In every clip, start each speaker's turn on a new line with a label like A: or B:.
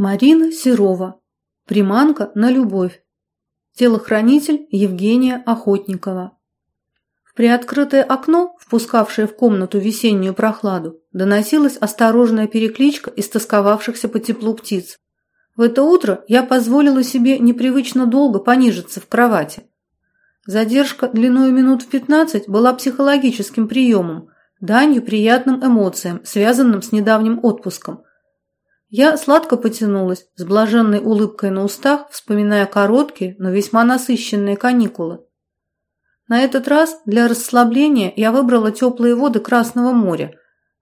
A: Марина Серова. Приманка на любовь. Телохранитель Евгения Охотникова. В приоткрытое окно, впускавшее в комнату весеннюю прохладу, доносилась осторожная перекличка истосковавшихся по теплу птиц. В это утро я позволила себе непривычно долго понижиться в кровати. Задержка длиной минут в 15 была психологическим приемом, данью приятным эмоциям, связанным с недавним отпуском – я сладко потянулась, с блаженной улыбкой на устах, вспоминая короткие, но весьма насыщенные каникулы. На этот раз для расслабления я выбрала теплые воды Красного моря,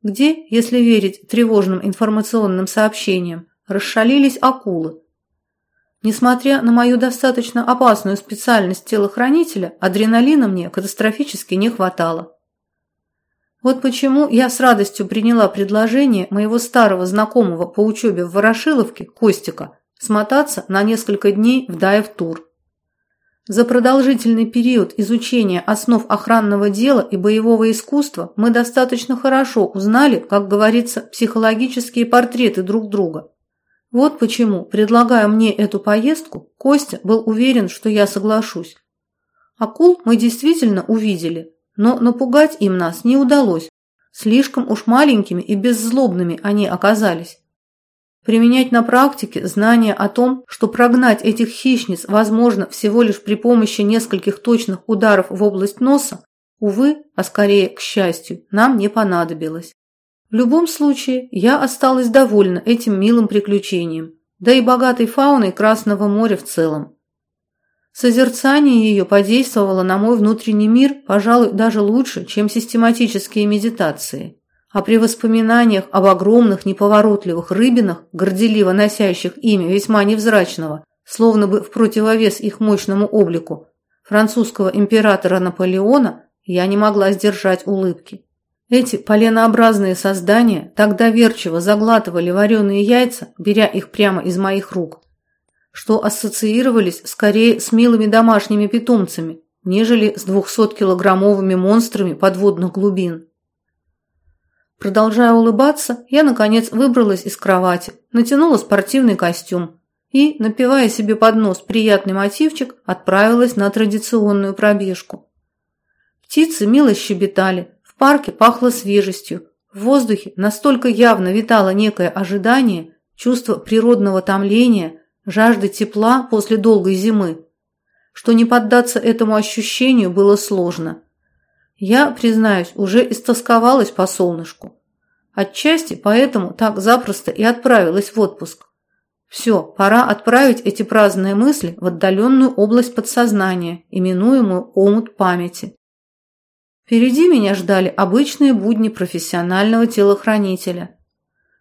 A: где, если верить тревожным информационным сообщениям, расшалились акулы. Несмотря на мою достаточно опасную специальность телохранителя, адреналина мне катастрофически не хватало. Вот почему я с радостью приняла предложение моего старого знакомого по учебе в Ворошиловке, Костика, смотаться на несколько дней в Дайв-тур. За продолжительный период изучения основ охранного дела и боевого искусства мы достаточно хорошо узнали, как говорится, психологические портреты друг друга. Вот почему, предлагая мне эту поездку, Костя был уверен, что я соглашусь. Акул мы действительно увидели, но напугать им нас не удалось. Слишком уж маленькими и беззлобными они оказались. Применять на практике знания о том, что прогнать этих хищниц возможно всего лишь при помощи нескольких точных ударов в область носа, увы, а скорее к счастью, нам не понадобилось. В любом случае, я осталась довольна этим милым приключением, да и богатой фауной Красного моря в целом. Созерцание ее подействовало на мой внутренний мир, пожалуй, даже лучше, чем систематические медитации. А при воспоминаниях об огромных неповоротливых рыбинах, горделиво носящих имя весьма невзрачного, словно бы в противовес их мощному облику, французского императора Наполеона, я не могла сдержать улыбки. Эти поленообразные создания так доверчиво заглатывали вареные яйца, беря их прямо из моих рук что ассоциировались скорее с милыми домашними питомцами, нежели с 200-килограммовыми монстрами подводных глубин. Продолжая улыбаться, я, наконец, выбралась из кровати, натянула спортивный костюм и, напивая себе под нос приятный мотивчик, отправилась на традиционную пробежку. Птицы мило щебетали, в парке пахло свежестью, в воздухе настолько явно витало некое ожидание, чувство природного томления – жажды тепла после долгой зимы, что не поддаться этому ощущению было сложно. Я, признаюсь, уже истосковалась по солнышку. Отчасти поэтому так запросто и отправилась в отпуск. Все, пора отправить эти праздные мысли в отдаленную область подсознания, именуемую омут памяти. Впереди меня ждали обычные будни профессионального телохранителя.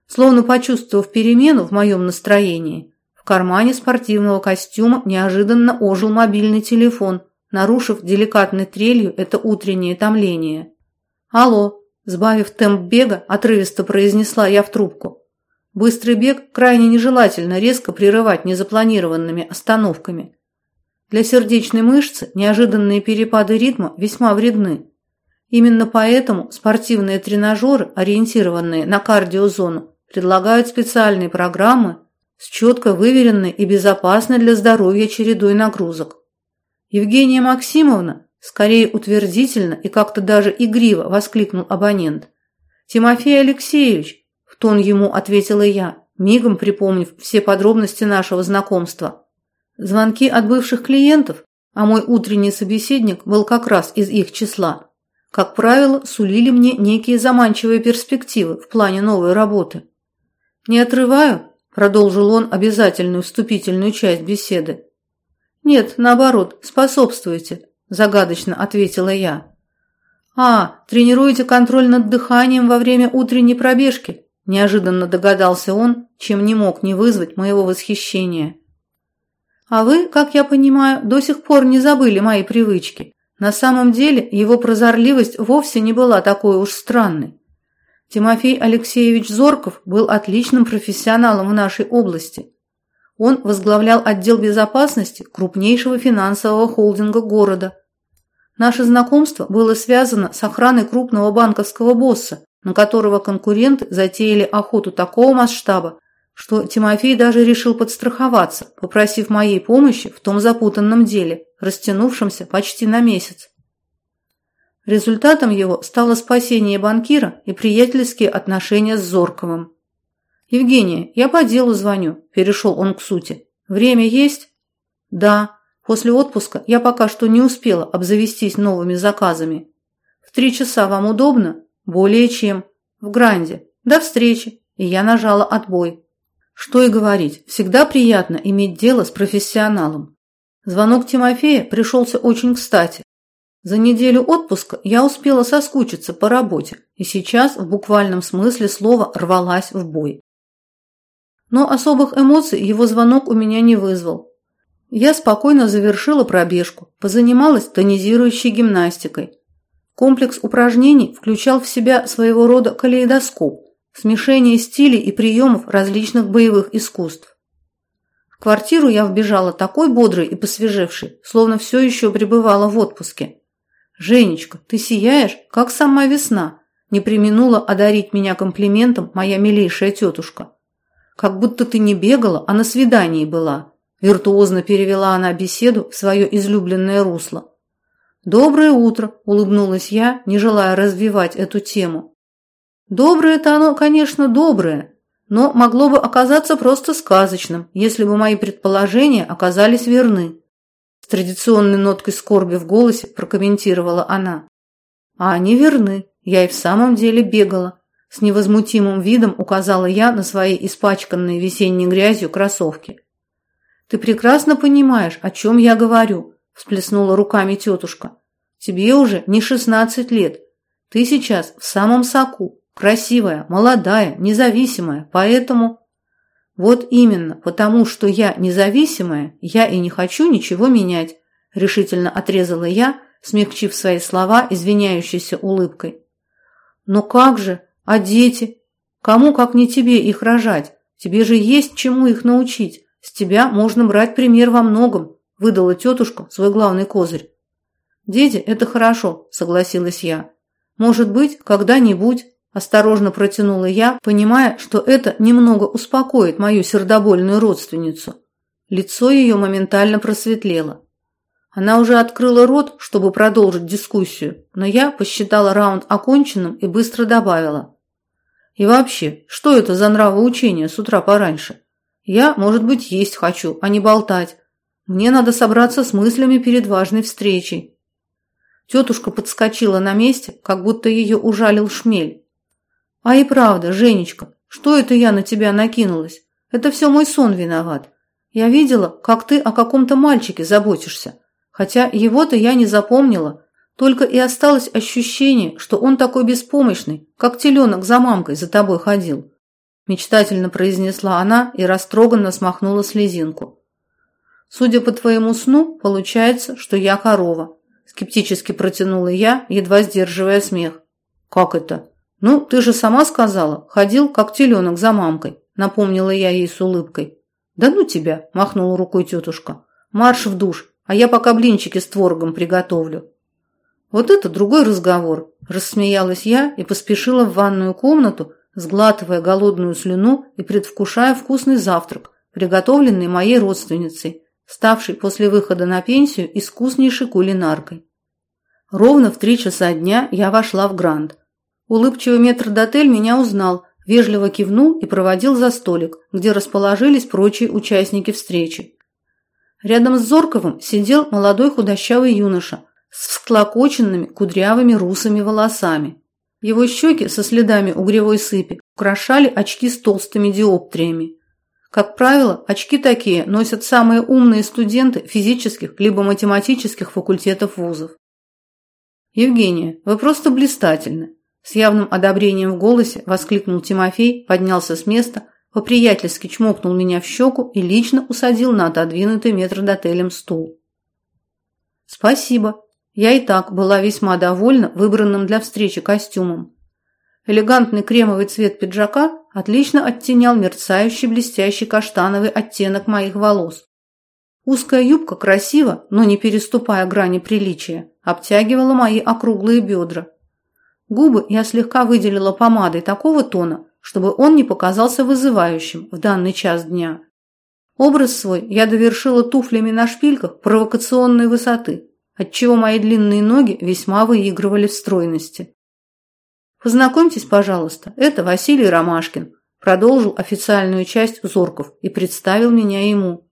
A: Словно почувствовав перемену в моем настроении, кармане спортивного костюма неожиданно ожил мобильный телефон, нарушив деликатной трелью это утреннее томление. «Алло!» – сбавив темп бега, отрывисто произнесла я в трубку. Быстрый бег крайне нежелательно резко прерывать незапланированными остановками. Для сердечной мышцы неожиданные перепады ритма весьма вредны. Именно поэтому спортивные тренажеры, ориентированные на кардиозону, предлагают специальные программы с четко выверенной и безопасной для здоровья чередой нагрузок. Евгения Максимовна скорее утвердительно и как-то даже игриво воскликнул абонент. «Тимофей Алексеевич!» – в тон ему ответила я, мигом припомнив все подробности нашего знакомства. Звонки от бывших клиентов, а мой утренний собеседник был как раз из их числа, как правило, сулили мне некие заманчивые перспективы в плане новой работы. Не отрываю Продолжил он обязательную вступительную часть беседы. «Нет, наоборот, способствуете», – загадочно ответила я. «А, тренируете контроль над дыханием во время утренней пробежки?» – неожиданно догадался он, чем не мог не вызвать моего восхищения. «А вы, как я понимаю, до сих пор не забыли мои привычки. На самом деле его прозорливость вовсе не была такой уж странной. Тимофей Алексеевич Зорков был отличным профессионалом в нашей области. Он возглавлял отдел безопасности крупнейшего финансового холдинга города. Наше знакомство было связано с охраной крупного банковского босса, на которого конкуренты затеяли охоту такого масштаба, что Тимофей даже решил подстраховаться, попросив моей помощи в том запутанном деле, растянувшемся почти на месяц. Результатом его стало спасение банкира и приятельские отношения с Зорковым. «Евгения, я по делу звоню», – перешел он к сути. «Время есть?» «Да. После отпуска я пока что не успела обзавестись новыми заказами. В три часа вам удобно?» «Более чем. В Гранде. До встречи». И я нажала отбой. Что и говорить, всегда приятно иметь дело с профессионалом. Звонок Тимофея пришелся очень кстати. За неделю отпуска я успела соскучиться по работе и сейчас в буквальном смысле слова рвалась в бой. Но особых эмоций его звонок у меня не вызвал. Я спокойно завершила пробежку, позанималась тонизирующей гимнастикой. Комплекс упражнений включал в себя своего рода калейдоскоп, смешение стилей и приемов различных боевых искусств. В квартиру я вбежала такой бодрой и посвежевшей, словно все еще пребывала в отпуске. «Женечка, ты сияешь, как сама весна», не применула одарить меня комплиментом моя милейшая тетушка. «Как будто ты не бегала, а на свидании была», виртуозно перевела она беседу в свое излюбленное русло. «Доброе утро», – улыбнулась я, не желая развивать эту тему. Доброе-то оно, конечно, доброе, но могло бы оказаться просто сказочным, если бы мои предположения оказались верны. С традиционной ноткой скорби в голосе прокомментировала она. А они верны, я и в самом деле бегала. С невозмутимым видом указала я на свои испачканные весенней грязью кроссовки. «Ты прекрасно понимаешь, о чем я говорю», – всплеснула руками тетушка. «Тебе уже не шестнадцать лет. Ты сейчас в самом соку, Красивая, молодая, независимая, поэтому... Вот именно, потому что я независимая, я и не хочу ничего менять, решительно отрезала я, смягчив свои слова извиняющейся улыбкой. Но как же? А дети? Кому, как не тебе, их рожать? Тебе же есть чему их научить. С тебя можно брать пример во многом, выдала тетушка свой главный козырь. Дети – это хорошо, согласилась я. Может быть, когда-нибудь Осторожно протянула я, понимая, что это немного успокоит мою сердобольную родственницу. Лицо ее моментально просветлело. Она уже открыла рот, чтобы продолжить дискуссию, но я посчитала раунд оконченным и быстро добавила. И вообще, что это за нравоучение с утра пораньше? Я, может быть, есть хочу, а не болтать. Мне надо собраться с мыслями перед важной встречей. Тетушка подскочила на месте, как будто ее ужалил шмель. А и правда, Женечка, что это я на тебя накинулась? Это все мой сон виноват. Я видела, как ты о каком-то мальчике заботишься. Хотя его-то я не запомнила, только и осталось ощущение, что он такой беспомощный, как теленок за мамкой за тобой ходил. Мечтательно произнесла она и растроганно смахнула слезинку. Судя по твоему сну, получается, что я корова. Скептически протянула я, едва сдерживая смех. Как это? «Ну, ты же сама сказала, ходил, как теленок за мамкой», – напомнила я ей с улыбкой. «Да ну тебя!» – махнула рукой тетушка. «Марш в душ, а я пока блинчики с творогом приготовлю». «Вот это другой разговор», – рассмеялась я и поспешила в ванную комнату, сглатывая голодную слюну и предвкушая вкусный завтрак, приготовленный моей родственницей, ставшей после выхода на пенсию искуснейшей кулинаркой. Ровно в три часа дня я вошла в Гранд – Улыбчивый метрдотель меня узнал, вежливо кивнул и проводил за столик, где расположились прочие участники встречи. Рядом с Зорковым сидел молодой худощавый юноша с всклокоченными кудрявыми русыми волосами. Его щеки со следами угревой сыпи украшали очки с толстыми диоптриями. Как правило, очки такие носят самые умные студенты физических либо математических факультетов вузов. «Евгения, вы просто блистательны. С явным одобрением в голосе воскликнул Тимофей, поднялся с места, по-приятельски чмокнул меня в щеку и лично усадил на отодвинутый метрдотелем стул. «Спасибо. Я и так была весьма довольна выбранным для встречи костюмом. Элегантный кремовый цвет пиджака отлично оттенял мерцающий блестящий каштановый оттенок моих волос. Узкая юбка красиво, но не переступая грани приличия, обтягивала мои округлые бедра, Губы я слегка выделила помадой такого тона, чтобы он не показался вызывающим в данный час дня. Образ свой я довершила туфлями на шпильках провокационной высоты, отчего мои длинные ноги весьма выигрывали в стройности. Познакомьтесь, пожалуйста, это Василий Ромашкин, продолжил официальную часть Зорков и представил меня ему.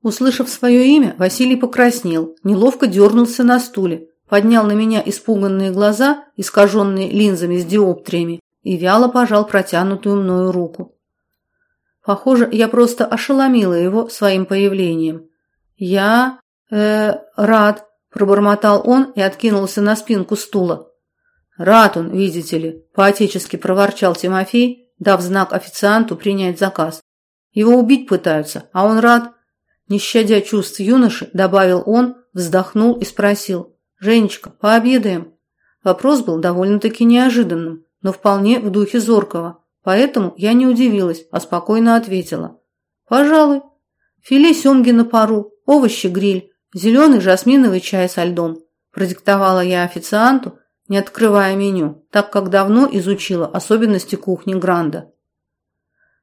A: Услышав свое имя, Василий покраснел, неловко дернулся на стуле, поднял на меня испуганные глаза, искаженные линзами с диоптриями, и вяло пожал протянутую мною руку. Похоже, я просто ошеломила его своим появлением. «Я... э... рад», – пробормотал он и откинулся на спинку стула. «Рад он, видите ли», – поотечески проворчал Тимофей, дав знак официанту принять заказ. «Его убить пытаются, а он рад». Не щадя чувств юноши, добавил он, вздохнул и спросил. «Женечка, пообедаем?» Вопрос был довольно-таки неожиданным, но вполне в духе Зоркого, поэтому я не удивилась, а спокойно ответила. «Пожалуй. Филе семги на пару, овощи-гриль, зеленый жасминовый чай со льдом», продиктовала я официанту, не открывая меню, так как давно изучила особенности кухни Гранда.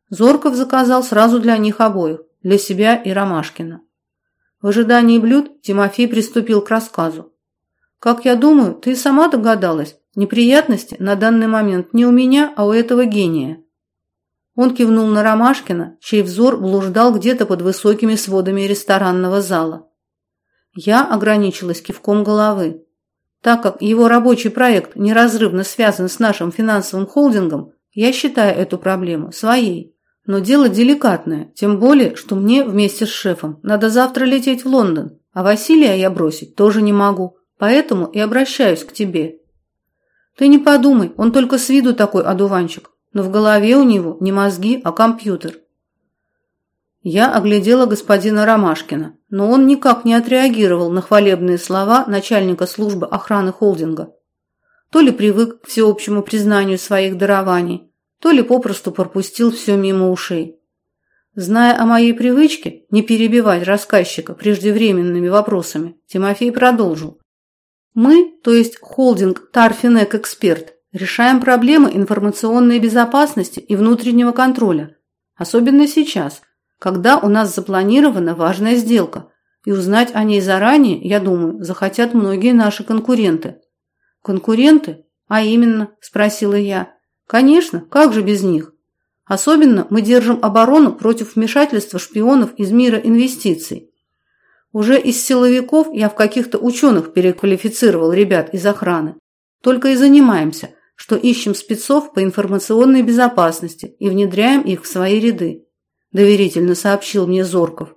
A: Зорков заказал сразу для них обоих, для себя и Ромашкина. В ожидании блюд Тимофей приступил к рассказу. «Как я думаю, ты сама догадалась, неприятности на данный момент не у меня, а у этого гения». Он кивнул на Ромашкина, чей взор блуждал где-то под высокими сводами ресторанного зала. Я ограничилась кивком головы. Так как его рабочий проект неразрывно связан с нашим финансовым холдингом, я считаю эту проблему своей. Но дело деликатное, тем более, что мне вместе с шефом надо завтра лететь в Лондон, а Василия я бросить тоже не могу, поэтому и обращаюсь к тебе. Ты не подумай, он только с виду такой одуванчик, но в голове у него не мозги, а компьютер. Я оглядела господина Ромашкина, но он никак не отреагировал на хвалебные слова начальника службы охраны холдинга. То ли привык к всеобщему признанию своих дарований, то ли попросту пропустил все мимо ушей. Зная о моей привычке не перебивать рассказчика преждевременными вопросами, Тимофей продолжил. Мы, то есть холдинг Тарфинек Эксперт, решаем проблемы информационной безопасности и внутреннего контроля, особенно сейчас – когда у нас запланирована важная сделка, и узнать о ней заранее, я думаю, захотят многие наши конкуренты. Конкуренты? А именно, спросила я. Конечно, как же без них? Особенно мы держим оборону против вмешательства шпионов из мира инвестиций. Уже из силовиков я в каких-то ученых переквалифицировал ребят из охраны. Только и занимаемся, что ищем спецов по информационной безопасности и внедряем их в свои ряды доверительно сообщил мне Зорков.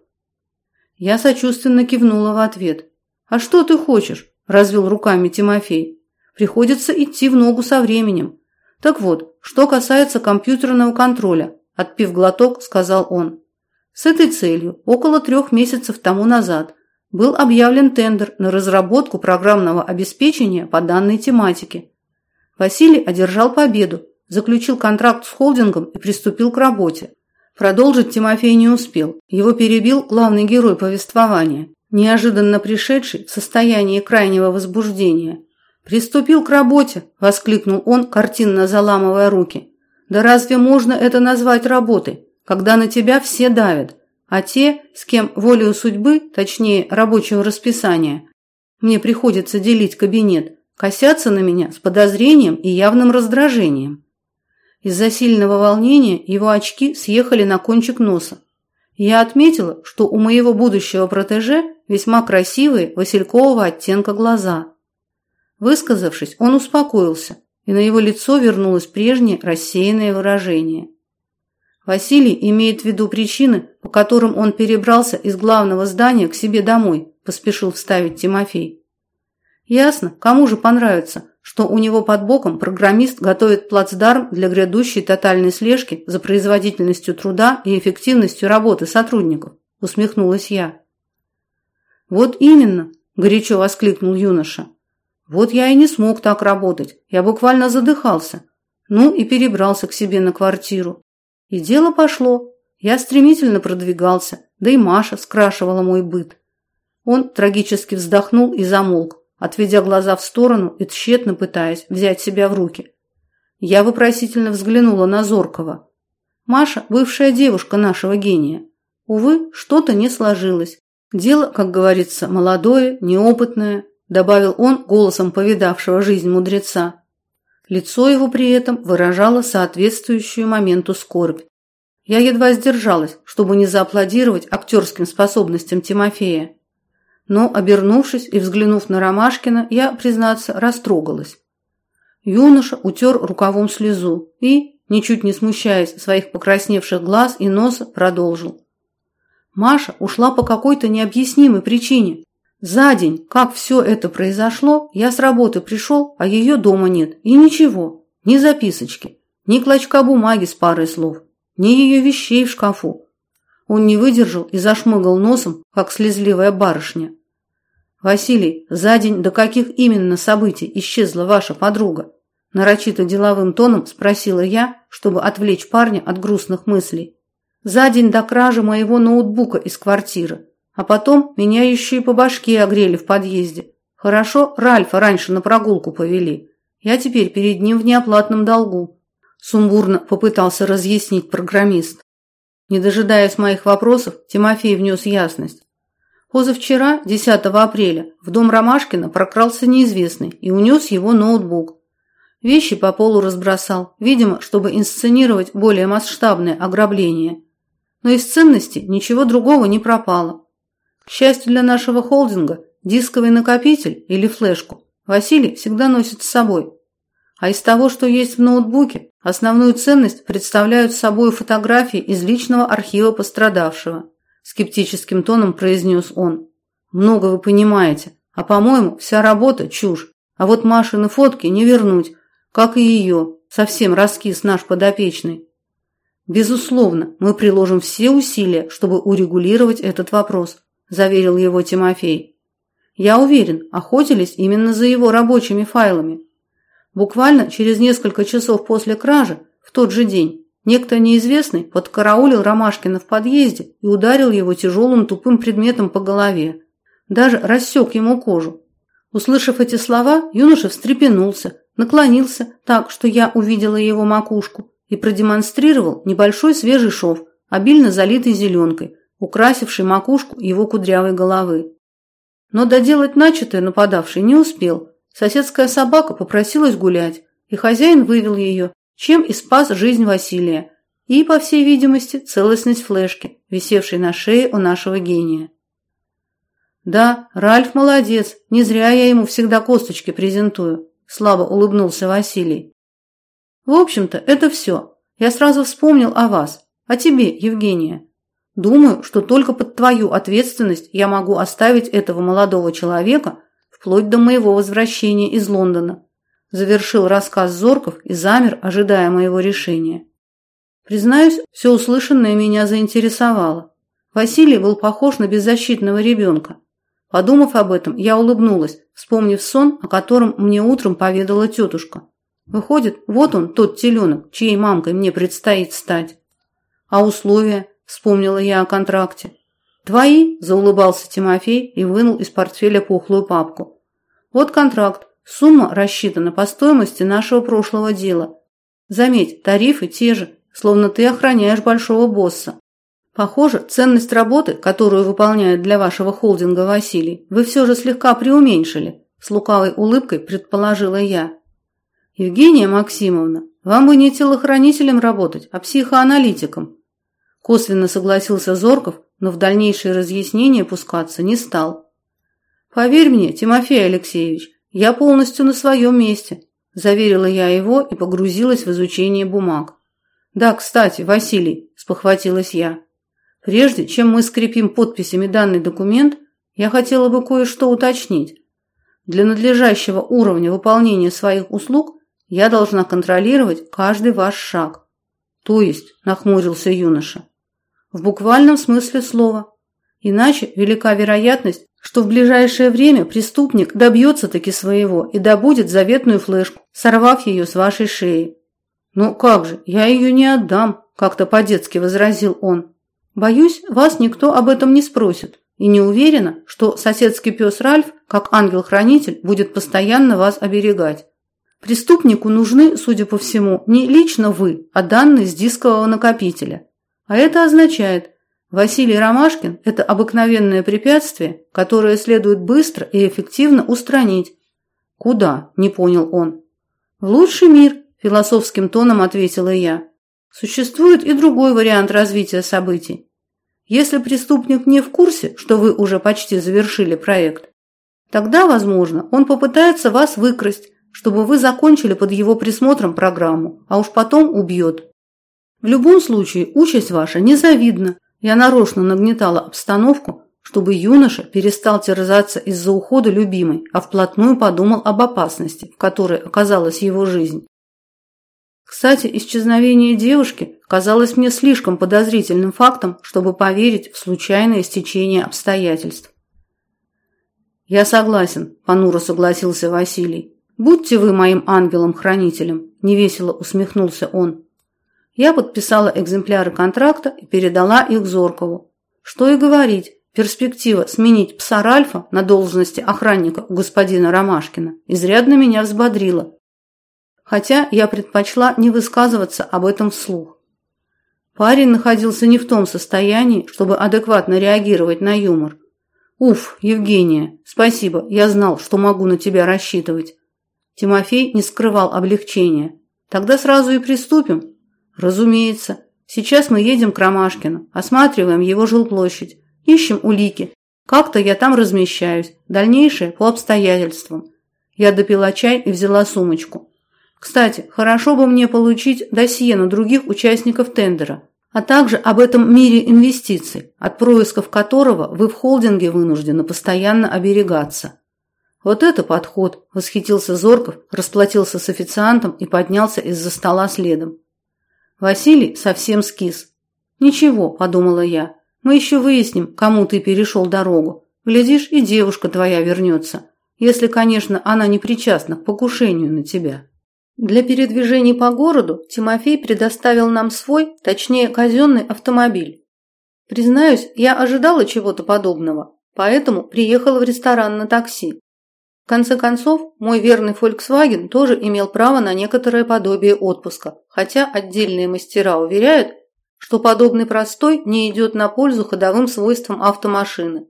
A: Я сочувственно кивнула в ответ. А что ты хочешь? развел руками Тимофей. Приходится идти в ногу со временем. Так вот, что касается компьютерного контроля, отпив глоток, сказал он. С этой целью около трех месяцев тому назад был объявлен тендер на разработку программного обеспечения по данной тематике. Василий одержал победу, заключил контракт с холдингом и приступил к работе. Продолжить Тимофей не успел. Его перебил главный герой повествования, неожиданно пришедший в состоянии крайнего возбуждения. «Приступил к работе!» – воскликнул он, картинно заламывая руки. «Да разве можно это назвать работой, когда на тебя все давят, а те, с кем волею судьбы, точнее рабочего расписания, мне приходится делить кабинет, косятся на меня с подозрением и явным раздражением?» Из-за сильного волнения его очки съехали на кончик носа. Я отметила, что у моего будущего протеже весьма красивые василькового оттенка глаза. Высказавшись, он успокоился, и на его лицо вернулось прежнее рассеянное выражение. Василий имеет в виду причины, по которым он перебрался из главного здания к себе домой, поспешил вставить Тимофей. Ясно, кому же понравится, что у него под боком программист готовит плацдарм для грядущей тотальной слежки за производительностью труда и эффективностью работы сотрудников, усмехнулась я. Вот именно, горячо воскликнул юноша. Вот я и не смог так работать. Я буквально задыхался. Ну и перебрался к себе на квартиру. И дело пошло. Я стремительно продвигался, да и Маша скрашивала мой быт. Он трагически вздохнул и замолк, отведя глаза в сторону и тщетно пытаясь взять себя в руки. Я вопросительно взглянула на Зоркова. Маша – бывшая девушка нашего гения. Увы, что-то не сложилось. Дело, как говорится, молодое, неопытное, добавил он голосом повидавшего жизнь мудреца. Лицо его при этом выражало соответствующую моменту скорбь. Я едва сдержалась, чтобы не зааплодировать актерским способностям Тимофея. Но, обернувшись и взглянув на Ромашкина, я, признаться, растрогалась. Юноша утер рукавом слезу и, ничуть не смущаясь своих покрасневших глаз и носа, продолжил. Маша ушла по какой-то необъяснимой причине. За день, как все это произошло, я с работы пришел, а ее дома нет. И ничего, ни записочки, ни клочка бумаги с парой слов, ни ее вещей в шкафу. Он не выдержал и зашмыгал носом, как слезливая барышня. «Василий, за день до каких именно событий исчезла ваша подруга?» Нарочито деловым тоном спросила я, чтобы отвлечь парня от грустных мыслей. «За день до кражи моего ноутбука из квартиры. А потом меня еще и по башке огрели в подъезде. Хорошо, Ральфа раньше на прогулку повели. Я теперь перед ним в неоплатном долгу». Сумбурно попытался разъяснить программист. Не дожидаясь моих вопросов, Тимофей внес ясность. Позавчера, 10 апреля, в дом Ромашкина прокрался неизвестный и унес его ноутбук. Вещи по полу разбросал, видимо, чтобы инсценировать более масштабное ограбление. Но из ценностей ничего другого не пропало. К счастью для нашего холдинга, дисковый накопитель или флешку Василий всегда носит с собой. А из того, что есть в ноутбуке, основную ценность представляют собой фотографии из личного архива пострадавшего скептическим тоном произнес он. Много вы понимаете, а по-моему, вся работа чушь. А вот Машины фотки не вернуть, как и ее, совсем раскис наш подопечный. Безусловно, мы приложим все усилия, чтобы урегулировать этот вопрос, заверил его Тимофей. Я уверен, охотились именно за его рабочими файлами. Буквально через несколько часов после кражи, в тот же день, Некто неизвестный подкараулил Ромашкина в подъезде и ударил его тяжелым тупым предметом по голове. Даже рассек ему кожу. Услышав эти слова, юноша встрепенулся, наклонился так, что я увидела его макушку, и продемонстрировал небольшой свежий шов, обильно залитый зеленкой, украсивший макушку его кудрявой головы. Но доделать начатое нападавший не успел. Соседская собака попросилась гулять, и хозяин вывел ее, чем и спас жизнь Василия и, по всей видимости, целостность флешки, висевшей на шее у нашего гения. «Да, Ральф молодец, не зря я ему всегда косточки презентую», – слабо улыбнулся Василий. «В общем-то, это все. Я сразу вспомнил о вас, о тебе, Евгения. Думаю, что только под твою ответственность я могу оставить этого молодого человека вплоть до моего возвращения из Лондона. Завершил рассказ Зорков и замер, ожидая моего решения. Признаюсь, все услышанное меня заинтересовало. Василий был похож на беззащитного ребенка. Подумав об этом, я улыбнулась, вспомнив сон, о котором мне утром поведала тетушка. Выходит, вот он, тот теленок, чьей мамкой мне предстоит стать. А условия? Вспомнила я о контракте. Твои? Заулыбался Тимофей и вынул из портфеля пухлую папку. Вот контракт. Сумма рассчитана по стоимости нашего прошлого дела. Заметь, тарифы те же, словно ты охраняешь большого босса. Похоже, ценность работы, которую выполняет для вашего холдинга Василий, вы все же слегка преуменьшили, с лукавой улыбкой предположила я. Евгения Максимовна, вам бы не телохранителем работать, а психоаналитиком. Косвенно согласился Зорков, но в дальнейшие разъяснения пускаться не стал. Поверь мне, Тимофей Алексеевич, «Я полностью на своем месте», – заверила я его и погрузилась в изучение бумаг. «Да, кстати, Василий», – спохватилась я. «Прежде чем мы скрепим подписями данный документ, я хотела бы кое-что уточнить. Для надлежащего уровня выполнения своих услуг я должна контролировать каждый ваш шаг». «То есть», – нахмурился юноша, – «в буквальном смысле слова. Иначе велика вероятность, что в ближайшее время преступник добьется таки своего и добудет заветную флешку, сорвав ее с вашей шеи. «Ну как же, я ее не отдам», – как-то по-детски возразил он. «Боюсь, вас никто об этом не спросит, и не уверена, что соседский пес Ральф, как ангел-хранитель, будет постоянно вас оберегать. Преступнику нужны, судя по всему, не лично вы, а данные с дискового накопителя. А это означает, Василий Ромашкин – это обыкновенное препятствие, которое следует быстро и эффективно устранить. Куда? – не понял он. В лучший мир, философским тоном ответила я. Существует и другой вариант развития событий. Если преступник не в курсе, что вы уже почти завершили проект, тогда, возможно, он попытается вас выкрасть, чтобы вы закончили под его присмотром программу, а уж потом убьет. В любом случае, участь ваша незавидна. Я нарочно нагнетала обстановку, чтобы юноша перестал терзаться из-за ухода любимой, а вплотную подумал об опасности, в которой оказалась его жизнь. Кстати, исчезновение девушки казалось мне слишком подозрительным фактом, чтобы поверить в случайное стечение обстоятельств. «Я согласен», – понуро согласился Василий. «Будьте вы моим ангелом-хранителем», – невесело усмехнулся он. Я подписала экземпляры контракта и передала их Зоркову. Что и говорить, перспектива сменить пса Ральфа на должности охранника у господина Ромашкина изрядно меня взбодрила хотя я предпочла не высказываться об этом вслух. Парень находился не в том состоянии, чтобы адекватно реагировать на юмор. Уф, Евгения, спасибо, я знал, что могу на тебя рассчитывать. Тимофей не скрывал облегчения. Тогда сразу и приступим. Разумеется. Сейчас мы едем к Ромашкину, осматриваем его жилплощадь, ищем улики. Как-то я там размещаюсь. Дальнейшее по обстоятельствам. Я допила чай и взяла сумочку. Кстати, хорошо бы мне получить досье на других участников тендера, а также об этом мире инвестиций, от происков которого вы в холдинге вынуждены постоянно оберегаться. Вот это подход, восхитился Зорков, расплатился с официантом и поднялся из-за стола следом. Василий совсем скис. Ничего, подумала я. Мы еще выясним, кому ты перешел дорогу. Глядишь, и девушка твоя вернется, если, конечно, она не причастна к покушению на тебя. Для передвижений по городу Тимофей предоставил нам свой, точнее казенный автомобиль. Признаюсь, я ожидала чего-то подобного, поэтому приехала в ресторан на такси. В конце концов, мой верный Volkswagen тоже имел право на некоторое подобие отпуска, хотя отдельные мастера уверяют, что подобный простой не идет на пользу ходовым свойствам автомашины.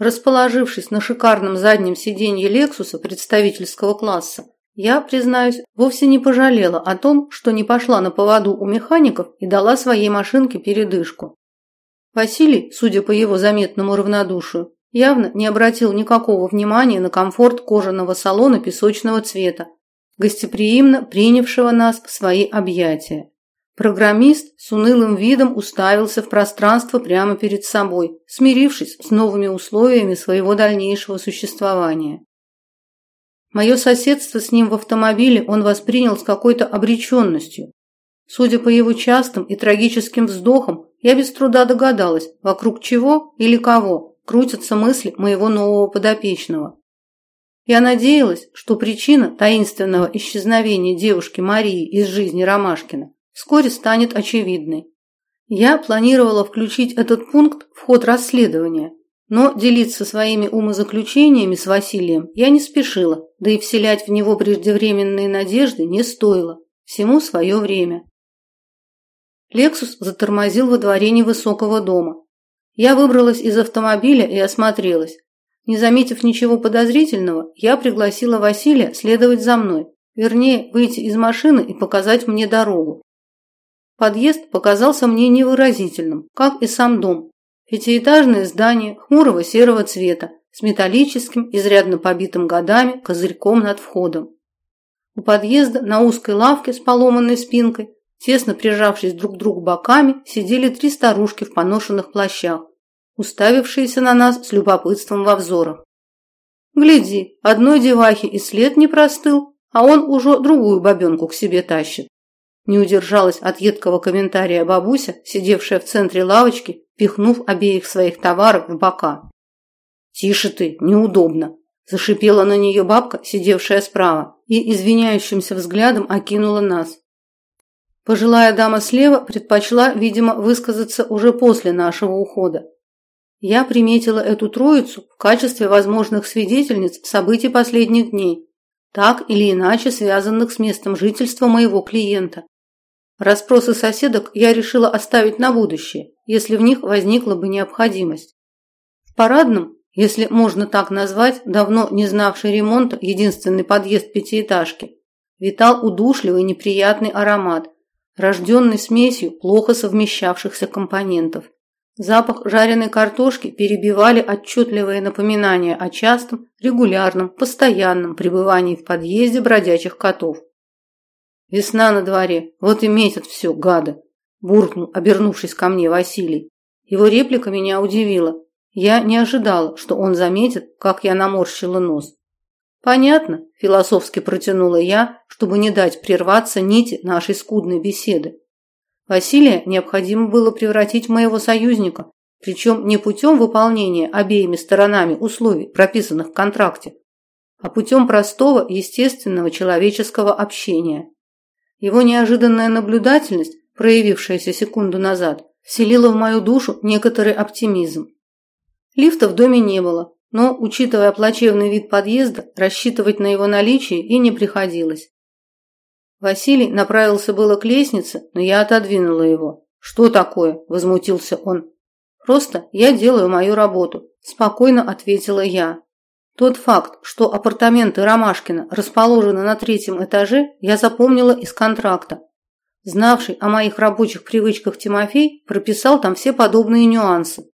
A: Расположившись на шикарном заднем сиденье Лексуса представительского класса, я, признаюсь, вовсе не пожалела о том, что не пошла на поводу у механиков и дала своей машинке передышку. Василий, судя по его заметному равнодушию, явно не обратил никакого внимания на комфорт кожаного салона песочного цвета, гостеприимно принявшего нас в свои объятия. Программист с унылым видом уставился в пространство прямо перед собой, смирившись с новыми условиями своего дальнейшего существования. Мое соседство с ним в автомобиле он воспринял с какой-то обреченностью. Судя по его частым и трагическим вздохам, я без труда догадалась, вокруг чего или кого крутятся мысли моего нового подопечного. Я надеялась, что причина таинственного исчезновения девушки Марии из жизни Ромашкина вскоре станет очевидной. Я планировала включить этот пункт в ход расследования, но делиться своими умозаключениями с Василием я не спешила, да и вселять в него преждевременные надежды не стоило. Всему свое время. Лексус затормозил во дворе невысокого дома. Я выбралась из автомобиля и осмотрелась. Не заметив ничего подозрительного, я пригласила Василия следовать за мной, вернее, выйти из машины и показать мне дорогу. Подъезд показался мне невыразительным, как и сам дом, Пятиэтажное здание хмурого серого цвета с металлическим, изрядно побитым годами, козырьком над входом. У подъезда на узкой лавке с поломанной спинкой, тесно прижавшись друг к другу боками, сидели три старушки в поношенных плащах, уставившиеся на нас с любопытством во взорах. Гляди, одной девахе и след не простыл, а он уже другую бабенку к себе тащит. Не удержалась от едкого комментария бабуся, сидевшая в центре лавочки, пихнув обеих своих товаров в бока. «Тише ты, неудобно!» – зашипела на нее бабка, сидевшая справа, и извиняющимся взглядом окинула нас. Пожилая дама слева предпочла, видимо, высказаться уже после нашего ухода. Я приметила эту троицу в качестве возможных свидетельниц событий последних дней, так или иначе связанных с местом жительства моего клиента. Расспросы соседок я решила оставить на будущее, если в них возникла бы необходимость. В парадном, если можно так назвать, давно не знавший ремонта единственный подъезд пятиэтажки, витал удушливый неприятный аромат, рожденный смесью плохо совмещавшихся компонентов. Запах жареной картошки перебивали отчетливые напоминания о частом, регулярном, постоянном пребывании в подъезде бродячих котов. «Весна на дворе, вот и метят все, гады!» – буркнул, обернувшись ко мне Василий. Его реплика меня удивила. Я не ожидала, что он заметит, как я наморщила нос. «Понятно», – философски протянула я, чтобы не дать прерваться нити нашей скудной беседы. Василия необходимо было превратить моего союзника, причем не путем выполнения обеими сторонами условий, прописанных в контракте, а путем простого, естественного человеческого общения. Его неожиданная наблюдательность, проявившаяся секунду назад, вселила в мою душу некоторый оптимизм. Лифта в доме не было, но, учитывая плачевный вид подъезда, рассчитывать на его наличие и не приходилось. Василий направился было к лестнице, но я отодвинула его. «Что такое?» – возмутился он. «Просто я делаю мою работу», – спокойно ответила я. Тот факт, что апартаменты Ромашкина расположены на третьем этаже, я запомнила из контракта. Знавший о моих рабочих привычках Тимофей прописал там все подобные нюансы.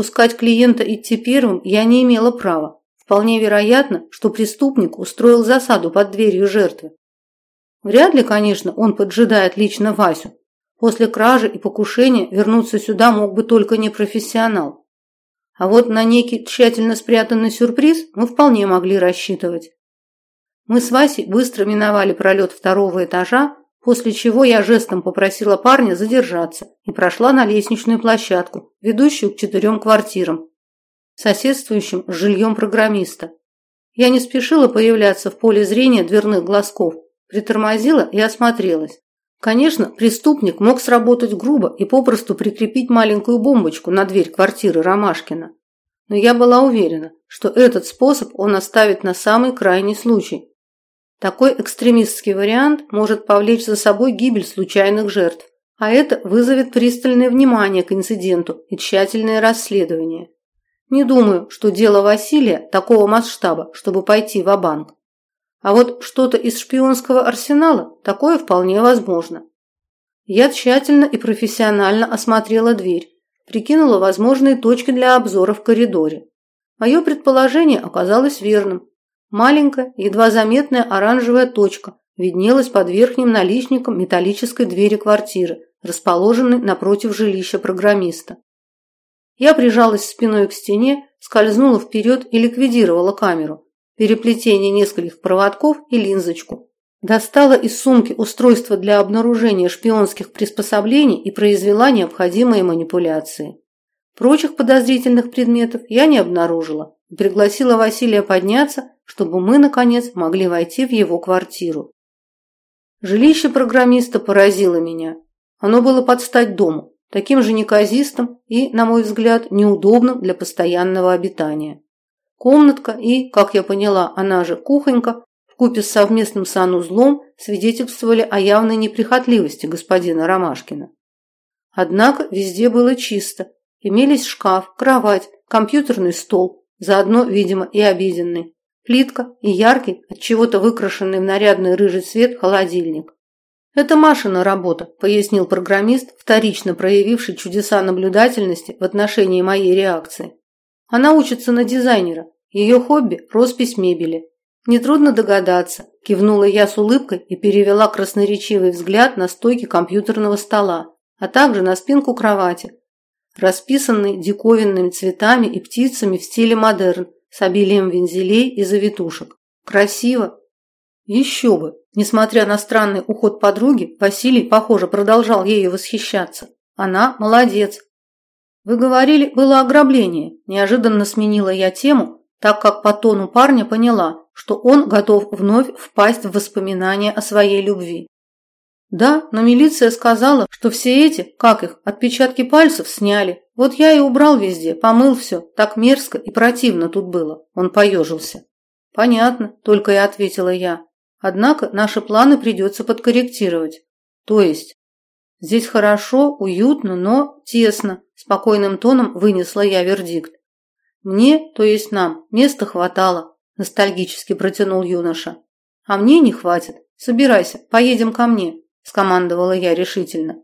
A: Пускать клиента идти первым я не имела права. Вполне вероятно, что преступник устроил засаду под дверью жертвы. Вряд ли, конечно, он поджидает лично Васю. После кражи и покушения вернуться сюда мог бы только непрофессионал. А вот на некий тщательно спрятанный сюрприз мы вполне могли рассчитывать. Мы с Васей быстро миновали пролет второго этажа, после чего я жестом попросила парня задержаться и прошла на лестничную площадку, ведущую к четырем квартирам, соседствующим с жильем программиста. Я не спешила появляться в поле зрения дверных глазков, Притормозила и осмотрелась. Конечно, преступник мог сработать грубо и попросту прикрепить маленькую бомбочку на дверь квартиры Ромашкина. Но я была уверена, что этот способ он оставит на самый крайний случай. Такой экстремистский вариант может повлечь за собой гибель случайных жертв, а это вызовет пристальное внимание к инциденту и тщательное расследование. Не думаю, что дело Василия такого масштаба, чтобы пойти в банк а вот что-то из шпионского арсенала такое вполне возможно. Я тщательно и профессионально осмотрела дверь, прикинула возможные точки для обзора в коридоре. Мое предположение оказалось верным. Маленькая, едва заметная оранжевая точка виднелась под верхним наличником металлической двери квартиры, расположенной напротив жилища программиста. Я прижалась спиной к стене, скользнула вперед и ликвидировала камеру, переплетение нескольких проводков и линзочку. Достала из сумки устройство для обнаружения шпионских приспособлений и произвела необходимые манипуляции. Прочих подозрительных предметов я не обнаружила и пригласила Василия подняться, чтобы мы, наконец, могли войти в его квартиру. Жилище программиста поразило меня. Оно было под стать дому, таким же неказистым и, на мой взгляд, неудобным для постоянного обитания. Комнатка и, как я поняла, она же кухонька, вкупе с совместным санузлом свидетельствовали о явной неприхотливости господина Ромашкина. Однако везде было чисто. Имелись шкаф, кровать, компьютерный стол, заодно, видимо, и обеденный, плитка и яркий, от чего-то выкрашенный в нарядный рыжий цвет холодильник. «Это Машина работа», – пояснил программист, вторично проявивший чудеса наблюдательности в отношении моей реакции. Она учится на дизайнера. Ее хобби – роспись мебели. Нетрудно догадаться, кивнула я с улыбкой и перевела красноречивый взгляд на стойки компьютерного стола, а также на спинку кровати, расписанной диковинными цветами и птицами в стиле модерн с обилием вензелей и завитушек. Красиво. Еще бы. Несмотря на странный уход подруги, Василий, похоже, продолжал ею восхищаться. Она молодец, вы говорили, было ограбление. Неожиданно сменила я тему, так как по тону парня поняла, что он готов вновь впасть в воспоминания о своей любви. Да, но милиция сказала, что все эти, как их, отпечатки пальцев сняли. Вот я и убрал везде, помыл все. Так мерзко и противно тут было. Он поежился. Понятно, только и ответила я. Однако наши планы придется подкорректировать. То есть здесь хорошо, уютно, но тесно, спокойным тоном вынесла я вердикт. Мне, то есть нам, места хватало, ностальгически протянул юноша. А мне не хватит. Собирайся, поедем ко мне, скомандовала я решительно.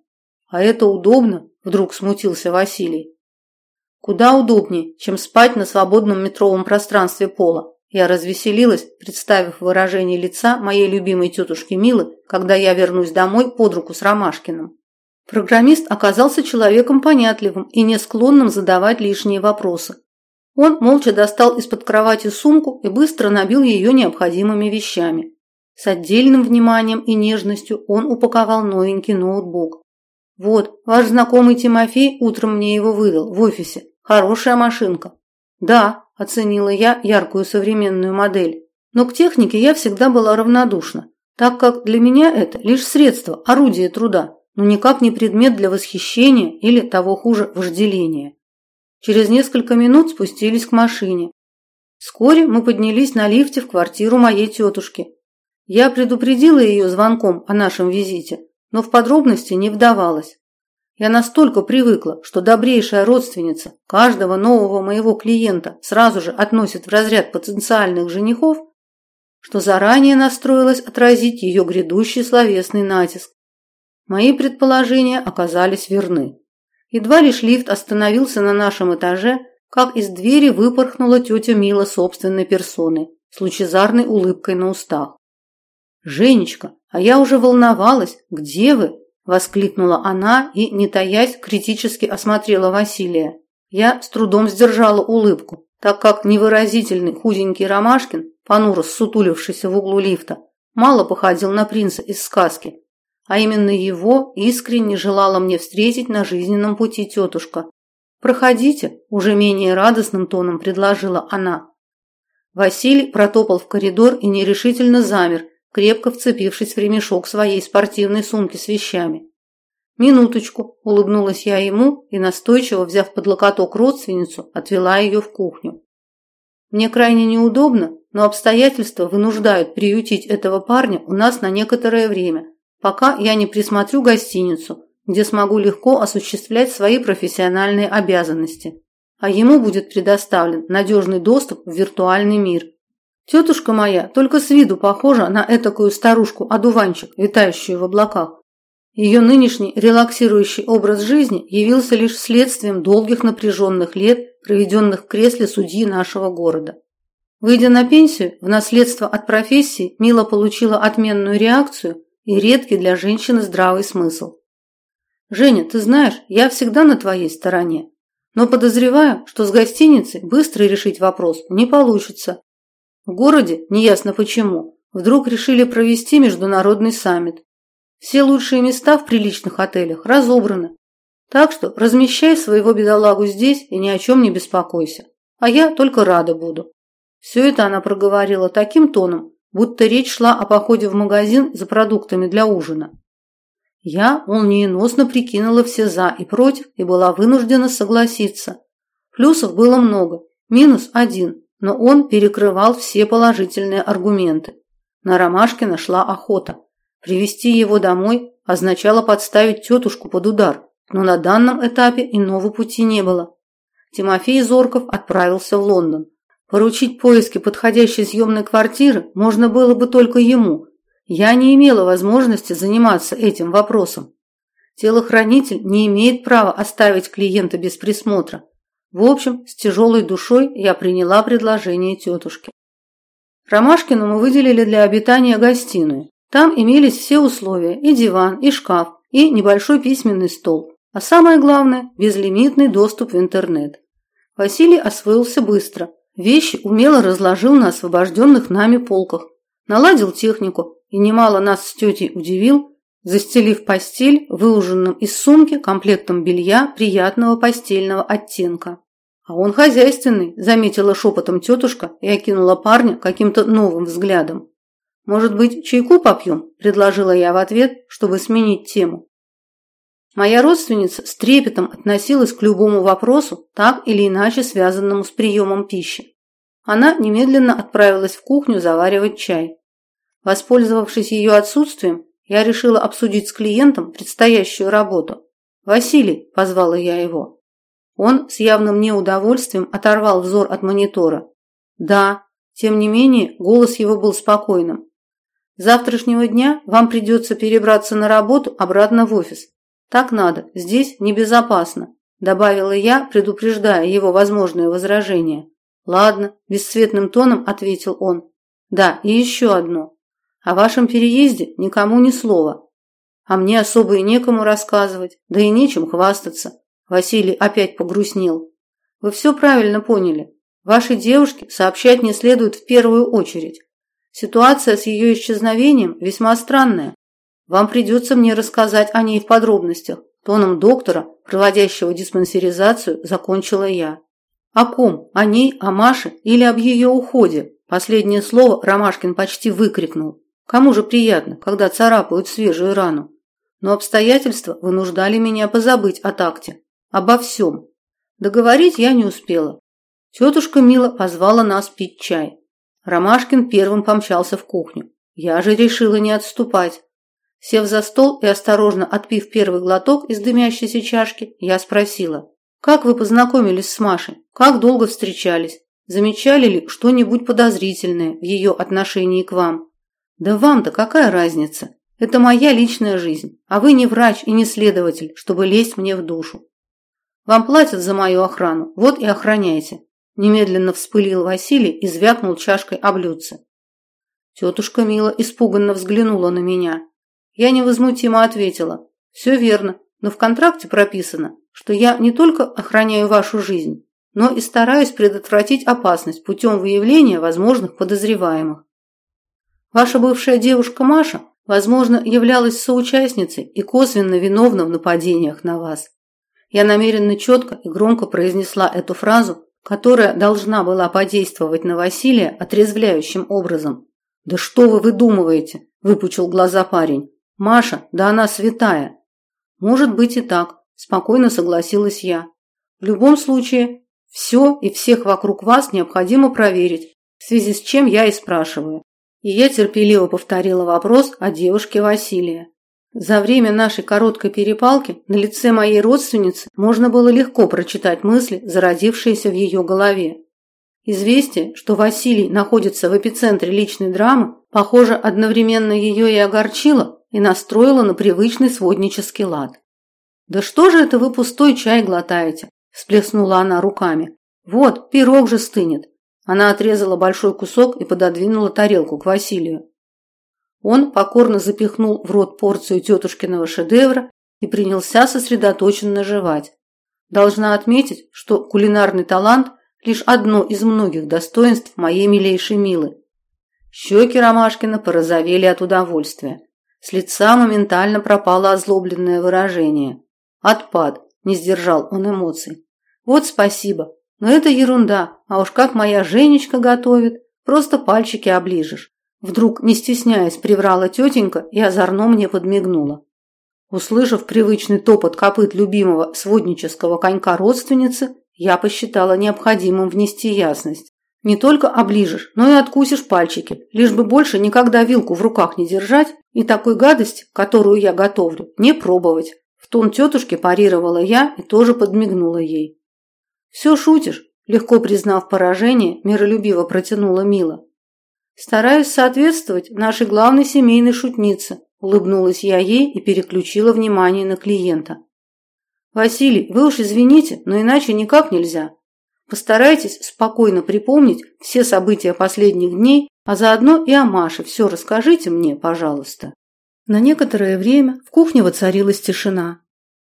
A: А это удобно, вдруг смутился Василий. Куда удобнее, чем спать на свободном метровом пространстве пола. Я развеселилась, представив выражение лица моей любимой тетушки Милы, когда я вернусь домой под руку с Ромашкиным. Программист оказался человеком понятливым и не склонным задавать лишние вопросы. Он молча достал из-под кровати сумку и быстро набил ее необходимыми вещами. С отдельным вниманием и нежностью он упаковал новенький ноутбук. «Вот, ваш знакомый Тимофей утром мне его выдал в офисе. Хорошая машинка». «Да», – оценила я яркую современную модель. Но к технике я всегда была равнодушна, так как для меня это лишь средство, орудие труда, но никак не предмет для восхищения или, того хуже, вожделения. Через несколько минут спустились к машине. Вскоре мы поднялись на лифте в квартиру моей тетушки. Я предупредила ее звонком о нашем визите, но в подробности не вдавалась. Я настолько привыкла, что добрейшая родственница каждого нового моего клиента сразу же относит в разряд потенциальных женихов, что заранее настроилась отразить ее грядущий словесный натиск. Мои предположения оказались верны. Едва лишь лифт остановился на нашем этаже, как из двери выпорхнула тетя Мила собственной персоной с лучезарной улыбкой на устах. «Женечка, а я уже волновалась, где вы?» – воскликнула она и, не таясь, критически осмотрела Василия. Я с трудом сдержала улыбку, так как невыразительный худенький Ромашкин, понуро ссутулившийся в углу лифта, мало походил на принца из сказки, а именно его искренне желала мне встретить на жизненном пути тетушка. «Проходите», – уже менее радостным тоном предложила она. Василий протопал в коридор и нерешительно замер, крепко вцепившись в ремешок своей спортивной сумки с вещами. «Минуточку», – улыбнулась я ему и, настойчиво взяв под локоток родственницу, отвела ее в кухню. «Мне крайне неудобно, но обстоятельства вынуждают приютить этого парня у нас на некоторое время, пока я не присмотрю гостиницу, где смогу легко осуществлять свои профессиональные обязанности, а ему будет предоставлен надежный доступ в виртуальный мир. Тетушка моя только с виду похожа на этакую старушку-одуванчик, витающую в облаках. Ее нынешний релаксирующий образ жизни явился лишь следствием долгих напряженных лет, проведенных в кресле судьи нашего города. Выйдя на пенсию, в наследство от профессии Мила получила отменную реакцию и редкий для женщины здравый смысл. «Женя, ты знаешь, я всегда на твоей стороне, но подозреваю, что с гостиницей быстро решить вопрос не получится. В городе, неясно почему, вдруг решили провести международный саммит. Все лучшие места в приличных отелях разобраны, так что размещай своего бедолагу здесь и ни о чем не беспокойся, а я только рада буду». Все это она проговорила таким тоном, будто речь шла о походе в магазин за продуктами для ужина. Я молниеносно прикинула все «за» и «против» и была вынуждена согласиться. Плюсов было много, минус один, но он перекрывал все положительные аргументы. На Ромашкина шла охота. Привести его домой означало подставить тетушку под удар, но на данном этапе иного пути не было. Тимофей Зорков отправился в Лондон. Поручить поиски подходящей съемной квартиры можно было бы только ему. Я не имела возможности заниматься этим вопросом. Телохранитель не имеет права оставить клиента без присмотра. В общем, с тяжелой душой я приняла предложение тетушки. Ромашкину мы выделили для обитания гостиную. Там имелись все условия – и диван, и шкаф, и небольшой письменный стол. А самое главное – безлимитный доступ в интернет. Василий освоился быстро – Вещи умело разложил на освобожденных нами полках, наладил технику и немало нас с тетей удивил, застелив постель выуженным из сумки комплектом белья приятного постельного оттенка. «А он хозяйственный», – заметила шепотом тетушка и окинула парня каким-то новым взглядом. «Может быть, чайку попьем?» – предложила я в ответ, чтобы сменить тему. Моя родственница с трепетом относилась к любому вопросу, так или иначе связанному с приемом пищи. Она немедленно отправилась в кухню заваривать чай. Воспользовавшись ее отсутствием, я решила обсудить с клиентом предстоящую работу. «Василий», – позвала я его. Он с явным неудовольствием оторвал взор от монитора. «Да», тем не менее, голос его был спокойным. «С завтрашнего дня вам придется перебраться на работу обратно в офис. Так надо, здесь небезопасно», – добавила я, предупреждая его возможные возражения. «Ладно», – бесцветным тоном ответил он. «Да, и еще одно. О вашем переезде никому ни слова. А мне особо и некому рассказывать, да и нечем хвастаться». Василий опять погрустнел. «Вы все правильно поняли. Вашей девушке сообщать не следует в первую очередь. Ситуация с ее исчезновением весьма странная. Вам придется мне рассказать о ней в подробностях. Тоном доктора, проводящего диспансеризацию, закончила я. О ком? О ней, о Маше или об ее уходе? Последнее слово Ромашкин почти выкрикнул. Кому же приятно, когда царапают свежую рану? Но обстоятельства вынуждали меня позабыть о такте. Обо всем. Договорить я не успела. Тетушка Мила позвала нас пить чай. Ромашкин первым помчался в кухню. Я же решила не отступать. Сев за стол и осторожно отпив первый глоток из дымящейся чашки, я спросила. Как вы познакомились с Машей? Как долго встречались? Замечали ли что-нибудь подозрительное в ее отношении к вам? Да вам-то какая разница? Это моя личная жизнь, а вы не врач и не следователь, чтобы лезть мне в душу. Вам платят за мою охрану, вот и охраняйте. Немедленно вспылил Василий и звякнул чашкой о блюдце. Тетушка Мила испуганно взглянула на меня. Я невозмутимо ответила. Все верно, но в контракте прописано, что я не только охраняю вашу жизнь, но и стараюсь предотвратить опасность путем выявления возможных подозреваемых. Ваша бывшая девушка Маша, возможно, являлась соучастницей и косвенно виновна в нападениях на вас. Я намеренно четко и громко произнесла эту фразу, которая должна была подействовать на Василия отрезвляющим образом. «Да что вы выдумываете?» – выпучил глаза парень. «Маша, да она святая». «Может быть и так», Спокойно согласилась я. В любом случае, все и всех вокруг вас необходимо проверить, в связи с чем я и спрашиваю. И я терпеливо повторила вопрос о девушке Василия. За время нашей короткой перепалки на лице моей родственницы можно было легко прочитать мысли, зародившиеся в ее голове. Известие, что Василий находится в эпицентре личной драмы, похоже, одновременно ее и огорчило, и настроило на привычный своднический лад. «Да что же это вы пустой чай глотаете?» – всплеснула она руками. «Вот, пирог же стынет». Она отрезала большой кусок и пододвинула тарелку к Василию. Он покорно запихнул в рот порцию тетушкиного шедевра и принялся сосредоточенно жевать. Должна отметить, что кулинарный талант – лишь одно из многих достоинств моей милейшей Милы. Щеки Ромашкина порозовели от удовольствия. С лица моментально пропало озлобленное выражение. Отпад, не сдержал он эмоций. Вот спасибо, но это ерунда, а уж как моя Женечка готовит, просто пальчики оближешь. Вдруг, не стесняясь, приврала тетенька и озорно мне подмигнула. Услышав привычный топот копыт любимого своднического конька родственницы, я посчитала необходимым внести ясность. Не только оближешь, но и откусишь пальчики, лишь бы больше никогда вилку в руках не держать и такой гадости, которую я готовлю, не пробовать. В тон тетушки парировала я и тоже подмигнула ей. «Все шутишь», – легко признав поражение, миролюбиво протянула Мила. «Стараюсь соответствовать нашей главной семейной шутнице», – улыбнулась я ей и переключила внимание на клиента. «Василий, вы уж извините, но иначе никак нельзя. Постарайтесь спокойно припомнить все события последних дней, а заодно и о Маше все расскажите мне, пожалуйста». На некоторое время в кухне воцарилась тишина.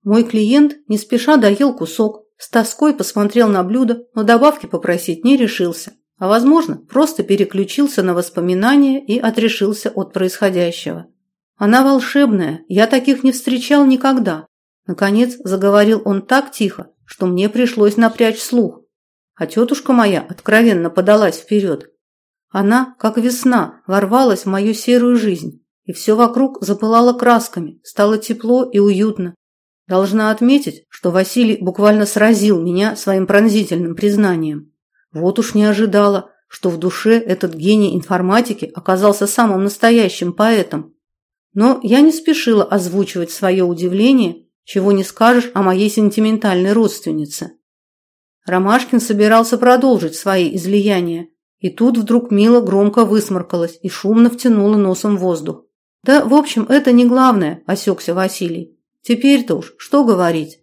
A: Мой клиент не спеша доел кусок, с тоской посмотрел на блюдо, но добавки попросить не решился, а, возможно, просто переключился на воспоминания и отрешился от происходящего. «Она волшебная, я таких не встречал никогда», Наконец заговорил он так тихо, что мне пришлось напрячь слух. А тетушка моя откровенно подалась вперед. Она, как весна, ворвалась в мою серую жизнь, и все вокруг запылало красками, стало тепло и уютно. Должна отметить, что Василий буквально сразил меня своим пронзительным признанием. Вот уж не ожидала, что в душе этот гений информатики оказался самым настоящим поэтом. Но я не спешила озвучивать свое удивление, чего не скажешь о моей сентиментальной родственнице. Ромашкин собирался продолжить свои излияния, и тут вдруг Мила громко высморкалась и шумно втянула носом воздух. «Да, в общем, это не главное», – осекся Василий. «Теперь-то уж что говорить?»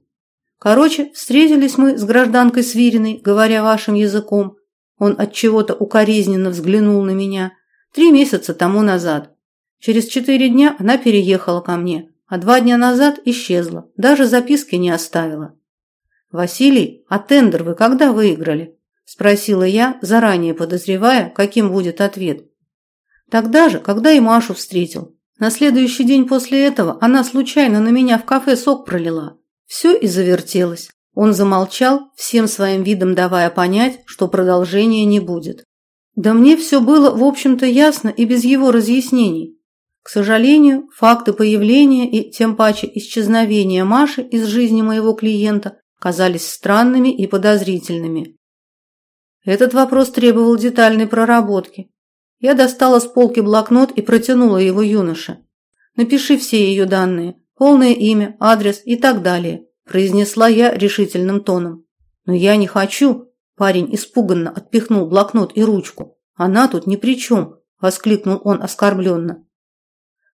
A: Короче, встретились мы с гражданкой Свириной, говоря вашим языком. Он от чего-то укоризненно взглянул на меня. Три месяца тому назад. Через четыре дня она переехала ко мне, а два дня назад исчезла, даже записки не оставила. «Василий, а тендер вы когда выиграли?» – спросила я, заранее подозревая, каким будет ответ. Тогда же, когда и Машу встретил. На следующий день после этого она случайно на меня в кафе сок пролила. Все и завертелось. Он замолчал, всем своим видом давая понять, что продолжения не будет. Да мне все было, в общем-то, ясно и без его разъяснений. К сожалению, факты появления и тем паче исчезновения Маши из жизни моего клиента казались странными и подозрительными. Этот вопрос требовал детальной проработки. Я достала с полки блокнот и протянула его юноше. «Напиши все ее данные, полное имя, адрес и так далее», произнесла я решительным тоном. «Но я не хочу», парень испуганно отпихнул блокнот и ручку. «Она тут ни при чем», воскликнул он оскорбленно.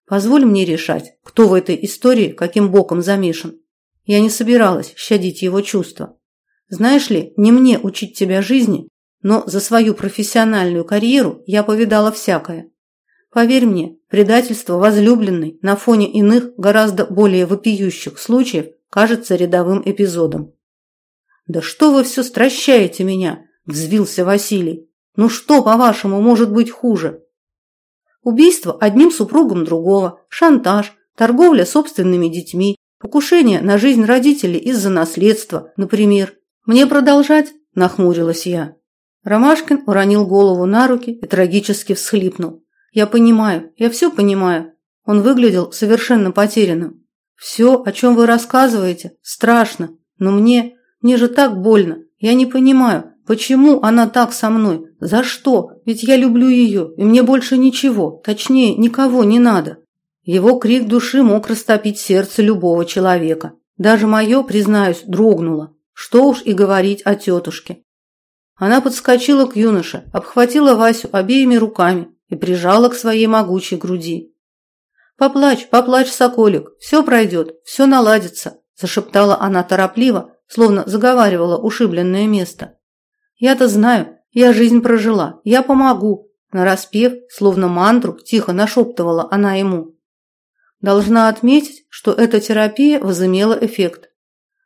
A: «Позволь мне решать, кто в этой истории каким боком замешан. Я не собиралась щадить его чувства. Знаешь ли, не мне учить тебя жизни, но за свою профессиональную карьеру я повидала всякое. Поверь мне, предательство возлюбленной на фоне иных гораздо более вопиющих случаев кажется рядовым эпизодом. «Да что вы все стращаете меня?» – взвился Василий. «Ну что, по-вашему, может быть хуже?» Убийство одним супругом другого, шантаж, торговля собственными детьми, покушение на жизнь родителей из-за наследства, например. «Мне продолжать?» – нахмурилась я. Ромашкин уронил голову на руки и трагически всхлипнул. «Я понимаю, я все понимаю». Он выглядел совершенно потерянным. «Все, о чем вы рассказываете, страшно, но мне, мне же так больно. Я не понимаю, почему она так со мной, за что, ведь я люблю ее, и мне больше ничего, точнее, никого не надо». Его крик души мог растопить сердце любого человека. Даже мое, признаюсь, дрогнуло. Что уж и говорить о тетушке. Она подскочила к юноше, обхватила Васю обеими руками и прижала к своей могучей груди. «Поплачь, поплачь, соколик, все пройдет, все наладится», зашептала она торопливо, словно заговаривала ушибленное место. «Я-то знаю, я жизнь прожила, я помогу», нараспев, словно мантру, тихо нашептывала она ему. Должна отметить, что эта терапия возымела эффект.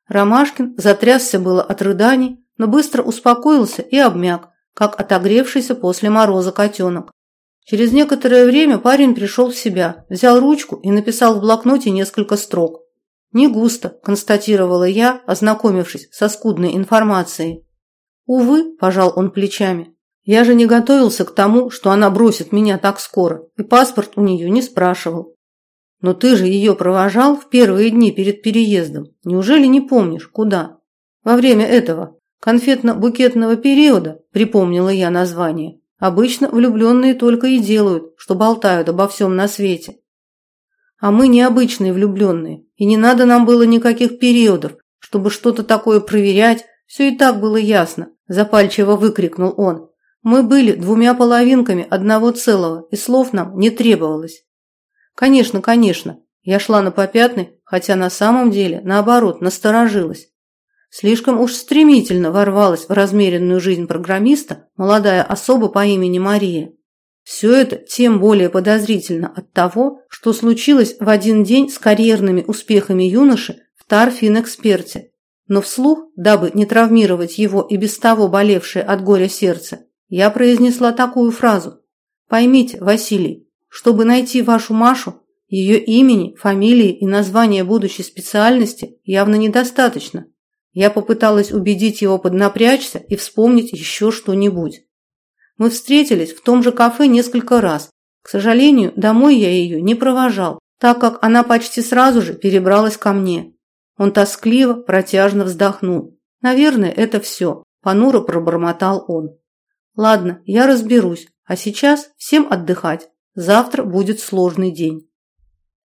A: Ромашкин затрясся было от рыданий, но быстро успокоился и обмяк, как отогревшийся после мороза котенок. Через некоторое время парень пришел в себя, взял ручку и написал в блокноте несколько строк. «Не густо», – констатировала я, ознакомившись со скудной информацией. «Увы», – пожал он плечами, – «я же не готовился к тому, что она бросит меня так скоро, и паспорт у нее не спрашивал». «Но ты же ее провожал в первые дни перед переездом. Неужели не помнишь, куда?» «Во время этого, конфетно-букетного периода, припомнила я название, обычно влюбленные только и делают, что болтают обо всем на свете. А мы необычные влюбленные, и не надо нам было никаких периодов, чтобы что-то такое проверять, все и так было ясно, запальчиво выкрикнул он. Мы были двумя половинками одного целого, и слов нам не требовалось. Конечно, конечно, я шла на попятный, хотя на самом деле, наоборот, насторожилась. Слишком уж стремительно ворвалась в размеренную жизнь программиста молодая особа по имени Мария. Все это тем более подозрительно от того, что случилось в один день с карьерными успехами юноши в Тарфин-эксперте. Но вслух, дабы не травмировать его и без того болевшее от горя сердце, я произнесла такую фразу. «Поймите, Василий, чтобы найти вашу Машу, ее имени, фамилии и названия будущей специальности явно недостаточно. Я попыталась убедить его поднапрячься и вспомнить еще что-нибудь. Мы встретились в том же кафе несколько раз. К сожалению, домой я ее не провожал, так как она почти сразу же перебралась ко мне. Он тоскливо, протяжно вздохнул. Наверное, это все. Понуро пробормотал он. Ладно, я разберусь, а сейчас всем отдыхать. Завтра будет сложный день.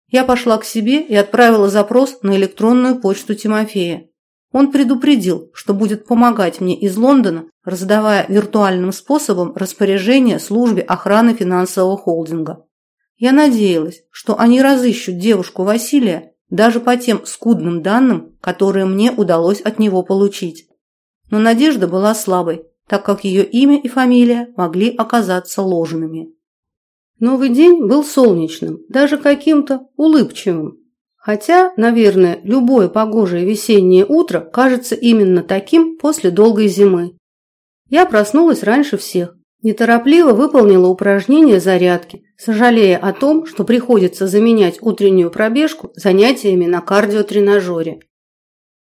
A: Я пошла к себе и отправила запрос на электронную почту Тимофея. Он предупредил, что будет помогать мне из Лондона, раздавая виртуальным способом распоряжения службе охраны финансового холдинга. Я надеялась, что они разыщут девушку Василия даже по тем скудным данным, которые мне удалось от него получить. Но надежда была слабой, так как ее имя и фамилия могли оказаться ложными. Новый день был солнечным, даже каким-то улыбчивым. Хотя, наверное, любое погожее весеннее утро кажется именно таким после долгой зимы. Я проснулась раньше всех, неторопливо выполнила упражнение зарядки, сожалея о том, что приходится заменять утреннюю пробежку занятиями на кардиотренажере.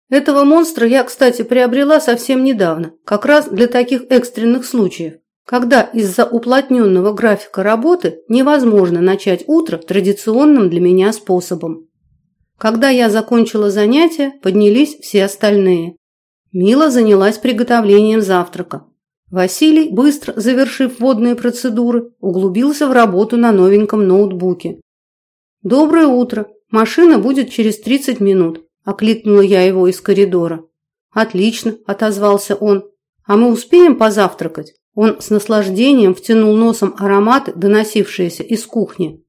A: Этого монстра я, кстати, приобрела совсем недавно, как раз для таких экстренных случаев, когда из-за уплотненного графика работы невозможно начать утро традиционным для меня способом. Когда я закончила занятия, поднялись все остальные. Мила занялась приготовлением завтрака. Василий, быстро завершив водные процедуры, углубился в работу на новеньком ноутбуке. «Доброе утро. Машина будет через 30 минут. – окликнула я его из коридора. «Отлично», – отозвался он. «А мы успеем позавтракать?» Он с наслаждением втянул носом ароматы, доносившиеся из кухни.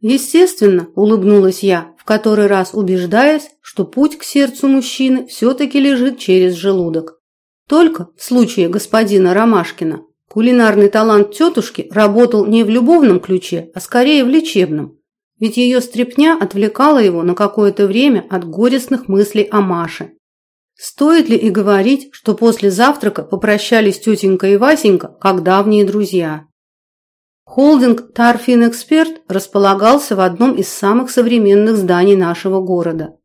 A: «Естественно», – улыбнулась я, в который раз убеждаясь, что путь к сердцу мужчины все-таки лежит через желудок. Только в случае господина Ромашкина кулинарный талант тетушки работал не в любовном ключе, а скорее в лечебном. Ведь ее стряпня отвлекала его на какое-то время от горестных мыслей о Маше. Стоит ли и говорить, что после завтрака попрощались тетенька и Васенька, как давние друзья. Холдинг «Тарфин Эксперт» располагался в одном из самых современных зданий нашего города.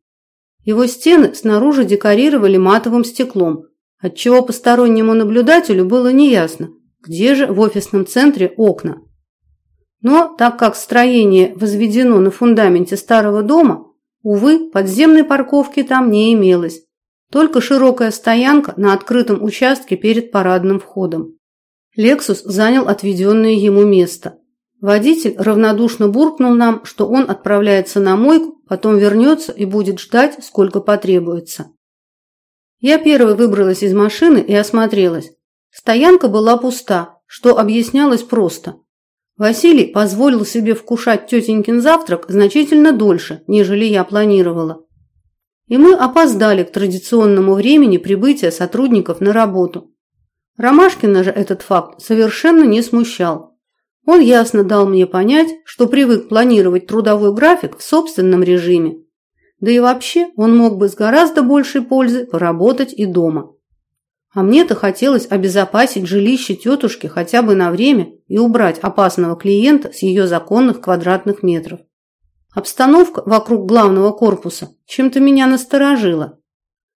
A: Его стены снаружи декорировали матовым стеклом, отчего постороннему наблюдателю было неясно, где же в офисном центре окна. Но так как строение возведено на фундаменте старого дома, увы, подземной парковки там не имелось, только широкая стоянка на открытом участке перед парадным входом. Лексус занял отведенное ему место. Водитель равнодушно буркнул нам, что он отправляется на мойку, потом вернется и будет ждать, сколько потребуется. Я первой выбралась из машины и осмотрелась. Стоянка была пуста, что объяснялось просто. Василий позволил себе вкушать тетенькин завтрак значительно дольше, нежели я планировала. И мы опоздали к традиционному времени прибытия сотрудников на работу. Ромашкина же этот факт совершенно не смущал. Он ясно дал мне понять, что привык планировать трудовой график в собственном режиме. Да и вообще он мог бы с гораздо большей пользой поработать и дома. А мне-то хотелось обезопасить жилище тетушки хотя бы на время и убрать опасного клиента с ее законных квадратных метров. Обстановка вокруг главного корпуса чем-то меня насторожила.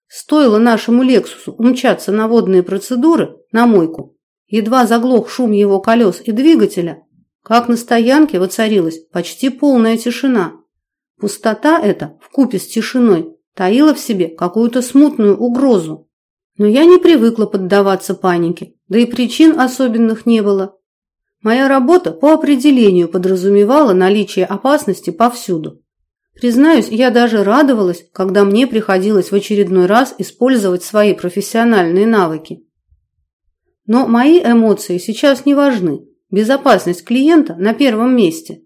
A: Стоило нашему «Лексусу» умчаться на водные процедуры, на мойку, едва заглох шум его колес и двигателя, как на стоянке воцарилась почти полная тишина. Пустота эта, вкупе с тишиной, таила в себе какую-то смутную угрозу. Но я не привыкла поддаваться панике, да и причин особенных не было. Моя работа по определению подразумевала наличие опасности повсюду. Признаюсь, я даже радовалась, когда мне приходилось в очередной раз использовать свои профессиональные навыки. Но мои эмоции сейчас не важны. Безопасность клиента на первом месте.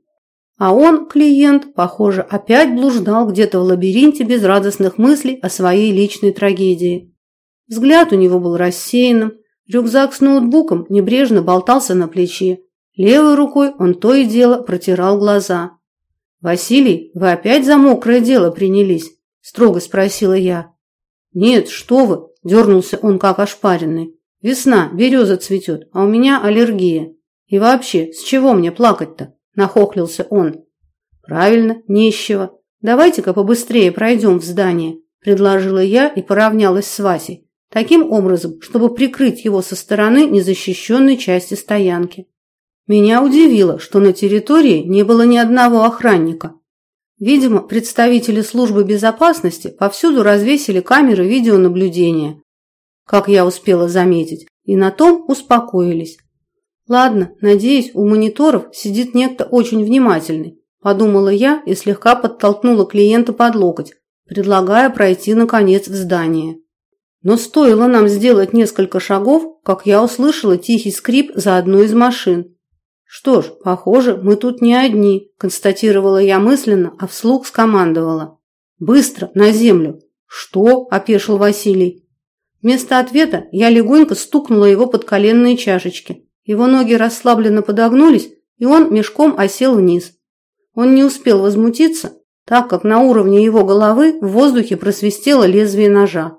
A: А он, клиент, похоже, опять блуждал где-то в лабиринте безрадостных мыслей о своей личной трагедии. Взгляд у него был рассеянным, рюкзак с ноутбуком небрежно болтался на плече. Левой рукой он то и дело протирал глаза. «Василий, вы опять за мокрое дело принялись?» – строго спросила я. «Нет, что вы!» – дернулся он как ошпаренный. «Весна, береза цветет, а у меня аллергия. И вообще, с чего мне плакать-то?» – нахохлился он. «Правильно, нищего. Давайте-ка побыстрее пройдем в здание», – предложила я и поравнялась с Васей таким образом, чтобы прикрыть его со стороны незащищенной части стоянки. Меня удивило, что на территории не было ни одного охранника. Видимо, представители службы безопасности повсюду развесили камеры видеонаблюдения, как я успела заметить, и на том успокоились. Ладно, надеюсь, у мониторов сидит некто очень внимательный, подумала я и слегка подтолкнула клиента под локоть, предлагая пройти наконец в здание. Но стоило нам сделать несколько шагов, как я услышала тихий скрип за одной из машин. Что ж, похоже, мы тут не одни, констатировала я мысленно, а вслух скомандовала: "Быстро на землю". "Что?" опешил Василий. Вместо ответа я легонько стукнула его под коленные чашечки. Его ноги расслабленно подогнулись, и он мешком осел вниз. Он не успел возмутиться, так как на уровне его головы в воздухе просвистело лезвие ножа.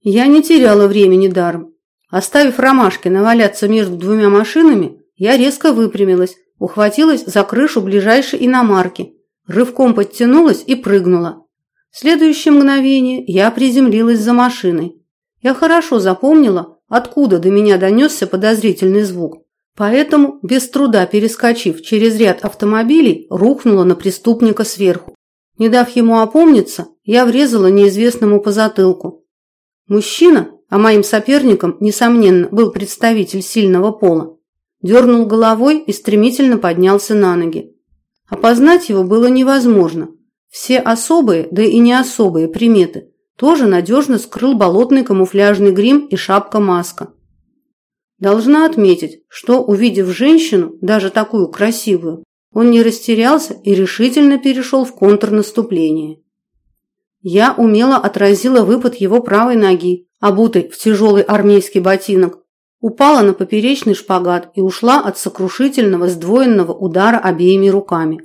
A: Я не теряла времени даром. Оставив ромашки наваляться между двумя машинами, я резко выпрямилась, ухватилась за крышу ближайшей иномарки, рывком подтянулась и прыгнула. В следующее мгновение я приземлилась за машиной. Я хорошо запомнила, откуда до меня донесся подозрительный звук. Поэтому, без труда перескочив через ряд автомобилей, рухнула на преступника сверху. Не дав ему опомниться, я врезала неизвестному по затылку. Мужчина, а моим соперником, несомненно, был представитель сильного пола, дернул головой и стремительно поднялся на ноги. Опознать его было невозможно. Все особые, да и не особые приметы тоже надежно скрыл болотный камуфляжный грим и шапка-маска. Должна отметить, что, увидев женщину, даже такую красивую, он не растерялся и решительно перешел в контрнаступление. Я умело отразила выпад его правой ноги, обутой в тяжелый армейский ботинок, упала на поперечный шпагат и ушла от сокрушительного сдвоенного удара обеими руками.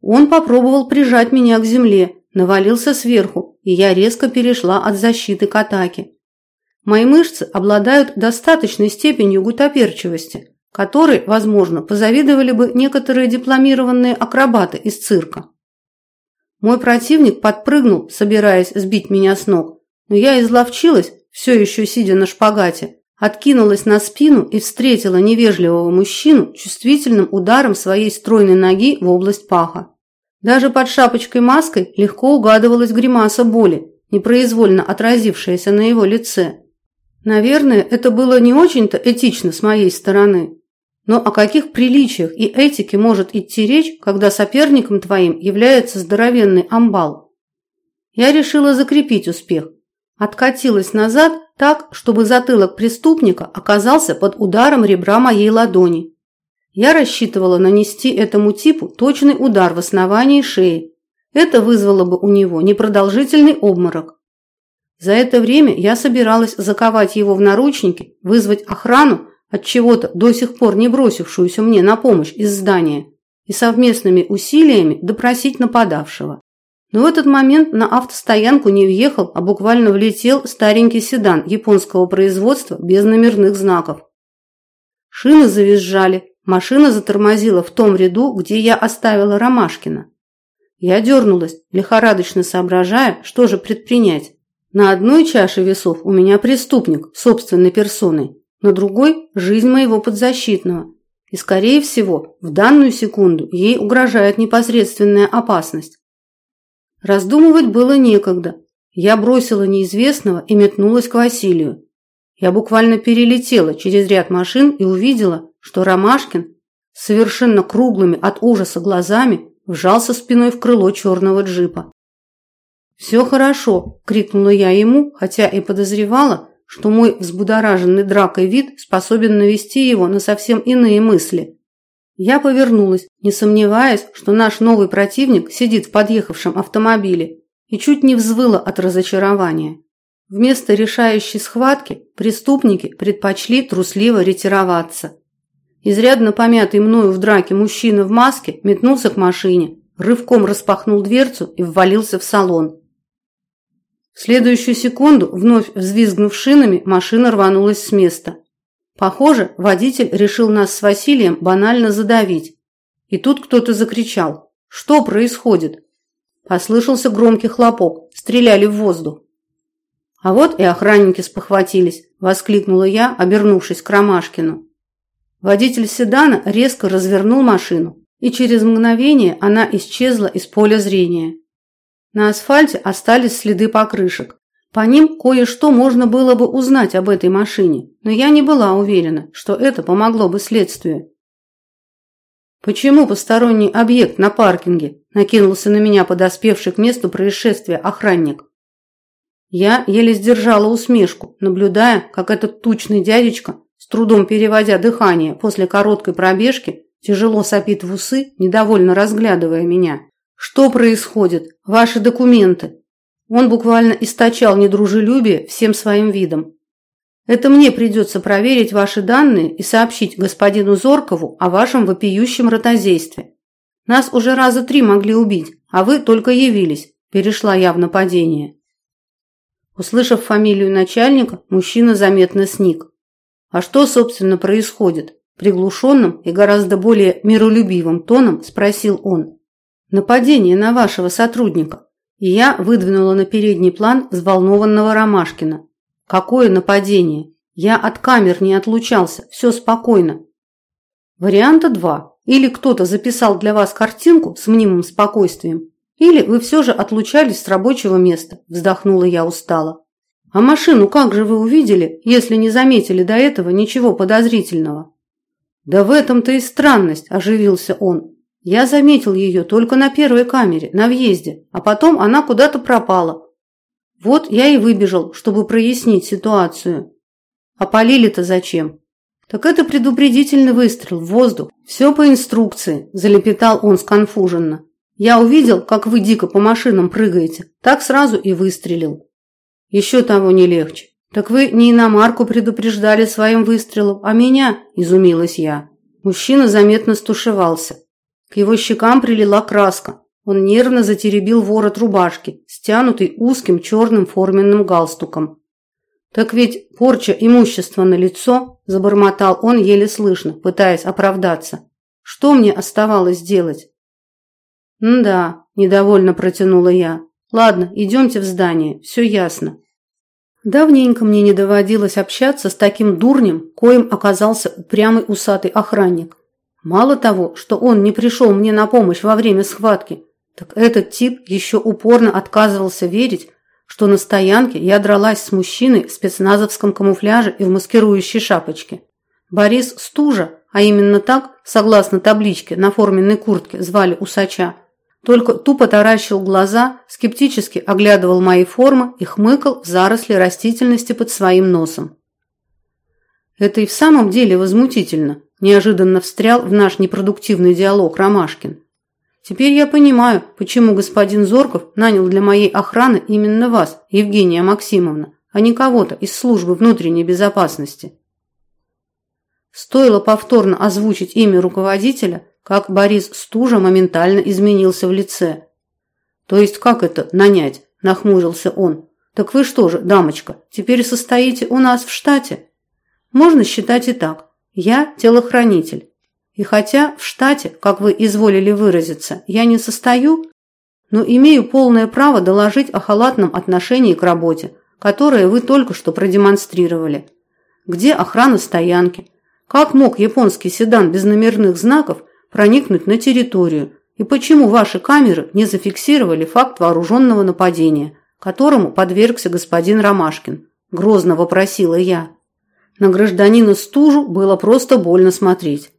A: Он попробовал прижать меня к земле, навалился сверху, и я резко перешла от защиты к атаке. Мои мышцы обладают достаточной степенью гутоперчивости, которой, возможно, позавидовали бы некоторые дипломированные акробаты из цирка. Мой противник подпрыгнул, собираясь сбить меня с ног, но я изловчилась, все еще сидя на шпагате, откинулась на спину и встретила невежливого мужчину чувствительным ударом своей стройной ноги в область паха. Даже под шапочкой-маской легко угадывалась гримаса боли, непроизвольно отразившаяся на его лице. Наверное, это было не очень-то этично с моей стороны. Но о каких приличиях и этике может идти речь, когда соперником твоим является здоровенный амбал? Я решила закрепить успех. Откатилась назад так, чтобы затылок преступника оказался под ударом ребра моей ладони. Я рассчитывала нанести этому типу точный удар в основании шеи. Это вызвало бы у него непродолжительный обморок. За это время я собиралась заковать его в наручники, вызвать охрану, от чего-то до сих пор не бросившуюся мне на помощь из здания, и совместными усилиями допросить нападавшего. Но в этот момент на автостоянку не въехал, а буквально влетел старенький седан японского производства без номерных знаков. Шины завизжали, машина затормозила в том ряду, где я оставила Ромашкина. Я дернулась, лихорадочно соображая, что же предпринять. На одной чаше весов у меня преступник собственной персоной, на другой – жизнь моего подзащитного. И, скорее всего, в данную секунду ей угрожает непосредственная опасность. Раздумывать было некогда. Я бросила неизвестного и метнулась к Василию. Я буквально перелетела через ряд машин и увидела, что Ромашкин совершенно круглыми от ужаса глазами вжался спиной в крыло черного джипа. «Все хорошо!» – крикнула я ему, хотя и подозревала, что мой взбудораженный дракой вид способен навести его на совсем иные мысли. Я повернулась, не сомневаясь, что наш новый противник сидит в подъехавшем автомобиле, и чуть не взвыла от разочарования. Вместо решающей схватки преступники предпочли трусливо ретироваться. Изрядно помятый мною в драке мужчина в маске метнулся к машине, рывком распахнул дверцу и ввалился в салон. В следующую секунду, вновь взвизгнув шинами, машина рванулась с места. Похоже, водитель решил нас с Василием банально задавить. И тут кто-то закричал: "Что происходит?" Послышался громкий хлопок. Стреляли в воздух. А вот и охранники спохватились, воскликнула я, обернувшись к Ромашкину. Водитель седана резко развернул машину, и через мгновение она исчезла из поля зрения. На асфальте остались следы покрышек. По ним кое-что можно было бы узнать об этой машине, но я не была уверена, что это помогло бы следствию. Почему посторонний объект на паркинге? Накинулся на меня подоспевший к месту происшествия охранник. Я еле сдержала усмешку, наблюдая, как этот тучный дядечка, с трудом переводя дыхание после короткой пробежки, тяжело сопит в усы, недовольно разглядывая меня. Что происходит? Ваши документы. Он буквально источал недружелюбие всем своим видом. Это мне придется проверить ваши данные и сообщить господину Зоркову о вашем вопиющем ротозействе. Нас уже раза три могли убить, а вы только явились. Перешла я в нападение. Услышав фамилию начальника, мужчина заметно сник. А что, собственно, происходит? Приглушенным и гораздо более миролюбивым тоном спросил он. Нападение на вашего сотрудника. И я выдвинула на передний план взволнованного Ромашкина. Какое нападение? Я от камер не отлучался, все спокойно. Варианта два. Или кто-то записал для вас картинку с мнимым спокойствием, или вы все же отлучались с рабочего места, вздохнула я устало. А машину как же вы увидели, если не заметили до этого ничего подозрительного? Да в этом-то и странность, оживился он. Я заметил ее только на первой камере, на въезде, а потом она куда-то пропала. Вот я и выбежал, чтобы прояснить ситуацию. А полили-то зачем? Так это предупредительный выстрел в воздух. Все по инструкции, залепетал он сконфуженно. Я увидел, как вы дико по машинам прыгаете. Так сразу и выстрелил. Еще того не легче. Так вы не иномарку предупреждали своим выстрелом, а меня, изумилась я. Мужчина заметно стушевался. К его щекам прилила краска. Он нервно затеребил ворот рубашки, стянутый узким черным форменным галстуком. Так ведь порча имущества на лицо, забормотал он еле слышно, пытаясь оправдаться. Что мне оставалось делать? «Да», – недовольно протянула я. «Ладно, идемте в здание, все ясно». Давненько мне не доводилось общаться с таким дурнем, коим оказался упрямый усатый охранник. Мало того, что он не пришел мне на помощь во время схватки, так этот тип еще упорно отказывался верить, что на стоянке я дралась с мужчиной в спецназовском камуфляже и в маскирующей шапочке. Борис Стужа, а именно так, согласно табличке на форменной куртке, звали усача, только тупо таращил глаза, скептически оглядывал мои формы и хмыкал в заросли растительности под своим носом. Это и в самом деле возмутительно, неожиданно встрял в наш непродуктивный диалог Ромашкин. Теперь я понимаю, почему господин Зорков нанял для моей охраны именно вас, Евгения Максимовна, а не кого-то из службы внутренней безопасности. Стоило повторно озвучить имя руководителя, как Борис Стужа моментально изменился в лице. То есть как это нанять? нахмурился он. Так вы что же, дамочка, теперь состоите у нас в штате? Можно считать и так. Я телохранитель. И хотя в штате, как вы изволили выразиться, я не состою, но имею полное право доложить о халатном отношении к работе, которое вы только что продемонстрировали. Где охрана стоянки? Как мог японский седан без номерных знаков проникнуть на территорию? И почему ваши камеры не зафиксировали факт вооруженного нападения, которому подвергся господин Ромашкин? Грозно вопросила я. На гражданина Стужу было просто больно смотреть.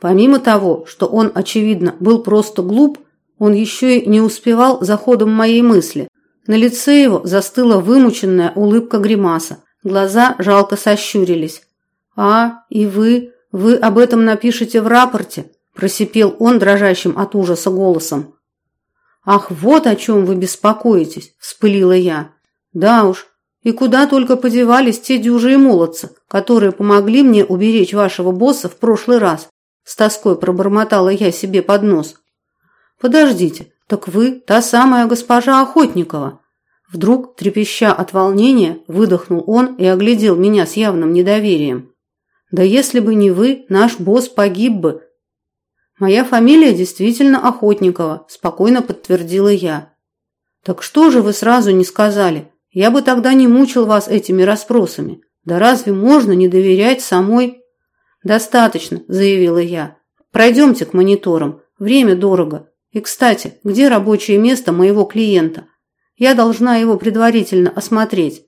A: Помимо того, что он, очевидно, был просто глуп, он еще и не успевал за ходом моей мысли. На лице его застыла вымученная улыбка гримаса. Глаза жалко сощурились. «А, и вы? Вы об этом напишете в рапорте?» просипел он дрожащим от ужаса голосом. «Ах, вот о чем вы беспокоитесь!» – вспылила я. «Да уж, и куда только подевались те дюжие молодцы, которые помогли мне уберечь вашего босса в прошлый раз. С тоской пробормотала я себе под нос. Подождите, так вы та самая госпожа Охотникова? Вдруг, трепеща от волнения, выдохнул он и оглядел меня с явным недоверием. Да если бы не вы, наш босс погиб бы. Моя фамилия действительно Охотникова, спокойно подтвердила я. Так что же вы сразу не сказали? Я бы тогда не мучил вас этими расспросами. Да разве можно не доверять самой «Достаточно», – заявила я. «Пройдемте к мониторам. Время дорого. И, кстати, где рабочее место моего клиента? Я должна его предварительно осмотреть.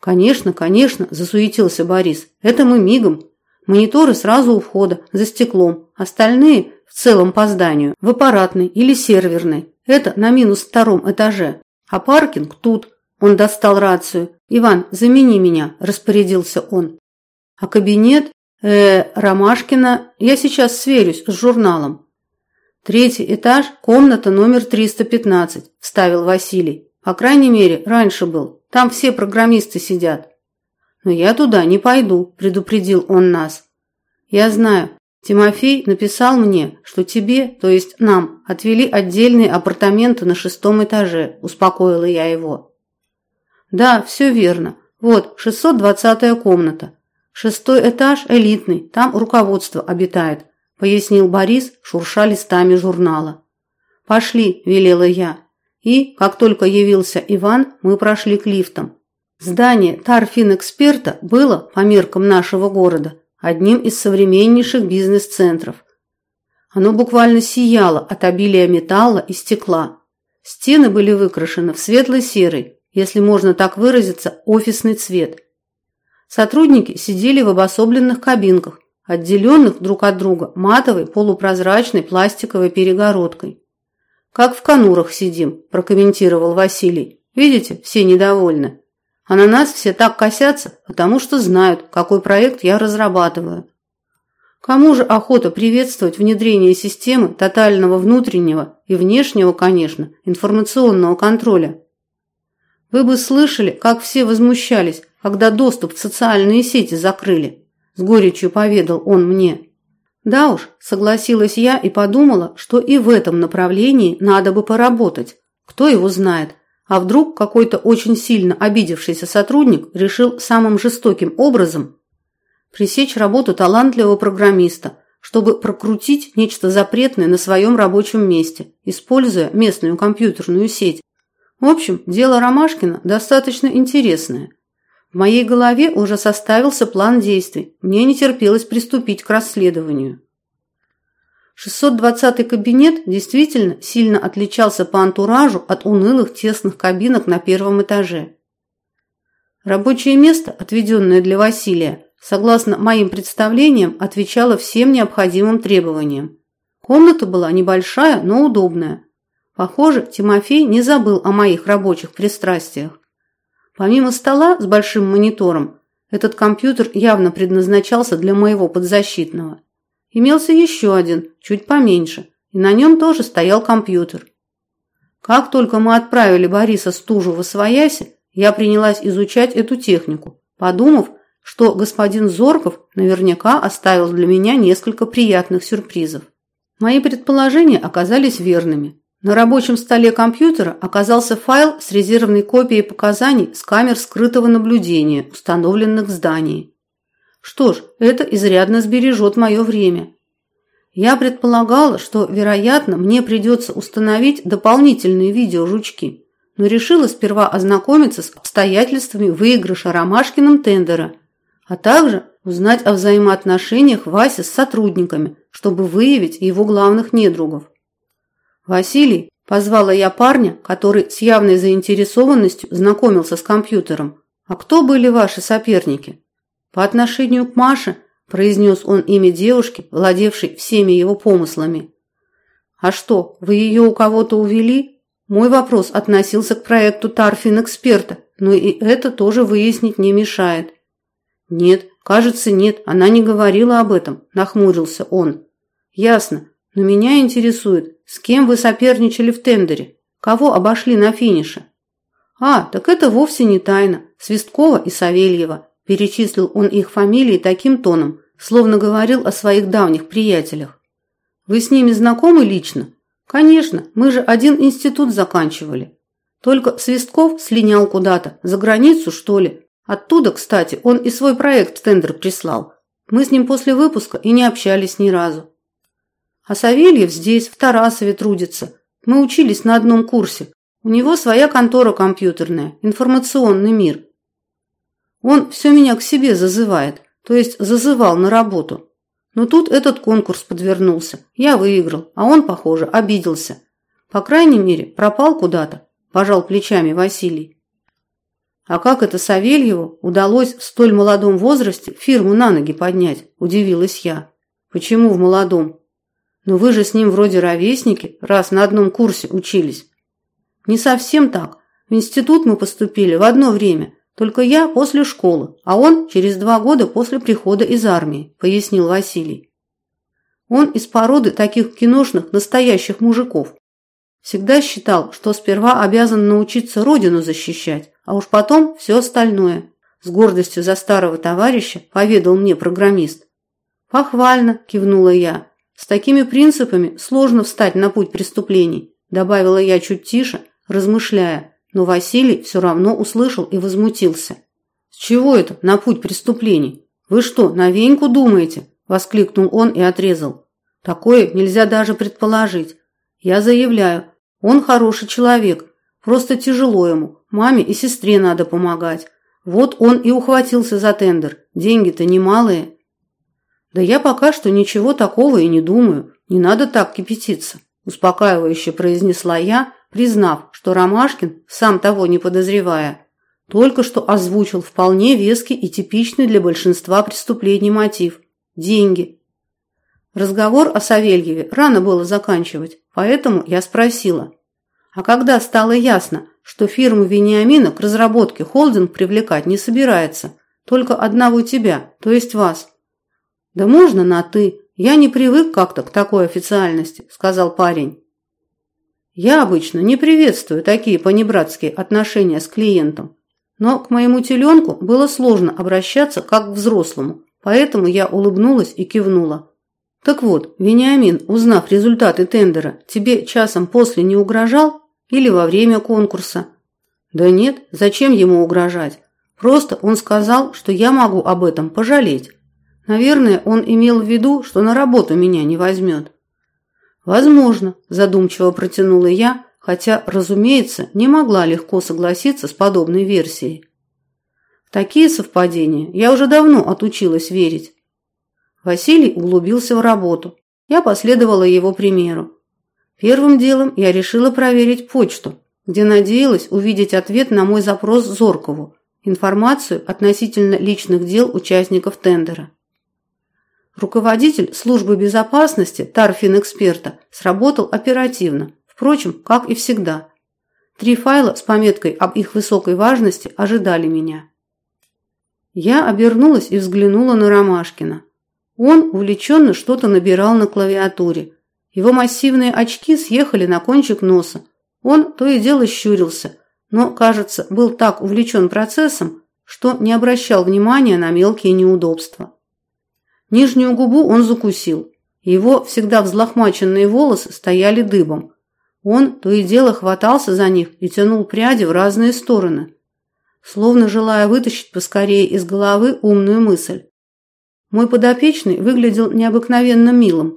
A: Конечно, конечно, засуетился Борис. Это мы мигом. Мониторы сразу у входа, за стеклом. Остальные в целом по зданию, в аппаратной или серверной. Это на минус втором этаже. А паркинг тут. Он достал рацию. «Иван, замени меня», – распорядился он. «А кабинет? Э, Ромашкина? Я сейчас сверюсь с журналом». «Третий этаж, комната номер 315», – вставил Василий. «По крайней мере, раньше был. Там все программисты сидят». «Но я туда не пойду», – предупредил он нас. «Я знаю. Тимофей написал мне, что тебе, то есть нам, отвели отдельные апартаменты на шестом этаже», – успокоила я его. «Да, все верно. Вот, 620-я комната. Шестой этаж элитный, там руководство обитает пояснил Борис, шурша листами журнала. Пошли, велела я. И, как только явился Иван, мы прошли к лифтам. Здание Тарфин-эксперта было, по меркам нашего города, одним из современнейших бизнес-центров. Оно буквально сияло от обилия металла и стекла. Стены были выкрашены в светло-серый, если можно так выразиться, офисный цвет. Сотрудники сидели в обособленных кабинках, отделенных друг от друга матовой полупрозрачной пластиковой перегородкой. «Как в конурах сидим», – прокомментировал Василий. «Видите, все недовольны. А на нас все так косятся, потому что знают, какой проект я разрабатываю. Кому же охота приветствовать внедрение системы тотального внутреннего и внешнего, конечно, информационного контроля? Вы бы слышали, как все возмущались, когда доступ в социальные сети закрыли с горечью поведал он мне. Да уж, согласилась я и подумала, что и в этом направлении надо бы поработать. Кто его знает? А вдруг какой-то очень сильно обидевшийся сотрудник решил самым жестоким образом пресечь работу талантливого программиста, чтобы прокрутить нечто запретное на своем рабочем месте, используя местную компьютерную сеть. В общем, дело Ромашкина достаточно интересное – в моей голове уже составился план действий. Мне не терпелось приступить к расследованию. 620-й кабинет действительно сильно отличался по антуражу от унылых тесных кабинок на первом этаже. Рабочее место, отведенное для Василия, согласно моим представлениям, отвечало всем необходимым требованиям. Комната была небольшая, но удобная. Похоже, Тимофей не забыл о моих рабочих пристрастиях. Помимо стола с большим монитором, этот компьютер явно предназначался для моего подзащитного. Имелся еще один, чуть поменьше, и на нем тоже стоял компьютер. Как только мы отправили Бориса Стужу в Освояси, я принялась изучать эту технику, подумав, что господин Зорков наверняка оставил для меня несколько приятных сюрпризов. Мои предположения оказались верными. На рабочем столе компьютера оказался файл с резервной копией показаний с камер скрытого наблюдения, установленных в здании. Что ж, это изрядно сбережет мое время. Я предполагала, что, вероятно, мне придется установить дополнительные видеожучки, но решила сперва ознакомиться с обстоятельствами выигрыша Ромашкиным тендера, а также узнать о взаимоотношениях Васи с сотрудниками, чтобы выявить его главных недругов. «Василий», – позвала я парня, который с явной заинтересованностью знакомился с компьютером. «А кто были ваши соперники?» «По отношению к Маше», – произнес он имя девушки, владевшей всеми его помыслами. «А что, вы ее у кого-то увели?» Мой вопрос относился к проекту Тарфин-эксперта, но и это тоже выяснить не мешает. «Нет, кажется, нет, она не говорила об этом», – нахмурился он. «Ясно, но меня интересует, с кем вы соперничали в тендере? Кого обошли на финише? А, так это вовсе не тайна. Свисткова и Савельева. Перечислил он их фамилии таким тоном, словно говорил о своих давних приятелях. Вы с ними знакомы лично? Конечно, мы же один институт заканчивали. Только Свистков слинял куда-то, за границу, что ли. Оттуда, кстати, он и свой проект в тендер прислал. Мы с ним после выпуска и не общались ни разу. А Савельев здесь, в Тарасове, трудится. Мы учились на одном курсе. У него своя контора компьютерная, информационный мир. Он все меня к себе зазывает, то есть зазывал на работу. Но тут этот конкурс подвернулся. Я выиграл, а он, похоже, обиделся. По крайней мере, пропал куда-то. пожал плечами Василий. А как это Савельеву удалось в столь молодом возрасте фирму на ноги поднять, удивилась я. Почему в молодом? Ну вы же с ним вроде ровесники, раз на одном курсе учились. Не совсем так. В институт мы поступили в одно время, только я после школы, а он через два года после прихода из армии, пояснил Василий. Он из породы таких киношных настоящих мужиков. Всегда считал, что сперва обязан научиться родину защищать, а уж потом все остальное. С гордостью за старого товарища поведал мне программист. Похвально, кивнула я. С такими принципами сложно встать на путь преступлений, добавила я чуть тише, размышляя, но Василий все равно услышал и возмутился. С чего это на путь преступлений? Вы что, на веньку думаете? воскликнул он и отрезал. Такое нельзя даже предположить. Я заявляю, он хороший человек, просто тяжело ему. Маме и сестре надо помогать. Вот он и ухватился за тендер. Деньги-то немалые. Да я пока что ничего такого и не думаю. Не надо так кипятиться, успокаивающе произнесла я, признав, что Ромашкин, сам того не подозревая, только что озвучил вполне веский и типичный для большинства преступлений мотив деньги. Разговор о Савельеве рано было заканчивать, поэтому я спросила: "А когда стало ясно, что фирму Вениамина к разработке холдинг привлекать не собирается, только одного тебя, то есть вас?" "Да можно на ты. Я не привык как-то к такой официальности", сказал парень. Я обычно не приветствую такие понебратские отношения с клиентом, но к моему теленку было сложно обращаться как к взрослому, поэтому я улыбнулась и кивнула. Так вот, Вениамин, узнав результаты тендера, тебе часом после не угрожал или во время конкурса? Да нет, зачем ему угрожать? Просто он сказал, что я могу об этом пожалеть. Наверное, он имел в виду, что на работу меня не возьмет. Возможно, задумчиво протянула я, хотя, разумеется, не могла легко согласиться с подобной версией. Такие совпадения я уже давно отучилась верить. Василий углубился в работу. Я последовала его примеру. Первым делом я решила проверить почту, где надеялась увидеть ответ на мой запрос Зоркову, информацию относительно личных дел участников тендера. Руководитель службы безопасности Тарфин-эксперта сработал оперативно, впрочем, как и всегда. Три файла с пометкой об их высокой важности ожидали меня. Я обернулась и взглянула на Ромашкина. Он увлеченно что-то набирал на клавиатуре. Его массивные очки съехали на кончик носа. Он то и дело щурился, но, кажется, был так увлечен процессом, что не обращал внимания на мелкие неудобства. Нижнюю губу он закусил. Его всегда взлохмаченные волосы стояли дыбом. Он то и дело хватался за них и тянул пряди в разные стороны, словно желая вытащить поскорее из головы умную мысль. Мой подопечный выглядел необыкновенно милым.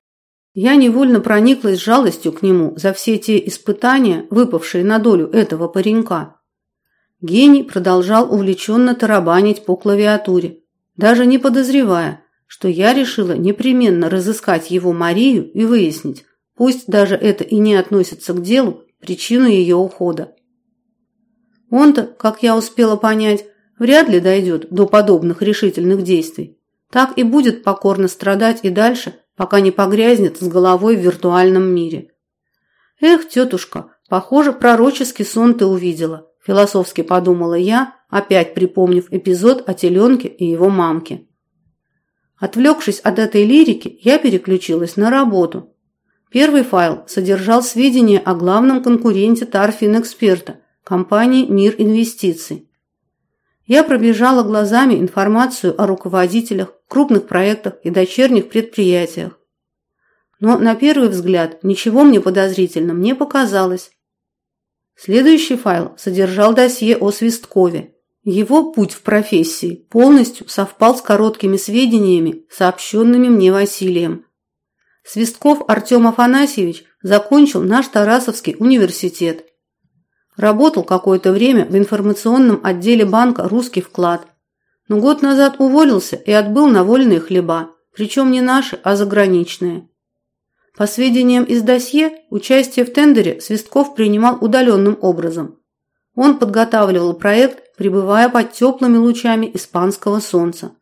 A: Я невольно прониклась жалостью к нему за все те испытания, выпавшие на долю этого паренька. Гений продолжал увлеченно тарабанить по клавиатуре, даже не подозревая, что я решила непременно разыскать его Марию и выяснить, пусть даже это и не относится к делу, причину ее ухода. Он-то, как я успела понять, вряд ли дойдет до подобных решительных действий. Так и будет покорно страдать и дальше, пока не погрязнет с головой в виртуальном мире. Эх, тетушка, похоже, пророческий сон ты увидела, философски подумала я, опять припомнив эпизод о теленке и его мамке. Отвлекшись от этой лирики, я переключилась на работу. Первый файл содержал сведения о главном конкуренте Тарфин-эксперта компании Мир инвестиций. Я пробежала глазами информацию о руководителях, крупных проектах и дочерних предприятиях. Но на первый взгляд ничего мне подозрительным не показалось. Следующий файл содержал досье о Свисткове, его путь в профессии полностью совпал с короткими сведениями, сообщенными мне Василием. Свистков Артем Афанасьевич закончил наш Тарасовский университет. Работал какое-то время в информационном отделе банка «Русский вклад». Но год назад уволился и отбыл на вольные хлеба, причем не наши, а заграничные. По сведениям из досье, участие в тендере Свистков принимал удаленным образом – Он подготавливал проект, пребывая под теплыми лучами испанского солнца.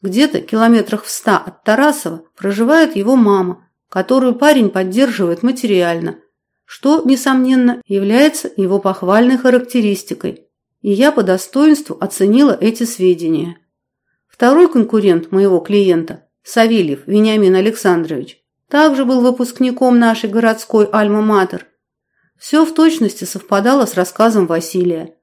A: Где-то километрах в ста от Тарасова проживает его мама, которую парень поддерживает материально, что, несомненно, является его похвальной характеристикой. И я по достоинству оценила эти сведения. Второй конкурент моего клиента, Савельев Вениамин Александрович, также был выпускником нашей городской альма-матер. Все в точности совпадало с рассказом Василия.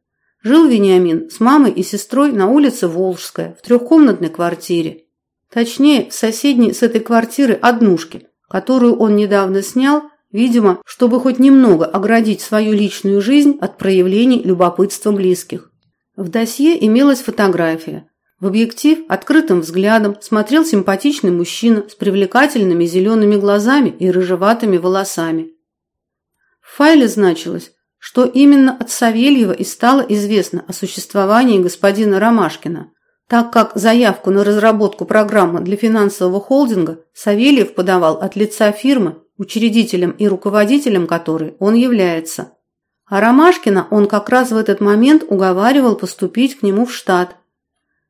A: Жил Вениамин с мамой и сестрой на улице Волжская в трехкомнатной квартире. Точнее, в соседней с этой квартиры однушке, которую он недавно снял, видимо, чтобы хоть немного оградить свою личную жизнь от проявлений любопытства близких. В досье имелась фотография. В объектив открытым взглядом смотрел симпатичный мужчина с привлекательными зелеными глазами и рыжеватыми волосами. В файле значилось, что именно от Савельева и стало известно о существовании господина Ромашкина, так как заявку на разработку программы для финансового холдинга Савельев подавал от лица фирмы, учредителем и руководителем которой он является. А Ромашкина он как раз в этот момент уговаривал поступить к нему в штат.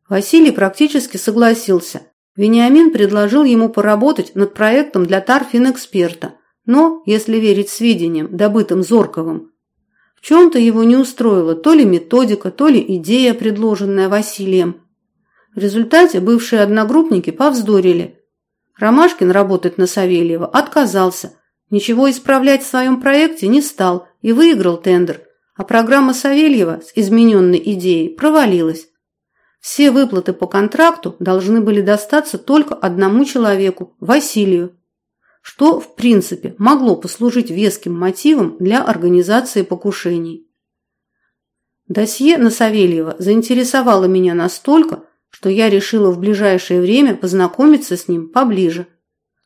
A: Василий практически согласился. Вениамин предложил ему поработать над проектом для Тарфинэксперта, но, если верить сведениям, добытым Зорковым, чем-то его не устроила то ли методика, то ли идея, предложенная Василием. В результате бывшие одногруппники повздорили. Ромашкин работать на Савельева отказался, ничего исправлять в своем проекте не стал и выиграл тендер, а программа Савельева с измененной идеей провалилась. Все выплаты по контракту должны были достаться только одному человеку – Василию что, в принципе, могло послужить веским мотивом для организации покушений. Досье на Савельева заинтересовало меня настолько, что я решила в ближайшее время познакомиться с ним поближе.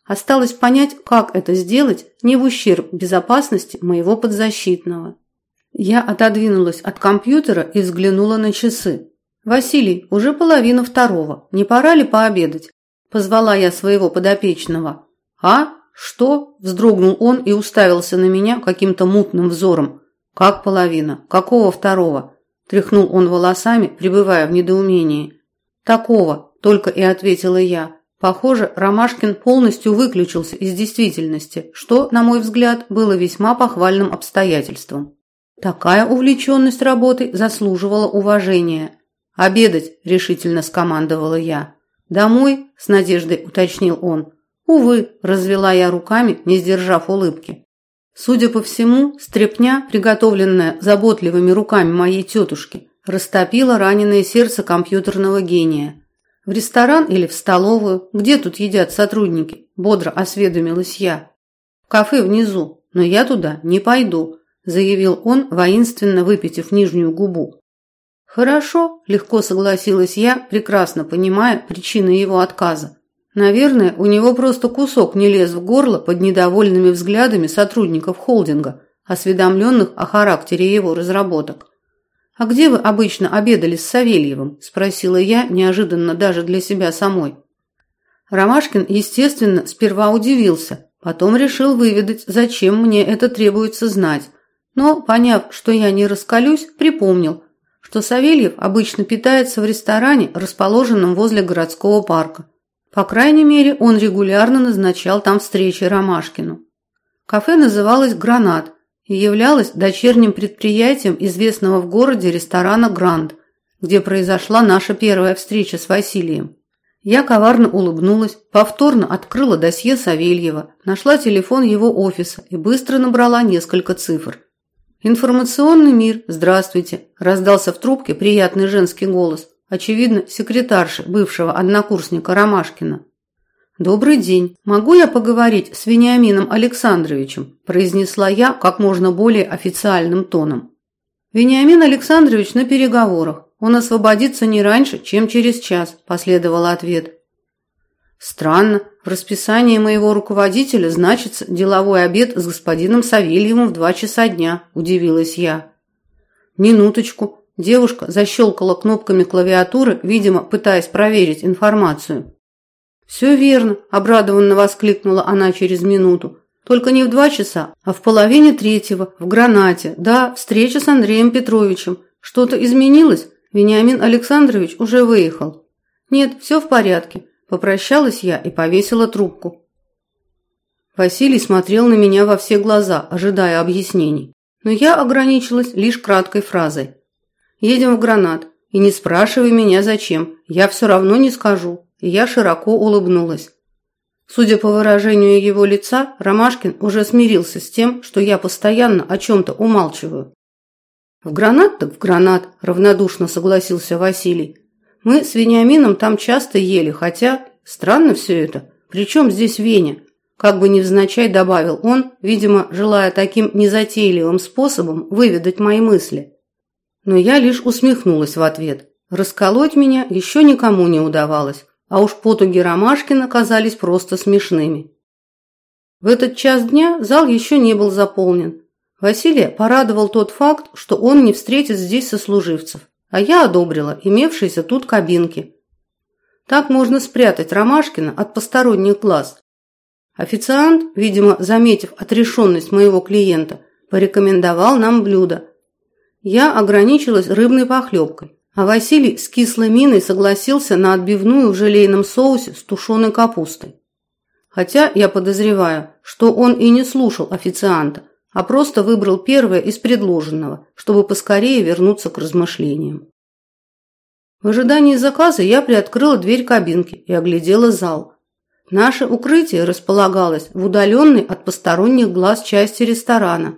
A: Осталось понять, как это сделать не в ущерб безопасности моего подзащитного. Я отодвинулась от компьютера и взглянула на часы. «Василий, уже половина второго. Не пора ли пообедать?» Позвала я своего подопечного. «А?» «Что?» – вздрогнул он и уставился на меня каким-то мутным взором. «Как половина? Какого второго?» – тряхнул он волосами, пребывая в недоумении. «Такого», – только и ответила я. Похоже, Ромашкин полностью выключился из действительности, что, на мой взгляд, было весьма похвальным обстоятельством. Такая увлеченность работой заслуживала уважения. «Обедать», – решительно скомандовала я. «Домой?» – с надеждой уточнил он. Увы, развела я руками, не сдержав улыбки. Судя по всему, стрепня, приготовленная заботливыми руками моей тетушки, растопила раненое сердце компьютерного гения. В ресторан или в столовую, где тут едят сотрудники, бодро осведомилась я. В кафе внизу, но я туда не пойду, заявил он, воинственно выпитив нижнюю губу. Хорошо, легко согласилась я, прекрасно понимая причины его отказа. Наверное, у него просто кусок не лез в горло под недовольными взглядами сотрудников холдинга, осведомленных о характере его разработок. «А где вы обычно обедали с Савельевым?» – спросила я, неожиданно даже для себя самой. Ромашкин, естественно, сперва удивился, потом решил выведать, зачем мне это требуется знать. Но, поняв, что я не раскалюсь, припомнил, что Савельев обычно питается в ресторане, расположенном возле городского парка. По крайней мере, он регулярно назначал там встречи Ромашкину. Кафе называлось «Гранат» и являлось дочерним предприятием известного в городе ресторана «Гранд», где произошла наша первая встреча с Василием. Я коварно улыбнулась, повторно открыла досье Савельева, нашла телефон его офиса и быстро набрала несколько цифр. «Информационный мир, здравствуйте», – раздался в трубке приятный женский голос очевидно, секретарши бывшего однокурсника Ромашкина. «Добрый день. Могу я поговорить с Вениамином Александровичем?» – произнесла я как можно более официальным тоном. «Вениамин Александрович на переговорах. Он освободится не раньше, чем через час», – последовал ответ. «Странно. В расписании моего руководителя значится деловой обед с господином Савельевым в два часа дня», – удивилась я. «Минуточку. Девушка защелкала кнопками клавиатуры, видимо, пытаясь проверить информацию. «Все верно», – обрадованно воскликнула она через минуту. Только не в два часа, а в половине третьего, в Гранате. Да, встреча с Андреем Петровичем. Что-то изменилось? Вениамин Александрович уже выехал. Нет, все в порядке. Попрощалась я и повесила трубку. Василий смотрел на меня во все глаза, ожидая объяснений. Но я ограничилась лишь краткой фразой. «Едем в Гранат. И не спрашивай меня, зачем. Я все равно не скажу». И я широко улыбнулась. Судя по выражению его лица, Ромашкин уже смирился с тем, что я постоянно о чем-то умалчиваю. «В Гранат так в Гранат», – равнодушно согласился Василий. «Мы с Вениамином там часто ели, хотя странно все это. Причем здесь Веня?» Как бы невзначай добавил он, видимо, желая таким незатейливым способом выведать мои мысли. Но я лишь усмехнулась в ответ. Расколоть меня еще никому не удавалось, а уж потуги Ромашкина казались просто смешными. В этот час дня зал еще не был заполнен. Василия порадовал тот факт, что он не встретит здесь сослуживцев, а я одобрила имевшиеся тут кабинки. Так можно спрятать Ромашкина от посторонних глаз. Официант, видимо, заметив отрешенность моего клиента, порекомендовал нам блюдо. Я ограничилась рыбной похлебкой, а Василий с кислой миной согласился на отбивную в желейном соусе с тушеной капустой. Хотя я подозреваю, что он и не слушал официанта, а просто выбрал первое из предложенного, чтобы поскорее вернуться к размышлениям. В ожидании заказа я приоткрыла дверь кабинки и оглядела зал. Наше укрытие располагалось в удаленной от посторонних глаз части ресторана.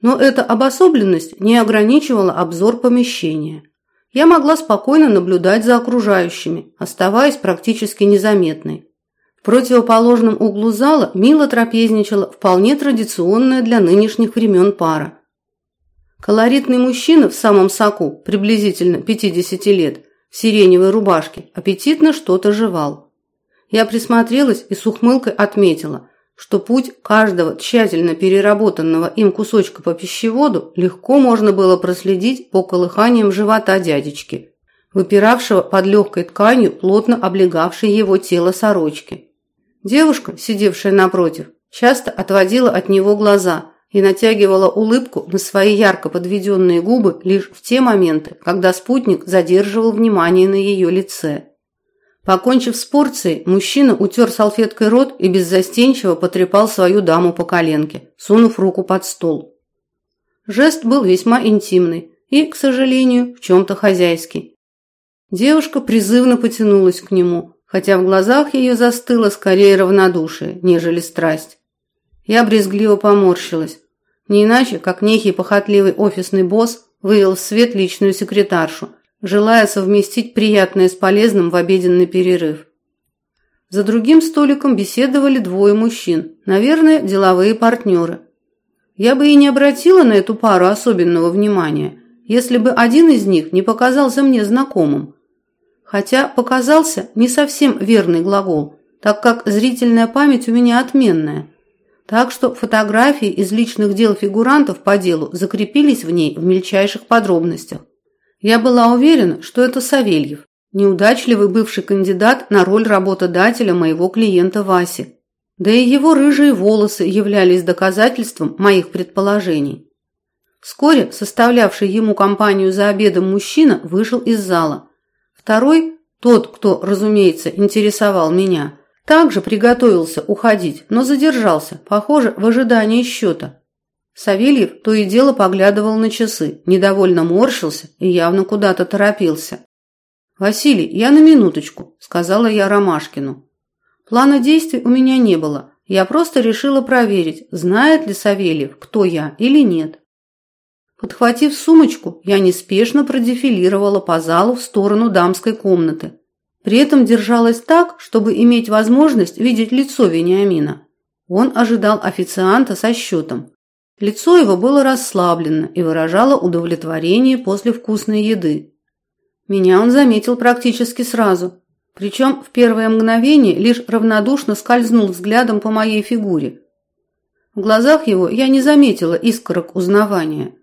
A: Но эта обособленность не ограничивала обзор помещения. Я могла спокойно наблюдать за окружающими, оставаясь практически незаметной. В противоположном углу зала мило трапезничала вполне традиционная для нынешних времен пара. Колоритный мужчина в самом соку, приблизительно 50 лет, в сиреневой рубашке, аппетитно что-то жевал. Я присмотрелась и с ухмылкой отметила, что путь каждого тщательно переработанного им кусочка по пищеводу легко можно было проследить по колыханиям живота дядечки, выпиравшего под легкой тканью, плотно облегавшей его тело сорочки. Девушка, сидевшая напротив, часто отводила от него глаза и натягивала улыбку на свои ярко подведенные губы лишь в те моменты, когда спутник задерживал внимание на ее лице. Покончив с порцией, мужчина утер салфеткой рот и беззастенчиво потрепал свою даму по коленке, сунув руку под стол. Жест был весьма интимный и, к сожалению, в чем-то хозяйский. Девушка призывно потянулась к нему, хотя в глазах ее застыло скорее равнодушие, нежели страсть. Я брезгливо поморщилась. Не иначе, как некий похотливый офисный босс вывел в свет личную секретаршу – желая совместить приятное с полезным в обеденный перерыв. За другим столиком беседовали двое мужчин, наверное, деловые партнеры. Я бы и не обратила на эту пару особенного внимания, если бы один из них не показался мне знакомым. Хотя показался не совсем верный глагол, так как зрительная память у меня отменная. Так что фотографии из личных дел фигурантов по делу закрепились в ней в мельчайших подробностях. Я была уверена, что это Савельев, неудачливый бывший кандидат на роль работодателя моего клиента Васи. Да и его рыжие волосы являлись доказательством моих предположений. Вскоре составлявший ему компанию за обедом мужчина вышел из зала. Второй, тот, кто, разумеется, интересовал меня, также приготовился уходить, но задержался, похоже, в ожидании счета. Савельев то и дело поглядывал на часы, недовольно морщился и явно куда-то торопился. «Василий, я на минуточку», – сказала я Ромашкину. Плана действий у меня не было. Я просто решила проверить, знает ли Савельев, кто я или нет. Подхватив сумочку, я неспешно продефилировала по залу в сторону дамской комнаты. При этом держалась так, чтобы иметь возможность видеть лицо Вениамина. Он ожидал официанта со счетом. Лицо его было расслаблено и выражало удовлетворение после вкусной еды. Меня он заметил практически сразу, причем в первое мгновение лишь равнодушно скользнул взглядом по моей фигуре. В глазах его я не заметила искорок узнавания,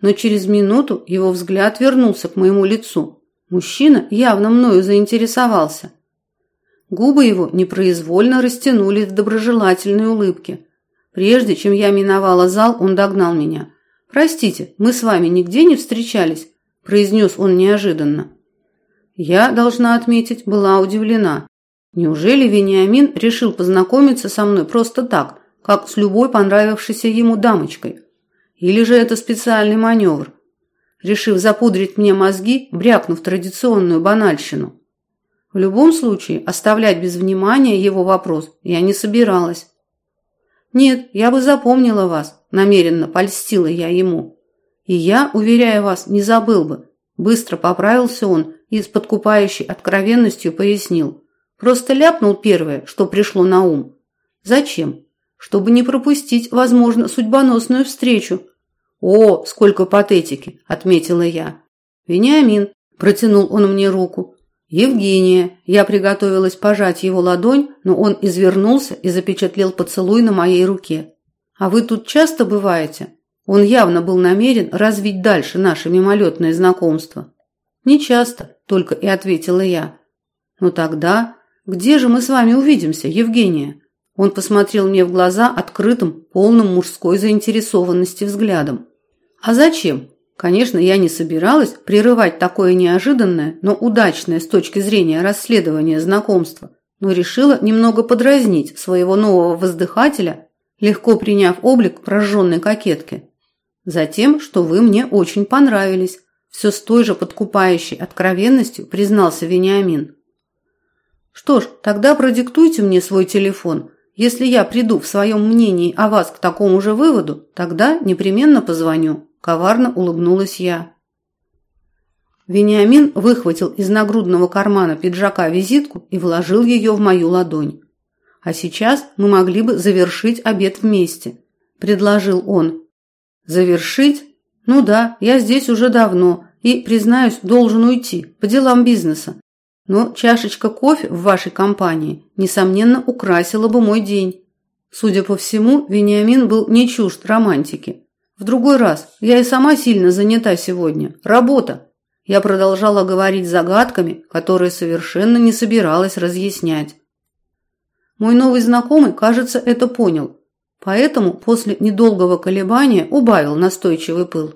A: но через минуту его взгляд вернулся к моему лицу. Мужчина явно мною заинтересовался. Губы его непроизвольно растянулись в доброжелательной улыбке – Прежде чем я миновала зал, он догнал меня. «Простите, мы с вами нигде не встречались?» – произнес он неожиданно. Я, должна отметить, была удивлена. Неужели Вениамин решил познакомиться со мной просто так, как с любой понравившейся ему дамочкой? Или же это специальный маневр? Решив запудрить мне мозги, брякнув традиционную банальщину. В любом случае, оставлять без внимания его вопрос я не собиралась. Нет, я бы запомнила вас, намеренно польстила я ему. И я, уверяю вас, не забыл бы. Быстро поправился он и с подкупающей откровенностью пояснил. Просто ляпнул первое, что пришло на ум. Зачем? Чтобы не пропустить, возможно, судьбоносную встречу. О, сколько патетики, отметила я. Вениамин, протянул он мне руку. Евгения. Я приготовилась пожать его ладонь, но он извернулся и запечатлел поцелуй на моей руке. А вы тут часто бываете? Он явно был намерен развить дальше наше мимолетное знакомство. Не часто, только и ответила я. Но тогда где же мы с вами увидимся, Евгения? Он посмотрел мне в глаза открытым, полным мужской заинтересованности взглядом. А зачем? Конечно, я не собиралась прерывать такое неожиданное, но удачное с точки зрения расследования знакомства, но решила немного подразнить своего нового воздыхателя, легко приняв облик прожженной кокетки. Затем, что вы мне очень понравились, все с той же подкупающей откровенностью признался Вениамин. Что ж, тогда продиктуйте мне свой телефон. Если я приду в своем мнении о вас к такому же выводу, тогда непременно позвоню. Коварно улыбнулась я. Вениамин выхватил из нагрудного кармана пиджака визитку и вложил ее в мою ладонь. А сейчас мы могли бы завершить обед вместе, предложил он. Завершить? Ну да, я здесь уже давно и, признаюсь, должен уйти по делам бизнеса. Но чашечка кофе в вашей компании несомненно украсила бы мой день. Судя по всему, Вениамин был не чужд романтики. В другой раз. Я и сама сильно занята сегодня. Работа. Я продолжала говорить загадками, которые совершенно не собиралась разъяснять. Мой новый знакомый, кажется, это понял. Поэтому после недолгого колебания убавил настойчивый пыл.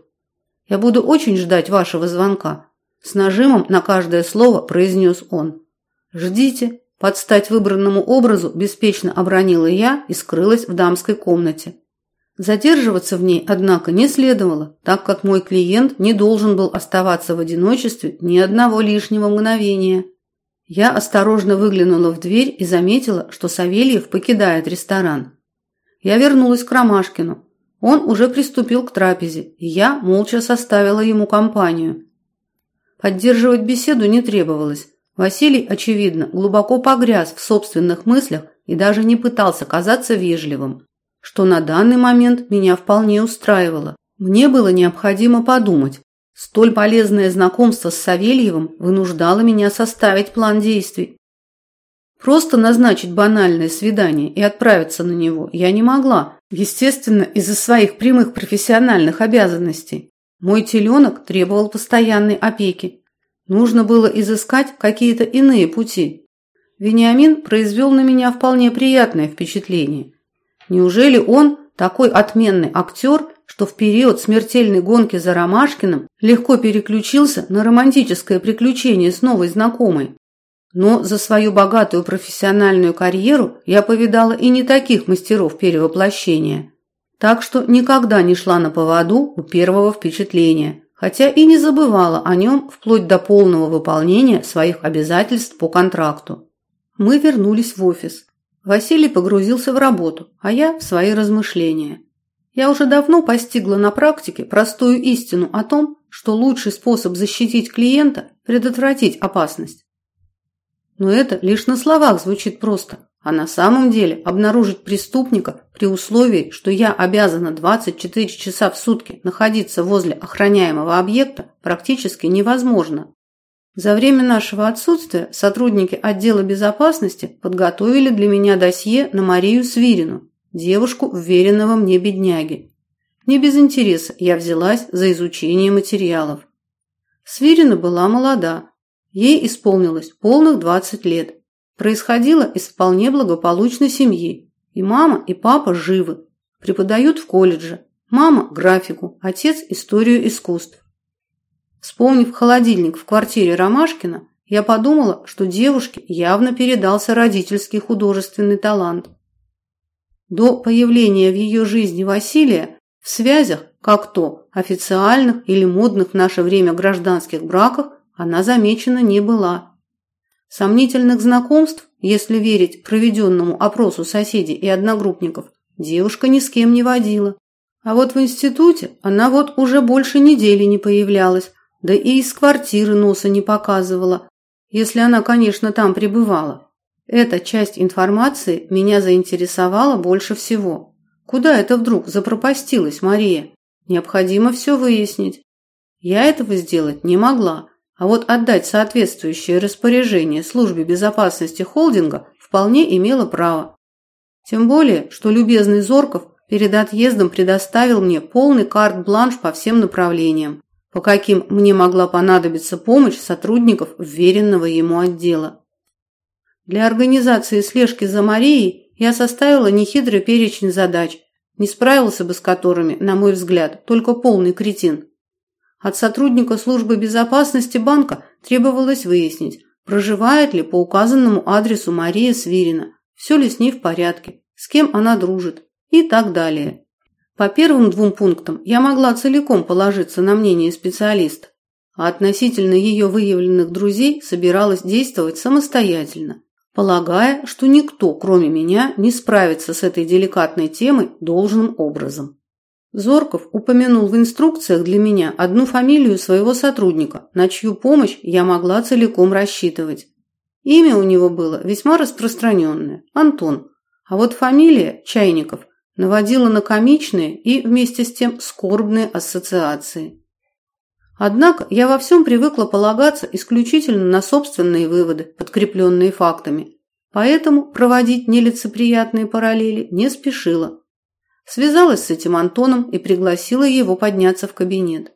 A: Я буду очень ждать вашего звонка, с нажимом на каждое слово произнес он. Ждите, под стать выбранному образу беспечно обронила я и скрылась в дамской комнате. Задерживаться в ней, однако, не следовало, так как мой клиент не должен был оставаться в одиночестве ни одного лишнего мгновения. Я осторожно выглянула в дверь и заметила, что Савельев покидает ресторан. Я вернулась к Ромашкину. Он уже приступил к трапезе, и я молча составила ему компанию. Поддерживать беседу не требовалось. Василий, очевидно, глубоко погряз в собственных мыслях и даже не пытался казаться вежливым что на данный момент меня вполне устраивало. Мне было необходимо подумать. Столь полезное знакомство с Савельевым вынуждало меня составить план действий. Просто назначить банальное свидание и отправиться на него я не могла, естественно, из-за своих прямых профессиональных обязанностей. Мой теленок требовал постоянной опеки. Нужно было изыскать какие-то иные пути. Вениамин произвел на меня вполне приятное впечатление. Неужели он такой отменный актер, что в период смертельной гонки за Ромашкиным легко переключился на романтическое приключение с новой знакомой? Но за свою богатую профессиональную карьеру я повидала и не таких мастеров перевоплощения. Так что никогда не шла на поводу у первого впечатления, хотя и не забывала о нем вплоть до полного выполнения своих обязательств по контракту. Мы вернулись в офис. Василий погрузился в работу, а я в свои размышления. Я уже давно постигла на практике простую истину о том, что лучший способ защитить клиента – предотвратить опасность. Но это лишь на словах звучит просто, а на самом деле обнаружить преступника при условии, что я обязана 24 часа в сутки находиться возле охраняемого объекта, практически невозможно. За время нашего отсутствия сотрудники отдела безопасности подготовили для меня досье на Марию Свирину, девушку вверенного мне бедняги. Не без интереса я взялась за изучение материалов. Свирина была молода. Ей исполнилось полных 20 лет. Происходила из вполне благополучной семьи. И мама, и папа живы. Преподают в колледже. Мама – графику, отец – историю искусств. Вспомнив холодильник в квартире Ромашкина, я подумала, что девушке явно передался родительский художественный талант. До появления в ее жизни Василия в связях, как то официальных или модных в наше время гражданских браках, она замечена не была. Сомнительных знакомств, если верить проведенному опросу соседей и одногруппников, девушка ни с кем не водила. А вот в институте она вот уже больше недели не появлялась, да и из квартиры носа не показывала, если она, конечно, там пребывала. Эта часть информации меня заинтересовала больше всего. Куда это вдруг запропастилась Мария? Необходимо все выяснить. Я этого сделать не могла, а вот отдать соответствующее распоряжение службе безопасности холдинга вполне имела право. Тем более, что любезный Зорков перед отъездом предоставил мне полный карт-бланш по всем направлениям по каким мне могла понадобиться помощь сотрудников вверенного ему отдела. Для организации слежки за Марией я составила нехитрый перечень задач, не справился бы с которыми, на мой взгляд, только полный кретин. От сотрудника службы безопасности банка требовалось выяснить, проживает ли по указанному адресу Мария Свирина, все ли с ней в порядке, с кем она дружит и так далее. По первым двум пунктам я могла целиком положиться на мнение специалиста, а относительно ее выявленных друзей собиралась действовать самостоятельно, полагая, что никто, кроме меня, не справится с этой деликатной темой должным образом. Зорков упомянул в инструкциях для меня одну фамилию своего сотрудника, на чью помощь я могла целиком рассчитывать. Имя у него было весьма распространенное – Антон, а вот фамилия – Чайников – наводила на комичные и вместе с тем скорбные ассоциации. Однако я во всем привыкла полагаться исключительно на собственные выводы, подкрепленные фактами, поэтому проводить нелицеприятные параллели не спешила. Связалась с этим Антоном и пригласила его подняться в кабинет.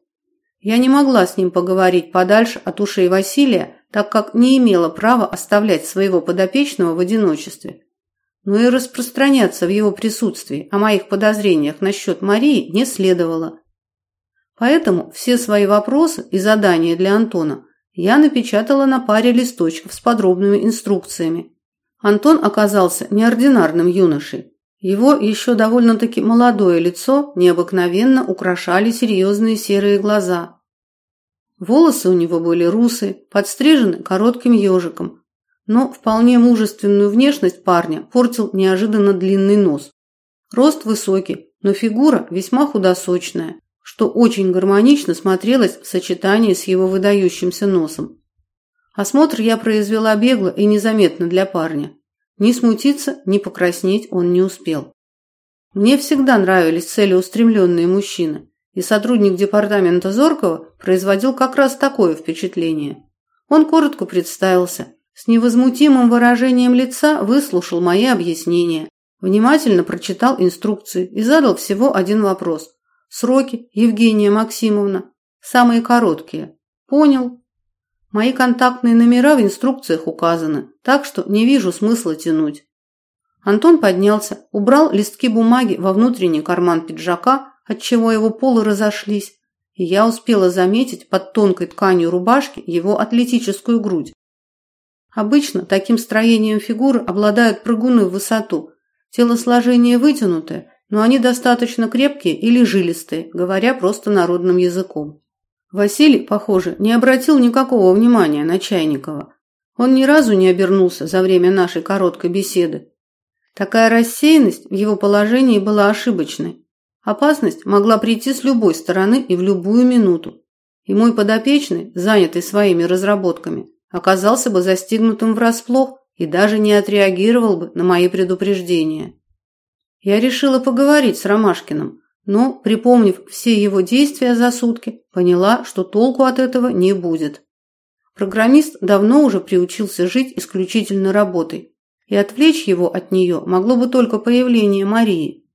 A: Я не могла с ним поговорить подальше от ушей Василия, так как не имела права оставлять своего подопечного в одиночестве но и распространяться в его присутствии о моих подозрениях насчет Марии не следовало. Поэтому все свои вопросы и задания для Антона я напечатала на паре листочков с подробными инструкциями. Антон оказался неординарным юношей. Его еще довольно-таки молодое лицо необыкновенно украшали серьезные серые глаза. Волосы у него были русые, подстрижены коротким ежиком, но вполне мужественную внешность парня портил неожиданно длинный нос. Рост высокий, но фигура весьма худосочная, что очень гармонично смотрелось в сочетании с его выдающимся носом. Осмотр я произвела бегло и незаметно для парня. Ни смутиться, ни покраснеть он не успел. Мне всегда нравились целеустремленные мужчины, и сотрудник департамента Зоркова производил как раз такое впечатление. Он коротко представился – с невозмутимым выражением лица выслушал мои объяснения, внимательно прочитал инструкции и задал всего один вопрос. Сроки, Евгения Максимовна, самые короткие. Понял. Мои контактные номера в инструкциях указаны, так что не вижу смысла тянуть. Антон поднялся, убрал листки бумаги во внутренний карман пиджака, отчего его полы разошлись, и я успела заметить под тонкой тканью рубашки его атлетическую грудь. Обычно таким строением фигуры обладают прыгуны в высоту. Телосложение вытянутое, но они достаточно крепкие или жилистые, говоря просто народным языком. Василий, похоже, не обратил никакого внимания на Чайникова. Он ни разу не обернулся за время нашей короткой беседы. Такая рассеянность в его положении была ошибочной. Опасность могла прийти с любой стороны и в любую минуту. И мой подопечный, занятый своими разработками, оказался бы застигнутым врасплох и даже не отреагировал бы на мои предупреждения. Я решила поговорить с Ромашкиным, но, припомнив все его действия за сутки, поняла, что толку от этого не будет. Программист давно уже приучился жить исключительно работой, и отвлечь его от нее могло бы только появление Марии.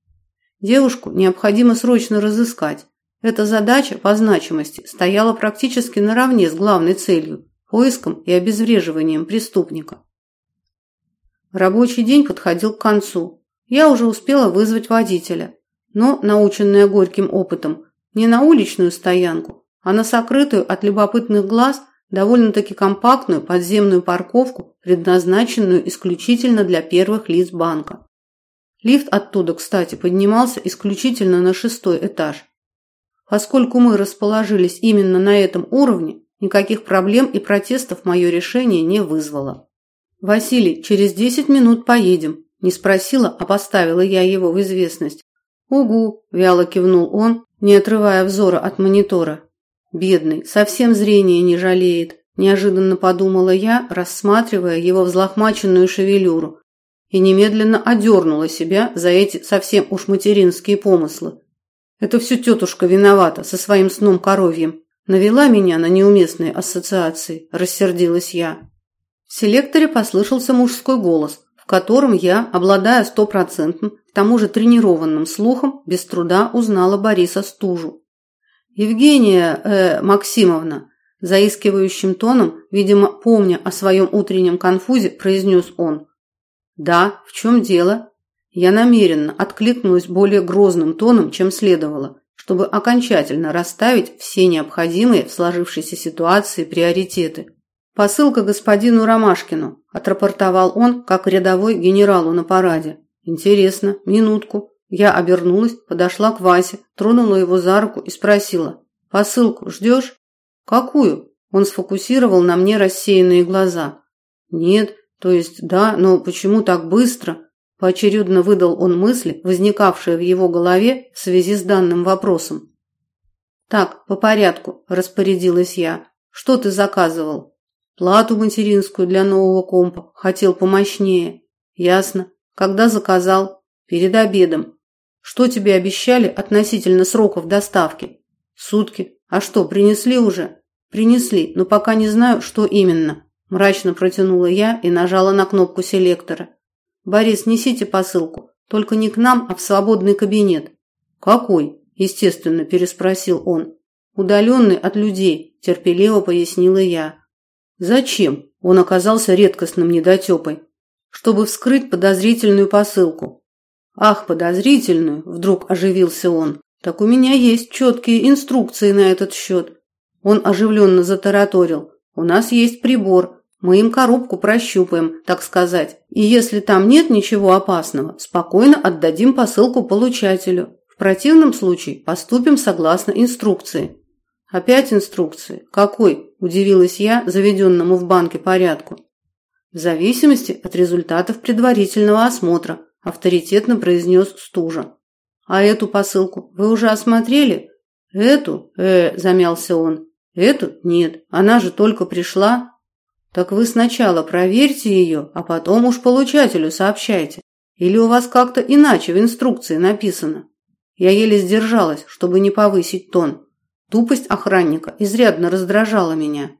A: Девушку необходимо срочно разыскать. Эта задача по значимости стояла практически наравне с главной целью поиском и обезвреживанием преступника. Рабочий день подходил к концу. Я уже успела вызвать водителя. но, наученная горьким опытом, не на уличную стоянку, а на сокрытую от любопытных глаз довольно-таки компактную подземную парковку, предназначенную исключительно для первых лиц банка. Лифт оттуда, кстати, поднимался исключительно на шестой этаж. Поскольку мы расположились именно на этом уровне, никаких проблем и протестов мое решение не вызвало. «Василий, через десять минут поедем», – не спросила, а поставила я его в известность. «Угу», – вяло кивнул он, не отрывая взора от монитора. «Бедный, совсем зрение не жалеет», – неожиданно подумала я, рассматривая его взлохмаченную шевелюру, и немедленно одернула себя за эти совсем уж материнские помыслы. Это все тетушка виновата со своим сном коровьем. Навела меня на неуместные ассоциации, рассердилась я. В селекторе послышался мужской голос, в котором я, обладая стопроцентным, к тому же тренированным слухом, без труда узнала Бориса Стужу. Евгения э, Максимовна, заискивающим тоном, видимо, помня о своем утреннем конфузе, произнес он. Да, в чем дело? Я намеренно откликнулась более грозным тоном, чем следовало, чтобы окончательно расставить все необходимые в сложившейся ситуации приоритеты. Посылка господину Ромашкину, отрапортовал он, как рядовой генералу на параде. Интересно, минутку. Я обернулась, подошла к Васе, тронула его за руку и спросила: "Посылку ждешь?» "Какую?" Он сфокусировал на мне рассеянные глаза. "Нет, то есть да, но почему так быстро?" Поочередно выдал он мысли, возникавшие в его голове в связи с данным вопросом. Так, по порядку, распорядилась я. Что ты заказывал? Плату материнскую для нового компа. Хотел помощнее. Ясно. Когда заказал? Перед обедом. Что тебе обещали относительно сроков доставки? Сутки. А что, принесли уже? Принесли, но пока не знаю, что именно. Мрачно протянула я и нажала на кнопку селектора. Борис, несите посылку, только не к нам, а в свободный кабинет. Какой? естественно, переспросил он. Удаленный от людей, терпеливо пояснила я. Зачем? Он оказался редкостным недотепой. Чтобы вскрыть подозрительную посылку. Ах, подозрительную, вдруг оживился он. Так у меня есть четкие инструкции на этот счет. Он оживленно затараторил. У нас есть прибор, мы им коробку прощупаем, так сказать. И если там нет ничего опасного, спокойно отдадим посылку получателю. В противном случае поступим согласно инструкции. Опять инструкции. Какой? удивилась я заведенному в банке порядку. В зависимости от результатов предварительного осмотра, авторитетно произнес Стужа. А эту посылку вы уже осмотрели? Эту? Э, замялся он. Эту? Нет, она же только пришла. Так вы сначала проверьте ее, а потом уж получателю сообщайте. Или у вас как-то иначе в инструкции написано? Я еле сдержалась, чтобы не повысить тон. Тупость охранника изрядно раздражала меня.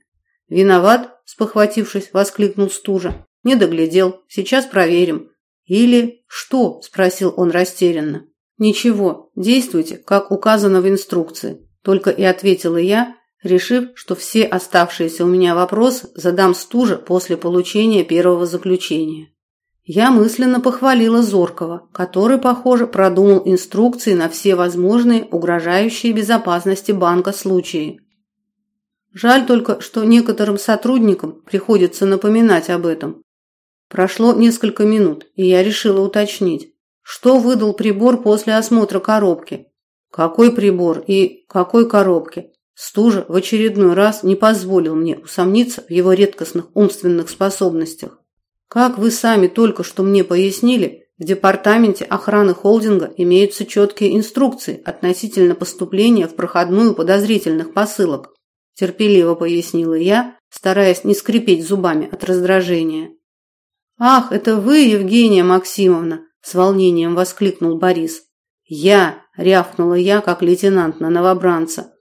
A: Виноват, спохватившись, воскликнул Стужа. Не доглядел. Сейчас проверим. Или что? спросил он растерянно. Ничего, действуйте, как указано в инструкции, только и ответила я, решив, что все оставшиеся у меня вопросы задам стуже после получения первого заключения. Я мысленно похвалила Зоркова, который, похоже, продумал инструкции на все возможные угрожающие безопасности банка случаи. Жаль только, что некоторым сотрудникам приходится напоминать об этом. Прошло несколько минут, и я решила уточнить, что выдал прибор после осмотра коробки. Какой прибор и какой коробки? Стужа в очередной раз не позволил мне усомниться в его редкостных умственных способностях. Как вы сами только что мне пояснили, в департаменте охраны холдинга имеются четкие инструкции относительно поступления в проходную подозрительных посылок, терпеливо пояснила я, стараясь не скрипеть зубами от раздражения. Ах, это вы, Евгения Максимовна, с волнением воскликнул Борис. Я, рявкнула я, как лейтенант на новобранца.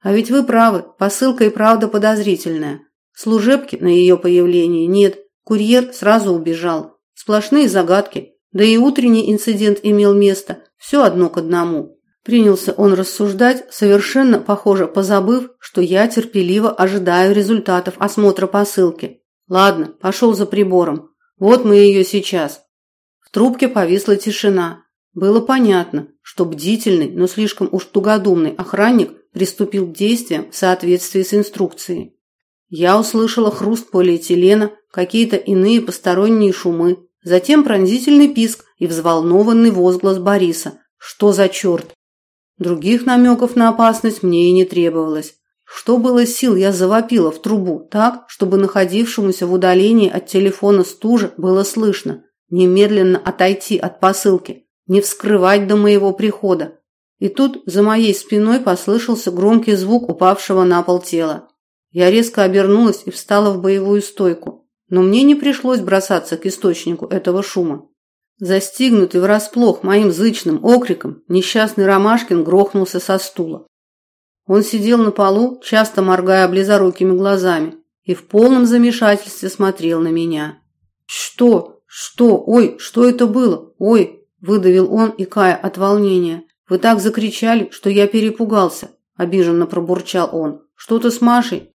A: А ведь вы правы, посылка и правда подозрительная. Служебки на ее появление нет, курьер сразу убежал. Сплошные загадки. Да и утренний инцидент имел место, все одно к одному. Принялся он рассуждать, совершенно, похоже, позабыв, что я терпеливо ожидаю результатов осмотра посылки. Ладно, пошел за прибором. Вот мы ее сейчас. В трубке повисла тишина. Было понятно, что бдительный, но слишком уж тугодумный охранник приступил к действиям в соответствии с инструкцией. Я услышала хруст полиэтилена, какие-то иные посторонние шумы, затем пронзительный писк и взволнованный возглас Бориса. Что за черт? Других намеков на опасность мне и не требовалось. Что было сил, я завопила в трубу так, чтобы находившемуся в удалении от телефона стуже было слышно. Немедленно отойти от посылки, не вскрывать до моего прихода. И тут за моей спиной послышался громкий звук упавшего на пол тела. Я резко обернулась и встала в боевую стойку, но мне не пришлось бросаться к источнику этого шума. Застигнутый врасплох моим зычным окриком, несчастный Ромашкин грохнулся со стула. Он сидел на полу, часто моргая близорукими глазами, и в полном замешательстве смотрел на меня. «Что? Что? Ой, что это было? Ой!» – выдавил он, икая от волнения. «Вы так закричали, что я перепугался», – обиженно пробурчал он. «Что-то с Машей?»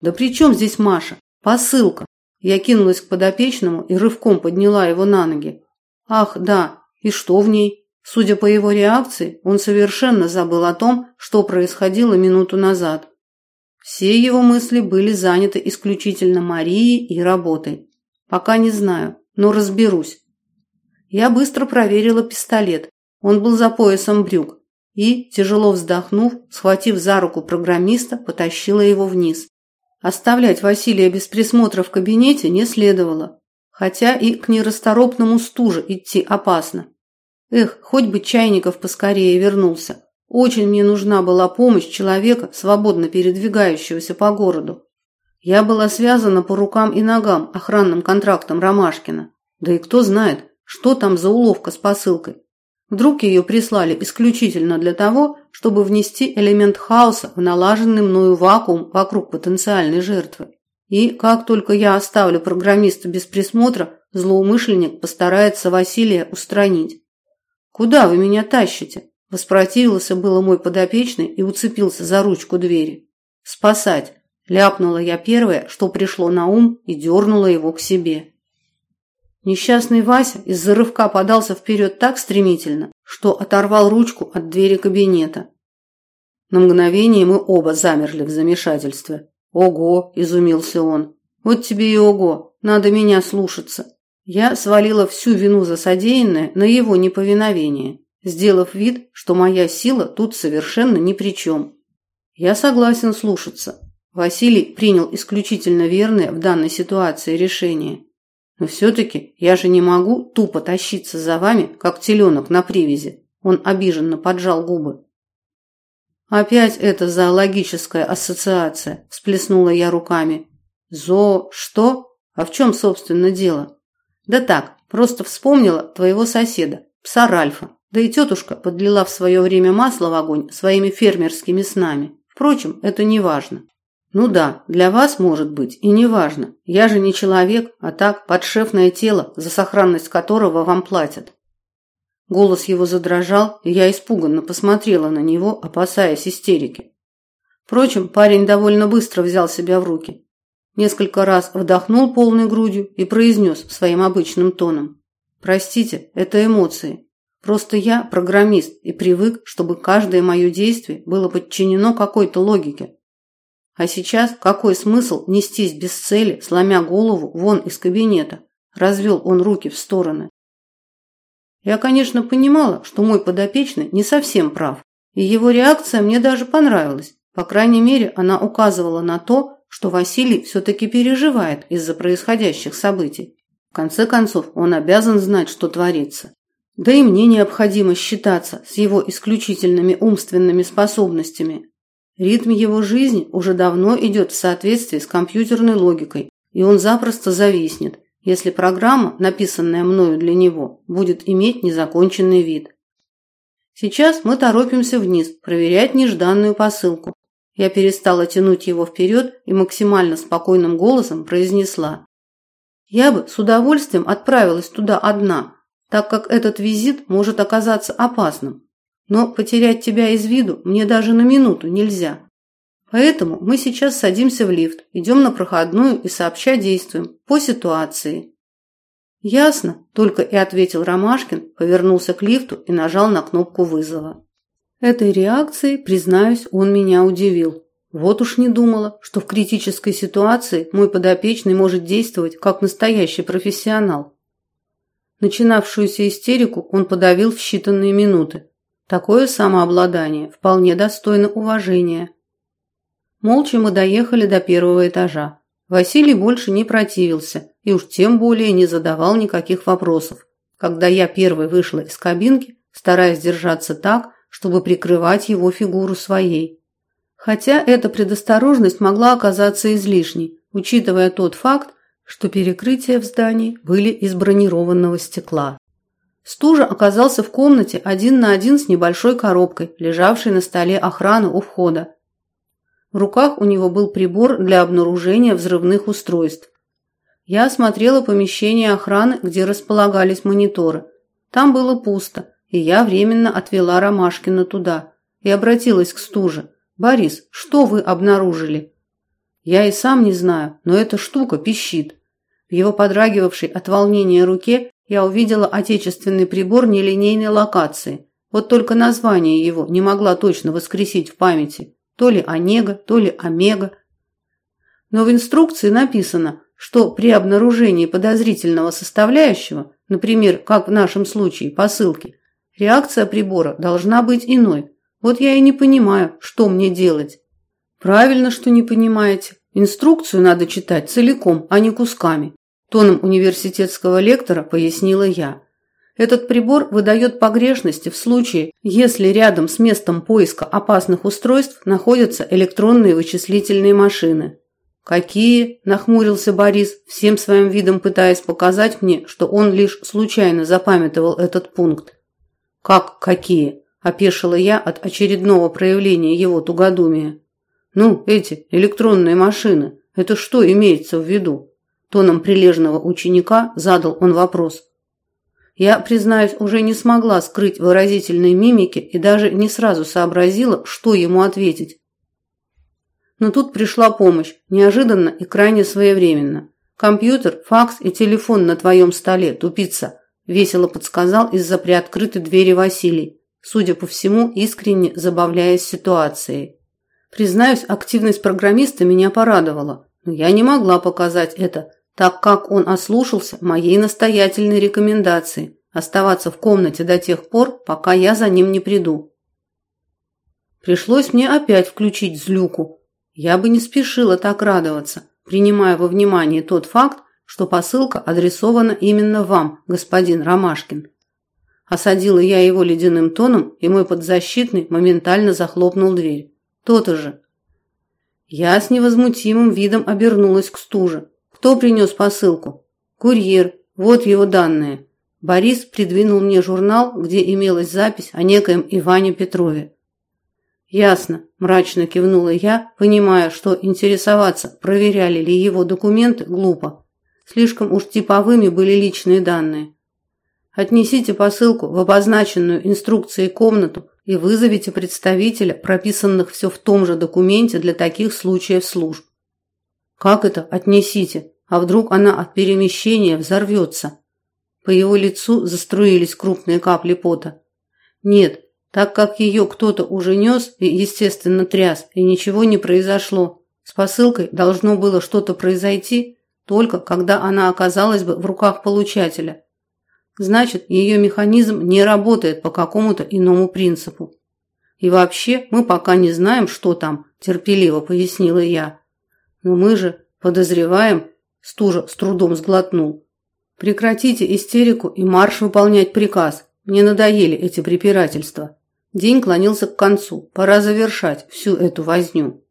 A: «Да при чем здесь Маша? Посылка!» Я кинулась к подопечному и рывком подняла его на ноги. «Ах, да, и что в ней?» Судя по его реакции, он совершенно забыл о том, что происходило минуту назад. Все его мысли были заняты исключительно Марией и работой. Пока не знаю, но разберусь. Я быстро проверила пистолет. Он был за поясом брюк. И, тяжело вздохнув, схватив за руку программиста, потащила его вниз. Оставлять Василия без присмотра в кабинете не следовало. Хотя и к нерасторопному стуже идти опасно. Эх, хоть бы Чайников поскорее вернулся. Очень мне нужна была помощь человека, свободно передвигающегося по городу. Я была связана по рукам и ногам охранным контрактом Ромашкина. Да и кто знает, что там за уловка с посылкой. Вдруг ее прислали исключительно для того, чтобы внести элемент хаоса в налаженный мною вакуум вокруг потенциальной жертвы. И как только я оставлю программиста без присмотра, злоумышленник постарается Василия устранить. Куда вы меня тащите? Воспротивился было мой подопечный и уцепился за ручку двери. Спасать, ляпнула я первое, что пришло на ум, и дернула его к себе. Несчастный Вася из-за рывка подался вперед так стремительно, что оторвал ручку от двери кабинета. На мгновение мы оба замерли в замешательстве. «Ого!» – изумился он. «Вот тебе и ого! Надо меня слушаться!» Я свалила всю вину за содеянное на его неповиновение, сделав вид, что моя сила тут совершенно ни при чем. Я согласен слушаться. Василий принял исключительно верное в данной ситуации решение. Но все-таки я же не могу тупо тащиться за вами, как теленок на привязи. Он обиженно поджал губы. Опять эта зоологическая ассоциация, всплеснула я руками. Зо что? А в чем, собственно, дело? Да так, просто вспомнила твоего соседа, пса Ральфа. Да и тетушка подлила в свое время масло в огонь своими фермерскими снами. Впрочем, это не важно. Ну да, для вас может быть и не важно. Я же не человек, а так подшефное тело, за сохранность которого вам платят. Голос его задрожал, и я испуганно посмотрела на него, опасаясь истерики. Впрочем, парень довольно быстро взял себя в руки. Несколько раз вдохнул полной грудью и произнес своим обычным тоном. «Простите, это эмоции. Просто я программист и привык, чтобы каждое мое действие было подчинено какой-то логике. А сейчас какой смысл нестись без цели, сломя голову вон из кабинета?» Развел он руки в стороны. Я, конечно, понимала, что мой подопечный не совсем прав, и его реакция мне даже понравилась. По крайней мере, она указывала на то, что Василий все-таки переживает из-за происходящих событий. В конце концов, он обязан знать, что творится. Да и мне необходимо считаться с его исключительными умственными способностями. Ритм его жизни уже давно идет в соответствии с компьютерной логикой, и он запросто зависнет, если программа, написанная мною для него, будет иметь незаконченный вид. Сейчас мы торопимся вниз проверять нежданную посылку, я перестала тянуть его вперед и максимально спокойным голосом произнесла. «Я бы с удовольствием отправилась туда одна, так как этот визит может оказаться опасным. Но потерять тебя из виду мне даже на минуту нельзя. Поэтому мы сейчас садимся в лифт, идем на проходную и сообща действуем по ситуации». Ясно, только и ответил Ромашкин, повернулся к лифту и нажал на кнопку вызова. Этой реакцией, признаюсь, он меня удивил. Вот уж не думала, что в критической ситуации мой подопечный может действовать как настоящий профессионал. Начинавшуюся истерику он подавил в считанные минуты. Такое самообладание вполне достойно уважения. Молча мы доехали до первого этажа. Василий больше не противился и уж тем более не задавал никаких вопросов. Когда я первой вышла из кабинки, стараясь держаться так, чтобы прикрывать его фигуру своей. Хотя эта предосторожность могла оказаться излишней, учитывая тот факт, что перекрытия в здании были из бронированного стекла. Стужа оказался в комнате один на один с небольшой коробкой, лежавшей на столе охраны у входа. В руках у него был прибор для обнаружения взрывных устройств. Я осмотрела помещение охраны, где располагались мониторы. Там было пусто, и я временно отвела Ромашкина туда и обратилась к Стуже. «Борис, что вы обнаружили?» «Я и сам не знаю, но эта штука пищит». В его подрагивавшей от волнения руке я увидела отечественный прибор нелинейной локации. Вот только название его не могла точно воскресить в памяти. То ли Онега, то ли Омега. Но в инструкции написано, что при обнаружении подозрительного составляющего, например, как в нашем случае посылки, реакция прибора должна быть иной. Вот я и не понимаю, что мне делать. Правильно, что не понимаете. Инструкцию надо читать целиком, а не кусками. Тоном университетского лектора пояснила я. Этот прибор выдает погрешности в случае, если рядом с местом поиска опасных устройств находятся электронные вычислительные машины. Какие? нахмурился Борис, всем своим видом пытаясь показать мне, что он лишь случайно запамятовал этот пункт. Как какие? опешила я от очередного проявления его тугодумия. Ну, эти электронные машины. Это что имеется в виду? Тоном прилежного ученика задал он вопрос. Я, признаюсь, уже не смогла скрыть выразительной мимики и даже не сразу сообразила, что ему ответить. Но тут пришла помощь, неожиданно и крайне своевременно. Компьютер, факс и телефон на твоем столе, тупица, весело подсказал из-за приоткрытой двери Василий, судя по всему, искренне забавляясь ситуацией. Признаюсь, активность программиста меня порадовала, но я не могла показать это, так как он ослушался моей настоятельной рекомендации оставаться в комнате до тех пор, пока я за ним не приду. Пришлось мне опять включить злюку. Я бы не спешила так радоваться, принимая во внимание тот факт, что посылка адресована именно вам, господин Ромашкин. Осадила я его ледяным тоном, и мой подзащитный моментально захлопнул дверь. То-то же. Я с невозмутимым видом обернулась к стуже. Кто принес посылку? Курьер. Вот его данные. Борис придвинул мне журнал, где имелась запись о некоем Иване Петрове. Ясно, мрачно кивнула я, понимая, что интересоваться, проверяли ли его документы, глупо. Слишком уж типовыми были личные данные. Отнесите посылку в обозначенную инструкцией комнату и вызовите представителя, прописанных все в том же документе для таких случаев служб. Как это отнесите? А вдруг она от перемещения взорвется? По его лицу заструились крупные капли пота. Нет, так как ее кто-то уже нес и, естественно, тряс, и ничего не произошло. С посылкой должно было что-то произойти, только когда она оказалась бы в руках получателя. Значит, ее механизм не работает по какому-то иному принципу. И вообще, мы пока не знаем, что там, терпеливо пояснила я. Но мы же подозреваем, стужа с трудом сглотнул. Прекратите истерику и марш выполнять приказ. Мне надоели эти препирательства. День клонился к концу. Пора завершать всю эту возню.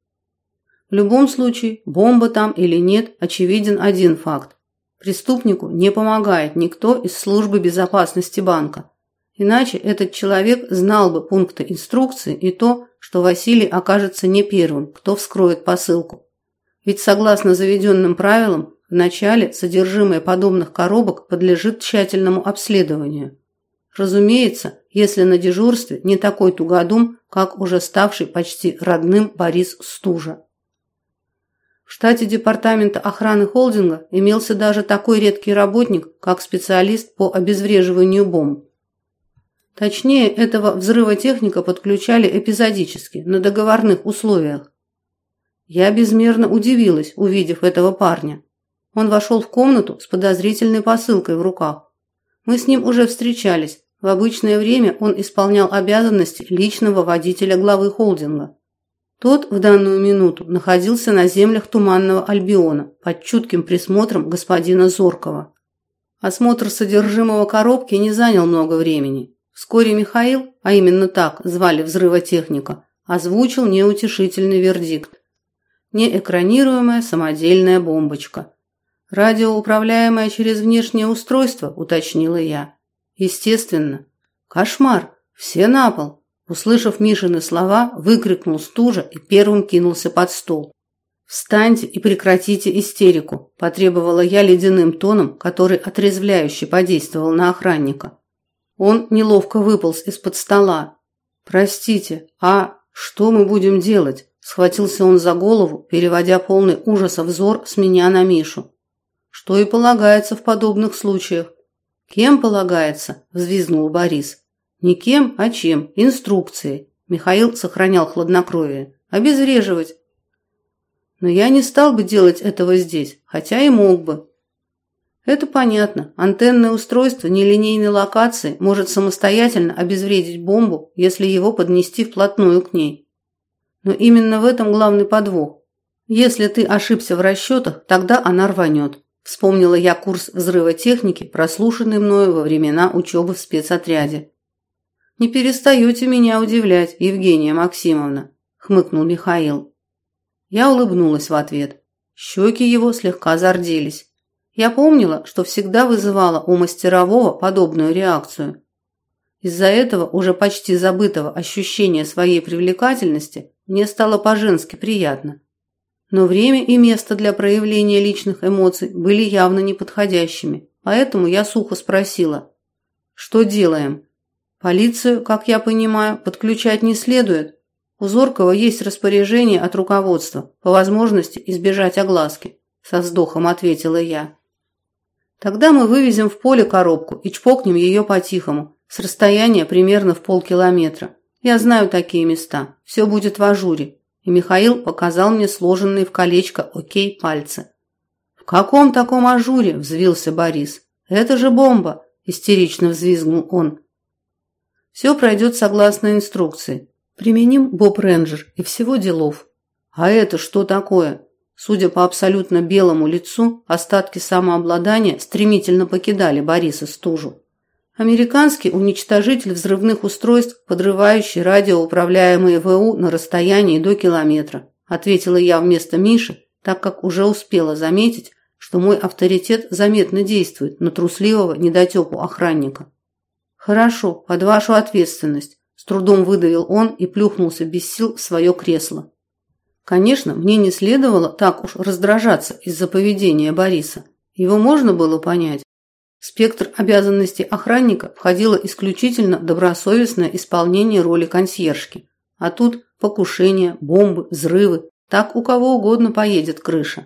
A: В любом случае, бомба там или нет, очевиден один факт. Преступнику не помогает никто из службы безопасности банка. Иначе этот человек знал бы пункты инструкции и то, что Василий окажется не первым, кто вскроет посылку. Ведь согласно заведенным правилам, вначале содержимое подобных коробок подлежит тщательному обследованию. Разумеется, если на дежурстве не такой тугодум, как уже ставший почти родным Борис Стужа. В штате департамента охраны холдинга имелся даже такой редкий работник, как специалист по обезвреживанию бомб. Точнее, этого взрывотехника подключали эпизодически, на договорных условиях. Я безмерно удивилась, увидев этого парня. Он вошел в комнату с подозрительной посылкой в руках. Мы с ним уже встречались. В обычное время он исполнял обязанности личного водителя главы холдинга. Тот в данную минуту находился на землях Туманного Альбиона под чутким присмотром господина Зоркова. Осмотр содержимого коробки не занял много времени. Вскоре Михаил, а именно так звали взрывотехника, озвучил неутешительный вердикт. Неэкранируемая самодельная бомбочка. Радиоуправляемая через внешнее устройство, уточнила я. Естественно. Кошмар. Все на пол. Услышав Мишины слова, выкрикнул стужа и первым кинулся под стол. «Встаньте и прекратите истерику», – потребовала я ледяным тоном, который отрезвляюще подействовал на охранника. Он неловко выполз из-под стола. «Простите, а что мы будем делать?» Схватился он за голову, переводя полный ужаса взор с меня на Мишу. «Что и полагается в подобных случаях». «Кем полагается?» – взвизгнул Борис. «Не кем, а чем. Инструкции». Михаил сохранял хладнокровие. «Обезвреживать». «Но я не стал бы делать этого здесь, хотя и мог бы. Это понятно. Антенное устройство нелинейной локации может самостоятельно обезвредить бомбу, если его поднести вплотную к ней. Но именно в этом главный подвох. Если ты ошибся в расчетах, тогда она рванет. Вспомнила я курс взрыва техники, прослушанный мною во времена учебы в спецотряде. «Не перестаете меня удивлять, Евгения Максимовна», – хмыкнул Михаил. Я улыбнулась в ответ. Щеки его слегка зарделись. Я помнила, что всегда вызывала у мастерового подобную реакцию. Из-за этого уже почти забытого ощущения своей привлекательности мне стало по-женски приятно. Но время и место для проявления личных эмоций были явно неподходящими, поэтому я сухо спросила: "Что делаем? Полицию, как я понимаю, подключать не следует. У Зоркова есть распоряжение от руководства по возможности избежать огласки", со вздохом ответила я. Тогда мы вывезем в поле коробку и чпокнем ее по-тихому, с расстояния примерно в полкилометра. Я знаю такие места. Все будет в ажуре. И Михаил показал мне сложенные в колечко окей пальцы. В каком таком ажуре? взвился Борис. Это же бомба, истерично взвизгнул он. Все пройдет согласно инструкции. Применим Боб Рейнджер и всего делов. А это что такое? Судя по абсолютно белому лицу, остатки самообладания стремительно покидали Бориса Стужу. Американский уничтожитель взрывных устройств, подрывающий радиоуправляемые ВУ на расстоянии до километра, ответила я вместо Миши, так как уже успела заметить, что мой авторитет заметно действует на трусливого недотепу охранника. Хорошо, под вашу ответственность, с трудом выдавил он и плюхнулся без сил в свое кресло. Конечно, мне не следовало так уж раздражаться из-за поведения Бориса. Его можно было понять. Спектр обязанностей охранника входило исключительно добросовестное исполнение роли консьержки. А тут покушения, бомбы, взрывы. Так у кого угодно поедет крыша.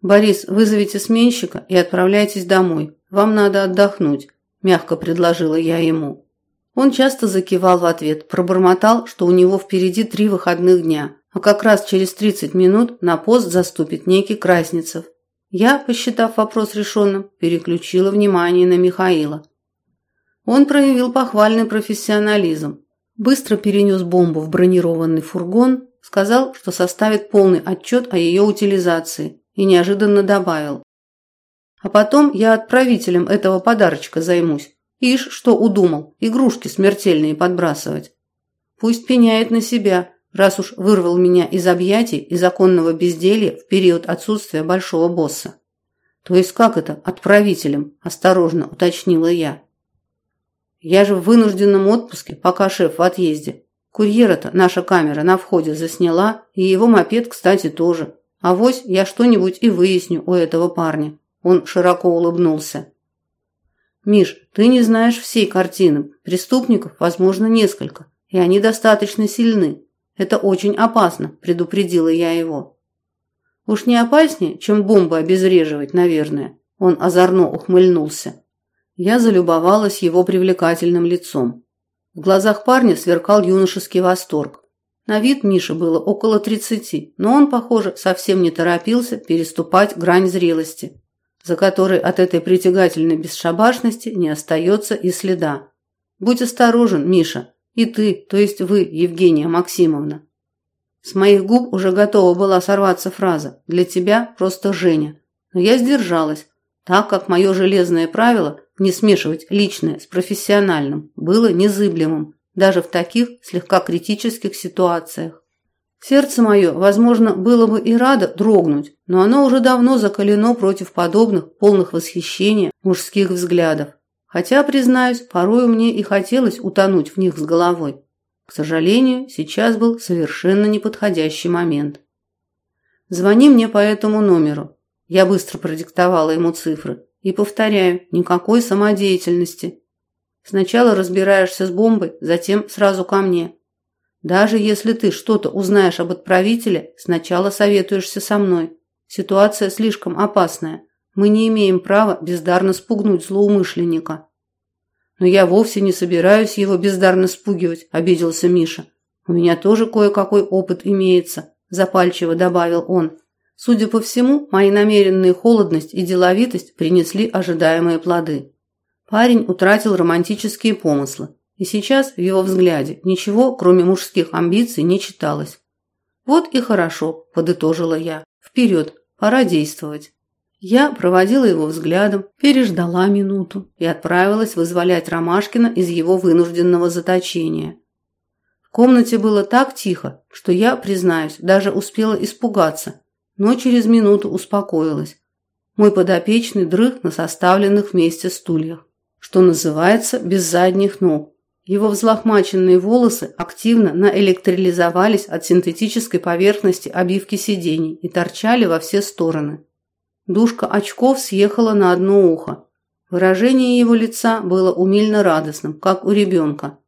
A: Борис, вызовите сменщика и отправляйтесь домой. Вам надо отдохнуть, мягко предложила я ему. Он часто закивал в ответ, пробормотал, что у него впереди три выходных дня, а как раз через 30 минут на пост заступит некий Красницев. Я, посчитав вопрос решенным, переключила внимание на Михаила. Он проявил похвальный профессионализм. Быстро перенес бомбу в бронированный фургон, сказал, что составит полный отчет о ее утилизации и неожиданно добавил. А потом я отправителем этого подарочка займусь. Ишь, что удумал, игрушки смертельные подбрасывать. Пусть пеняет на себя, раз уж вырвал меня из объятий и законного безделья в период отсутствия большого босса. То есть как это отправителем? осторожно уточнила я. Я же в вынужденном отпуске, пока шеф в отъезде. Курьера-то наша камера на входе засняла, и его мопед, кстати, тоже. А вось я что-нибудь и выясню у этого парня. Он широко улыбнулся. Миш, ты не знаешь всей картины. Преступников, возможно, несколько, и они достаточно сильны. Это очень опасно, предупредила я его.
B: Уж не опаснее, чем бомбы обезвреживать, наверное. Он озорно ухмыльнулся. Я залюбовалась его привлекательным лицом. В глазах парня сверкал юношеский восторг. На вид Мише было около тридцати, но он, похоже, совсем не торопился переступать грань зрелости, за которой от этой притягательной бесшабашности не остается и следа. Будь осторожен, Миша, и ты, то есть вы, Евгения Максимовна. С моих губ уже готова была сорваться фраза «Для тебя просто Женя». Но я сдержалась, так как мое железное правило не смешивать личное с профессиональным было незыблемым даже в таких слегка критических ситуациях. Сердце мое, возможно, было бы и радо дрогнуть, но оно уже давно закалено против подобных, полных восхищения мужских взглядов. Хотя, признаюсь, порою мне и хотелось утонуть в них с головой. К сожалению, сейчас был совершенно неподходящий момент. «Звони мне по этому номеру». Я быстро продиктовала ему цифры. И повторяю, никакой самодеятельности. Сначала разбираешься с бомбой, затем сразу ко мне. Даже если ты что-то узнаешь об отправителе, сначала советуешься со мной. Ситуация слишком опасная. Мы не имеем права бездарно спугнуть злоумышленника. Но я вовсе не собираюсь его бездарно спугивать, обиделся Миша. У меня тоже кое-какой опыт имеется, запальчиво добавил он. Судя по всему, мои намеренные холодность и деловитость принесли ожидаемые плоды. Парень утратил романтические помыслы, и сейчас в его взгляде ничего, кроме мужских амбиций, не читалось. «Вот и хорошо», – подытожила я. «Вперед, пора действовать». Я проводила его взглядом, переждала минуту и отправилась вызволять Ромашкина из его вынужденного заточения. В комнате было так тихо, что я, признаюсь, даже успела испугаться, но через минуту успокоилась. Мой подопечный дрых на составленных вместе стульях что называется, без задних ног. Его взлохмаченные волосы активно наэлектролизовались от синтетической поверхности обивки сидений и торчали во все стороны. Дужка очков съехала на одно ухо. Выражение его лица было умильно радостным, как у ребенка.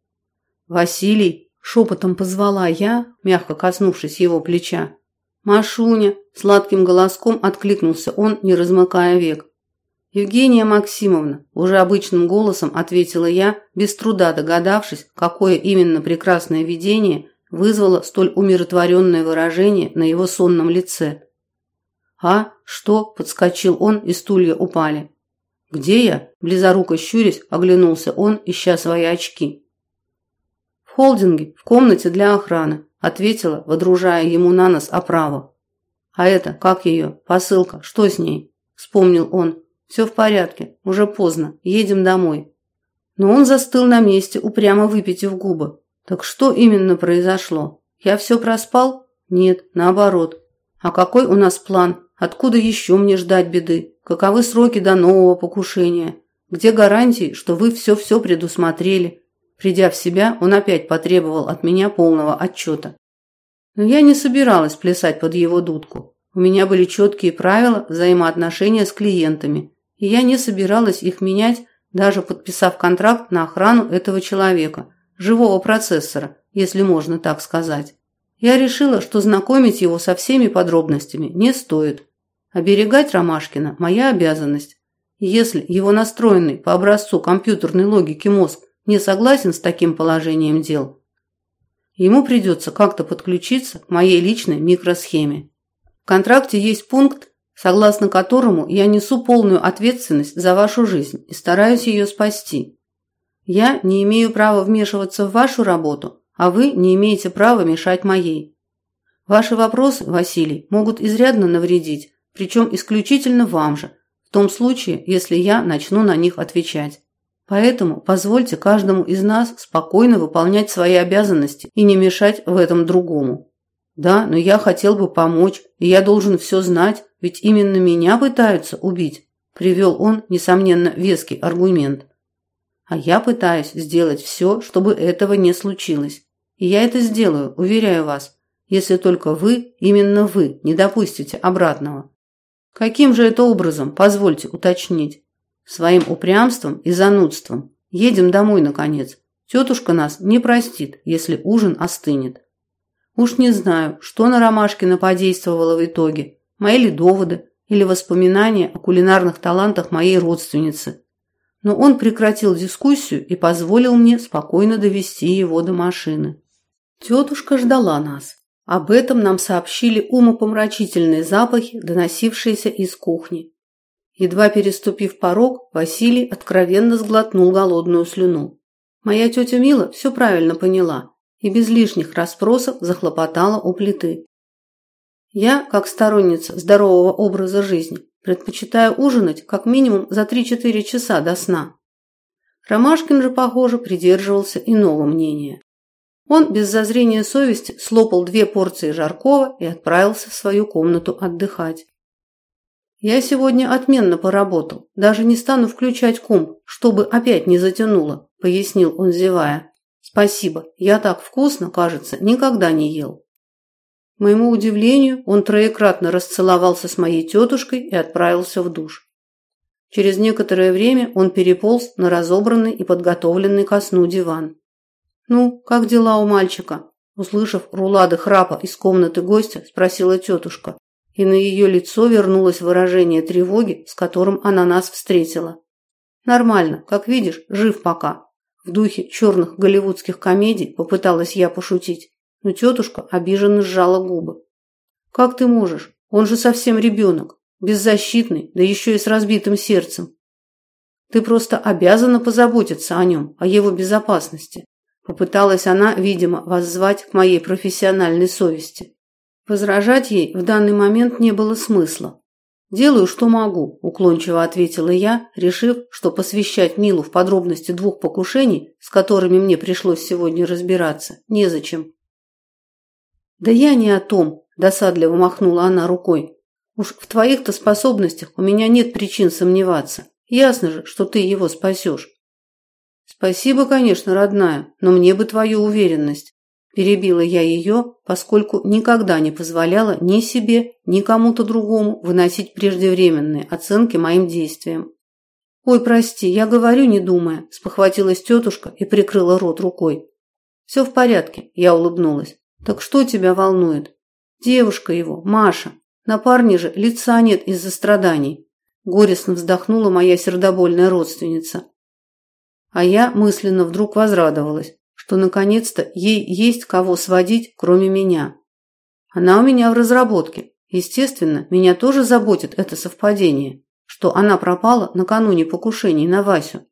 B: «Василий!» – шепотом позвала я, мягко коснувшись его плеча. «Машуня!» – сладким голоском откликнулся он, не размыкая век. Евгения Максимовна, уже обычным голосом ответила я, без труда догадавшись, какое именно прекрасное видение вызвало столь умиротворенное выражение на его сонном лице. «А? Что?» – подскочил он, и стулья упали. «Где я?» – близоруко щурясь, оглянулся он, ища свои очки. «В холдинге, в комнате для охраны», – ответила, водружая ему на нос оправу. «А это, как ее? Посылка, что с ней?» – вспомнил он, все в порядке, уже поздно, едем домой. Но он застыл на месте, упрямо выпитив губы. Так что именно произошло? Я все проспал? Нет, наоборот. А какой у нас план? Откуда еще мне ждать беды? Каковы сроки до нового покушения? Где гарантии, что вы все-все предусмотрели? Придя в себя, он опять потребовал от меня полного отчета. Но я не собиралась плясать под его дудку. У меня были четкие правила взаимоотношения с клиентами, и я не собиралась их менять, даже подписав контракт на охрану этого человека, живого процессора, если можно так сказать. Я решила, что знакомить его со всеми подробностями не стоит. Оберегать Ромашкина – моя обязанность. Если его настроенный по образцу компьютерной логики мозг не согласен с таким положением дел, ему придется как-то подключиться к моей личной микросхеме. В контракте есть пункт, согласно которому я несу полную ответственность за вашу жизнь и стараюсь ее спасти. Я не имею права вмешиваться в вашу работу, а вы не имеете права мешать моей. Ваши вопросы, Василий, могут изрядно навредить, причем исключительно вам же, в том случае, если я начну на них отвечать. Поэтому позвольте каждому из нас спокойно выполнять свои обязанности и не мешать в этом другому. Да, но я хотел бы помочь, и я должен все знать, ведь именно меня пытаются убить, привел он, несомненно, веский аргумент. А я пытаюсь сделать все, чтобы этого не случилось. И я это сделаю, уверяю вас, если только вы, именно вы, не допустите обратного. Каким же это образом, позвольте уточнить? Своим упрямством и занудством. Едем домой, наконец. Тетушка нас не простит, если ужин остынет. Уж не знаю, что на Ромашкина подействовало в итоге. мои ли доводы или воспоминания о кулинарных талантах моей родственницы. Но он прекратил дискуссию и позволил мне спокойно довести его до машины. Тетушка ждала нас. Об этом нам сообщили умопомрачительные запахи, доносившиеся из кухни. Едва переступив порог, Василий откровенно сглотнул голодную слюну. Моя тетя Мила все правильно поняла и без лишних расспросов захлопотала у плиты. Я, как сторонница здорового образа жизни, предпочитаю ужинать как минимум за 3-4 часа до сна. Ромашкин же, похоже, придерживался иного мнения. Он без зазрения совести слопал две порции жаркого и отправился в свою комнату отдыхать. Я сегодня отменно поработал, даже не стану включать комп, чтобы опять не затянуло, пояснил он, зевая. Спасибо, я так вкусно, кажется, никогда не ел моему удивлению, он троекратно расцеловался с моей тетушкой и отправился в душ. Через некоторое время он переполз на разобранный и подготовленный ко сну диван. «Ну, как дела у мальчика?» Услышав рулады храпа из комнаты гостя, спросила тетушка, и на ее лицо вернулось выражение тревоги, с которым она нас встретила. «Нормально, как видишь, жив пока». В духе черных голливудских комедий попыталась я пошутить но тетушка обиженно сжала губы. «Как ты можешь? Он же совсем ребенок, беззащитный, да еще и с разбитым сердцем. Ты просто обязана позаботиться о нем, о его безопасности». Попыталась она, видимо, воззвать к моей профессиональной совести. Возражать ей в данный момент не было смысла. «Делаю, что могу», – уклончиво ответила я, решив, что посвящать Милу в подробности двух покушений, с которыми мне пришлось сегодня разбираться, незачем. Да я не о том, досадливо махнула она рукой. Уж в твоих-то способностях у меня нет причин сомневаться. Ясно же, что ты его спасешь. Спасибо, конечно, родная, но мне бы твою уверенность. Перебила я ее, поскольку никогда не позволяла ни себе, ни кому-то другому выносить преждевременные оценки моим действиям. «Ой, прости, я говорю, не думая», – спохватилась тетушка и прикрыла рот рукой. «Все в порядке», – я улыбнулась. Так что тебя волнует? Девушка его, Маша. На парне же лица нет из-за страданий. Горестно вздохнула моя сердобольная родственница. А я мысленно вдруг возрадовалась, что наконец-то ей есть кого сводить, кроме меня. Она у меня в разработке. Естественно, меня тоже заботит это совпадение, что она пропала накануне покушений на Васю.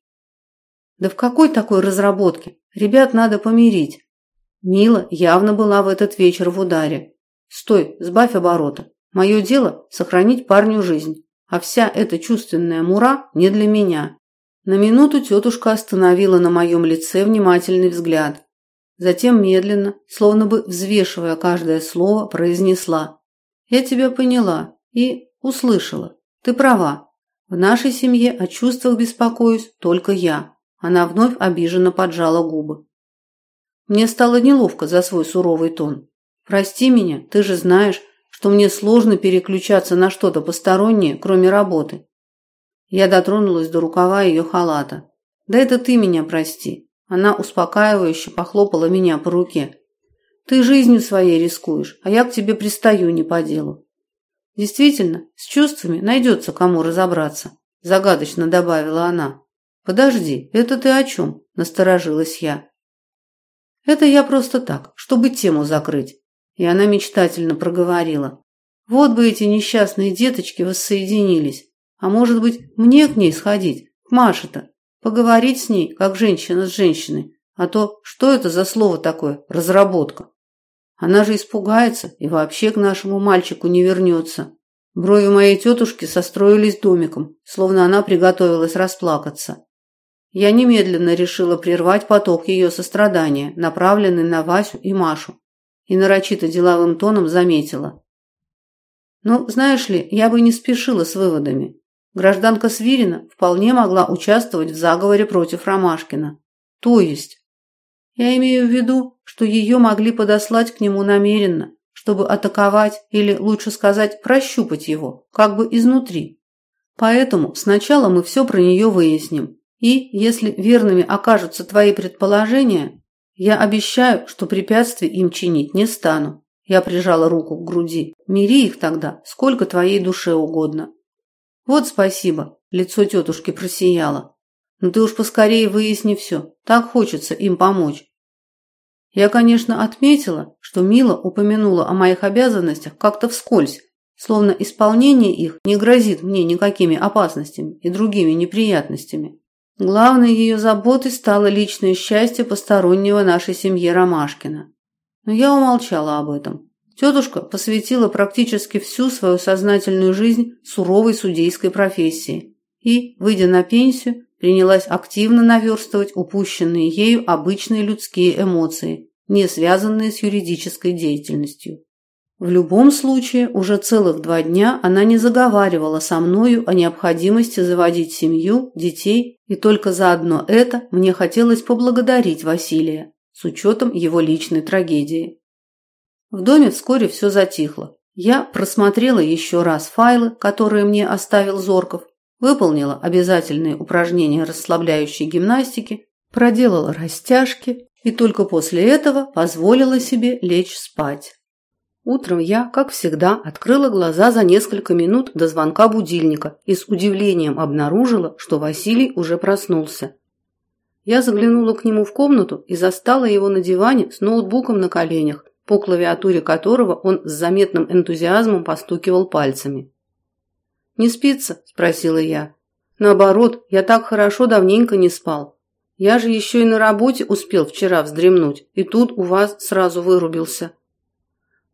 B: Да в какой такой разработке? Ребят надо помирить. Мила явно была в этот вечер в ударе. «Стой, сбавь обороты. Мое дело – сохранить парню жизнь, а вся эта чувственная мура не для меня». На минуту тетушка остановила на моем лице внимательный взгляд. Затем медленно, словно бы взвешивая каждое слово, произнесла. «Я тебя поняла и услышала. Ты права. В нашей семье о чувствах беспокоюсь только я». Она вновь обиженно поджала губы. Мне стало неловко за свой суровый тон. Прости меня, ты же знаешь, что мне сложно переключаться на что-то постороннее, кроме работы. Я дотронулась до рукава ее халата. Да это ты меня прости. Она успокаивающе похлопала меня по руке. Ты жизнью своей рискуешь, а я к тебе пристаю не по делу. Действительно, с чувствами найдется кому разобраться, загадочно добавила она. Подожди, это ты о чем? Насторожилась я. Это я просто так, чтобы тему закрыть. И она мечтательно проговорила. Вот бы эти несчастные деточки воссоединились. А может быть, мне к ней сходить, к Маше-то, поговорить с ней, как женщина с женщиной. А то, что это за слово такое, разработка? Она же испугается и вообще к нашему мальчику не вернется. Брови моей тетушки состроились домиком, словно она приготовилась расплакаться. Я немедленно решила прервать поток ее сострадания, направленный на Васю и Машу, и нарочито деловым тоном заметила. «Ну, знаешь ли, я бы не спешила с выводами. Гражданка Свирина вполне могла участвовать в заговоре против Ромашкина. То есть, я имею в виду, что ее могли подослать к нему намеренно, чтобы атаковать или, лучше сказать, прощупать его, как бы изнутри. Поэтому сначала мы все про нее выясним, и, если верными окажутся твои предположения, я обещаю, что препятствий им чинить не стану. Я прижала руку к груди. Мири их тогда, сколько твоей душе угодно. Вот спасибо. Лицо тетушки просияло. Но ты уж поскорее выясни все. Так хочется им помочь. Я, конечно, отметила, что Мила упомянула о моих обязанностях как-то вскользь, словно исполнение их не грозит мне никакими опасностями и другими неприятностями. Главной ее заботой стало личное счастье постороннего нашей семье Ромашкина. Но я умолчала об этом. Тетушка посвятила практически всю свою сознательную жизнь суровой судейской профессии и, выйдя на пенсию, принялась активно наверстывать упущенные ею обычные людские эмоции, не связанные с юридической деятельностью. В любом случае, уже целых два дня она не заговаривала со мною о необходимости заводить семью, детей, и только за одно это мне хотелось поблагодарить Василия, с учетом его личной трагедии. В доме вскоре все затихло. Я просмотрела еще раз файлы, которые мне оставил Зорков, выполнила обязательные упражнения расслабляющей гимнастики, проделала растяжки и только после этого позволила себе лечь спать. Утром я, как всегда, открыла глаза за несколько минут до звонка будильника и с удивлением обнаружила, что Василий уже проснулся. Я заглянула к нему в комнату и застала его на диване с ноутбуком на коленях, по клавиатуре которого он с заметным энтузиазмом постукивал пальцами. «Не спится?» – спросила я. «Наоборот, я так хорошо давненько не спал. Я же еще и на работе успел вчера вздремнуть, и тут у вас сразу вырубился».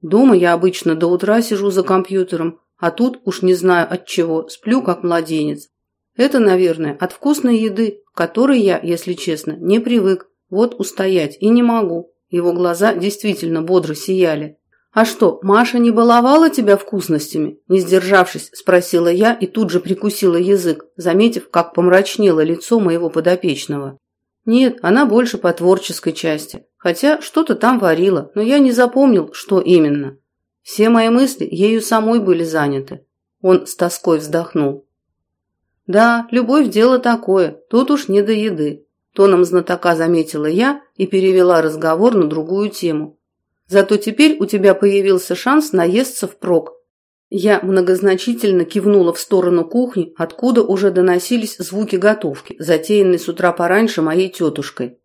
B: Дома я обычно до утра сижу за компьютером, а тут уж не знаю от чего, сплю как младенец. Это, наверное, от вкусной еды, к которой я, если честно, не привык. Вот устоять и не могу. Его глаза действительно бодро сияли. «А что, Маша не баловала тебя вкусностями?» Не сдержавшись, спросила я и тут же прикусила язык, заметив, как помрачнело лицо моего подопечного. Нет, она больше по творческой части. Хотя что-то там варила, но я не запомнил, что именно. Все мои мысли ею самой были заняты. Он с тоской вздохнул. Да, любовь дело такое, тут уж не до еды. Тоном знатока заметила я и перевела разговор на другую тему. Зато теперь у тебя появился шанс наесться впрок, я многозначительно кивнула в сторону кухни, откуда уже доносились звуки готовки, затеянной с утра пораньше моей тетушкой.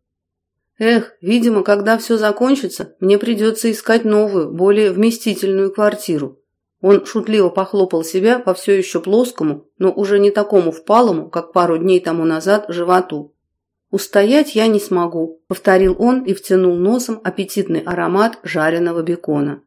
B: Эх, видимо, когда все закончится, мне придется искать новую, более вместительную квартиру. Он шутливо похлопал себя по все еще плоскому, но уже не такому впалому, как пару дней тому назад, животу. «Устоять я не смогу», — повторил он и втянул носом аппетитный аромат жареного бекона.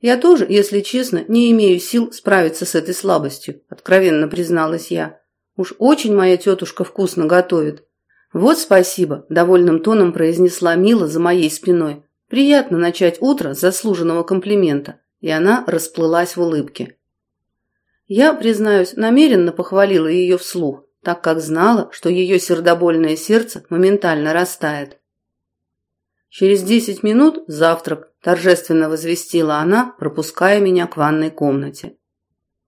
B: Я тоже, если честно, не имею сил справиться с этой слабостью, откровенно призналась я. Уж очень моя тетушка вкусно готовит. Вот спасибо, довольным тоном произнесла Мила за моей спиной. Приятно начать утро с заслуженного комплимента, и она расплылась в улыбке. Я, признаюсь, намеренно похвалила ее вслух, так как знала, что ее сердобольное сердце моментально растает. Через десять минут завтрак, торжественно возвестила она, пропуская меня к ванной комнате.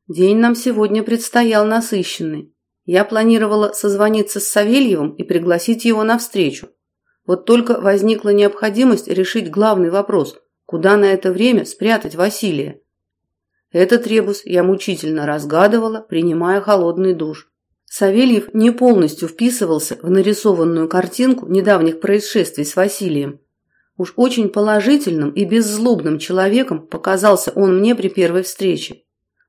B: День нам сегодня предстоял насыщенный. Я планировала созвониться с Савельевым и пригласить его на встречу. Вот только возникла необходимость решить главный вопрос: куда на это время спрятать Василия? Этот ребус я мучительно разгадывала, принимая холодный душ. Савельев не полностью вписывался в нарисованную картинку недавних происшествий с Василием. Уж очень положительным и беззлобным человеком показался он мне при первой встрече.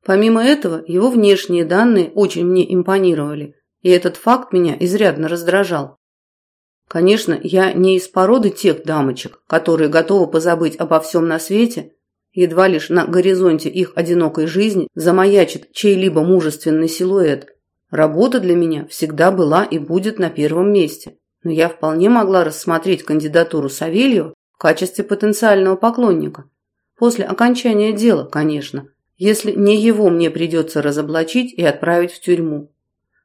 B: Помимо этого, его внешние данные очень мне импонировали, и этот факт меня изрядно раздражал. Конечно, я не из породы тех дамочек, которые готовы позабыть обо всем на свете, едва лишь на горизонте их одинокой жизни замаячит чей-либо мужественный силуэт. Работа для меня всегда была и будет на первом месте. Но я вполне могла рассмотреть кандидатуру Савельева в качестве потенциального поклонника. После окончания дела, конечно, если не его мне придется разоблачить и отправить в тюрьму.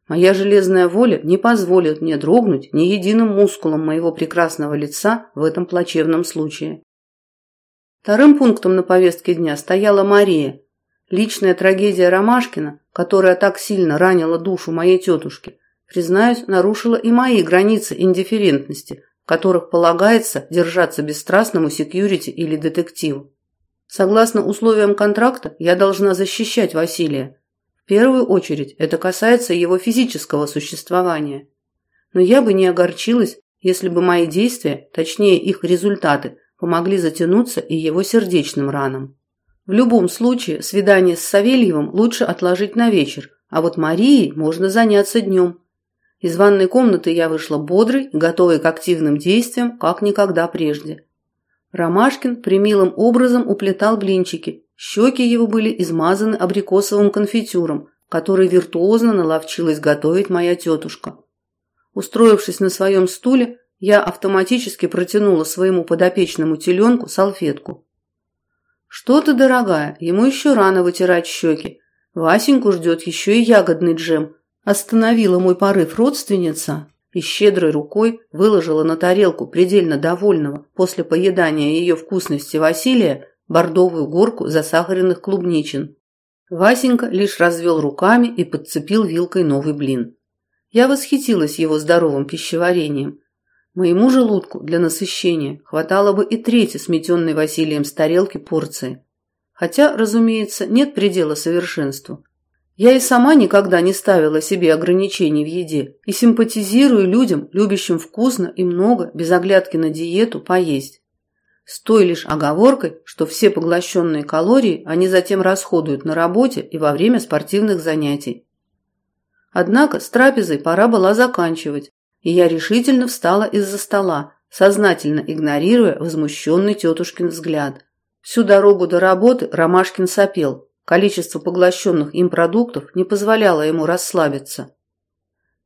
B: Моя железная воля не позволит мне дрогнуть ни единым мускулом моего прекрасного лица в этом плачевном случае. Вторым пунктом на повестке дня стояла Мария, личная трагедия Ромашкина, которая так сильно ранила душу моей тетушки, признаюсь, нарушила и мои границы индифферентности, которых полагается держаться бесстрастному секьюрити или детективу. Согласно условиям контракта, я должна защищать Василия. В первую очередь это касается его физического существования. Но я бы не огорчилась, если бы мои действия, точнее их результаты, помогли затянуться и его сердечным ранам. В любом случае, свидание с Савельевым лучше отложить на вечер, а вот Марией можно заняться днем. Из ванной комнаты я вышла бодрой, готовой к активным действиям, как никогда прежде. Ромашкин примилым образом уплетал блинчики. Щеки его были измазаны абрикосовым конфитюром, который виртуозно наловчилась готовить моя тетушка. Устроившись на своем стуле, я автоматически протянула своему подопечному теленку салфетку. «Что ты, дорогая, ему еще рано вытирать щеки. Васеньку ждет еще и ягодный джем», остановила мой порыв родственница, и щедрой рукой выложила на тарелку предельно довольного после поедания ее вкусности Василия бордовую горку засахаренных клубничин. Васенька лишь развел руками и подцепил вилкой новый блин. Я восхитилась его здоровым пищеварением. Моему желудку для насыщения хватало бы и трети сметенной Василием с тарелки порции. Хотя, разумеется, нет предела совершенству. Я и сама никогда не ставила себе ограничений в еде и симпатизирую людям, любящим вкусно и много, без оглядки на диету, поесть. С той лишь оговоркой, что все поглощенные калории они затем расходуют на работе и во время спортивных занятий. Однако с трапезой пора была заканчивать, и я решительно встала из-за стола, сознательно игнорируя возмущенный тетушкин взгляд. Всю дорогу до работы Ромашкин сопел, Количество поглощенных им продуктов не позволяло ему расслабиться.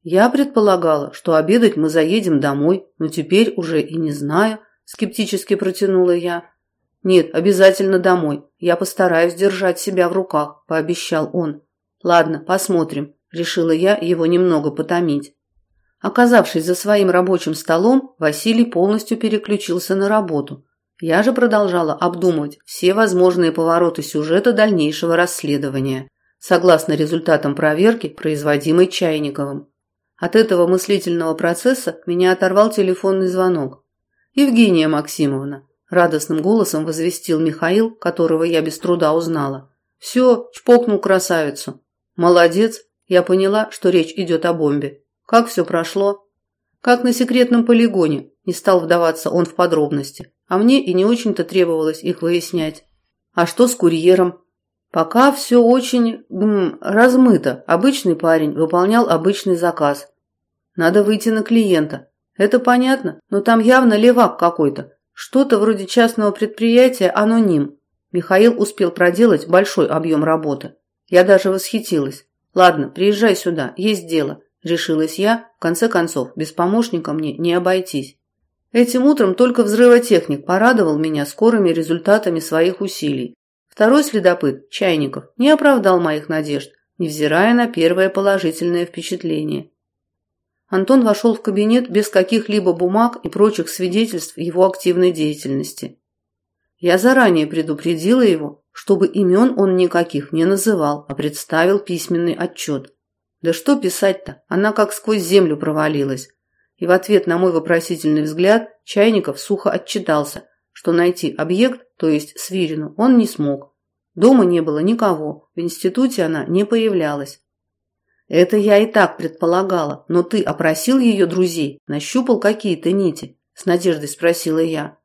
B: Я предполагала, что обедать мы заедем домой, но теперь уже и не знаю, скептически протянула я. Нет, обязательно домой. Я постараюсь держать себя в руках, пообещал он. Ладно, посмотрим, решила я его немного потомить. Оказавшись за своим рабочим столом, Василий полностью переключился на работу. Я же продолжала обдумывать все возможные повороты сюжета дальнейшего расследования, согласно результатам проверки, производимой Чайниковым. От этого мыслительного процесса меня оторвал телефонный звонок. «Евгения Максимовна», – радостным голосом возвестил Михаил, которого я без труда узнала. «Все, чпокнул красавицу». «Молодец», я поняла, что речь идет о бомбе. «Как все прошло?» «Как на секретном полигоне», – не стал вдаваться он в подробности а мне и не очень-то требовалось их выяснять. А что с курьером? Пока все очень м, размыто. Обычный парень выполнял обычный заказ. Надо выйти на клиента. Это понятно, но там явно левак какой-то. Что-то вроде частного предприятия аноним. Михаил успел проделать большой объем работы. Я даже восхитилась. Ладно, приезжай сюда, есть дело. Решилась я, в конце концов, без помощника мне не обойтись. Этим утром только взрывотехник порадовал меня скорыми результатами своих усилий. Второй следопыт, Чайников, не оправдал моих надежд, невзирая на первое положительное впечатление. Антон вошел в кабинет без каких-либо бумаг и прочих свидетельств его активной деятельности. Я заранее предупредила его, чтобы имен он никаких не называл, а представил письменный отчет. Да что писать-то, она как сквозь землю провалилась. И в ответ на мой вопросительный взгляд Чайников сухо отчитался, что найти объект, то есть Свирину, он не смог. Дома не было никого, в институте она не появлялась. Это я и так предполагала, но ты опросил ее друзей, нащупал какие-то нити? С надеждой спросила я.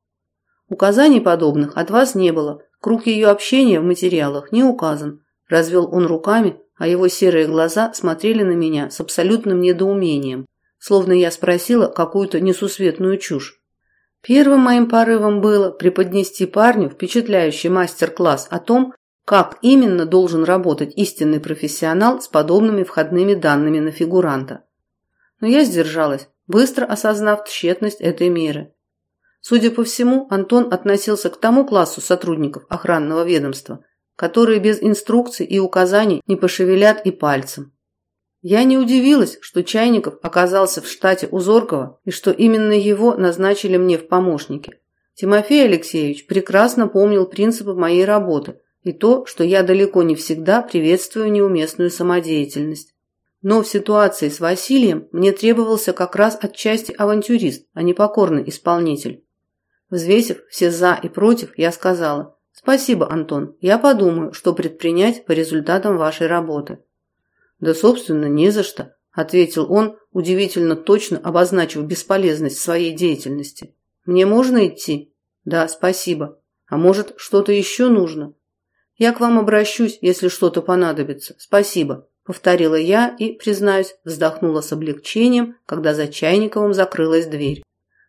B: Указаний подобных от вас не было, круг ее общения в материалах не указан. Развел он руками, а его серые глаза смотрели на меня с абсолютным недоумением словно я спросила какую-то несусветную чушь. Первым моим порывом было преподнести парню впечатляющий мастер-класс о том, как именно должен работать истинный профессионал с подобными входными данными на фигуранта. Но я сдержалась, быстро осознав тщетность этой меры. Судя по всему, Антон относился к тому классу сотрудников охранного ведомства, которые без инструкций и указаний не пошевелят и пальцем. Я не удивилась, что Чайников оказался в штате у Зоркова и что именно его назначили мне в помощники. Тимофей Алексеевич прекрасно помнил принципы моей работы и то, что я далеко не всегда приветствую неуместную самодеятельность. Но в ситуации с Василием мне требовался как раз отчасти авантюрист, а не покорный исполнитель. Взвесив все «за» и «против», я сказала, Спасибо, Антон. Я подумаю, что предпринять по результатам вашей работы. Да, собственно, не за что, ответил он, удивительно точно обозначив бесполезность своей деятельности. Мне можно идти? Да, спасибо. А может, что-то еще нужно? Я к вам обращусь, если что-то понадобится. Спасибо, повторила я и, признаюсь, вздохнула с облегчением, когда за Чайниковым закрылась дверь.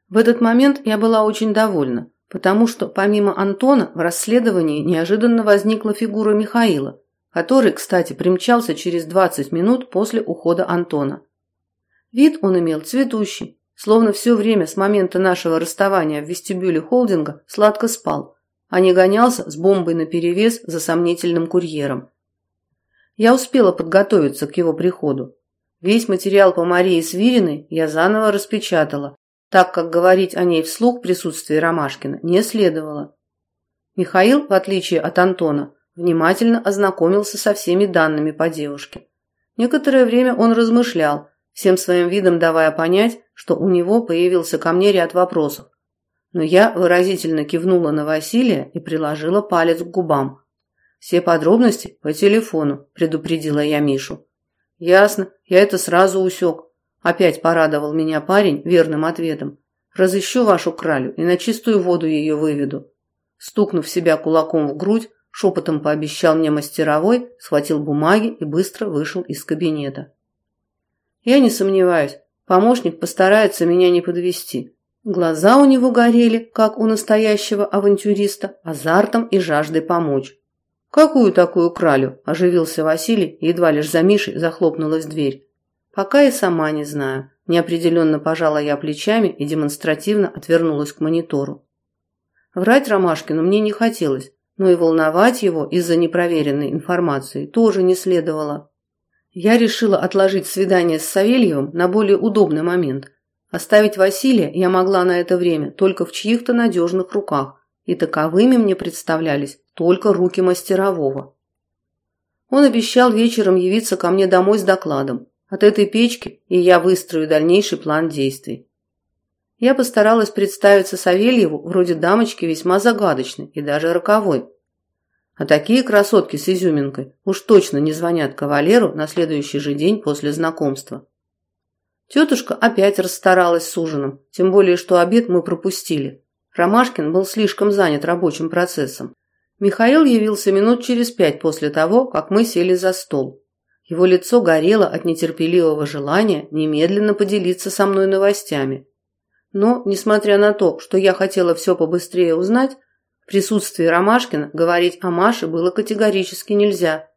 B: В этот момент я была очень довольна, потому что помимо Антона в расследовании неожиданно возникла фигура Михаила, который, кстати, примчался через 20 минут после ухода Антона. Вид он имел цветущий, словно все время с момента нашего расставания в вестибюле холдинга сладко спал, а не гонялся с бомбой наперевес за сомнительным курьером. Я успела подготовиться к его приходу. Весь материал по Марии Свириной я заново распечатала, так как говорить о ней вслух в присутствии Ромашкина не следовало. Михаил, в отличие от Антона, внимательно ознакомился со всеми данными по девушке. Некоторое время он размышлял, всем своим видом давая понять, что у него появился ко мне ряд вопросов. Но я выразительно кивнула на Василия и приложила палец к губам. Все подробности по телефону, предупредила я Мишу. Ясно, я это сразу усек. Опять порадовал меня парень верным ответом. Разыщу вашу кралю и на чистую воду ее выведу. Стукнув себя кулаком в грудь, шепотом пообещал мне мастеровой, схватил бумаги и быстро вышел из кабинета. Я не сомневаюсь, помощник постарается меня не подвести. Глаза у него горели, как у настоящего авантюриста, азартом и жаждой помочь. Какую такую кралю? оживился Василий, едва лишь за Мишей захлопнулась дверь. Пока и сама не знаю. Неопределенно пожала я плечами и демонстративно отвернулась к монитору. Врать Ромашкину мне не хотелось, но и волновать его из-за непроверенной информации тоже не следовало. Я решила отложить свидание с Савельевым на более удобный момент. Оставить Василия я могла на это время только в чьих-то надежных руках, и таковыми мне представлялись только руки мастерового. Он обещал вечером явиться ко мне домой с докладом. От этой печки и я выстрою дальнейший план действий. Я постаралась представиться Савельеву вроде дамочки весьма загадочной и даже роковой. А такие красотки с изюминкой уж точно не звонят кавалеру на следующий же день после знакомства. Тетушка опять расстаралась с ужином, тем более что обед мы пропустили. Ромашкин был слишком занят рабочим процессом. Михаил явился минут через пять после того, как мы сели за стол. Его лицо горело от нетерпеливого желания немедленно поделиться со мной новостями. Но, несмотря на то, что я хотела все побыстрее узнать, в присутствии Ромашкина говорить о Маше было категорически нельзя.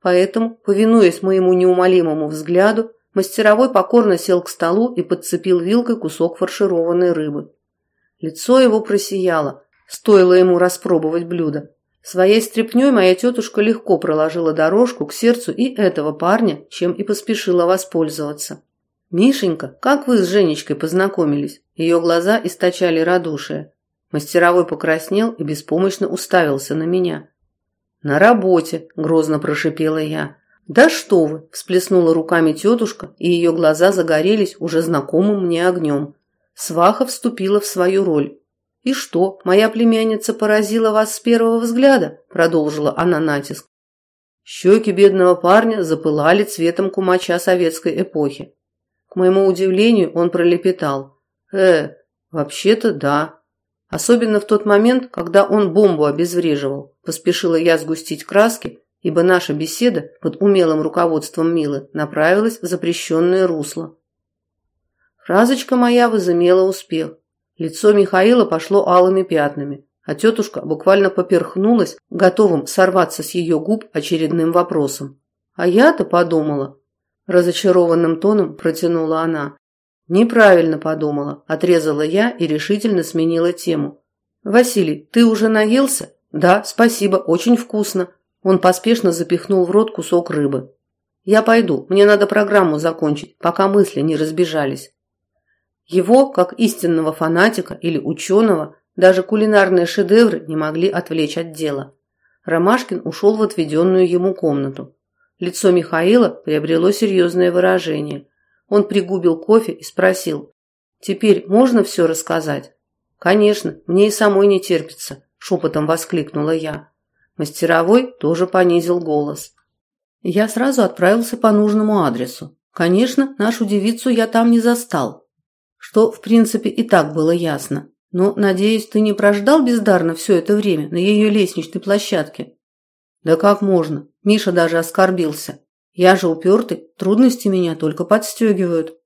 B: Поэтому, повинуясь моему неумолимому взгляду, мастеровой покорно сел к столу и подцепил вилкой кусок фаршированной рыбы. Лицо его просияло, стоило ему распробовать блюдо. Своей стряпнёй моя тетушка легко проложила дорожку к сердцу и этого парня, чем и поспешила воспользоваться. «Мишенька, как вы с Женечкой познакомились?» Ее глаза источали радушие. Мастеровой покраснел и беспомощно уставился на меня. «На работе», – грозно прошипела я. «Да что вы!» – всплеснула руками тетушка, и ее глаза загорелись уже знакомым мне огнем. Сваха вступила в свою роль. «И что, моя племянница поразила вас с первого взгляда?» – продолжила она натиск. Щеки бедного парня запылали цветом кумача советской эпохи. К моему удивлению, он пролепетал. «Э, вообще-то да. Особенно в тот момент, когда он бомбу обезвреживал. Поспешила я сгустить краски, ибо наша беседа под умелым руководством Милы направилась в запрещенное русло. Фразочка моя возымела успех. Лицо Михаила пошло алыми пятнами, а тетушка буквально поперхнулась, готовым сорваться с ее губ очередным вопросом. А я-то подумала, разочарованным тоном протянула она. Неправильно подумала, отрезала я и решительно сменила тему. Василий, ты уже наелся? Да, спасибо, очень вкусно. Он поспешно запихнул в рот кусок рыбы. Я пойду, мне надо программу закончить, пока мысли не разбежались. Его, как истинного фанатика или ученого, даже кулинарные шедевры не могли отвлечь от дела. Ромашкин ушел в отведенную ему комнату. Лицо Михаила приобрело серьезное выражение. Он пригубил кофе и спросил: "Теперь можно все рассказать?" "Конечно, мне и самой не терпится. шепотом воскликнула я. Мастеровой тоже понизил голос. Я сразу отправился по нужному адресу. Конечно, нашу девицу я там не застал, что, в принципе, и так было ясно. Но, надеюсь, ты не прождал бездарно все это время на ее лестничной площадке? Да как можно? Миша даже оскорбился. Я же упертый, трудности меня только подстегивают.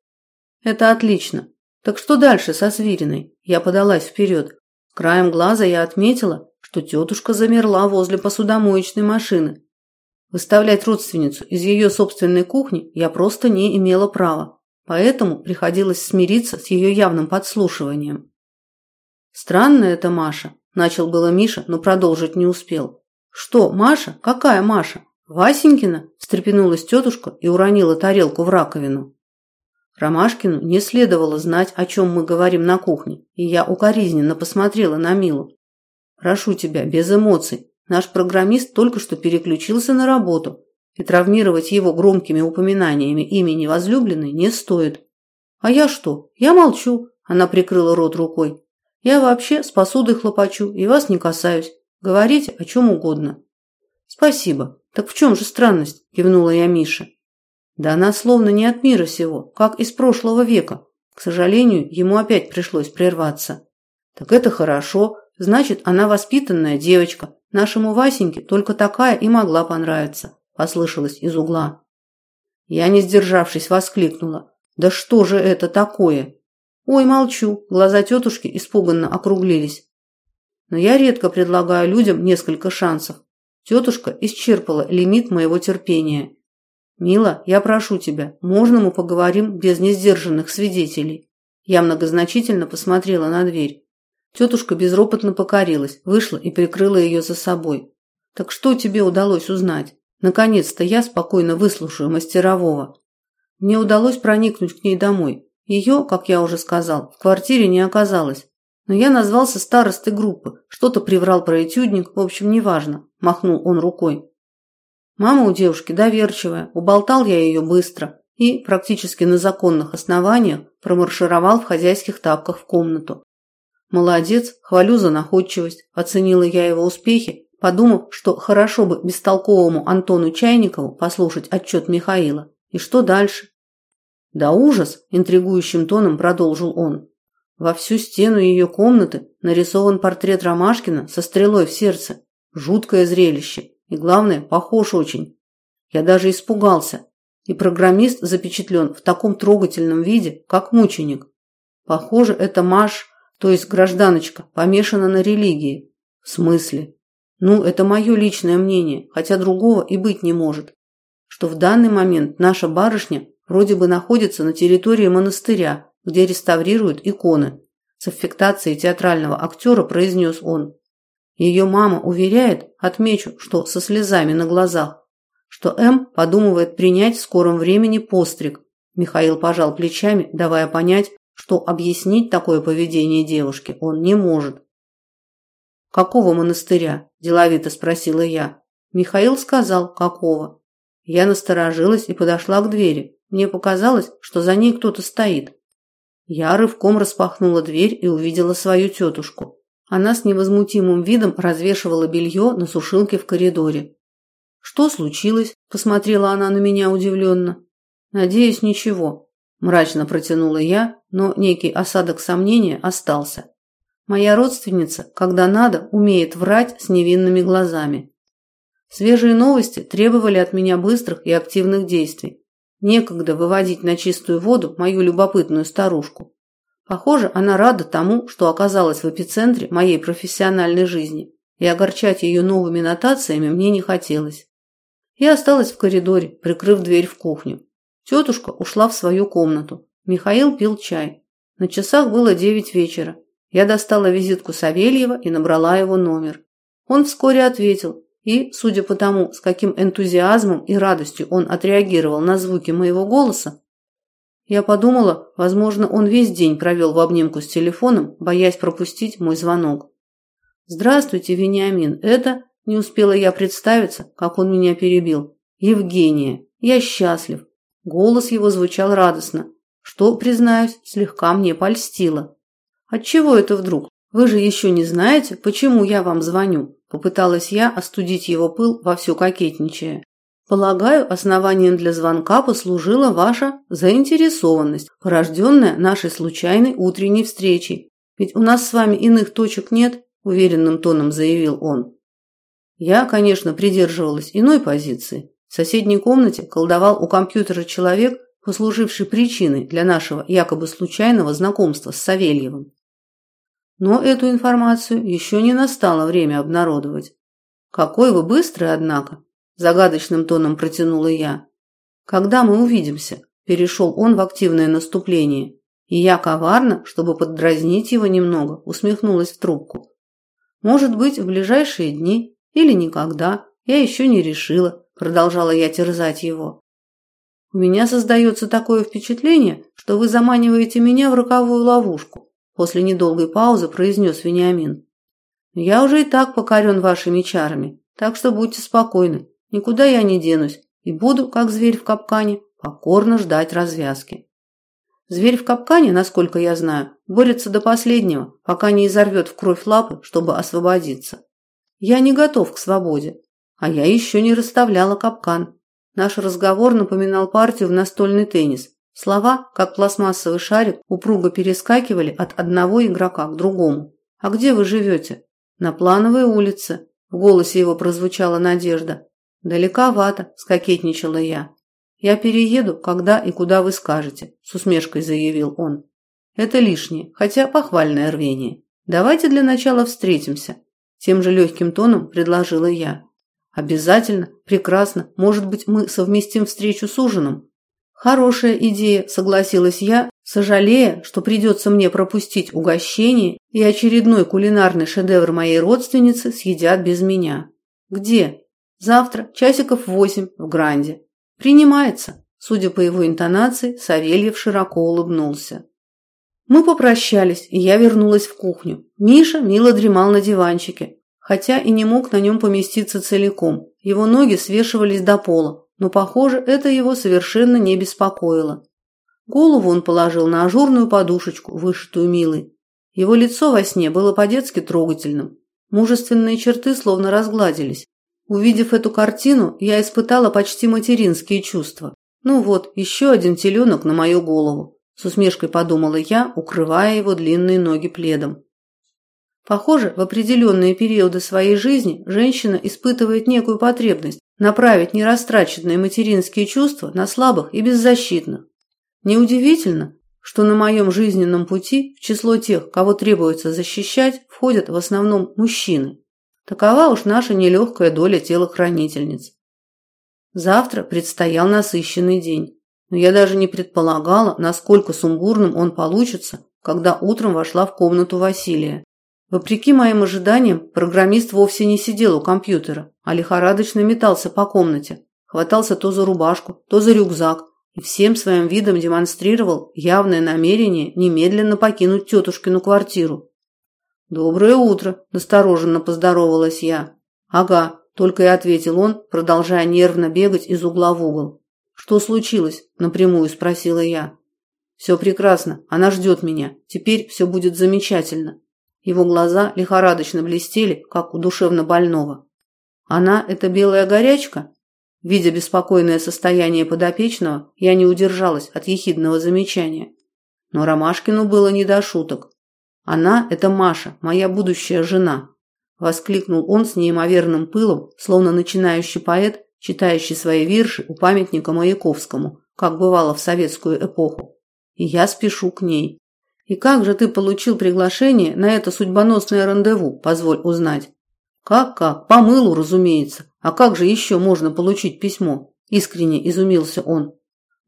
B: Это отлично. Так что дальше со Свириной? Я подалась вперед. Краем глаза я отметила, что тетушка замерла возле посудомоечной машины. Выставлять родственницу из ее собственной кухни я просто не имела права, поэтому приходилось смириться с ее явным подслушиванием. Странная это Маша, начал было Миша, но продолжить не успел. Что, Маша? Какая Маша? Васенькина? встрепенулась тетушка и уронила тарелку в раковину. Ромашкину не следовало знать, о чем мы говорим на кухне, и я укоризненно посмотрела на Милу. Прошу тебя, без эмоций. Наш программист только что переключился на работу, и травмировать его громкими упоминаниями имени возлюбленной не стоит. А я что? Я молчу, она прикрыла рот рукой. Я вообще с посудой хлопочу и вас не касаюсь. Говорите о чем угодно. Спасибо. Так в чем же странность? Кивнула я Мише. Да она словно не от мира сего, как из прошлого века. К сожалению, ему опять пришлось прерваться. Так это хорошо. Значит, она воспитанная девочка. Нашему Васеньке только такая и могла понравиться, послышалось из угла. Я, не сдержавшись, воскликнула. Да что же это такое? Ой, молчу. Глаза тетушки испуганно округлились. Но я редко предлагаю людям несколько шансов. Тетушка исчерпала лимит моего терпения. Мила, я прошу тебя, можно мы поговорим без несдержанных свидетелей? Я многозначительно посмотрела на дверь. Тетушка безропотно покорилась, вышла и прикрыла ее за собой. Так что тебе удалось узнать? Наконец-то я спокойно выслушаю мастерового. Мне удалось проникнуть к ней домой. Ее, как я уже сказал, в квартире не оказалось. Но я назвался старостой группы, что-то приврал про этюдник, в общем, неважно, махнул он рукой. Мама у девушки доверчивая, уболтал я ее быстро и, практически на законных основаниях, промаршировал в хозяйских тапках в комнату. Молодец, хвалю за находчивость, оценила я его успехи, подумав, что хорошо бы бестолковому Антону Чайникову послушать отчет Михаила. И что дальше? Да ужас, интригующим тоном продолжил он. Во всю стену ее комнаты нарисован портрет Ромашкина со стрелой в сердце. Жуткое зрелище. И главное, похож очень. Я даже испугался. И программист запечатлен в таком трогательном виде, как мученик. Похоже, это Маш, то есть гражданочка, помешана на религии. В смысле? Ну, это мое личное мнение, хотя другого и быть не может. Что в данный момент наша барышня Вроде бы находится на территории монастыря, где реставрируют иконы. С аффектацией театрального актера произнес он. Ее мама уверяет, отмечу, что со слезами на глазах, что М подумывает принять в скором времени постриг. Михаил пожал плечами, давая понять, что объяснить такое поведение девушки он не может. «Какого монастыря?» – деловито спросила я. Михаил сказал, какого. Я насторожилась и подошла к двери. Мне показалось, что за ней кто-то стоит. Я рывком распахнула дверь и увидела свою тетушку. Она с невозмутимым видом развешивала белье на сушилке в коридоре. «Что случилось?» – посмотрела она на меня удивленно. «Надеюсь, ничего», – мрачно протянула я, но некий осадок сомнения остался. Моя родственница, когда надо, умеет врать с невинными глазами. Свежие новости требовали от меня быстрых и активных действий. Некогда выводить на чистую воду мою любопытную старушку. Похоже, она рада тому, что оказалась в эпицентре моей профессиональной жизни, и огорчать ее новыми нотациями мне не хотелось. Я осталась в коридоре, прикрыв дверь в кухню. Тетушка ушла в свою комнату. Михаил пил чай. На часах было девять вечера. Я достала визитку Савельева и набрала его номер. Он вскоре ответил, и, судя по тому, с каким энтузиазмом и радостью он отреагировал на звуки моего голоса, я подумала, возможно, он весь день провел в обнимку с телефоном, боясь пропустить мой звонок. «Здравствуйте, Вениамин, это...» Не успела я представиться, как он меня перебил. «Евгения, я счастлив». Голос его звучал радостно, что, признаюсь, слегка мне польстило. Отчего это вдруг? Вы же еще не знаете, почему я вам звоню? Попыталась я остудить его пыл, вовсю кокетничая. Полагаю, основанием для звонка послужила ваша заинтересованность, порожденная нашей случайной утренней встречей. Ведь у нас с вами иных точек нет, уверенным тоном заявил он. Я, конечно, придерживалась иной позиции. В соседней комнате колдовал у компьютера человек, послуживший причиной для нашего якобы случайного знакомства с Савельевым. Но эту информацию еще не настало время обнародовать. Какой вы быстрый, однако, загадочным тоном протянула я. Когда мы увидимся? Перешел он в активное наступление, и я коварно, чтобы поддразнить его немного, усмехнулась в трубку. Может быть, в ближайшие дни или никогда, я еще не решила, продолжала я терзать его. У меня создается такое впечатление, что вы заманиваете меня в роковую ловушку, после недолгой паузы произнес Вениамин. Я уже и так покорен вашими чарами, так что будьте спокойны, никуда я не денусь и буду, как зверь в капкане, покорно ждать развязки. Зверь в капкане, насколько я знаю, борется до последнего, пока не изорвет в кровь лапы, чтобы освободиться. Я не готов к свободе, а я еще не расставляла капкан. Наш разговор напоминал партию в настольный теннис. Слова, как пластмассовый шарик, упруго перескакивали от одного игрока к другому. «А где вы живете?» «На плановой улице», – в голосе его прозвучала надежда. «Далековато», – скокетничала я. «Я перееду, когда и куда вы скажете», – с усмешкой заявил он. «Это лишнее, хотя похвальное рвение. Давайте для начала встретимся», – тем же легким тоном предложила я. «Обязательно, прекрасно, может быть, мы совместим встречу с ужином?» «Хорошая идея», – согласилась я, сожалея, что придется мне пропустить угощение, и очередной кулинарный шедевр моей родственницы съедят без меня. «Где?» «Завтра, часиков восемь, в Гранде». «Принимается». Судя по его интонации, Савельев широко улыбнулся. Мы попрощались, и я вернулась в кухню. Миша мило дремал на диванчике, хотя и не мог на нем поместиться целиком. Его ноги свешивались до пола, но, похоже, это его совершенно не беспокоило. Голову он положил на ажурную подушечку, вышитую милой. Его лицо во сне было по-детски трогательным. Мужественные черты словно разгладились. Увидев эту картину, я испытала почти материнские чувства. Ну вот, еще один теленок на мою голову. С усмешкой подумала я, укрывая его длинные ноги пледом. Похоже, в определенные периоды своей жизни женщина испытывает некую потребность направить нерастраченные материнские чувства на слабых и беззащитных. Неудивительно, что на моем жизненном пути в число тех, кого требуется защищать, входят в основном мужчины. Такова уж наша нелегкая доля телохранительниц. Завтра предстоял насыщенный день, но я даже не предполагала, насколько сумбурным он получится, когда утром вошла в комнату Василия. Вопреки моим ожиданиям, программист вовсе не сидел у компьютера, а лихорадочно метался по комнате, хватался то за рубашку, то за рюкзак и всем своим видом демонстрировал явное намерение немедленно покинуть тетушкину квартиру. «Доброе утро», – настороженно поздоровалась я. «Ага», – только и ответил он, продолжая нервно бегать из угла в угол. «Что случилось?» – напрямую спросила я. «Все прекрасно, она ждет меня. Теперь все будет замечательно». Его глаза лихорадочно блестели, как у душевно больного. «Она – это белая горячка?» Видя беспокойное состояние подопечного, я не удержалась от ехидного замечания. Но Ромашкину было не до шуток. Она – это Маша, моя будущая жена. Воскликнул он с неимоверным пылом, словно начинающий поэт, читающий свои вирши у памятника Маяковскому, как бывало в советскую эпоху. И я спешу к ней. И как же ты получил приглашение на это судьбоносное рандеву, позволь узнать? Как-как? По мылу, разумеется. А как же еще можно получить письмо? Искренне изумился он.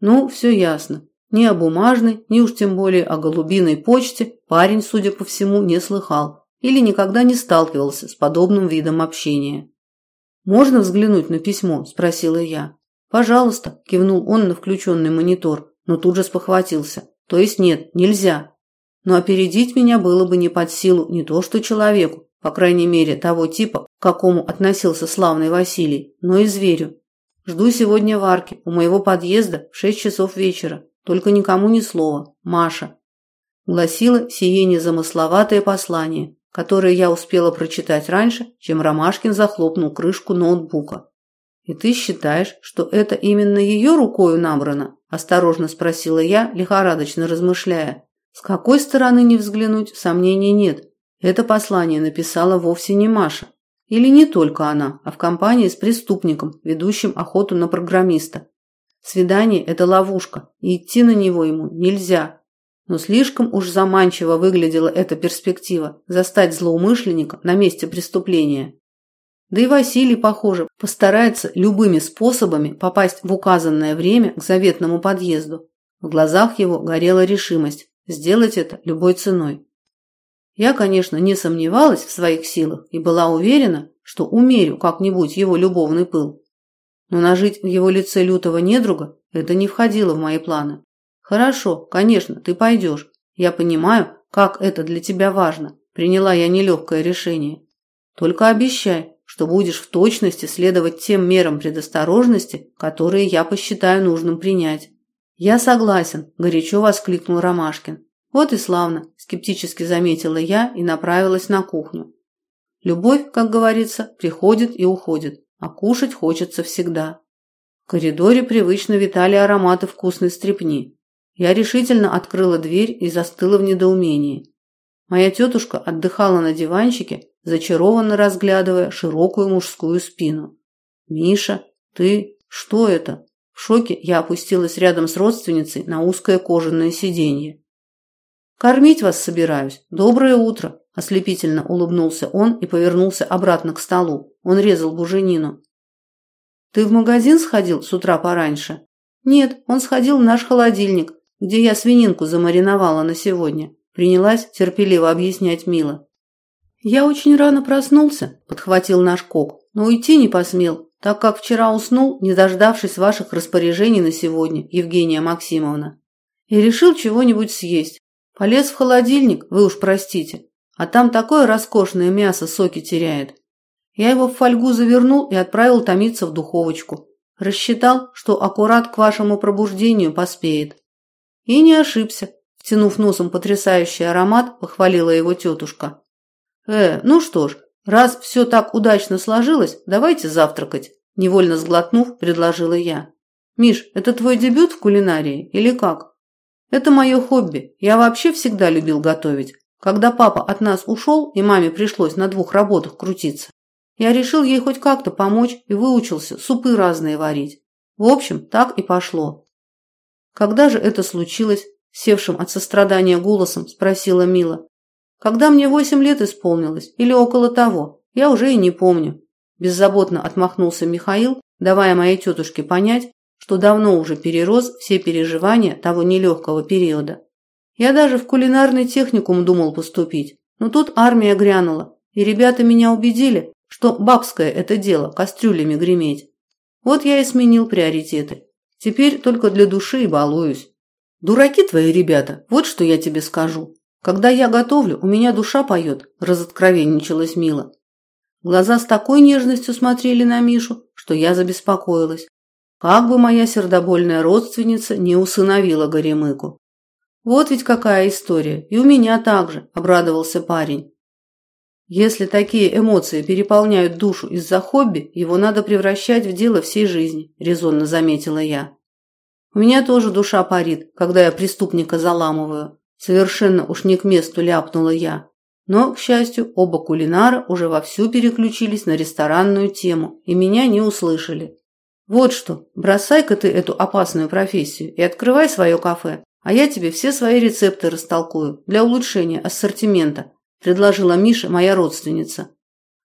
B: Ну, все ясно. Ни о бумажной, ни уж тем более о голубиной почте парень, судя по всему, не слыхал или никогда не сталкивался с подобным видом общения. «Можно взглянуть на письмо?» – спросила я. «Пожалуйста», – кивнул он на включенный монитор, но тут же спохватился. «То есть нет, нельзя». Но опередить меня было бы не под силу не то что человеку, по крайней мере того типа, к какому относился славный Василий, но и зверю. Жду сегодня в арке у моего подъезда в шесть часов вечера. Только никому ни слова. Маша. Гласило сие незамысловатое послание, которые я успела прочитать раньше, чем Ромашкин захлопнул крышку ноутбука. «И ты считаешь, что это именно ее рукою набрано?» – осторожно спросила я, лихорадочно размышляя. С какой стороны не взглянуть, сомнений нет. Это послание написала вовсе не Маша. Или не только она, а в компании с преступником, ведущим охоту на программиста. Свидание – это ловушка, и идти на него ему нельзя. Но слишком уж заманчиво выглядела эта перспектива – застать злоумышленника на месте преступления. Да и Василий, похоже, постарается любыми способами попасть в указанное время к заветному подъезду. В глазах его горела решимость сделать это любой ценой. Я, конечно, не сомневалась в своих силах и была уверена, что умерю как-нибудь его любовный пыл. Но нажить в его лице лютого недруга это не входило в мои планы. Хорошо, конечно, ты пойдешь. Я понимаю, как это для тебя важно. Приняла я нелегкое решение. Только обещай, что будешь в точности следовать тем мерам предосторожности, которые я посчитаю нужным принять. Я согласен, горячо воскликнул Ромашкин. Вот и славно, скептически заметила я и направилась на кухню. Любовь, как говорится, приходит и уходит, а кушать хочется всегда. В коридоре привычно витали ароматы вкусной стрепни. Я решительно открыла дверь и застыла в недоумении. Моя тетушка отдыхала на диванчике, зачарованно разглядывая широкую мужскую спину. «Миша, ты... Что это?» В шоке я опустилась рядом с родственницей на узкое кожаное сиденье. «Кормить вас собираюсь. Доброе утро!» Ослепительно улыбнулся он и повернулся обратно к столу. Он резал буженину. «Ты в магазин сходил с утра пораньше?» «Нет, он сходил в наш холодильник, где я свининку замариновала на сегодня», принялась терпеливо объяснять Мила. «Я очень рано проснулся», – подхватил наш кок, – «но уйти не посмел, так как вчера уснул, не дождавшись ваших распоряжений на сегодня, Евгения Максимовна. И решил чего-нибудь съесть. Полез в холодильник, вы уж простите, а там такое роскошное мясо соки теряет. Я его в фольгу завернул и отправил томиться в духовочку. Рассчитал, что аккурат к вашему пробуждению поспеет. И не ошибся. Втянув носом потрясающий аромат, похвалила его тетушка. «Э, ну что ж, раз все так удачно сложилось, давайте завтракать», невольно сглотнув, предложила я. «Миш, это твой дебют в кулинарии или как?» «Это мое хобби. Я вообще всегда любил готовить. Когда папа от нас ушел и маме пришлось на двух работах крутиться, я решил ей хоть как-то помочь и выучился супы разные варить. В общем, так и пошло». «Когда же это случилось?» Севшим от сострадания голосом спросила Мила. Когда мне восемь лет исполнилось, или около того, я уже и не помню. Беззаботно отмахнулся Михаил, давая моей тетушке понять, что давно уже перерос все переживания того нелегкого периода. Я даже в кулинарный техникум думал поступить, но тут армия грянула, и ребята меня убедили, что бабское это дело кастрюлями греметь. Вот я и сменил приоритеты. Теперь только для души и балуюсь. Дураки твои ребята, вот что я тебе скажу. Когда я готовлю, у меня душа поет, разоткровенничалась Мила. Глаза с такой нежностью смотрели на Мишу, что я забеспокоилась. Как бы моя сердобольная родственница не усыновила Горемыку. Вот ведь какая история, и у меня также, обрадовался парень. Если такие эмоции переполняют душу из-за хобби, его надо превращать в дело всей жизни, резонно заметила я. У меня тоже душа парит, когда я преступника заламываю. Совершенно уж не к месту ляпнула я. Но, к счастью, оба кулинара уже вовсю переключились на ресторанную тему и меня не услышали. Вот что, бросай-ка ты эту опасную профессию и открывай свое кафе, а я тебе все свои рецепты растолкую для улучшения ассортимента, предложила Миша, моя родственница.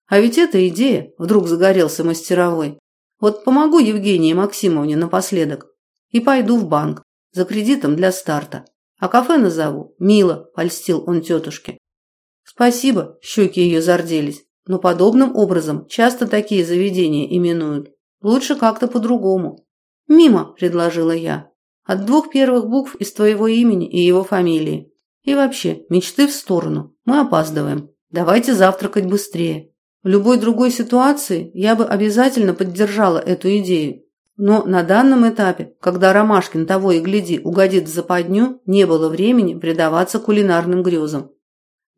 B: А ведь это идея, вдруг загорелся мастеровой. Вот помогу Евгении Максимовне напоследок и пойду в банк за кредитом для старта. А кафе назову. Мило, польстил он тетушке. Спасибо, щеки ее зарделись. Но подобным образом часто такие заведения именуют. Лучше как-то по-другому. Мимо, предложила я. От двух первых букв из твоего имени и его фамилии. И вообще, мечты в сторону. Мы опаздываем. Давайте завтракать быстрее. В любой другой ситуации я бы обязательно поддержала эту идею но на данном этапе, когда Ромашкин того и гляди угодит в западню, не было времени предаваться кулинарным грезам.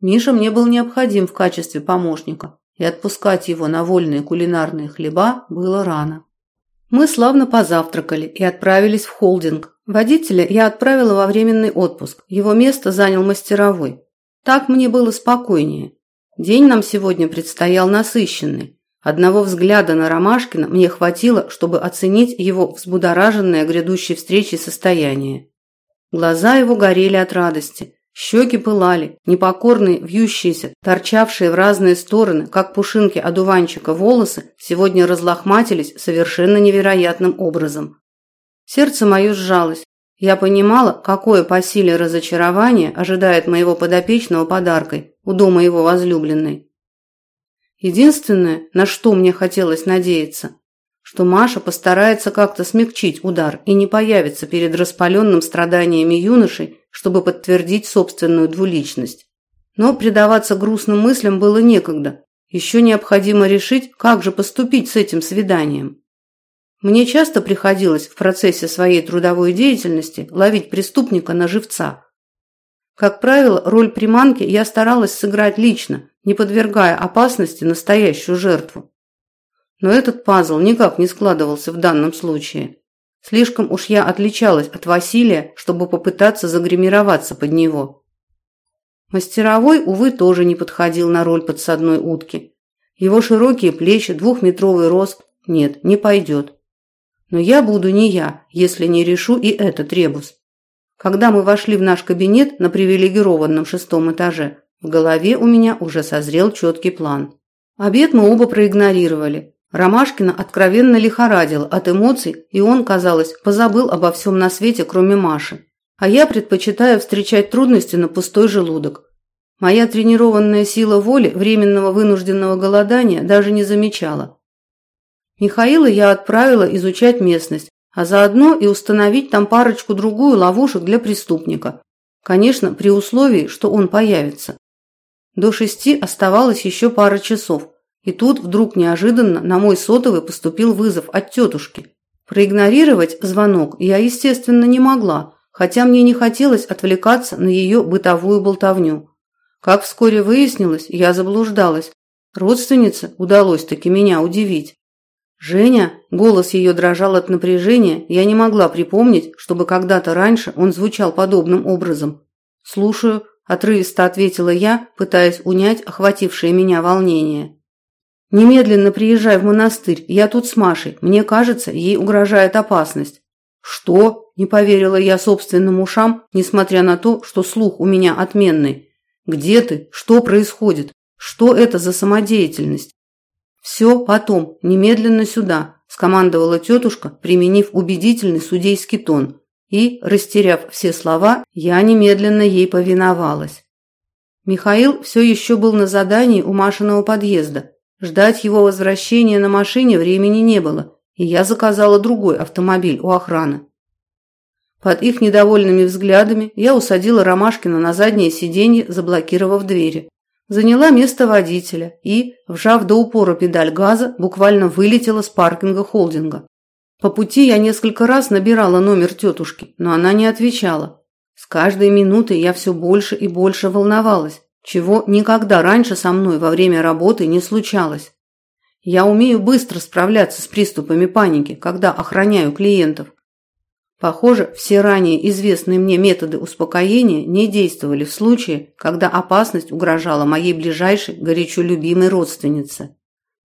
B: Миша мне был необходим в качестве помощника, и отпускать его на вольные кулинарные хлеба было рано. Мы славно позавтракали и отправились в холдинг. Водителя я отправила во временный отпуск. Его место занял мастеровой. Так мне было спокойнее. День нам сегодня предстоял насыщенный. Одного взгляда на Ромашкина мне хватило, чтобы оценить его взбудораженное грядущей встречей состояние. Глаза его горели от радости. Щеки пылали, непокорные, вьющиеся, торчавшие в разные стороны, как пушинки одуванчика волосы, сегодня разлохматились совершенно невероятным образом. Сердце мое сжалось. Я понимала, какое по силе разочарование ожидает моего подопечного подаркой у дома его возлюбленной. Единственное, на что мне хотелось надеяться, что Маша постарается как-то смягчить удар и не появится перед распаленным страданиями юношей, чтобы подтвердить собственную двуличность. Но предаваться грустным мыслям было некогда. Еще необходимо решить, как же поступить с этим свиданием. Мне часто приходилось в процессе своей трудовой деятельности ловить преступника на живца. Как правило, роль приманки я старалась сыграть лично, не подвергая опасности настоящую жертву. Но этот пазл никак не складывался в данном случае. Слишком уж я отличалась от Василия, чтобы попытаться загримироваться под него. Мастеровой, увы, тоже не подходил на роль подсадной утки. Его широкие плечи, двухметровый рост – нет, не пойдет. Но я буду не я, если не решу и этот ребус. Когда мы вошли в наш кабинет на привилегированном шестом этаже, в голове у меня уже созрел четкий план. Обед мы оба проигнорировали, Ромашкина откровенно лихорадил от эмоций, и он, казалось, позабыл обо всем на свете, кроме Маши. А я предпочитаю встречать трудности на пустой желудок. Моя тренированная сила воли временного вынужденного голодания даже не замечала. Михаила я отправила изучать местность, а заодно и установить там парочку-другую ловушек для преступника. Конечно, при условии, что он появится. До шести оставалось еще пара часов – и тут вдруг неожиданно на мой сотовый поступил вызов от тетушки. Проигнорировать звонок я, естественно, не могла, хотя мне не хотелось отвлекаться на ее бытовую болтовню. Как вскоре выяснилось, я заблуждалась. Родственнице удалось таки меня удивить. «Женя?» – голос ее дрожал от напряжения, я не могла припомнить, чтобы когда-то раньше он звучал подобным образом. «Слушаю», – отрывисто ответила я, пытаясь унять охватившее меня волнение. Немедленно приезжай в монастырь. Я тут с Машей. Мне кажется, ей угрожает опасность. Что? Не поверила я собственным ушам, несмотря на то, что слух у меня отменный. Где ты? Что происходит? Что это за самодеятельность? Все потом, немедленно сюда, скомандовала тетушка, применив убедительный судейский тон. И, растеряв все слова, я немедленно ей повиновалась. Михаил все еще был на задании у Машиного подъезда, Ждать его возвращения на машине времени не было, и я заказала другой автомобиль у охраны. Под их недовольными взглядами я усадила Ромашкина на заднее сиденье, заблокировав двери. Заняла место водителя и, вжав до упора педаль газа, буквально вылетела с паркинга холдинга. По пути я несколько раз набирала номер тетушки, но она не отвечала. С каждой минутой я все больше и больше волновалась чего никогда раньше со мной во время работы не случалось. Я умею быстро справляться с приступами паники, когда охраняю клиентов. Похоже, все ранее известные мне методы успокоения не действовали в случае, когда опасность угрожала моей ближайшей, горячо любимой родственнице.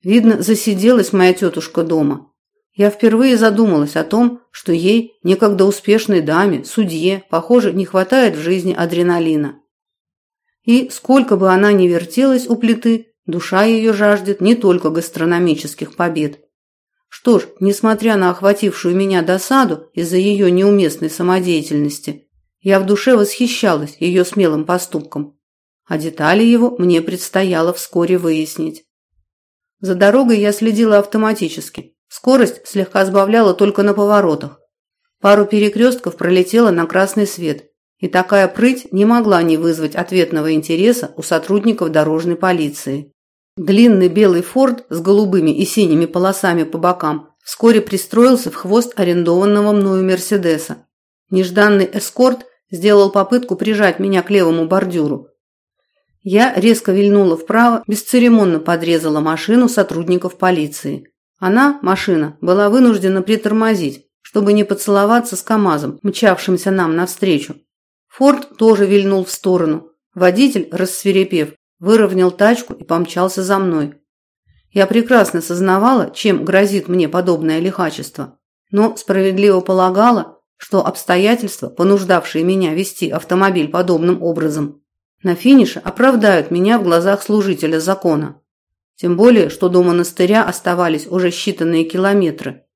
B: Видно, засиделась моя тетушка дома. Я впервые задумалась о том, что ей, некогда успешной даме, судье, похоже, не хватает в жизни адреналина. И сколько бы она ни вертелась у плиты, душа ее жаждет не только гастрономических побед. Что ж, несмотря на охватившую меня досаду из-за ее неуместной самодеятельности, я в душе восхищалась ее смелым поступком. А детали его мне предстояло вскоре выяснить. За дорогой я следила автоматически. Скорость слегка сбавляла только на поворотах. Пару перекрестков пролетела на красный свет, и такая прыть не могла не вызвать ответного интереса у сотрудников дорожной полиции. Длинный белый форд с голубыми и синими полосами по бокам вскоре пристроился в хвост арендованного мною Мерседеса. Нежданный эскорт сделал попытку прижать меня к левому бордюру. Я резко вильнула вправо, бесцеремонно подрезала машину сотрудников полиции. Она, машина, была вынуждена притормозить, чтобы не поцеловаться с КАМАЗом, мчавшимся нам навстречу. Форд тоже вильнул в сторону. Водитель, рассверепев, выровнял тачку и помчался за мной. Я прекрасно сознавала, чем грозит мне подобное лихачество, но справедливо полагала, что обстоятельства, понуждавшие меня вести автомобиль подобным образом, на финише оправдают меня в глазах служителя закона. Тем более, что до монастыря оставались уже считанные километры.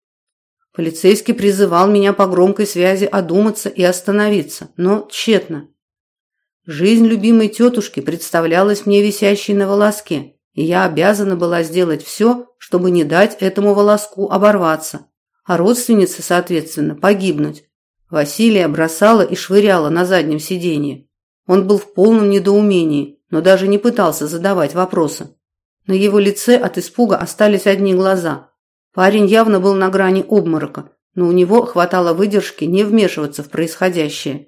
B: Полицейский призывал меня по громкой связи одуматься и остановиться, но тщетно. Жизнь любимой тетушки представлялась мне висящей на волоске, и я обязана была сделать все, чтобы не дать этому волоску оборваться, а родственнице, соответственно, погибнуть. Василия бросала и швыряла на заднем сиденье. Он был в полном недоумении, но даже не пытался задавать вопросы. На его лице от испуга остались одни глаза. Парень явно был на грани обморока, но у него хватало выдержки не вмешиваться в происходящее.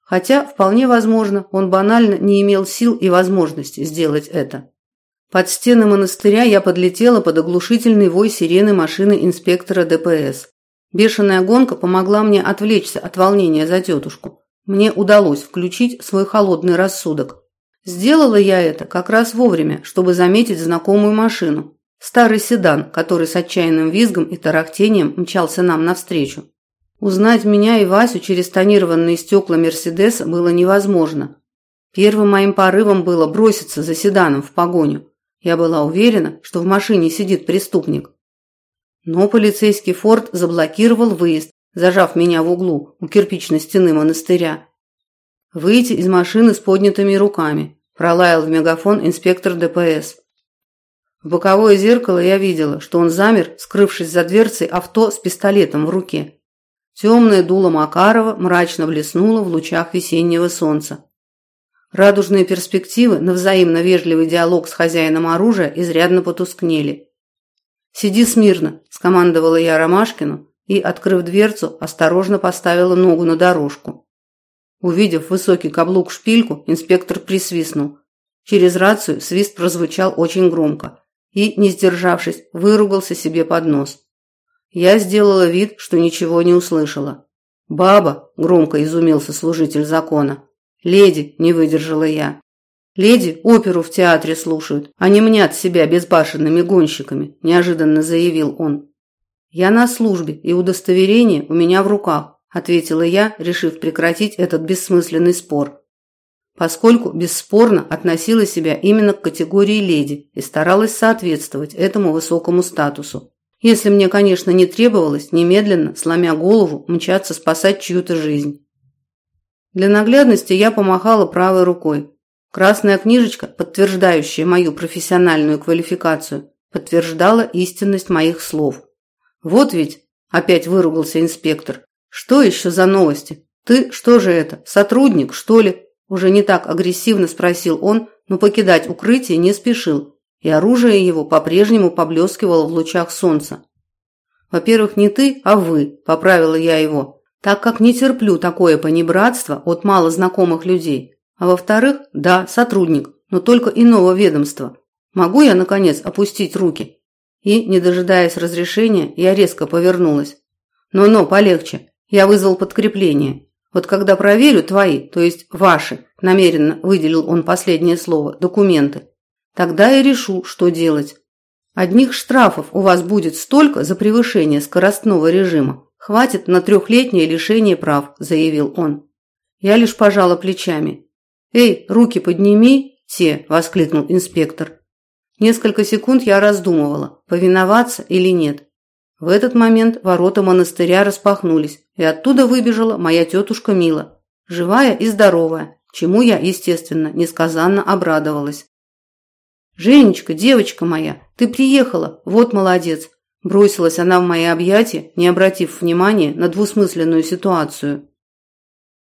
B: Хотя, вполне возможно, он банально не имел сил и возможности сделать это. Под стены монастыря я подлетела под оглушительный вой сирены машины инспектора ДПС. Бешеная гонка помогла мне отвлечься от волнения за тетушку. Мне удалось включить свой холодный рассудок. Сделала я это как раз вовремя, чтобы заметить знакомую машину. Старый седан, который с отчаянным визгом и тарахтением мчался нам навстречу. Узнать меня и Васю через тонированные стекла Мерседеса было невозможно. Первым моим порывом было броситься за седаном в погоню. Я была уверена, что в машине сидит преступник. Но полицейский форт заблокировал выезд, зажав меня в углу у кирпичной стены монастыря. Выйти из машины с поднятыми руками, пролаял в мегафон инспектор ДПС. В боковое зеркало я видела, что он замер, скрывшись за дверцей авто с пистолетом в руке. Темное дуло Макарова мрачно блеснуло в лучах весеннего солнца. Радужные перспективы на взаимно вежливый диалог с хозяином оружия изрядно потускнели. «Сиди смирно», – скомандовала я Ромашкину и, открыв дверцу, осторожно поставила ногу на дорожку. Увидев высокий каблук-шпильку, инспектор присвистнул. Через рацию свист прозвучал очень громко и, не сдержавшись, выругался себе под нос. Я сделала вид, что ничего не услышала. «Баба!» – громко изумился служитель закона. «Леди!» – не выдержала я. «Леди оперу в театре слушают, а не мнят себя безбашенными гонщиками», – неожиданно заявил он. «Я на службе, и удостоверение у меня в руках», – ответила я, решив прекратить этот бессмысленный спор. Поскольку бесспорно относила себя именно к категории леди и старалась соответствовать этому высокому статусу. Если мне, конечно, не требовалось немедленно, сломя голову, мчаться спасать чью-то жизнь. Для наглядности я помахала правой рукой, Красная книжечка, подтверждающая мою профессиональную квалификацию, подтверждала истинность моих слов. Вот ведь, опять выругался инспектор. Что еще за новости? Ты что же это, сотрудник, что ли? Уже не так агрессивно спросил он, но покидать укрытие не спешил, и оружие его по-прежнему поблескивало в лучах солнца. Во-первых, не ты, а вы, поправила я его, так как не терплю такое понебратство от малознакомых людей. А во-вторых, да, сотрудник, но только иного ведомства. Могу я, наконец, опустить руки? И, не дожидаясь разрешения, я резко повернулась. Но-но, полегче. Я вызвал подкрепление. Вот когда проверю твои, то есть ваши, намеренно выделил он последнее слово, документы, тогда я решу, что делать. Одних штрафов у вас будет столько за превышение скоростного режима. Хватит на трехлетнее лишение прав, заявил он. Я лишь пожала плечами. «Эй, руки подними!» «Те!» – воскликнул инспектор. Несколько секунд я раздумывала, повиноваться или нет. В этот момент ворота монастыря распахнулись, и оттуда выбежала моя тетушка Мила, живая и здоровая, чему я, естественно, несказанно обрадовалась. «Женечка, девочка моя, ты приехала, вот молодец!» Бросилась она в мои объятия, не обратив внимания на двусмысленную ситуацию.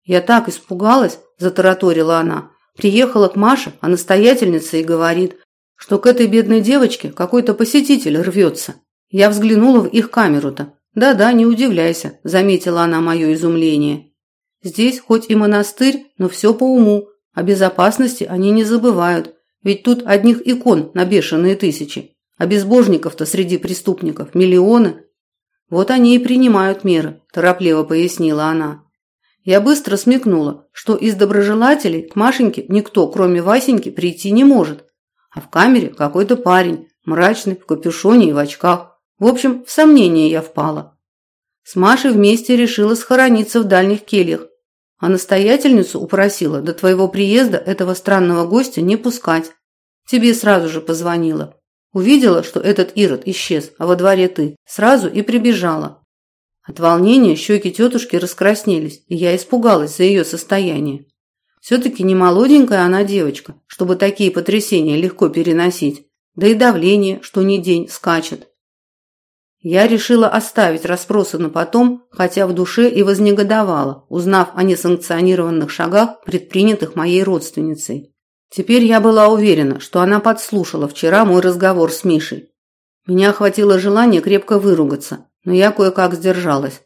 B: Я так испугалась, затараторила она. Приехала к Маше, а настоятельница и говорит, что к этой бедной девочке какой-то посетитель рвется. Я взглянула в их камеру-то. Да-да, не удивляйся, заметила она мое изумление. Здесь хоть и монастырь, но все по уму. О безопасности они не забывают, ведь тут одних икон на бешеные тысячи, а безбожников-то среди преступников миллионы. Вот они и принимают меры, торопливо пояснила она. Я быстро смекнула, что из доброжелателей к Машеньке никто, кроме Васеньки, прийти не может. А в камере какой-то парень, мрачный, в капюшоне и в очках. В общем, в сомнение я впала. С Машей вместе решила схорониться в дальних кельях, а настоятельницу упросила до твоего приезда этого странного гостя не пускать. Тебе сразу же позвонила. Увидела, что этот Ирод исчез, а во дворе ты. Сразу и прибежала. От волнения щеки тетушки раскраснелись, и я испугалась за ее состояние. Все-таки не молоденькая она девочка, чтобы такие потрясения легко переносить. Да и давление, что ни день, скачет. Я решила оставить расспросы на потом, хотя в душе и вознегодовала, узнав о несанкционированных шагах, предпринятых моей родственницей. Теперь я была уверена, что она подслушала вчера мой разговор с Мишей. Меня охватило желание крепко выругаться, но я кое-как сдержалась.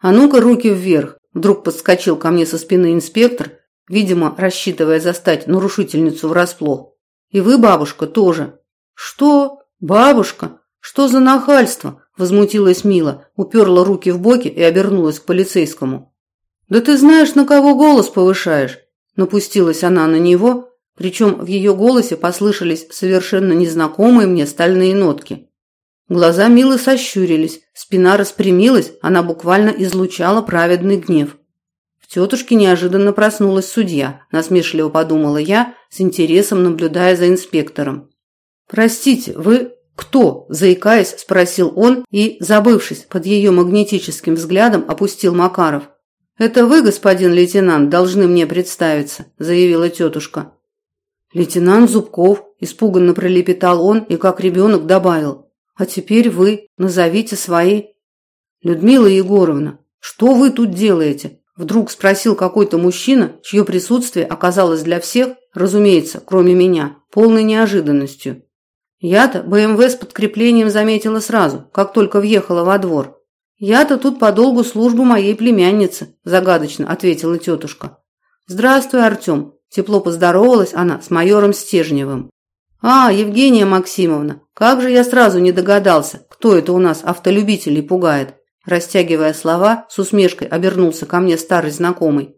B: «А ну-ка, руки вверх!» Вдруг подскочил ко мне со спины инспектор, видимо, рассчитывая застать нарушительницу врасплох. «И вы, бабушка, тоже». «Что? Бабушка? Что за нахальство?» – возмутилась Мила, уперла руки в боки и обернулась к полицейскому. «Да ты знаешь, на кого голос повышаешь?» Напустилась она на него, причем в ее голосе послышались совершенно незнакомые мне стальные нотки. Глаза Милы сощурились, спина распрямилась, она буквально излучала праведный гнев. В тетушке неожиданно проснулась судья, насмешливо подумала я, с интересом наблюдая за инспектором. «Простите, вы кто?» – заикаясь, спросил он и, забывшись под ее магнетическим взглядом, опустил Макаров. «Это вы, господин лейтенант, должны мне представиться», – заявила тетушка. «Лейтенант Зубков», – испуганно пролепетал он и как ребенок добавил. А теперь вы назовите свои. Людмила Егоровна, что вы тут делаете? Вдруг спросил какой-то мужчина, чье присутствие оказалось для всех, разумеется, кроме меня, полной неожиданностью. Я-то БМВ с подкреплением заметила сразу, как только въехала во двор. Я-то тут по долгу службы моей племянницы, загадочно ответила тетушка. Здравствуй, Артем. Тепло поздоровалась она с майором Стежневым. А, Евгения Максимовна, как же я сразу не догадался, кто это у нас автолюбителей пугает. Растягивая слова, с усмешкой обернулся ко мне старый знакомый.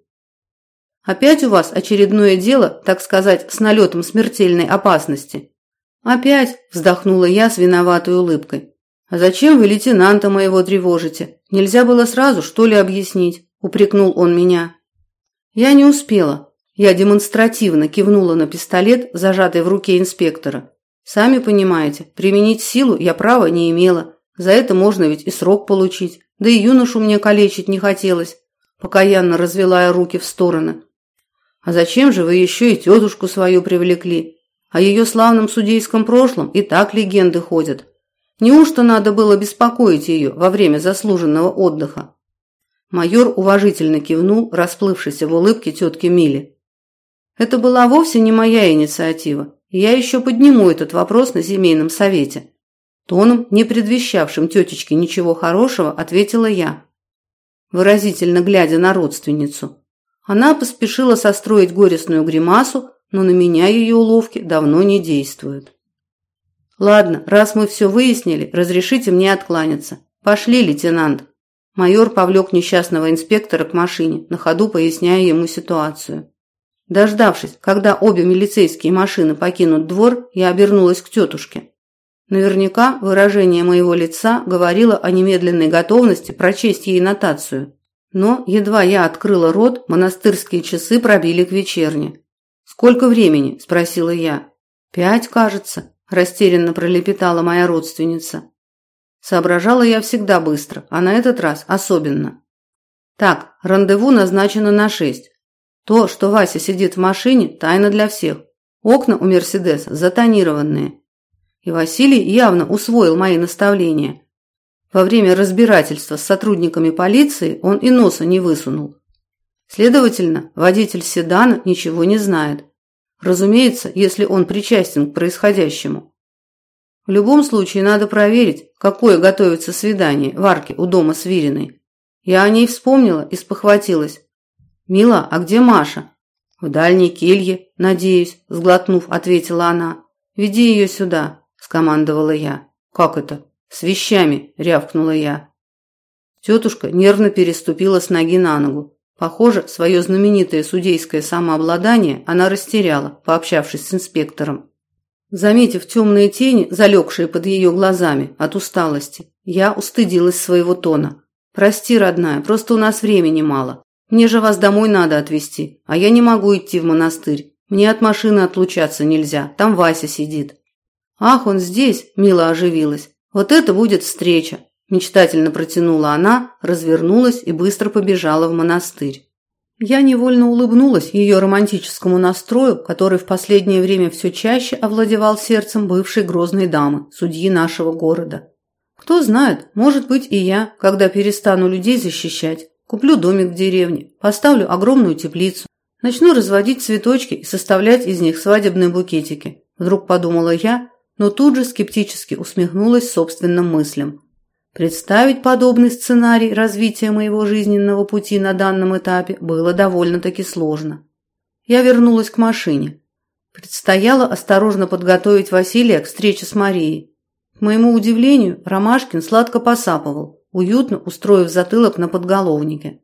B: Опять у вас очередное дело, так сказать, с налетом смертельной опасности. Опять, вздохнула я с виноватой улыбкой. А зачем вы лейтенанта моего тревожите? Нельзя было сразу, что ли, объяснить? упрекнул он меня. Я не успела, я демонстративно кивнула на пистолет, зажатый в руке инспектора. Сами понимаете, применить силу я права не имела. За это можно ведь и срок получить. Да и юношу мне калечить не хотелось, покаянно развела руки в стороны. А зачем же вы еще и тетушку свою привлекли? О ее славном судейском прошлом и так легенды ходят. Неужто надо было беспокоить ее во время заслуженного отдыха? Майор уважительно кивнул, расплывшись в улыбке тетки Мили. Это была вовсе не моя инициатива, я еще подниму этот вопрос на семейном совете. Тоном, не предвещавшим тетечке ничего хорошего, ответила я, выразительно глядя на родственницу. Она поспешила состроить горестную гримасу, но на меня ее уловки давно не действуют. Ладно, раз мы все выяснили, разрешите мне откланяться. Пошли, лейтенант. Майор повлек несчастного инспектора к машине, на ходу поясняя ему ситуацию. Дождавшись, когда обе милицейские машины покинут двор, я обернулась к тетушке. Наверняка выражение моего лица говорило о немедленной готовности прочесть ей нотацию. Но едва я открыла рот, монастырские часы пробили к вечерне. «Сколько времени?» – спросила я. «Пять, кажется», – растерянно пролепетала моя родственница. Соображала я всегда быстро, а на этот раз особенно. «Так, рандеву назначено на шесть. То, что Вася сидит в машине, тайна для всех. Окна у Мерседеса затонированные. И Василий явно усвоил мои наставления. Во время разбирательства с сотрудниками полиции он и носа не высунул. Следовательно, водитель седана ничего не знает. Разумеется, если он причастен к происходящему. В любом случае надо проверить, какое готовится свидание в арке у дома Свириной. Я о ней вспомнила и спохватилась. «Мила, а где Маша?» В дальней келье, надеюсь, сглотнув, ответила она. Веди ее сюда, скомандовала я. Как это? С вещами, рявкнула я. Тетушка нервно переступила с ноги на ногу. Похоже, свое знаменитое судейское самообладание она растеряла, пообщавшись с инспектором. Заметив темные тени, залегшие под ее глазами от усталости, я устыдилась своего тона. «Прости, родная, просто у нас времени мало. Мне же вас домой надо отвезти, а я не могу идти в монастырь. Мне от машины отлучаться нельзя, там Вася сидит». «Ах, он здесь!» – мило оживилась. «Вот это будет встреча!» – мечтательно протянула она, развернулась и быстро побежала в монастырь. Я невольно улыбнулась ее романтическому настрою, который в последнее время все чаще овладевал сердцем бывшей грозной дамы, судьи нашего города. Кто знает, может быть и я, когда перестану людей защищать, куплю домик в деревне, поставлю огромную теплицу, начну разводить цветочки и составлять из них свадебные букетики. Вдруг подумала я, но тут же скептически усмехнулась собственным мыслям. Представить подобный сценарий развития моего жизненного пути на данном этапе было довольно-таки сложно. Я вернулась к машине. Предстояло осторожно подготовить Василия к встрече с Марией. К моему удивлению, Ромашкин сладко посапывал, уютно устроив затылок на подголовнике.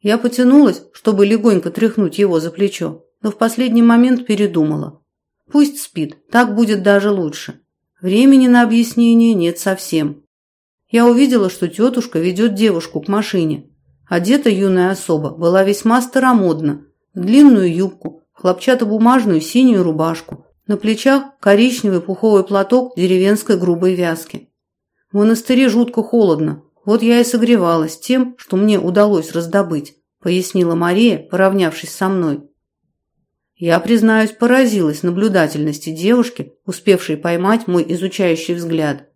B: Я потянулась, чтобы легонько тряхнуть его за плечо, но в последний момент передумала. Пусть спит, так будет даже лучше. Времени на объяснение нет совсем. Я увидела, что тетушка ведет девушку к машине. Одета юная особа была весьма старомодна, в длинную юбку, хлопчатобумажную синюю рубашку, на плечах коричневый пуховый платок деревенской грубой вязки. В монастыре жутко холодно, вот я и согревалась тем, что мне удалось раздобыть, пояснила Мария, поравнявшись со мной. Я, признаюсь, поразилась наблюдательности девушки, успевшей поймать мой изучающий взгляд.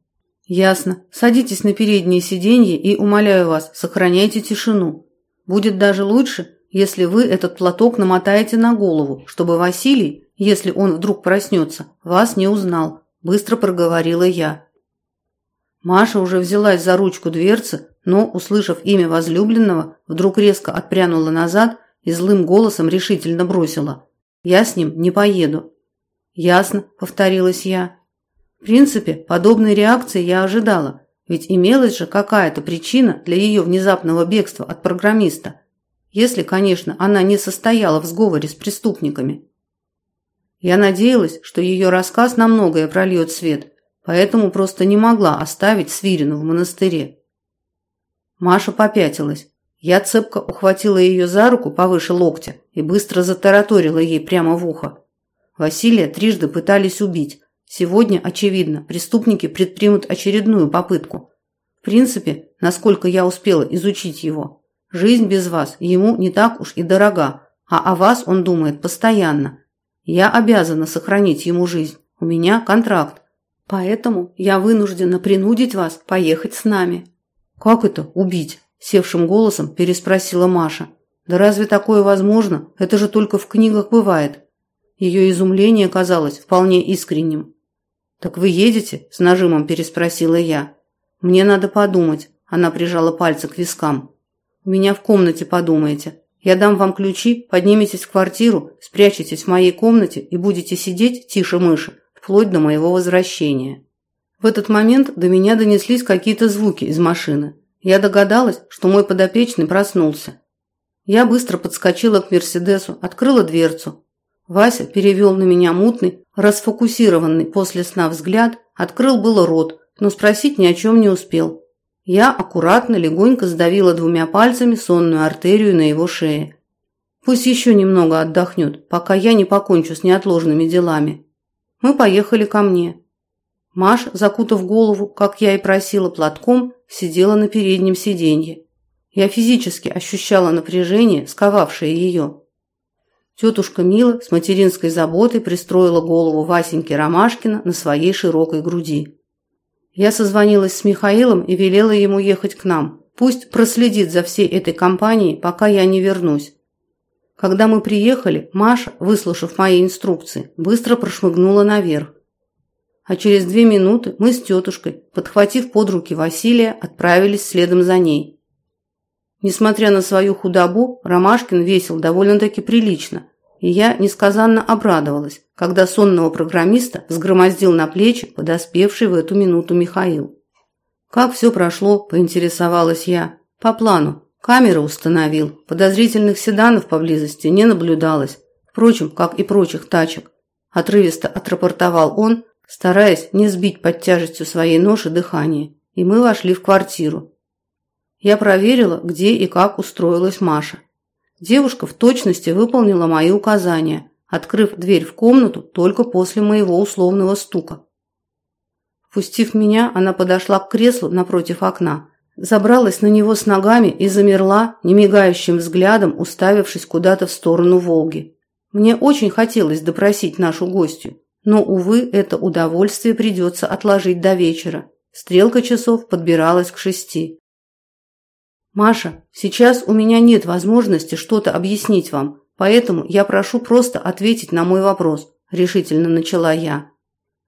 B: Ясно. Садитесь на переднее сиденье и умоляю вас, сохраняйте тишину. Будет даже лучше, если вы этот платок намотаете на голову, чтобы Василий, если он вдруг проснется, вас не узнал, быстро проговорила я. Маша уже взялась за ручку дверцы, но, услышав имя возлюбленного, вдруг резко отпрянула назад и злым голосом решительно бросила: "Я с ним не поеду". "Ясно", повторилась я. В принципе, подобной реакции я ожидала, ведь имелась же какая-то причина для ее внезапного бегства от программиста, если, конечно, она не состояла в сговоре с преступниками. Я надеялась, что ее рассказ на многое прольет свет, поэтому просто не могла оставить Свирину в монастыре. Маша попятилась. Я цепко ухватила ее за руку повыше локтя и быстро затараторила ей прямо в ухо. Василия трижды пытались убить, Сегодня, очевидно, преступники предпримут очередную попытку. В принципе, насколько я успела изучить его, жизнь без вас ему не так уж и дорога, а о вас он думает постоянно. Я обязана сохранить ему жизнь. У меня контракт. Поэтому я вынуждена принудить вас поехать с нами. Как это убить? севшим голосом переспросила Маша. Да разве такое возможно? Это же только в книгах бывает. Ее изумление казалось вполне искренним. Так вы едете? с нажимом переспросила я. Мне надо подумать. Она прижала пальцы к вискам. У меня в комнате подумаете. Я дам вам ключи, подниметесь в квартиру, спрячетесь в моей комнате и будете сидеть тише мыши вплоть до моего возвращения. В этот момент до меня донеслись какие-то звуки из машины. Я догадалась, что мой подопечный проснулся. Я быстро подскочила к Мерседесу, открыла дверцу. Вася перевел на меня мутный, расфокусированный после сна взгляд, открыл было рот, но спросить ни о чем не успел. Я аккуратно, легонько сдавила двумя пальцами сонную артерию на его шее. Пусть еще немного отдохнет, пока я не покончу с неотложными делами. Мы поехали ко мне. Маша, закутав голову, как я и просила, платком, сидела на переднем сиденье. Я физически ощущала напряжение, сковавшее ее. Тетушка Мила с материнской заботой пристроила голову Васеньки Ромашкина на своей широкой груди. Я созвонилась с Михаилом и велела ему ехать к нам. Пусть проследит за всей этой компанией, пока я не вернусь. Когда мы приехали, Маша, выслушав мои инструкции, быстро прошмыгнула наверх. А через две минуты мы с тетушкой, подхватив под руки Василия, отправились следом за ней. Несмотря на свою худобу, Ромашкин весил довольно-таки прилично, и я несказанно обрадовалась, когда сонного программиста сгромоздил на плечи подоспевший в эту минуту Михаил. Как все прошло, поинтересовалась я. По плану. Камеры установил. Подозрительных седанов поблизости не наблюдалось. Впрочем, как и прочих тачек. Отрывисто отрапортовал он, стараясь не сбить под тяжестью своей ноши дыхание. И мы вошли в квартиру. Я проверила, где и как устроилась Маша. Девушка в точности выполнила мои указания, открыв дверь в комнату только после моего условного стука. Впустив меня, она подошла к креслу напротив окна, забралась на него с ногами и замерла, немигающим взглядом уставившись куда-то в сторону Волги. Мне очень хотелось допросить нашу гостью, но, увы, это удовольствие придется отложить до вечера. Стрелка часов подбиралась к шести. «Маша, сейчас у меня нет возможности что-то объяснить вам, поэтому я прошу просто ответить на мой вопрос», – решительно начала я.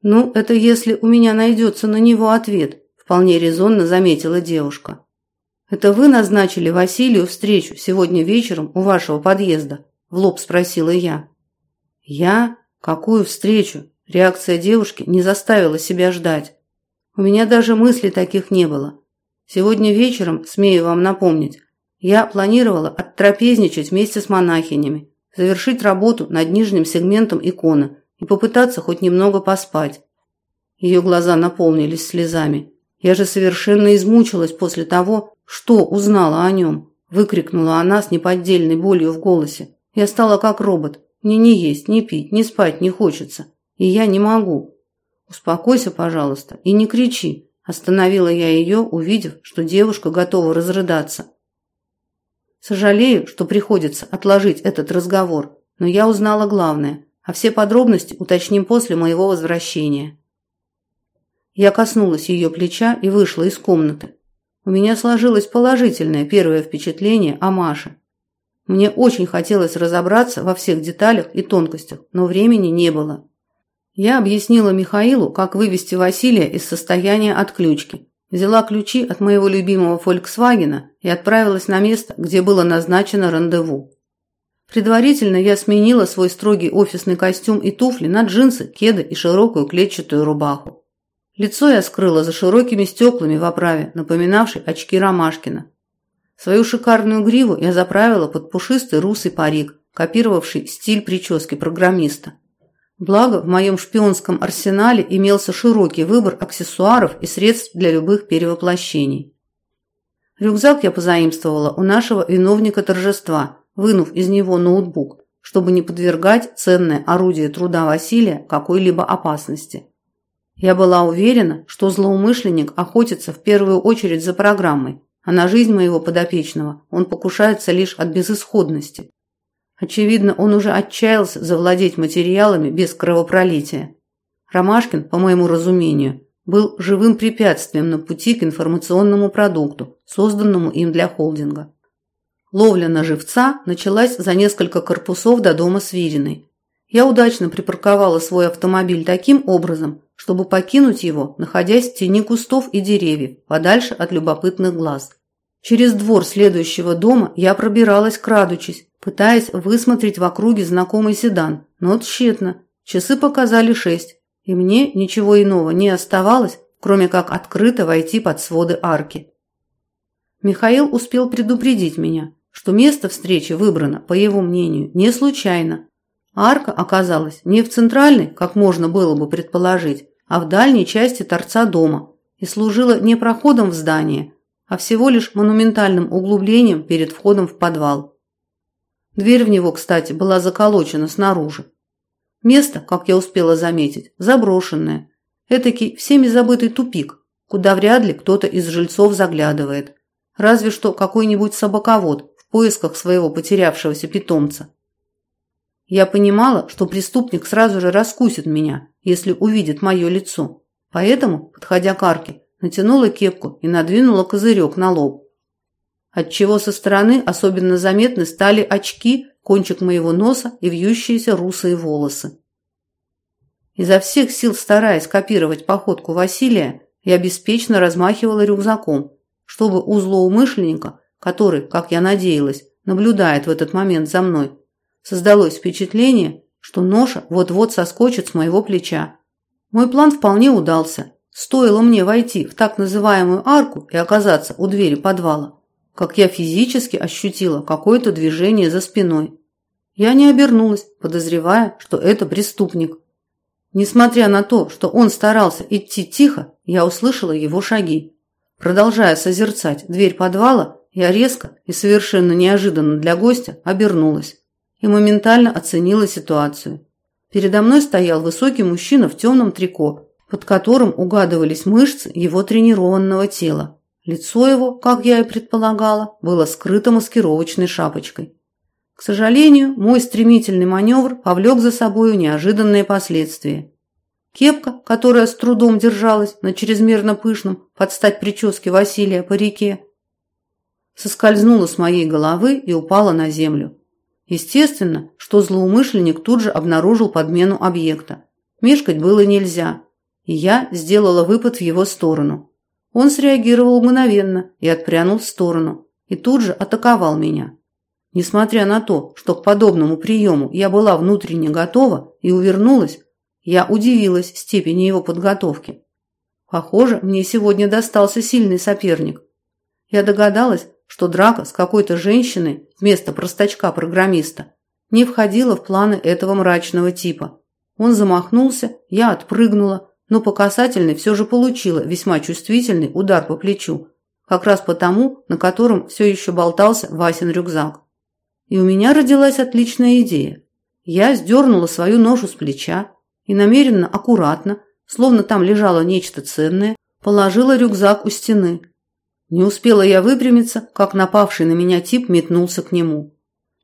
B: «Ну, это если у меня найдется на него ответ», – вполне резонно заметила девушка. «Это вы назначили Василию встречу сегодня вечером у вашего подъезда?» – в лоб спросила я. «Я? Какую встречу?» Реакция девушки не заставила себя ждать. У меня даже мыслей таких не было. Сегодня вечером, смею вам напомнить, я планировала оттрапезничать вместе с монахинями, завершить работу над нижним сегментом иконы и попытаться хоть немного поспать. Ее глаза наполнились слезами. Я же совершенно измучилась после того, что узнала о нем. Выкрикнула она с неподдельной болью в голосе. Я стала как робот. Мне ни есть, ни пить, ни спать не хочется. И я не могу. Успокойся, пожалуйста, и не кричи. Остановила я ее, увидев, что девушка готова разрыдаться. Сожалею, что приходится отложить этот разговор, но я узнала главное, а все подробности уточним после моего возвращения. Я коснулась ее плеча и вышла из комнаты. У меня сложилось положительное первое впечатление о Маше. Мне очень хотелось разобраться во всех деталях и тонкостях, но времени не было. Я объяснила Михаилу, как вывести Василия из состояния отключки. Взяла ключи от моего любимого Фольксвагена и отправилась на место, где было назначено рандеву. Предварительно я сменила свой строгий офисный костюм и туфли на джинсы, кеды и широкую клетчатую рубаху. Лицо я скрыла за широкими стеклами в оправе, напоминавшей очки Ромашкина. Свою шикарную гриву я заправила под пушистый русый парик, копировавший стиль прически программиста. Благо, в моем шпионском арсенале имелся широкий выбор аксессуаров и средств для любых перевоплощений. Рюкзак я позаимствовала у нашего виновника торжества, вынув из него ноутбук, чтобы не подвергать ценное орудие труда Василия какой-либо опасности. Я была уверена, что злоумышленник охотится в первую очередь за программой, а на жизнь моего подопечного он покушается лишь от безысходности. Очевидно, он уже отчаялся завладеть материалами без кровопролития. Ромашкин, по моему разумению, был живым препятствием на пути к информационному продукту, созданному им для холдинга. Ловля на живца началась за несколько корпусов до дома Свириной. Я удачно припарковала свой автомобиль таким образом, чтобы покинуть его, находясь в тени кустов и деревьев, подальше от любопытных глаз. Через двор следующего дома я пробиралась крадучись, пытаясь высмотреть в округе знакомый седан, но тщетно. Часы показали шесть, и мне ничего иного не оставалось, кроме как открыто войти под своды арки. Михаил успел предупредить меня, что место встречи выбрано, по его мнению, не случайно. Арка оказалась не в центральной, как можно было бы предположить, а в дальней части торца дома и служила не проходом в здание, а всего лишь монументальным углублением перед входом в подвал. Дверь в него, кстати, была заколочена снаружи. Место, как я успела заметить, заброшенное. Этакий всеми забытый тупик, куда вряд ли кто-то из жильцов заглядывает. Разве что какой-нибудь собаковод в поисках своего потерявшегося питомца. Я понимала, что преступник сразу же раскусит меня, если увидит мое лицо. Поэтому, подходя к арке, натянула кепку и надвинула козырек на лоб. Отчего со стороны особенно заметны стали очки, кончик моего носа и вьющиеся русые волосы. Изо всех сил стараясь копировать походку Василия, я беспечно размахивала рюкзаком, чтобы у злоумышленника который, как я надеялась, наблюдает в этот момент за мной, создалось впечатление, что ноша вот-вот соскочит с моего плеча. Мой план вполне удался. Стоило мне войти в так называемую арку и оказаться у двери подвала, как я физически ощутила какое-то движение за спиной. Я не обернулась, подозревая, что это преступник. Несмотря на то, что он старался идти тихо, я услышала его шаги. Продолжая созерцать дверь подвала, я резко и совершенно неожиданно для гостя обернулась и моментально оценила ситуацию. Передо мной стоял высокий мужчина в темном трико, под которым угадывались мышцы его тренированного тела. Лицо его, как я и предполагала, было скрыто маскировочной шапочкой. К сожалению, мой стремительный маневр повлек за собою неожиданные последствия. Кепка, которая с трудом держалась на чрезмерно пышном под стать прическе Василия парике, соскользнула с моей головы и упала на землю. Естественно, что злоумышленник тут же обнаружил подмену объекта. Мешкать было нельзя, и я сделала выпад в его сторону. Он среагировал мгновенно и отпрянул в сторону, и тут же атаковал меня. Несмотря на то, что к подобному приему я была внутренне готова и увернулась, я удивилась степени его подготовки. Похоже, мне сегодня достался сильный соперник. Я догадалась, что драка с какой-то женщиной вместо простачка-программиста не входила в планы этого мрачного типа. Он замахнулся, я отпрыгнула, но по касательной все же получила весьма чувствительный удар по плечу, как раз по тому, на котором все еще болтался Васин рюкзак. И у меня родилась отличная идея. Я сдернула свою ношу с плеча и намеренно аккуратно, словно там лежало нечто ценное, положила рюкзак у стены. Не успела я выпрямиться, как напавший на меня тип метнулся к нему.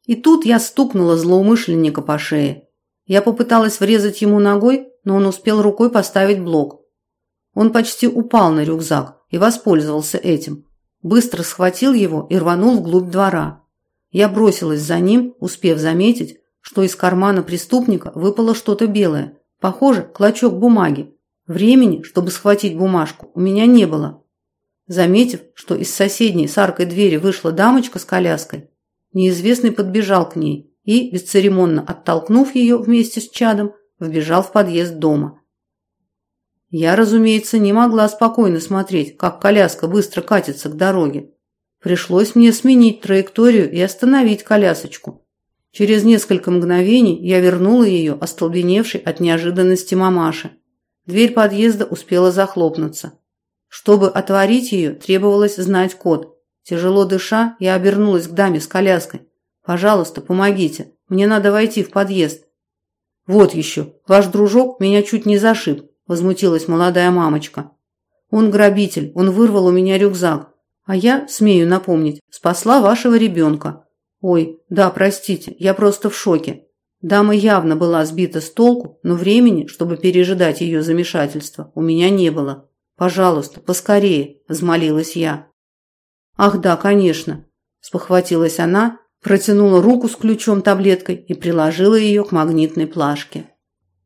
B: И тут я стукнула злоумышленника по шее. Я попыталась врезать ему ногой, но он успел рукой поставить блок. Он почти упал на рюкзак и воспользовался этим. Быстро схватил его и рванул вглубь двора. Я бросилась за ним, успев заметить, что из кармана преступника выпало что-то белое, похоже, клочок бумаги. Времени, чтобы схватить бумажку, у меня не было. Заметив, что из соседней с аркой двери вышла дамочка с коляской, неизвестный подбежал к ней и, бесцеремонно оттолкнув ее вместе с чадом, вбежал в подъезд дома. Я, разумеется, не могла спокойно смотреть, как коляска быстро катится к дороге. Пришлось мне сменить траекторию и остановить колясочку. Через несколько мгновений я вернула ее, остолбеневшей от неожиданности мамаши. Дверь подъезда успела захлопнуться. Чтобы отворить ее, требовалось знать код. Тяжело дыша, я обернулась к даме с коляской. «Пожалуйста, помогите. Мне надо войти в подъезд». «Вот еще. Ваш дружок меня чуть не зашиб», – возмутилась молодая мамочка. «Он грабитель. Он вырвал у меня рюкзак. А я, смею напомнить, спасла вашего ребенка. Ой, да, простите, я просто в шоке. Дама явно была сбита с толку, но времени, чтобы пережидать ее замешательство, у меня не было. Пожалуйста, поскорее, взмолилась я. Ах, да, конечно, спохватилась она, протянула руку с ключом-таблеткой и приложила ее к магнитной плашке.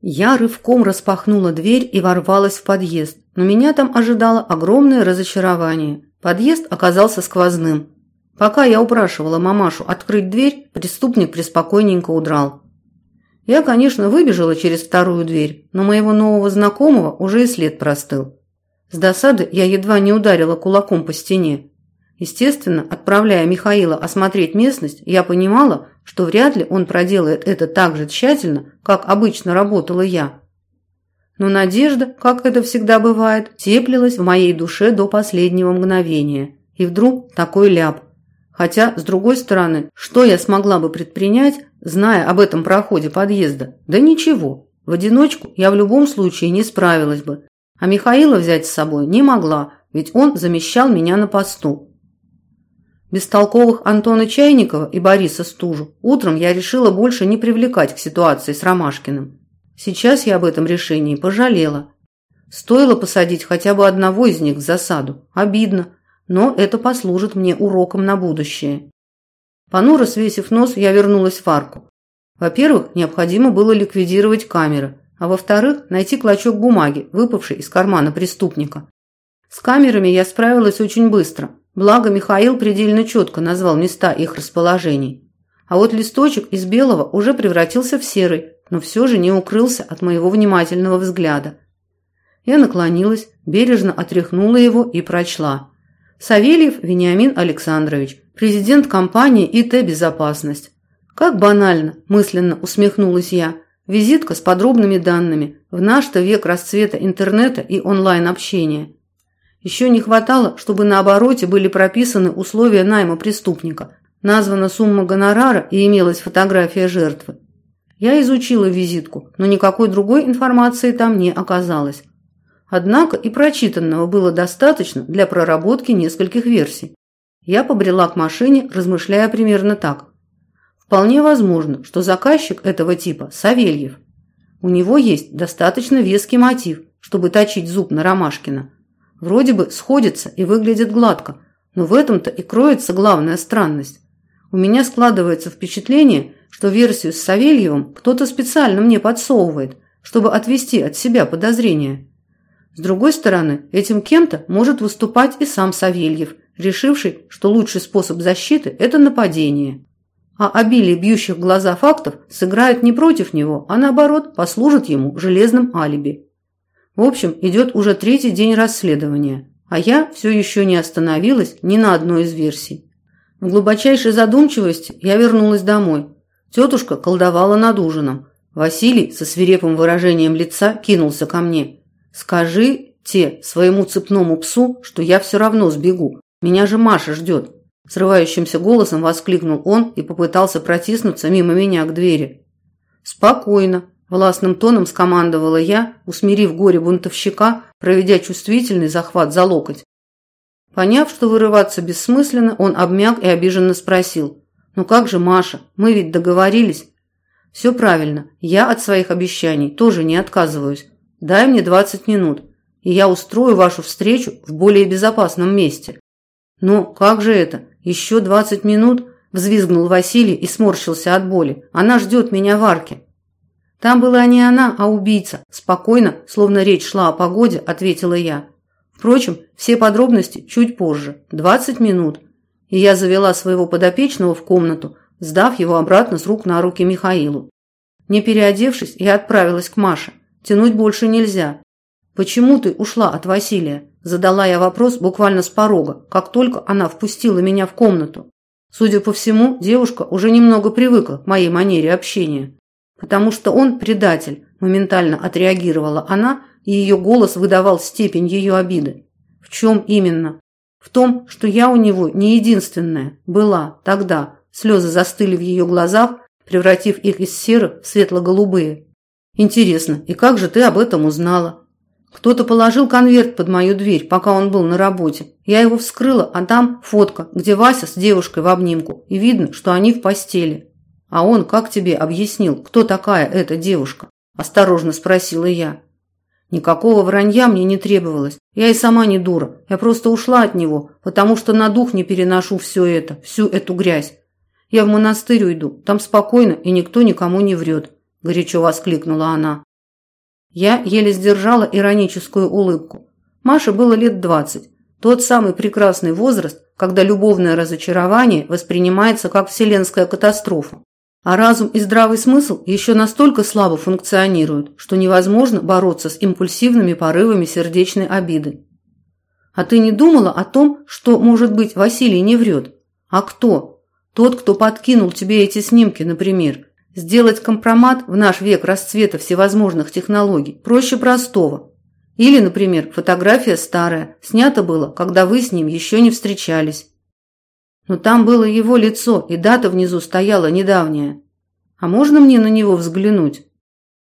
B: Я рывком распахнула дверь и ворвалась в подъезд, но меня там ожидало огромное разочарование. Подъезд оказался сквозным. Пока я упрашивала мамашу открыть дверь, преступник преспокойненько удрал. Я, конечно, выбежала через вторую дверь, но моего нового знакомого уже и след простыл. С досады я едва не ударила кулаком по стене. Естественно, отправляя Михаила осмотреть местность, я понимала, что вряд ли он проделает это так же тщательно, как обычно работала я. Но надежда, как это всегда бывает, теплилась в моей душе до последнего мгновения. И вдруг такой ляп. Хотя, с другой стороны, что я смогла бы предпринять, зная об этом проходе подъезда? Да ничего. В одиночку я в любом случае не справилась бы. А Михаила взять с собой не могла, ведь он замещал меня на посту. Бестолковых Антона Чайникова и Бориса Стужу утром я решила больше не привлекать к ситуации с Ромашкиным. Сейчас я об этом решении пожалела. Стоило посадить хотя бы одного из них в засаду. Обидно, но это послужит мне уроком на будущее. Понуро свесив нос, я вернулась в арку. Во-первых, необходимо было ликвидировать камеры, а во-вторых, найти клочок бумаги, выпавший из кармана преступника. С камерами я справилась очень быстро. Благо Михаил предельно четко назвал места их расположений. А вот листочек из белого уже превратился в серый, но все же не укрылся от моего внимательного взгляда. Я наклонилась, бережно отряхнула его и прочла. Савельев Вениамин Александрович, президент компании ИТ «Безопасность». Как банально, мысленно усмехнулась я. Визитка с подробными данными в наш-то век расцвета интернета и онлайн-общения. Еще не хватало, чтобы на обороте были прописаны условия найма преступника, названа сумма гонорара и имелась фотография жертвы. Я изучила визитку, но никакой другой информации там не оказалось. Однако и прочитанного было достаточно для проработки нескольких версий. Я побрела к машине, размышляя примерно так. Вполне возможно, что заказчик этого типа – Савельев. У него есть достаточно веский мотив, чтобы точить зуб на Ромашкина. Вроде бы сходится и выглядит гладко, но в этом-то и кроется главная странность. У меня складывается впечатление, что версию с Савельевым кто-то специально мне подсовывает, чтобы отвести от себя подозрения. С другой стороны, этим кем-то может выступать и сам Савельев, решивший, что лучший способ защиты – это нападение. А обилие бьющих глаза фактов сыграет не против него, а наоборот, послужит ему железным алиби. В общем, идет уже третий день расследования, а я все еще не остановилась ни на одной из версий. В глубочайшей задумчивости я вернулась домой. Тетушка колдовала над ужином. Василий со свирепым выражением лица кинулся ко мне. «Скажи те своему цепному псу, что я все равно сбегу. Меня же Маша ждет». Срывающимся голосом воскликнул он и попытался протиснуться мимо меня к двери. «Спокойно», Властным тоном скомандовала я, усмирив горе бунтовщика, проведя чувствительный захват за локоть. Поняв, что вырываться бессмысленно, он обмяк и обиженно спросил. «Ну как же, Маша, мы ведь договорились?» «Все правильно, я от своих обещаний тоже не отказываюсь. Дай мне 20 минут, и я устрою вашу встречу в более безопасном месте». «Ну, как же это? Еще 20 минут?» – взвизгнул Василий и сморщился от боли. «Она ждет меня в арке». Там была не она, а убийца. Спокойно, словно речь шла о погоде, ответила я. Впрочем, все подробности чуть позже. Двадцать минут. И я завела своего подопечного в комнату, сдав его обратно с рук на руки Михаилу. Не переодевшись, я отправилась к Маше. Тянуть больше нельзя. «Почему ты ушла от Василия?» Задала я вопрос буквально с порога, как только она впустила меня в комнату. Судя по всему, девушка уже немного привыкла к моей манере общения. «Потому что он предатель», – моментально отреагировала она, и ее голос выдавал степень ее обиды. «В чем именно?» «В том, что я у него не единственная. Была. Тогда». Слезы застыли в ее глазах, превратив их из серых в светло-голубые. «Интересно, и как же ты об этом узнала?» «Кто-то положил конверт под мою дверь, пока он был на работе. Я его вскрыла, а там фотка, где Вася с девушкой в обнимку, и видно, что они в постели». «А он как тебе объяснил, кто такая эта девушка?» – осторожно спросила я. Никакого вранья мне не требовалось. Я и сама не дура. Я просто ушла от него, потому что на дух не переношу все это, всю эту грязь. Я в монастырь уйду, там спокойно и никто никому не врет», – горячо воскликнула она. Я еле сдержала ироническую улыбку. Маше было лет двадцать. Тот самый прекрасный возраст, когда любовное разочарование воспринимается как вселенская катастрофа. А разум и здравый смысл еще настолько слабо функционируют, что невозможно бороться с импульсивными порывами сердечной обиды. А ты не думала о том, что, может быть, Василий не врет? А кто? Тот, кто подкинул тебе эти снимки, например. Сделать компромат в наш век расцвета всевозможных технологий проще простого. Или, например, фотография старая, снята было, когда вы с ним еще не встречались. Но там было его лицо, и дата внизу стояла недавняя. А можно мне на него взглянуть?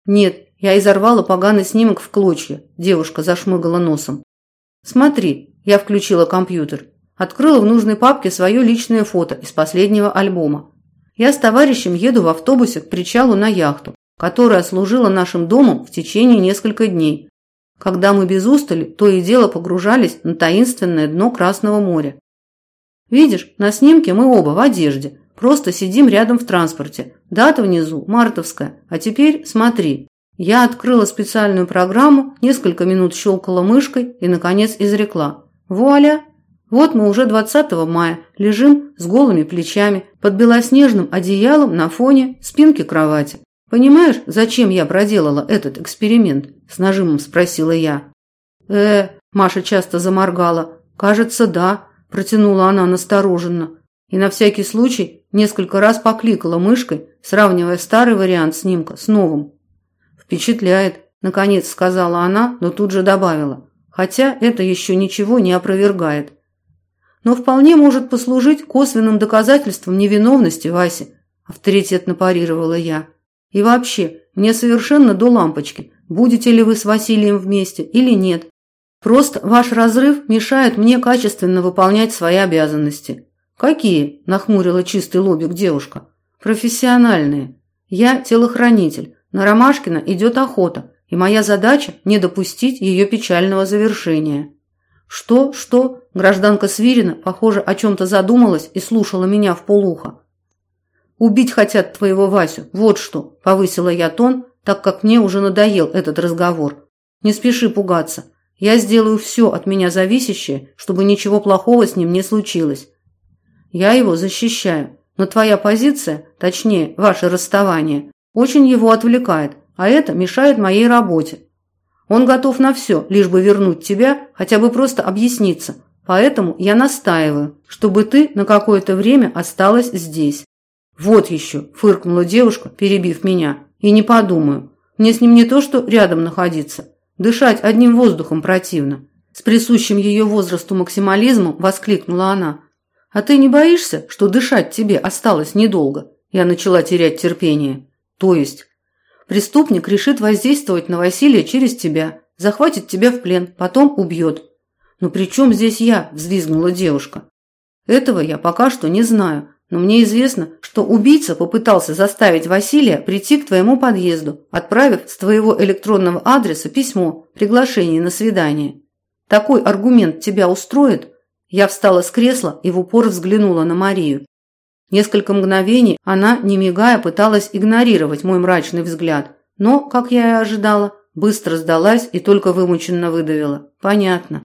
B: Нет, я изорвала поганый снимок в клочья. Девушка зашмыгала носом. Смотри, я включила компьютер. Открыла в нужной папке свое личное фото из последнего альбома. Я с товарищем еду в автобусе к причалу на яхту, которая служила нашим домом в течение нескольких дней, когда мы без устали то и дело погружались на таинственное дно Красного моря. Видишь, на снимке мы оба в одежде. Просто сидим рядом в транспорте. Дата внизу, мартовская. А теперь смотри. Я открыла специальную программу, несколько минут щелкала мышкой и, наконец, изрекла. Вуаля! Вот мы уже 20 мая лежим с голыми плечами под белоснежным одеялом на фоне спинки кровати. Понимаешь, зачем я проделала этот эксперимент? С нажимом спросила я. Э, Маша часто заморгала. Кажется, да, протянула она настороженно. И на всякий случай несколько раз покликала мышкой, сравнивая старый вариант снимка с новым. Впечатляет, наконец сказала она, но тут же добавила: хотя это еще ничего не опровергает но вполне может послужить косвенным доказательством невиновности Васи, авторитетно парировала я. И вообще, мне совершенно до лампочки, будете ли вы с Василием вместе или нет. Просто ваш разрыв мешает мне качественно выполнять свои обязанности. Какие? нахмурила чистый лобик девушка. Профессиональные. Я телохранитель. На Ромашкина идет охота, и моя задача не допустить ее печального завершения. Что? Что? Гражданка Свирина, похоже, о чем то задумалась и слушала меня в полухо. Убить хотят твоего Васю. Вот что, повысила я тон, так как мне уже надоел этот разговор. Не спеши пугаться. Я сделаю все от меня зависящее, чтобы ничего плохого с ним не случилось. Я его защищаю, но твоя позиция, точнее, ваше расставание, очень его отвлекает, а это мешает моей работе. Он готов на все, лишь бы вернуть тебя, хотя бы просто объясниться. Поэтому я настаиваю, чтобы ты на какое-то время осталась здесь. Вот еще, фыркнула девушка, перебив меня. И не подумаю. Мне с ним не то, что рядом находиться. Дышать одним воздухом противно. С присущим ее возрасту максимализмом воскликнула она. А ты не боишься, что дышать тебе осталось недолго? Я начала терять терпение. То есть Преступник решит воздействовать на Василия через тебя, захватит тебя в плен, потом убьет. Но при чем здесь я? взвизгнула девушка. Этого я пока что не знаю, но мне известно, что убийца попытался заставить Василия прийти к твоему подъезду, отправив с твоего электронного адреса письмо, приглашение на свидание. Такой аргумент тебя устроит? Я встала с кресла и в упор взглянула на Марию. Несколько мгновений она, не мигая, пыталась игнорировать мой мрачный взгляд, но, как я и ожидала, быстро сдалась и только вымученно выдавила: "Понятно".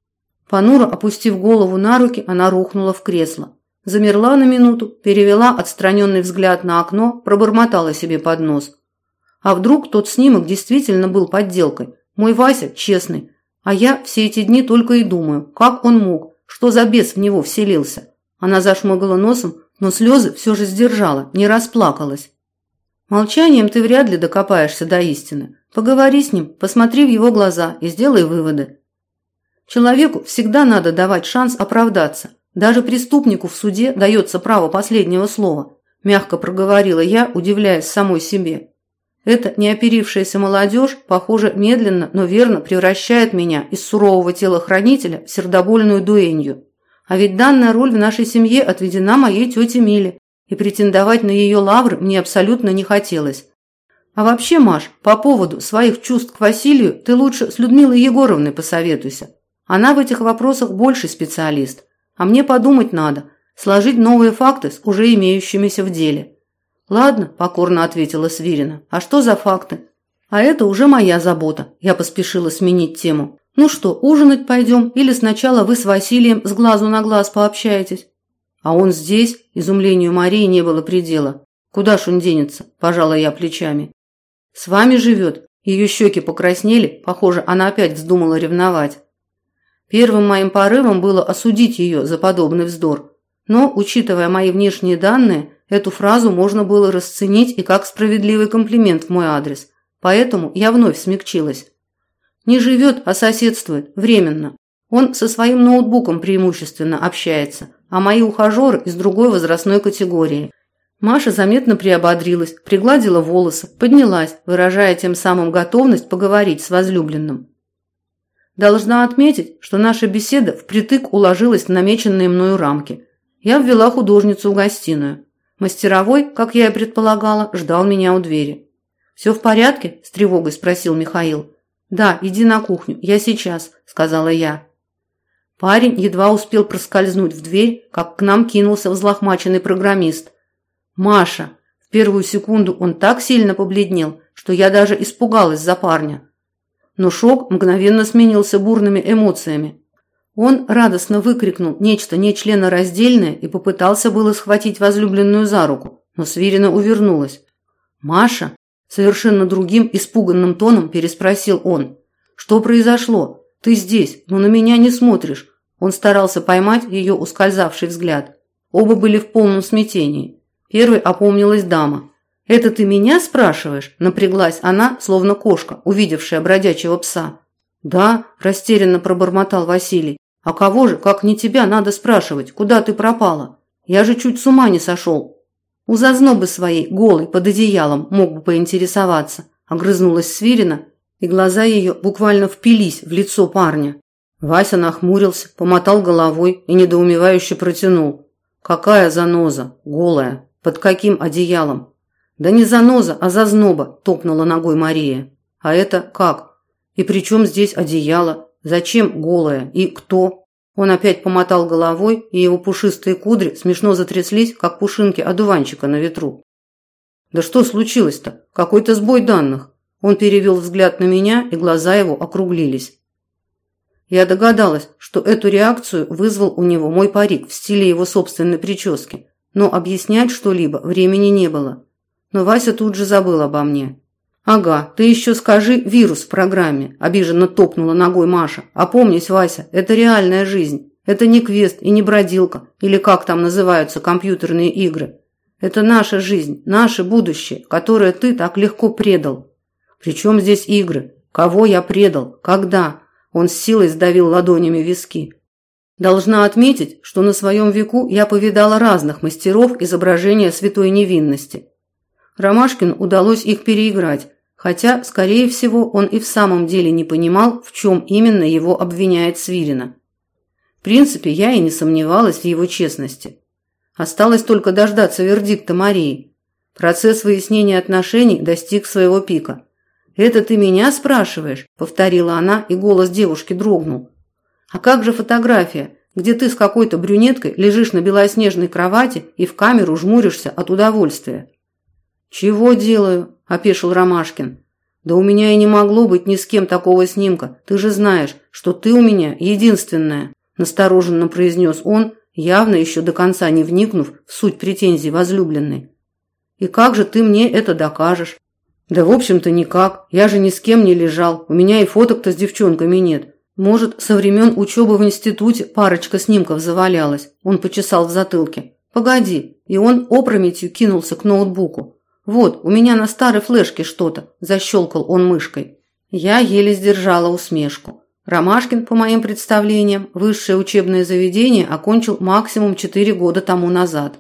B: Понуро опустив голову на руки, она рухнула в кресло. Замерла на минуту, перевела отстраненный взгляд на окно, пробормотала себе под нос. А вдруг тот снимок действительно был подделкой? Мой Вася честный, а я все эти дни только и думаю, как он мог, что за бес в него вселился. Она зашмыгала носом, но слезы все же сдержала, не расплакалась. Молчанием ты вряд ли докопаешься до истины. Поговори с ним, посмотри в его глаза и сделай выводы. Человеку всегда надо давать шанс оправдаться. Даже преступнику в суде дается право последнего слова, мягко проговорила я, удивляясь самой себе. Эта неоперившаяся молодежь, похоже, медленно, но верно превращает меня из сурового телохранителя в сердобольную дуэнью. А ведь данная роль в нашей семье отведена моей тете Миле, и претендовать на ее лавры мне абсолютно не хотелось. А вообще, Маш, по поводу своих чувств к Василию ты лучше с Людмилой Егоровной посоветуйся. Она в этих вопросах больше специалист, а мне подумать надо, сложить новые факты с уже имеющимися в деле. Ладно, покорно ответила Свирина. А что за факты? А это уже моя забота. Я поспешила сменить тему. Ну что, ужинать пойдем или сначала вы с Василием с глазу на глаз пообщаетесь? А он здесь, изумлению Марии не было предела. Куда ж он денется? пожала я плечами. С вами живет. Ее щеки покраснели, похоже, она опять вздумала ревновать. Первым моим порывом было осудить ее за подобный вздор. Но, учитывая мои внешние данные, эту фразу можно было расценить и как справедливый комплимент в мой адрес. Поэтому я вновь смягчилась. Не живет, а соседствует, временно. Он со своим ноутбуком преимущественно общается, а мои ухажеры из другой возрастной категории. Маша заметно приободрилась, пригладила волосы, поднялась, выражая тем самым готовность поговорить с возлюбленным. Должна отметить, что наша беседа впритык уложилась в намеченные мною рамки. Я ввела художницу в гостиную. Мастеровой, как я и предполагала, ждал меня у двери. «Все в порядке?» – с тревогой спросил Михаил. Да, иди на кухню, я сейчас, сказала я. Парень едва успел проскользнуть в дверь, как к нам кинулся взлохмаченный программист. Маша. В первую секунду он так сильно побледнел, что я даже испугалась за парня. Но шок мгновенно сменился бурными эмоциями. Он радостно выкрикнул нечто нечленораздельное и попытался было схватить возлюбленную за руку, но Свирина увернулась. «Маша?» – совершенно другим, испуганным тоном переспросил он. «Что произошло? Ты здесь, но на меня не смотришь». Он старался поймать ее ускользавший взгляд. Оба были в полном смятении. Первой опомнилась дама. «Это ты меня спрашиваешь?» – напряглась она, словно кошка, увидевшая бродячего пса. «Да», – растерянно пробормотал Василий. «А кого же, как не тебя, надо спрашивать, куда ты пропала? Я же чуть с ума не сошел». У зазнобы своей, голой, под одеялом, мог бы поинтересоваться. Огрызнулась Свирина, и глаза ее буквально впились в лицо парня. Вася нахмурился, помотал головой и недоумевающе протянул. «Какая заноза? Голая. Под каким одеялом?» «Да не заноза, а зазноба», – топнула ногой Мария. «А это как? И при чем здесь одеяло? Зачем голая? И кто?» Он опять помотал головой, и его пушистые кудри смешно затряслись, как пушинки одуванчика на ветру. «Да что случилось-то? Какой-то сбой данных». Он перевел взгляд на меня, и глаза его округлились. Я догадалась, что эту реакцию вызвал у него мой парик в стиле его собственной прически, но объяснять что-либо времени не было. Но Вася тут же забыл обо мне. «Ага, ты еще скажи вирус в программе», – обиженно топнула ногой Маша. «Опомнись, Вася, это реальная жизнь. Это не квест и не бродилка, или как там называются компьютерные игры. Это наша жизнь, наше будущее, которое ты так легко предал. Причем здесь игры? Кого я предал? Когда?» Он с силой сдавил ладонями виски. Должна отметить, что на своем веку я повидала разных мастеров изображения святой невинности. Ромашкину удалось их переиграть, хотя, скорее всего, он и в самом деле не понимал, в чем именно его обвиняет Свирина. В принципе, я и не сомневалась в его честности. Осталось только дождаться вердикта Марии. Процесс выяснения отношений достиг своего пика. «Это ты меня спрашиваешь?» – повторила она, и голос девушки дрогнул. «А как же фотография, где ты с какой-то брюнеткой лежишь на белоснежной кровати и в камеру жмуришься от удовольствия?» «Чего делаю?» – опешил Ромашкин. «Да у меня и не могло быть ни с кем такого снимка. Ты же знаешь, что ты у меня единственная», – настороженно произнес он, явно еще до конца не вникнув в суть претензий возлюбленной. «И как же ты мне это докажешь?» «Да, в общем-то, никак. Я же ни с кем не лежал. У меня и фоток-то с девчонками нет. Может, со времен учебы в институте парочка снимков завалялась». Он почесал в затылке. «Погоди». И он опрометью кинулся к ноутбуку. «Вот, у меня на старой флешке что-то», – защелкал он мышкой. Я еле сдержала усмешку. Ромашкин, по моим представлениям, высшее учебное заведение окончил максимум четыре года тому назад.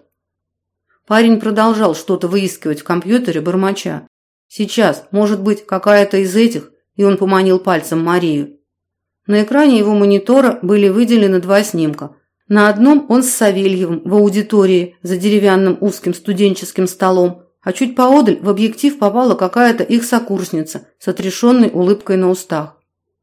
B: Парень продолжал что-то выискивать в компьютере бормоча. «Сейчас, может быть, какая-то из этих?» И он поманил пальцем Марию. На экране его монитора были выделены два снимка. На одном он с Савельевым в аудитории за деревянным узким студенческим столом, а чуть поодаль в объектив попала какая-то их сокурсница с отрешенной улыбкой на устах.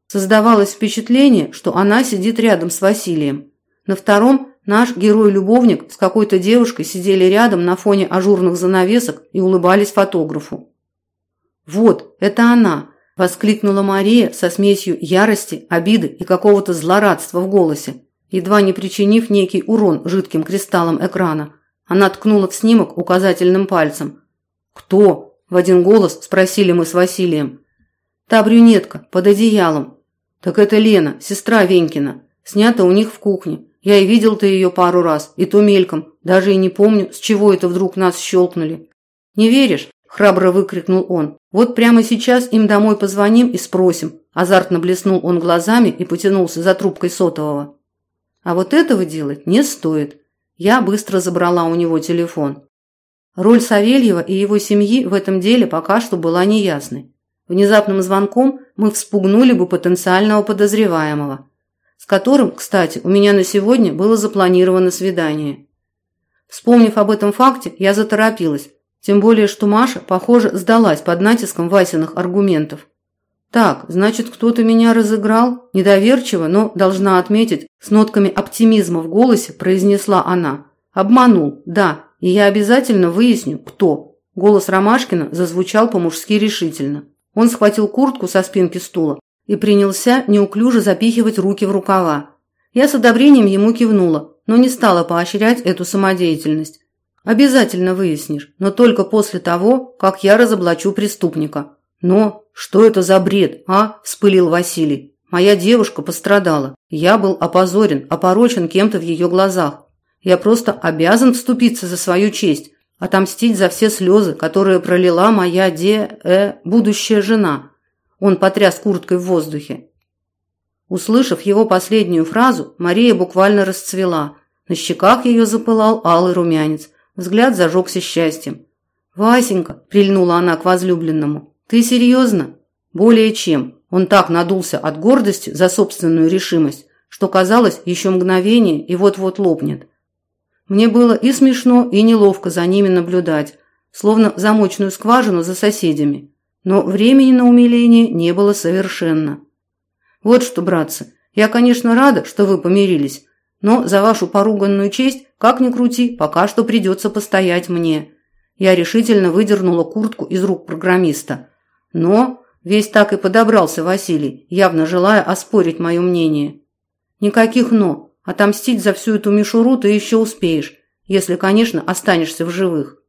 B: Создавалось впечатление, что она сидит рядом с Василием. На втором наш герой-любовник с какой-то девушкой сидели рядом на фоне ажурных занавесок и улыбались фотографу. «Вот, это она!» – воскликнула Мария со смесью ярости, обиды и какого-то злорадства в голосе, едва не причинив некий урон жидким кристаллам экрана. Она ткнула в снимок указательным пальцем – «Кто?» – в один голос спросили мы с Василием. «Та брюнетка, под одеялом». «Так это Лена, сестра Венькина. Снята у них в кухне. Я и видел-то ее пару раз, и то мельком. Даже и не помню, с чего это вдруг нас щелкнули». «Не веришь?» – храбро выкрикнул он. «Вот прямо сейчас им домой позвоним и спросим». Азартно блеснул он глазами и потянулся за трубкой сотового. А вот этого делать не стоит. Я быстро забрала у него телефон. Роль Савельева и его семьи в этом деле пока что была неясной. Внезапным звонком мы вспугнули бы потенциального подозреваемого, с которым, кстати, у меня на сегодня было запланировано свидание. Вспомнив об этом факте, я заторопилась, тем более, что Маша, похоже, сдалась под натиском Васиных аргументов. Так, значит, кто-то меня разыграл? Недоверчиво, но, должна отметить, с нотками оптимизма в голосе произнесла она. Обманул, да, и я обязательно выясню, кто. Голос Ромашкина зазвучал по-мужски решительно. Он схватил куртку со спинки стула и принялся неуклюже запихивать руки в рукава. Я с одобрением ему кивнула, но не стала поощрять эту самодеятельность. Обязательно выяснишь, но только после того, как я разоблачу преступника. Но что это за бред, а? вспылил Василий. Моя девушка пострадала. Я был опозорен, опорочен кем-то в ее глазах. Я просто обязан вступиться за свою честь, отомстить за все слезы, которые пролила моя де э будущая жена. Он потряс курткой в воздухе. Услышав его последнюю фразу, Мария буквально расцвела. На щеках ее запылал алый румянец. Взгляд зажегся счастьем. «Васенька!» – прильнула она к возлюбленному. «Ты серьезно?» «Более чем». Он так надулся от гордости за собственную решимость, что казалось еще мгновение и вот-вот лопнет. Мне было и смешно, и неловко за ними наблюдать, словно замочную скважину за соседями. Но времени на умиление не было совершенно. «Вот что, братцы, я, конечно, рада, что вы помирились, но за вашу поруганную честь, как ни крути, пока что придется постоять мне. Я решительно выдернула куртку из рук программиста. Но весь так и подобрался Василий, явно желая оспорить мое мнение. Никаких «но». Отомстить за всю эту мишуру ты еще успеешь, если, конечно, останешься в живых.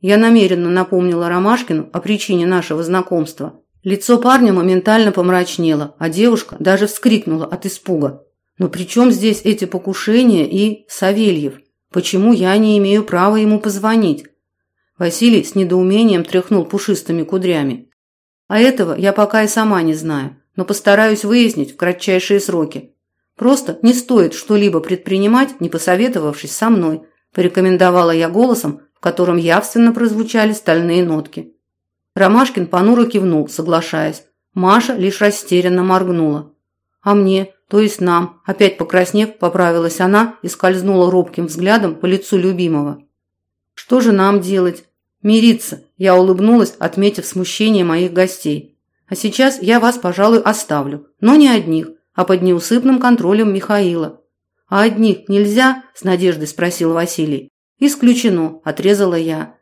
B: Я намеренно напомнила Ромашкину о причине нашего знакомства. Лицо парня моментально помрачнело, а девушка даже вскрикнула от испуга. Но при чем здесь эти покушения и Савельев? Почему я не имею права ему позвонить? Василий с недоумением тряхнул пушистыми кудрями. А этого я пока и сама не знаю, но постараюсь выяснить в кратчайшие сроки. Просто не стоит что-либо предпринимать, не посоветовавшись со мной, порекомендовала я голосом, в котором явственно прозвучали стальные нотки. Ромашкин понуро кивнул, соглашаясь. Маша лишь растерянно моргнула. А мне то есть нам, опять покраснев, поправилась она и скользнула робким взглядом по лицу любимого. Что же нам делать? Мириться. Я улыбнулась, отметив смущение моих гостей. А сейчас я вас, пожалуй, оставлю, но не одних, а под неусыпным контролем Михаила. А одних нельзя? с надеждой спросил Василий. Исключено, отрезала я.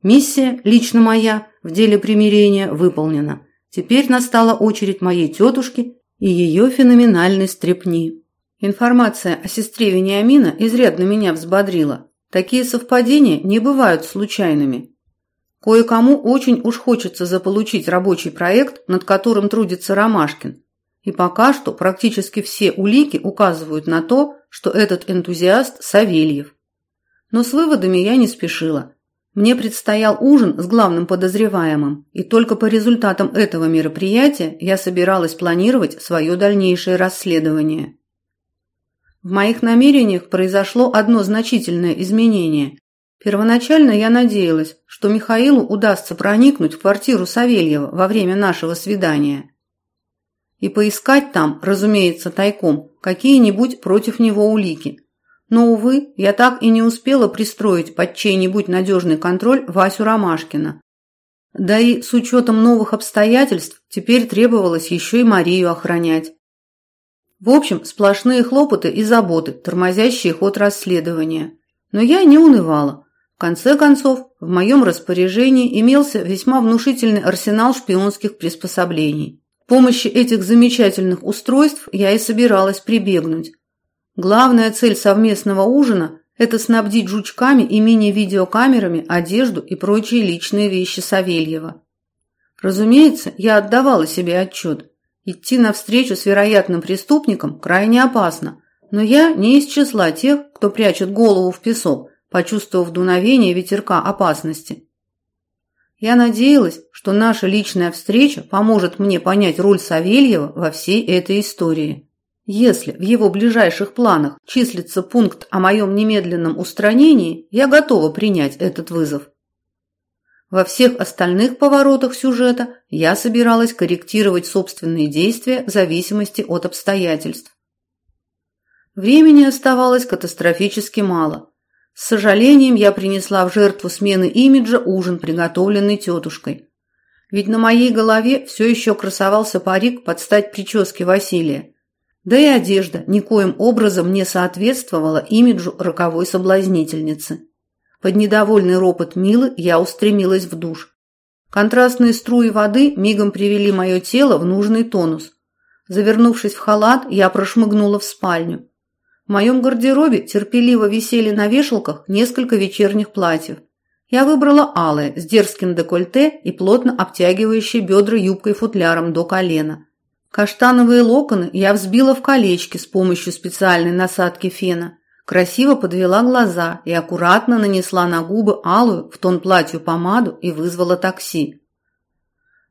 B: Миссия лично моя в деле примирения выполнена. Теперь настала очередь моей тетушки и ее феноменальной стрепни. Информация о сестре Вениамина изрядно меня взбодрила. Такие совпадения не бывают случайными. Кое-кому очень уж хочется заполучить рабочий проект, над которым трудится Ромашкин. И пока что практически все улики указывают на то, что этот энтузиаст Савельев. Но с выводами я не спешила. Мне предстоял ужин с главным подозреваемым, и только по результатам этого мероприятия я собиралась планировать свое дальнейшее расследование. В моих намерениях произошло одно значительное изменение. Первоначально я надеялась, что Михаилу удастся проникнуть в квартиру Савельева во время нашего свидания и поискать там, разумеется, тайком какие-нибудь против него улики – но, увы, я так и не успела пристроить под чей-нибудь надежный контроль Васю Ромашкина. Да и с учетом новых обстоятельств теперь требовалось еще и Марию охранять. В общем, сплошные хлопоты и заботы, тормозящие ход расследования. Но я не унывала. В конце концов, в моем распоряжении имелся весьма внушительный арсенал шпионских приспособлений. Помощи этих замечательных устройств я и собиралась прибегнуть. Главная цель совместного ужина – это снабдить жучками и мини-видеокамерами одежду и прочие личные вещи Савельева. Разумеется, я отдавала себе отчет. Идти навстречу с вероятным преступником крайне опасно, но я не из числа тех, кто прячет голову в песок, почувствовав дуновение ветерка опасности. Я надеялась, что наша личная встреча поможет мне понять роль Савельева во всей этой истории. Если в его ближайших планах числится пункт о моем немедленном устранении, я готова принять этот вызов. Во всех остальных поворотах сюжета я собиралась корректировать собственные действия в зависимости от обстоятельств. Времени оставалось катастрофически мало. С сожалением я принесла в жертву смены имиджа ужин, приготовленный тетушкой. Ведь на моей голове все еще красовался парик под стать прическе Василия. Да и одежда никоим образом не соответствовала имиджу роковой соблазнительницы. Под недовольный ропот Милы я устремилась в душ. Контрастные струи воды мигом привели мое тело в нужный тонус. Завернувшись в халат, я прошмыгнула в спальню.
A: В моем гардеробе терпеливо висели на вешалках несколько вечерних платьев. Я выбрала алое с дерзким декольте и плотно обтягивающей бедра юбкой-футляром до колена. Каштановые локоны я взбила в колечки с помощью специальной насадки фена. Красиво подвела глаза и аккуратно нанесла на губы алую в тон платью помаду и вызвала такси.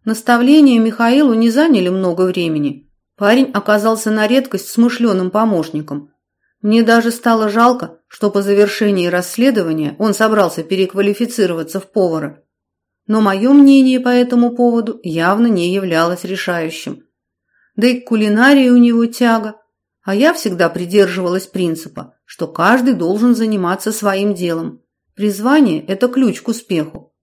A: Наставления Михаилу не заняли много времени. Парень оказался на редкость смышленым помощником. Мне даже стало жалко, что по завершении расследования он собрался переквалифицироваться в повара. Но мое мнение по этому поводу явно не являлось решающим. Да и к кулинарии у него тяга, а я всегда придерживалась принципа, что каждый должен заниматься своим делом. Призвание – это ключ к успеху.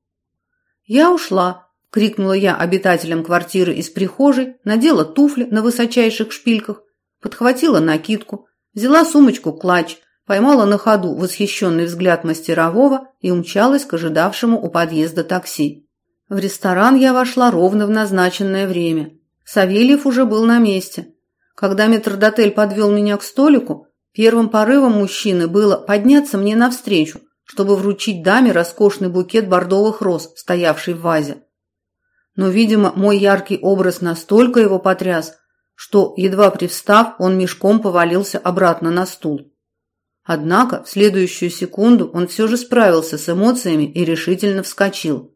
A: Я ушла, – крикнула я обитателям квартиры из прихожей, надела туфли на высочайших шпильках, подхватила накидку, взяла сумочку-клатч, поймала на ходу восхищенный взгляд мастерового и умчалась к ожидавшему у подъезда такси. В ресторан я вошла ровно в назначенное время. Савельев уже был на месте. Когда метрдотель подвел меня к столику, первым порывом мужчины было подняться мне навстречу, чтобы вручить даме роскошный букет бордовых роз, стоявший в вазе но, видимо, мой яркий образ настолько его потряс, что, едва привстав, он мешком повалился обратно на стул. Однако в следующую секунду он все же справился с эмоциями и решительно вскочил.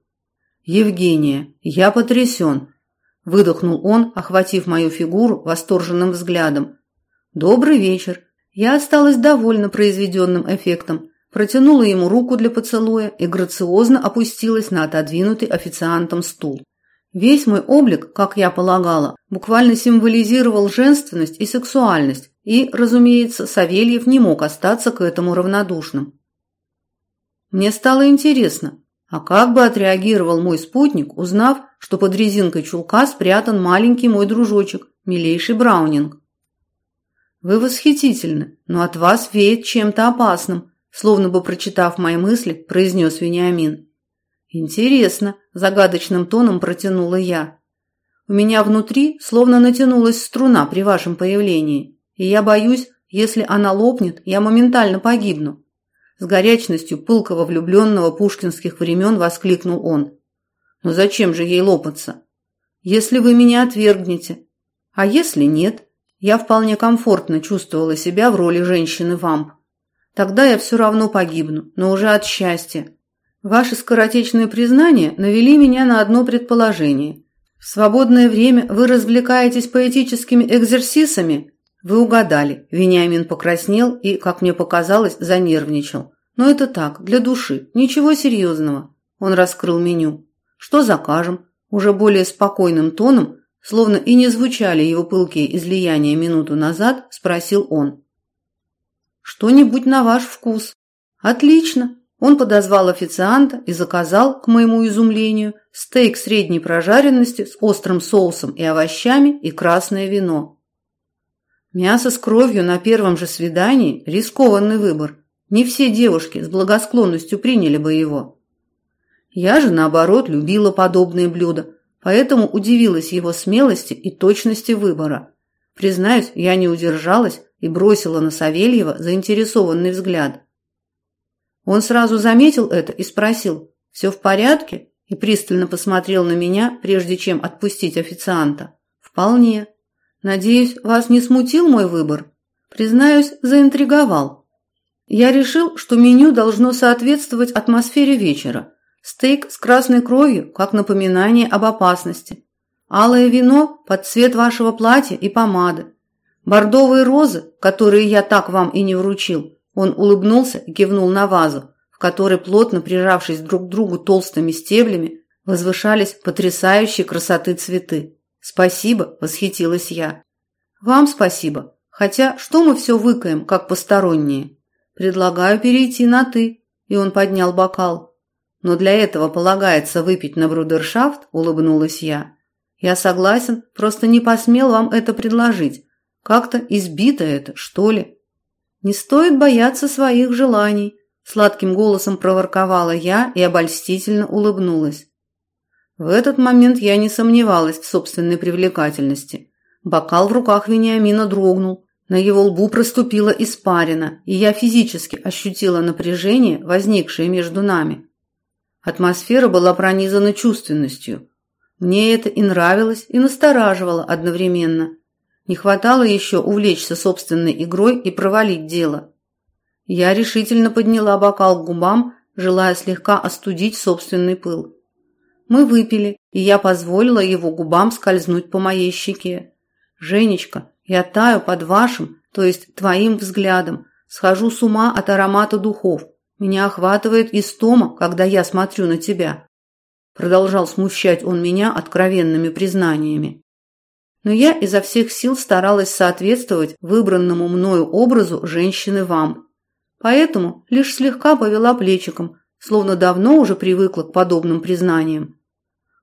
A: «Евгения, я потрясен!» – выдохнул он, охватив мою фигуру восторженным взглядом. «Добрый вечер!» Я осталась довольна произведенным эффектом, протянула ему руку для поцелуя и грациозно опустилась на отодвинутый официантом стул. Весь мой облик, как я полагала, буквально символизировал женственность и сексуальность, и, разумеется, Савельев не мог остаться к этому равнодушным. Мне стало интересно, а как бы отреагировал мой спутник, узнав, что под резинкой чулка спрятан маленький мой дружочек, милейший Браунинг. Вы восхитительны, но от вас веет чем-то опасным, словно бы прочитав мои мысли, произнес Вениамин. Интересно, загадочным тоном протянула я. У меня внутри словно натянулась струна при вашем появлении, и я боюсь, если она лопнет, я моментально погибну. С горячностью пылкого влюбленного пушкинских времен воскликнул он. Но зачем же ей лопаться? Если вы меня отвергнете. А если нет? Я вполне комфортно чувствовала себя в роли женщины-вамп. Тогда я все равно погибну, но уже от счастья, Ваши скоротечные признания навели меня на одно предположение. В свободное время вы развлекаетесь поэтическими экзерсисами? Вы угадали. Вениамин покраснел и, как мне показалось, занервничал. Но это так, для души, ничего серьезного. Он раскрыл меню. Что закажем? Уже более спокойным тоном, словно и не звучали его пылкие излияния минуту назад, спросил он. Что-нибудь на ваш вкус. Отлично, он подозвал официанта и заказал, к моему изумлению, стейк средней прожаренности с острым соусом и овощами и красное вино. Мясо с кровью на первом же свидании – рискованный выбор. Не все девушки с благосклонностью приняли бы его. Я же, наоборот, любила подобные блюда, поэтому удивилась его смелости и точности выбора. Признаюсь, я не удержалась и бросила на Савельева заинтересованный взгляд. Он сразу заметил это и спросил «Все в порядке?» и пристально посмотрел на меня, прежде чем отпустить официанта. «Вполне. Надеюсь, вас не смутил мой выбор? Признаюсь, заинтриговал. Я решил, что меню должно соответствовать атмосфере вечера. Стейк с красной кровью, как напоминание об опасности. Алое вино под цвет вашего платья и помады. Бордовые розы, которые я так вам и не вручил, он улыбнулся и кивнул на вазу, в которой, плотно прижавшись друг к другу толстыми стеблями, возвышались потрясающие красоты цветы. «Спасибо», – восхитилась я. «Вам спасибо. Хотя что мы все выкаем, как посторонние? Предлагаю перейти на «ты», – и он поднял бокал. «Но для этого полагается выпить на брудершафт», – улыбнулась я. «Я согласен, просто не посмел вам это предложить. Как-то избито это, что ли?» Не стоит бояться своих желаний, сладким голосом проворковала я и обольстительно улыбнулась. В этот момент я не сомневалась в собственной привлекательности. Бокал в руках Вениамина дрогнул,
B: На его лбу проступила испарина, и я физически ощутила напряжение, возникшее между нами. Атмосфера была пронизана чувственностью. Мне это и нравилось, и настораживало одновременно. Не хватало еще увлечься собственной игрой и провалить дело. Я решительно подняла бокал к губам, желая слегка остудить собственный пыл. Мы выпили, и я позволила его губам скользнуть по моей щеке. Женечка, я таю под вашим, то есть твоим взглядом, схожу с ума от аромата духов. Меня охватывает истома, когда я смотрю на тебя. Продолжал смущать он меня откровенными признаниями. Но я изо всех сил старалась соответствовать выбранному мною образу женщины вам. Поэтому лишь слегка повела плечиком, словно давно уже привыкла к подобным признаниям.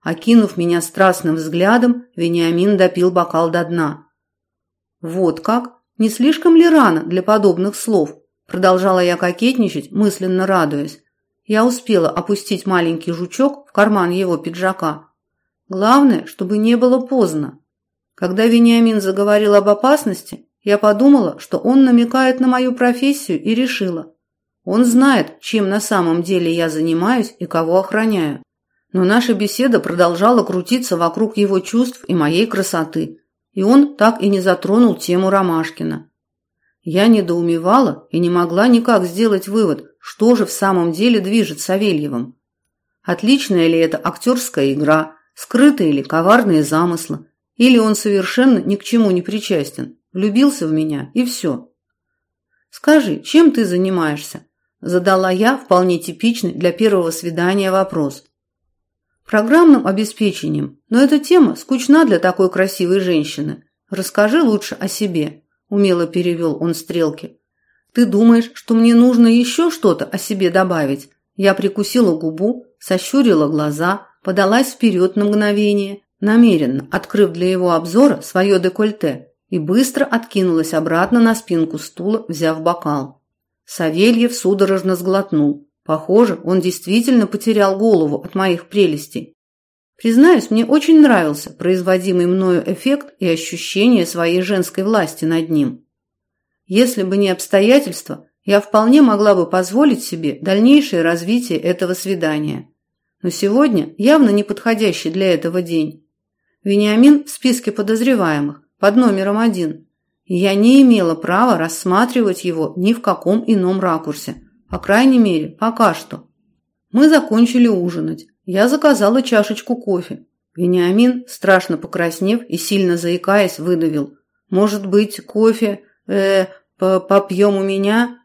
B: Окинув меня страстным взглядом, Вениамин допил бокал до дна. Вот как? Не слишком ли рано для подобных слов? Продолжала я кокетничать, мысленно радуясь. Я успела опустить маленький жучок в карман его пиджака. Главное, чтобы не было поздно. Когда Вениамин заговорил об опасности, я подумала, что он намекает на мою профессию и решила. Он знает, чем на самом деле я занимаюсь и кого охраняю. Но наша беседа продолжала крутиться вокруг его чувств и моей красоты и он так и не затронул тему Ромашкина. Я недоумевала и не могла никак сделать вывод, что же в самом деле движет Савельевым. Отличная ли это актерская игра, скрытые ли коварные замыслы, или он совершенно ни к чему не причастен, влюбился в меня и все. «Скажи, чем ты занимаешься?» – задала я вполне типичный для первого свидания вопрос программным обеспечением, но эта тема скучна для такой красивой женщины. Расскажи лучше о себе, умело перевел он стрелки. Ты думаешь, что мне нужно еще что-то о себе добавить? Я прикусила губу, сощурила глаза, подалась вперед на мгновение, намеренно открыв для его обзора свое декольте, и быстро откинулась обратно на спинку стула, взяв бокал. Савельев судорожно сглотнул. Похоже, он действительно потерял голову от моих прелестей. Признаюсь, мне очень нравился производимый мною эффект и ощущение своей женской власти над ним. Если бы не обстоятельства, я вполне могла бы позволить себе дальнейшее развитие этого свидания. Но сегодня явно неподходящий для этого день. Вениамин в списке подозреваемых под номером один, я не имела права рассматривать его ни в каком ином ракурсе – по крайней мере, пока что. Мы закончили ужинать. Я заказала чашечку кофе. Вениамин, страшно покраснев и сильно заикаясь, выдавил. «Может быть, кофе э, попьем у меня?»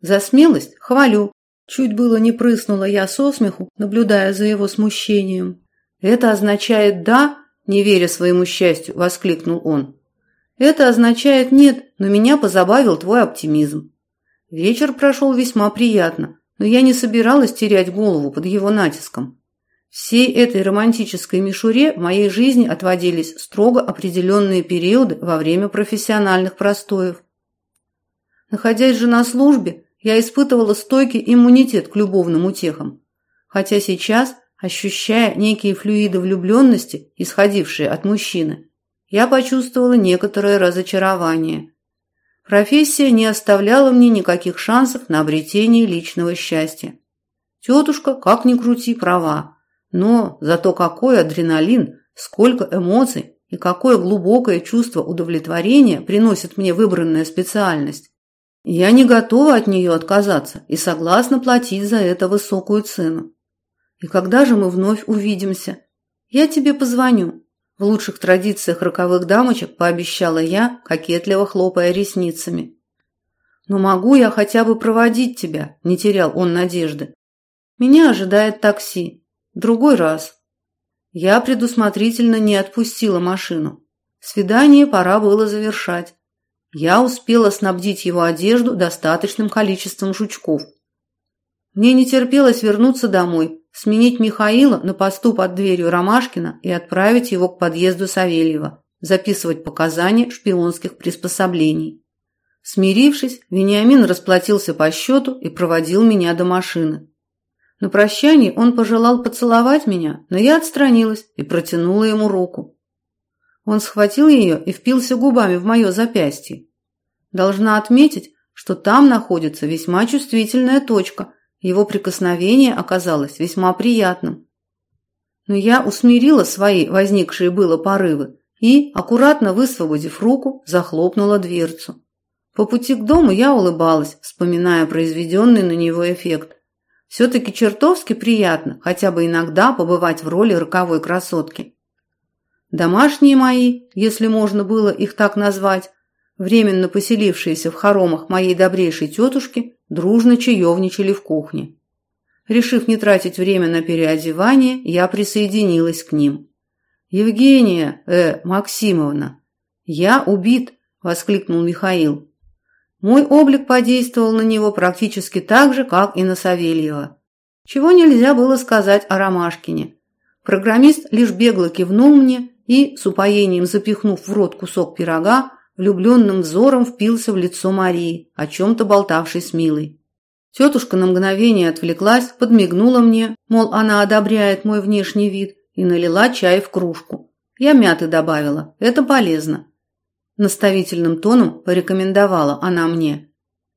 B: За смелость хвалю. Чуть было не прыснула я со смеху, наблюдая за его смущением. «Это означает «да», не веря своему счастью», — воскликнул он. «Это означает «нет», но меня позабавил твой оптимизм. Вечер прошел весьма приятно, но я не собиралась терять голову под его натиском. Всей этой романтической мишуре в моей жизни отводились строго определенные периоды во время профессиональных простоев. Находясь же на службе, я испытывала стойкий иммунитет к любовным утехам, хотя сейчас, ощущая некие флюиды влюбленности, исходившие от мужчины, я почувствовала некоторое разочарование – Профессия не оставляла мне никаких шансов на обретение личного счастья. Тетушка, как ни крути, права. Но зато какой адреналин, сколько эмоций и какое глубокое чувство удовлетворения приносит мне выбранная специальность. Я не готова от нее отказаться и согласна платить за это высокую цену. И когда же мы вновь увидимся? Я тебе позвоню. В лучших традициях роковых дамочек пообещала я, кокетливо хлопая ресницами. «Но могу я хотя бы проводить тебя?» – не терял он надежды. «Меня ожидает такси. Другой раз». Я предусмотрительно не отпустила машину. Свидание пора было завершать. Я успела снабдить его одежду достаточным количеством жучков. Мне не терпелось вернуться домой, сменить Михаила на посту под дверью Ромашкина и отправить его к подъезду Савельева, записывать показания шпионских приспособлений. Смирившись, Вениамин расплатился по счету и проводил меня до машины. На прощание он пожелал поцеловать меня, но я отстранилась и протянула ему руку. Он схватил ее и впился губами в мое запястье.
A: Должна отметить, что там находится весьма чувствительная точка. Его прикосновение оказалось весьма приятным. Но я усмирила свои возникшие было порывы и, аккуратно высвободив руку, захлопнула дверцу. По пути к дому я улыбалась, вспоминая произведенный на него эффект. Все-таки чертовски приятно хотя бы иногда побывать в роли роковой красотки. Домашние мои, если можно было их так назвать, временно поселившиеся в хоромах моей добрейшей тетушки, дружно чаевничали в кухне. Решив не тратить время на переодевание, я присоединилась к ним. «Евгения, э, Максимовна, я убит!» – воскликнул Михаил. Мой облик подействовал на него практически так же, как и на Савельева. Чего нельзя было сказать о Ромашкине. Программист лишь бегло кивнул мне и, с упоением запихнув в рот кусок пирога, влюбленным взором впился в лицо Марии, о чем-то болтавшей с Милой. Тетушка на мгновение отвлеклась, подмигнула мне, мол, она одобряет мой внешний вид, и налила чай в кружку. Я мяты добавила, это полезно. Наставительным тоном порекомендовала она мне.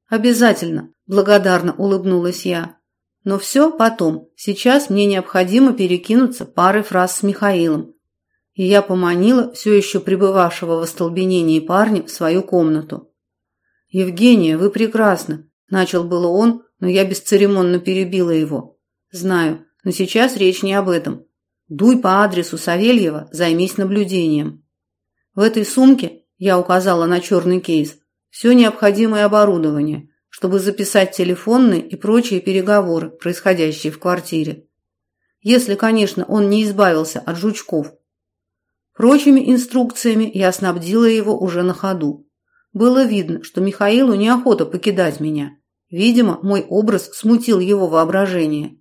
A: Обязательно, благодарно улыбнулась я. Но все потом. Сейчас мне необходимо перекинуться парой фраз с Михаилом. И я поманила все еще пребывавшего в остолбенении парня в свою комнату. Евгения, вы прекрасны, начал было он, но я бесцеремонно перебила его. Знаю, но сейчас речь не об этом. Дуй по адресу Савельева, займись наблюдением. В этой сумке я указала на черный кейс. все необходимое оборудование, чтобы записать телефонные и прочие переговоры, происходящие в квартире. Если, конечно, он не избавился от жучков. Прочими инструкциями я снабдила его уже на ходу. Было видно, что Михаилу неохота покидать меня. Видимо, мой образ смутил его воображение.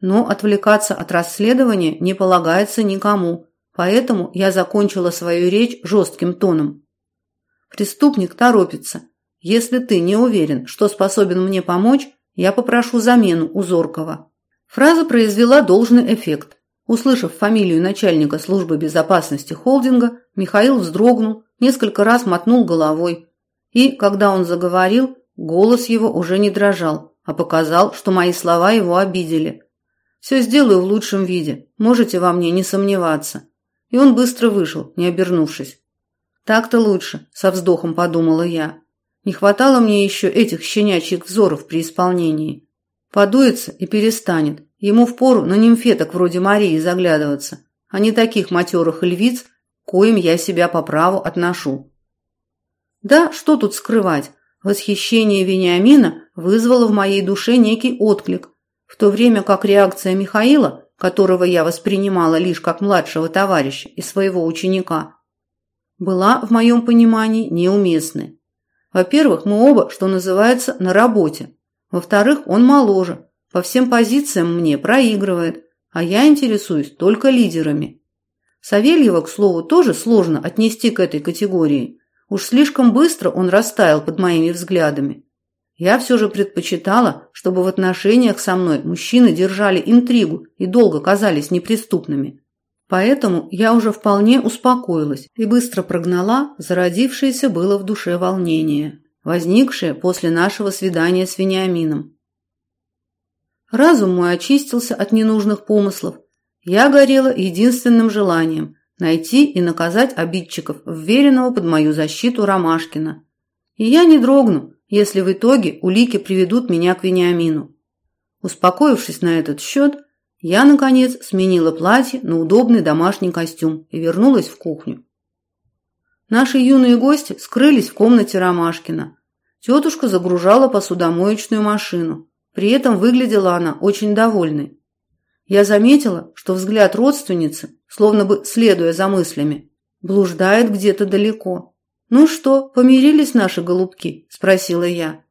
A: Но отвлекаться от расследования не полагается никому, поэтому я закончила свою речь жестким тоном. Преступник торопится. Если ты не уверен, что способен мне помочь, я попрошу замену у Зоркова. Фраза произвела должный эффект. Услышав фамилию начальника службы безопасности холдинга, Михаил вздрогнул, несколько раз мотнул головой. И, когда он заговорил, Голос его уже не дрожал, а показал, что мои слова его обидели. «Все сделаю в лучшем виде, можете во мне не сомневаться». И он быстро вышел, не обернувшись. «Так-то лучше», – со вздохом подумала я. «Не хватало мне еще этих щенячьих взоров при исполнении. Подуется и перестанет. Ему впору на нимфеток вроде Марии заглядываться, а не таких матерых львиц, коим я себя по праву отношу». Да, что тут скрывать? Восхищение Вениамина вызвало в моей душе некий отклик, в то время как реакция Михаила, которого я воспринимала лишь как младшего товарища и своего ученика, была в моем понимании неуместной. Во-первых, мы оба, что называется, на работе. Во-вторых, он моложе, по всем позициям мне проигрывает, а я интересуюсь только лидерами. Савельева, к слову, тоже сложно отнести к этой категории. Уж слишком быстро он растаял под моими взглядами. Я все же предпочитала, чтобы в отношениях со мной мужчины держали интригу и долго казались неприступными. Поэтому я уже вполне успокоилась и быстро прогнала зародившееся было в душе волнение, возникшее после нашего свидания с Вениамином. Разум мой очистился от ненужных помыслов. Я горела единственным желанием найти и наказать обидчиков, вверенного под мою защиту Ромашкина. И я не дрогну, если в итоге улики приведут меня к Вениамину. Успокоившись на этот счет, я, наконец, сменила платье на удобный домашний костюм и вернулась в кухню. Наши юные гости скрылись в комнате Ромашкина. Тетушка загружала посудомоечную машину. При этом выглядела она очень довольной. Я заметила, что взгляд родственницы, словно бы следуя за мыслями, блуждает где-то далеко. «Ну что, помирились наши голубки?» – спросила я.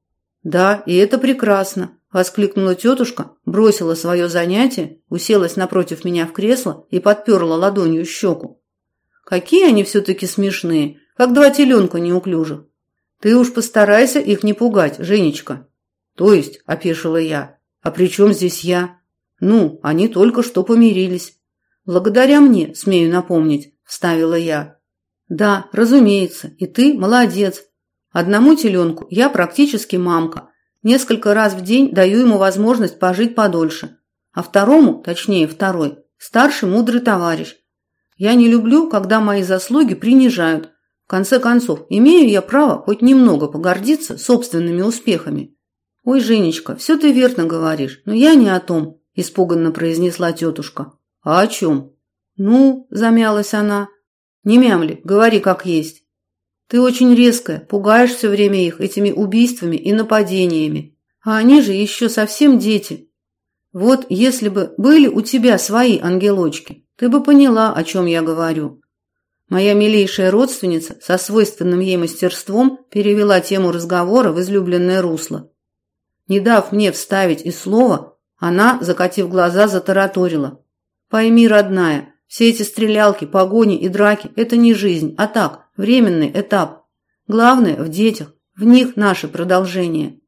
A: «Да, и это прекрасно», – воскликнула тетушка, бросила свое занятие, уселась напротив меня в кресло и подперла ладонью щеку. «Какие они все-таки смешные, как два теленка неуклюжих. Ты уж постарайся их не пугать, Женечка». «То есть?» – опешила я. «А при чем здесь я?» Ну, они только что помирились. Благодаря мне, смею напомнить, вставила я. Да, разумеется, и ты молодец.
B: Одному теленку я практически мамка. Несколько раз в день даю ему возможность пожить подольше. А второму, точнее второй, старший мудрый товарищ. Я не люблю, когда мои заслуги принижают. В конце концов, имею я право хоть немного погордиться собственными успехами. Ой, Женечка, все ты верно говоришь, но я не о том, испуганно произнесла тетушка. А о чем? Ну, замялась она. Не мямли, говори как есть. Ты очень резкая, пугаешь все время их этими убийствами и нападениями. А они же еще совсем дети. Вот если бы были у тебя свои ангелочки, ты бы поняла, о чем я говорю. Моя милейшая родственница со свойственным ей мастерством перевела тему разговора в излюбленное русло. Не дав мне вставить и слова, она, закатив глаза, затараторила. «Пойми, родная, все эти стрелялки, погони и драки – это не жизнь, а так, временный этап. Главное – в детях, в них наше продолжение.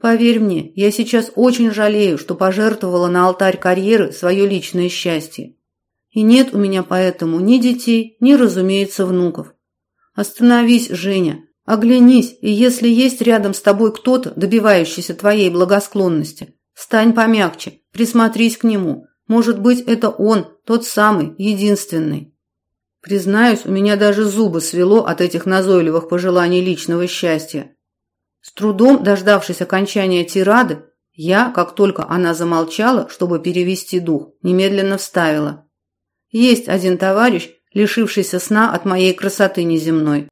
B: Поверь мне, я сейчас очень жалею, что пожертвовала на алтарь карьеры свое личное счастье. И нет у меня поэтому ни детей, ни, разумеется, внуков. Остановись, Женя, оглянись, и если есть рядом с тобой кто-то, добивающийся твоей благосклонности, стань помягче, присмотрись к нему. Может быть, это он, тот самый, единственный. Признаюсь, у меня даже зубы свело от этих назойливых пожеланий личного счастья. С трудом дождавшись окончания тирады, я, как только она замолчала, чтобы перевести дух, немедленно вставила. Есть один товарищ, лишившийся сна от моей красоты неземной.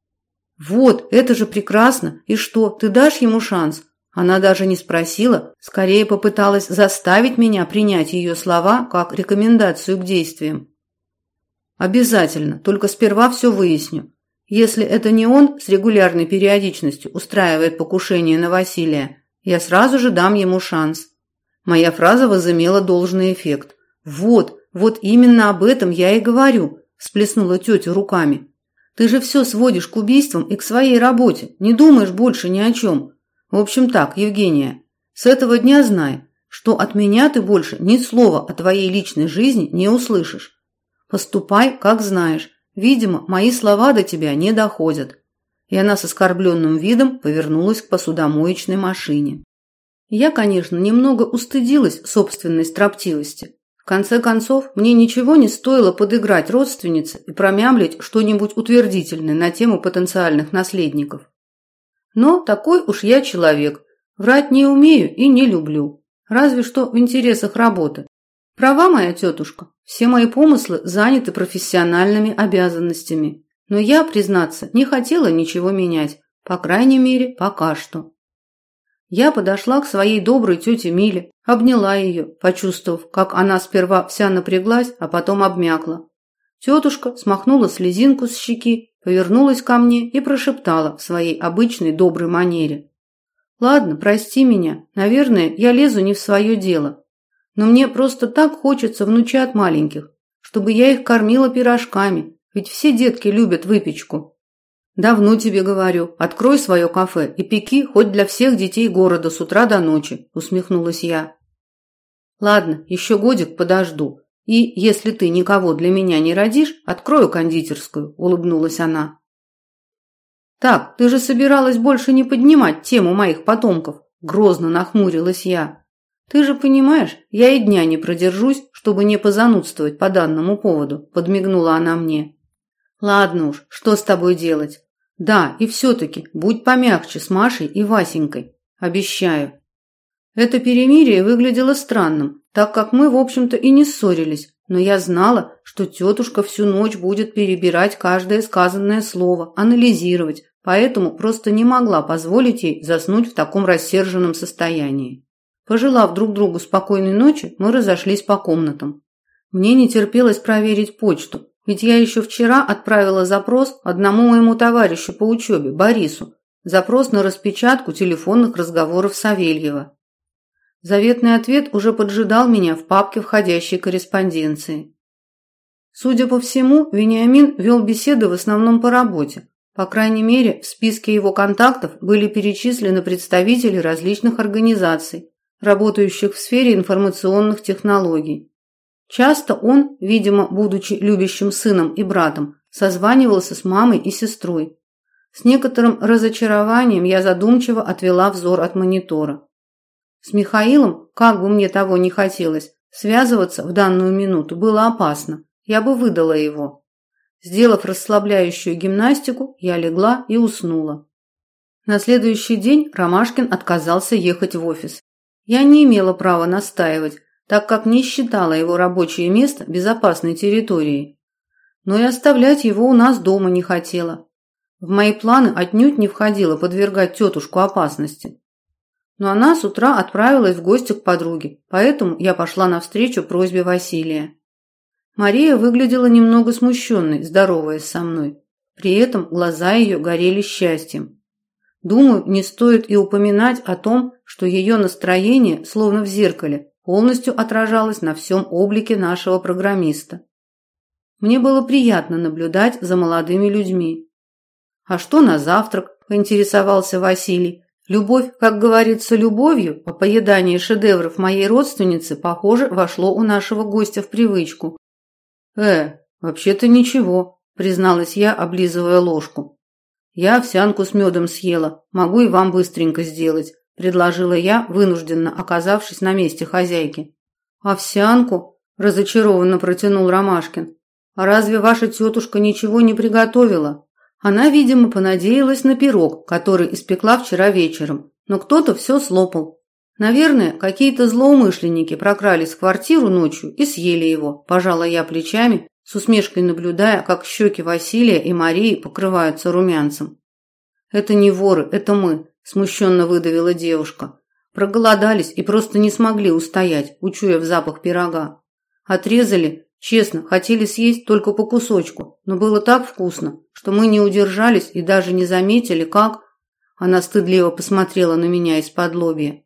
B: Вот, это же прекрасно. И что, ты дашь ему шанс? Она даже не спросила, скорее попыталась заставить меня принять ее слова как рекомендацию к действиям. Обязательно, только сперва все выясню. Если это не он с регулярной периодичностью устраивает покушение на Василия, я сразу же дам ему шанс. Моя фраза возымела должный эффект. Вот, вот именно об этом я и говорю, всплеснула тетя руками. Ты же все сводишь к убийствам и к своей работе, не думаешь больше ни о чем. В общем так, Евгения, с этого дня знай, что от меня ты больше ни слова о твоей личной жизни не услышишь. Поступай, как знаешь, Видимо, мои слова до тебя не доходят. И она с оскорбленным видом повернулась к посудомоечной машине. Я, конечно, немного устыдилась собственной строптивости. Конце концов, мне ничего не стоило подыграть родственнице и промямлить что-нибудь утвердительное на тему потенциальных наследников. Но такой уж я человек. Врать не умею и не люблю. Разве что в интересах работы. Права моя тетушка. Все мои помыслы заняты профессиональными обязанностями. Но я, признаться, не хотела ничего менять. По крайней мере, пока что. Я подошла к своей доброй тете Миле, обняла ее, почувствовав, как она сперва вся напряглась, а потом обмякла. Тетушка смахнула слезинку с щеки, повернулась ко мне и прошептала в своей обычной доброй манере. «Ладно, прости меня. Наверное, я лезу не в свое дело. Но мне просто так хочется внучат маленьких, чтобы я их кормила пирожками, ведь все детки любят выпечку. Давно тебе говорю, открой свое кафе и пеки хоть для всех детей города с утра до ночи, усмехнулась я. Ладно, еще годик подожду. И если ты никого для меня не родишь, открою кондитерскую, улыбнулась она. Так, ты же собиралась больше не поднимать тему моих потомков, грозно нахмурилась я. Ты же понимаешь, я и дня не продержусь, чтобы не позанудствовать по данному поводу, подмигнула она мне. Ладно уж, что с тобой делать? Да, и все таки будь помягче с Машей и Васенькой, обещаю. Это перемирие выглядело странным, так как мы, в общем-то, и не ссорились, но я знала, что тетушка всю ночь будет перебирать каждое сказанное слово, анализировать, поэтому просто не могла позволить ей заснуть в таком рассерженном состоянии. Пожелав друг другу спокойной ночи, мы разошлись по комнатам. Мне не терпелось проверить почту, ведь я еще вчера отправила запрос одному моему товарищу по учебе, Борису, запрос на распечатку телефонных разговоров Савельева. Заветный ответ уже поджидал меня в папке входящей корреспонденции. Судя по всему, Вениамин вел беседы в основном по работе. По крайней мере, в списке его контактов были перечислены представители различных организаций, работающих в сфере информационных технологий. Часто он, видимо, будучи любящим сыном и братом, созванивался с мамой и сестрой. С некоторым разочарованием я задумчиво отвела взор от монитора. С Михаилом, как бы мне того не хотелось, связываться в данную минуту было опасно. Я бы выдала его. Сделав расслабляющую гимнастику, я легла и уснула. На следующий день Ромашкин отказался ехать в офис. Я не имела права настаивать, так как не считала его рабочее место безопасной территорией. Но и оставлять его у нас дома не хотела. В мои планы отнюдь не входило подвергать тетушку опасности. Но она с утра отправилась в гости к подруге, поэтому я пошла навстречу просьбе Василия. Мария выглядела немного смущенной, здороваясь со мной. При этом глаза ее горели счастьем. Думаю, не стоит и упоминать о том, что ее настроение, словно в зеркале, полностью отражалось на всем облике нашего программиста. Мне было приятно наблюдать за молодыми людьми. «А что на завтрак?» – поинтересовался Василий. Любовь, как говорится, любовью, а поедание шедевров моей родственницы, похоже, вошло у нашего гостя в привычку. «Э, вообще-то ничего», – призналась я, облизывая ложку. «Я овсянку с медом съела, могу и вам быстренько сделать», – предложила я, вынужденно оказавшись на месте хозяйки. «Овсянку?» – разочарованно протянул Ромашкин. «А разве ваша тетушка ничего не приготовила?» Она, видимо, понадеялась на пирог, который испекла вчера вечером, но кто-то все слопал. Наверное, какие-то злоумышленники прокрались в квартиру ночью и съели его. Пожала я плечами, с усмешкой наблюдая, как щеки Василия и Марии покрываются румянцем. Это не воры, это мы, смущенно выдавила девушка. Проголодались и просто не смогли устоять, учуяв запах пирога. Отрезали, честно, хотели съесть только по кусочку, но было так вкусно, что мы не удержались и даже не заметили, как она стыдливо посмотрела на меня из-под лобья.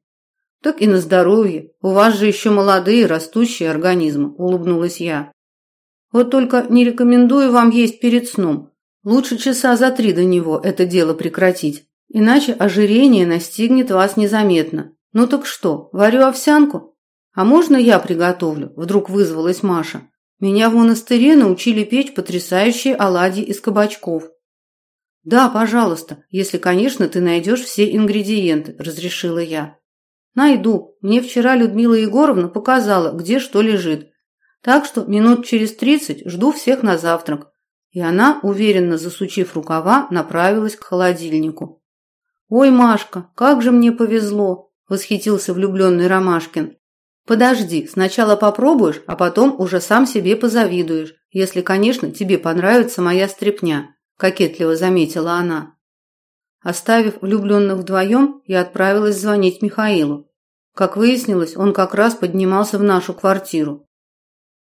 B: Так и на здоровье. У вас же еще молодые растущие организмы, улыбнулась я. Вот только не рекомендую вам есть перед сном. Лучше часа за три до него это дело прекратить, иначе ожирение настигнет вас незаметно. Ну так что, варю овсянку? А можно я приготовлю? Вдруг вызвалась Маша. Меня в монастыре научили печь потрясающие оладьи из кабачков. Да, пожалуйста, если, конечно, ты найдешь все ингредиенты, разрешила я. Найду. Мне вчера Людмила Егоровна показала, где что лежит. Так что минут через тридцать жду всех на завтрак. И она, уверенно засучив рукава, направилась к холодильнику. Ой, Машка, как же мне повезло, восхитился влюбленный Ромашкин. Подожди, сначала попробуешь, а потом уже сам себе позавидуешь, если, конечно, тебе понравится моя стряпня, кокетливо заметила она. Оставив влюбленных вдвоем, я отправилась звонить Михаилу. Как выяснилось, он как раз поднимался в нашу квартиру.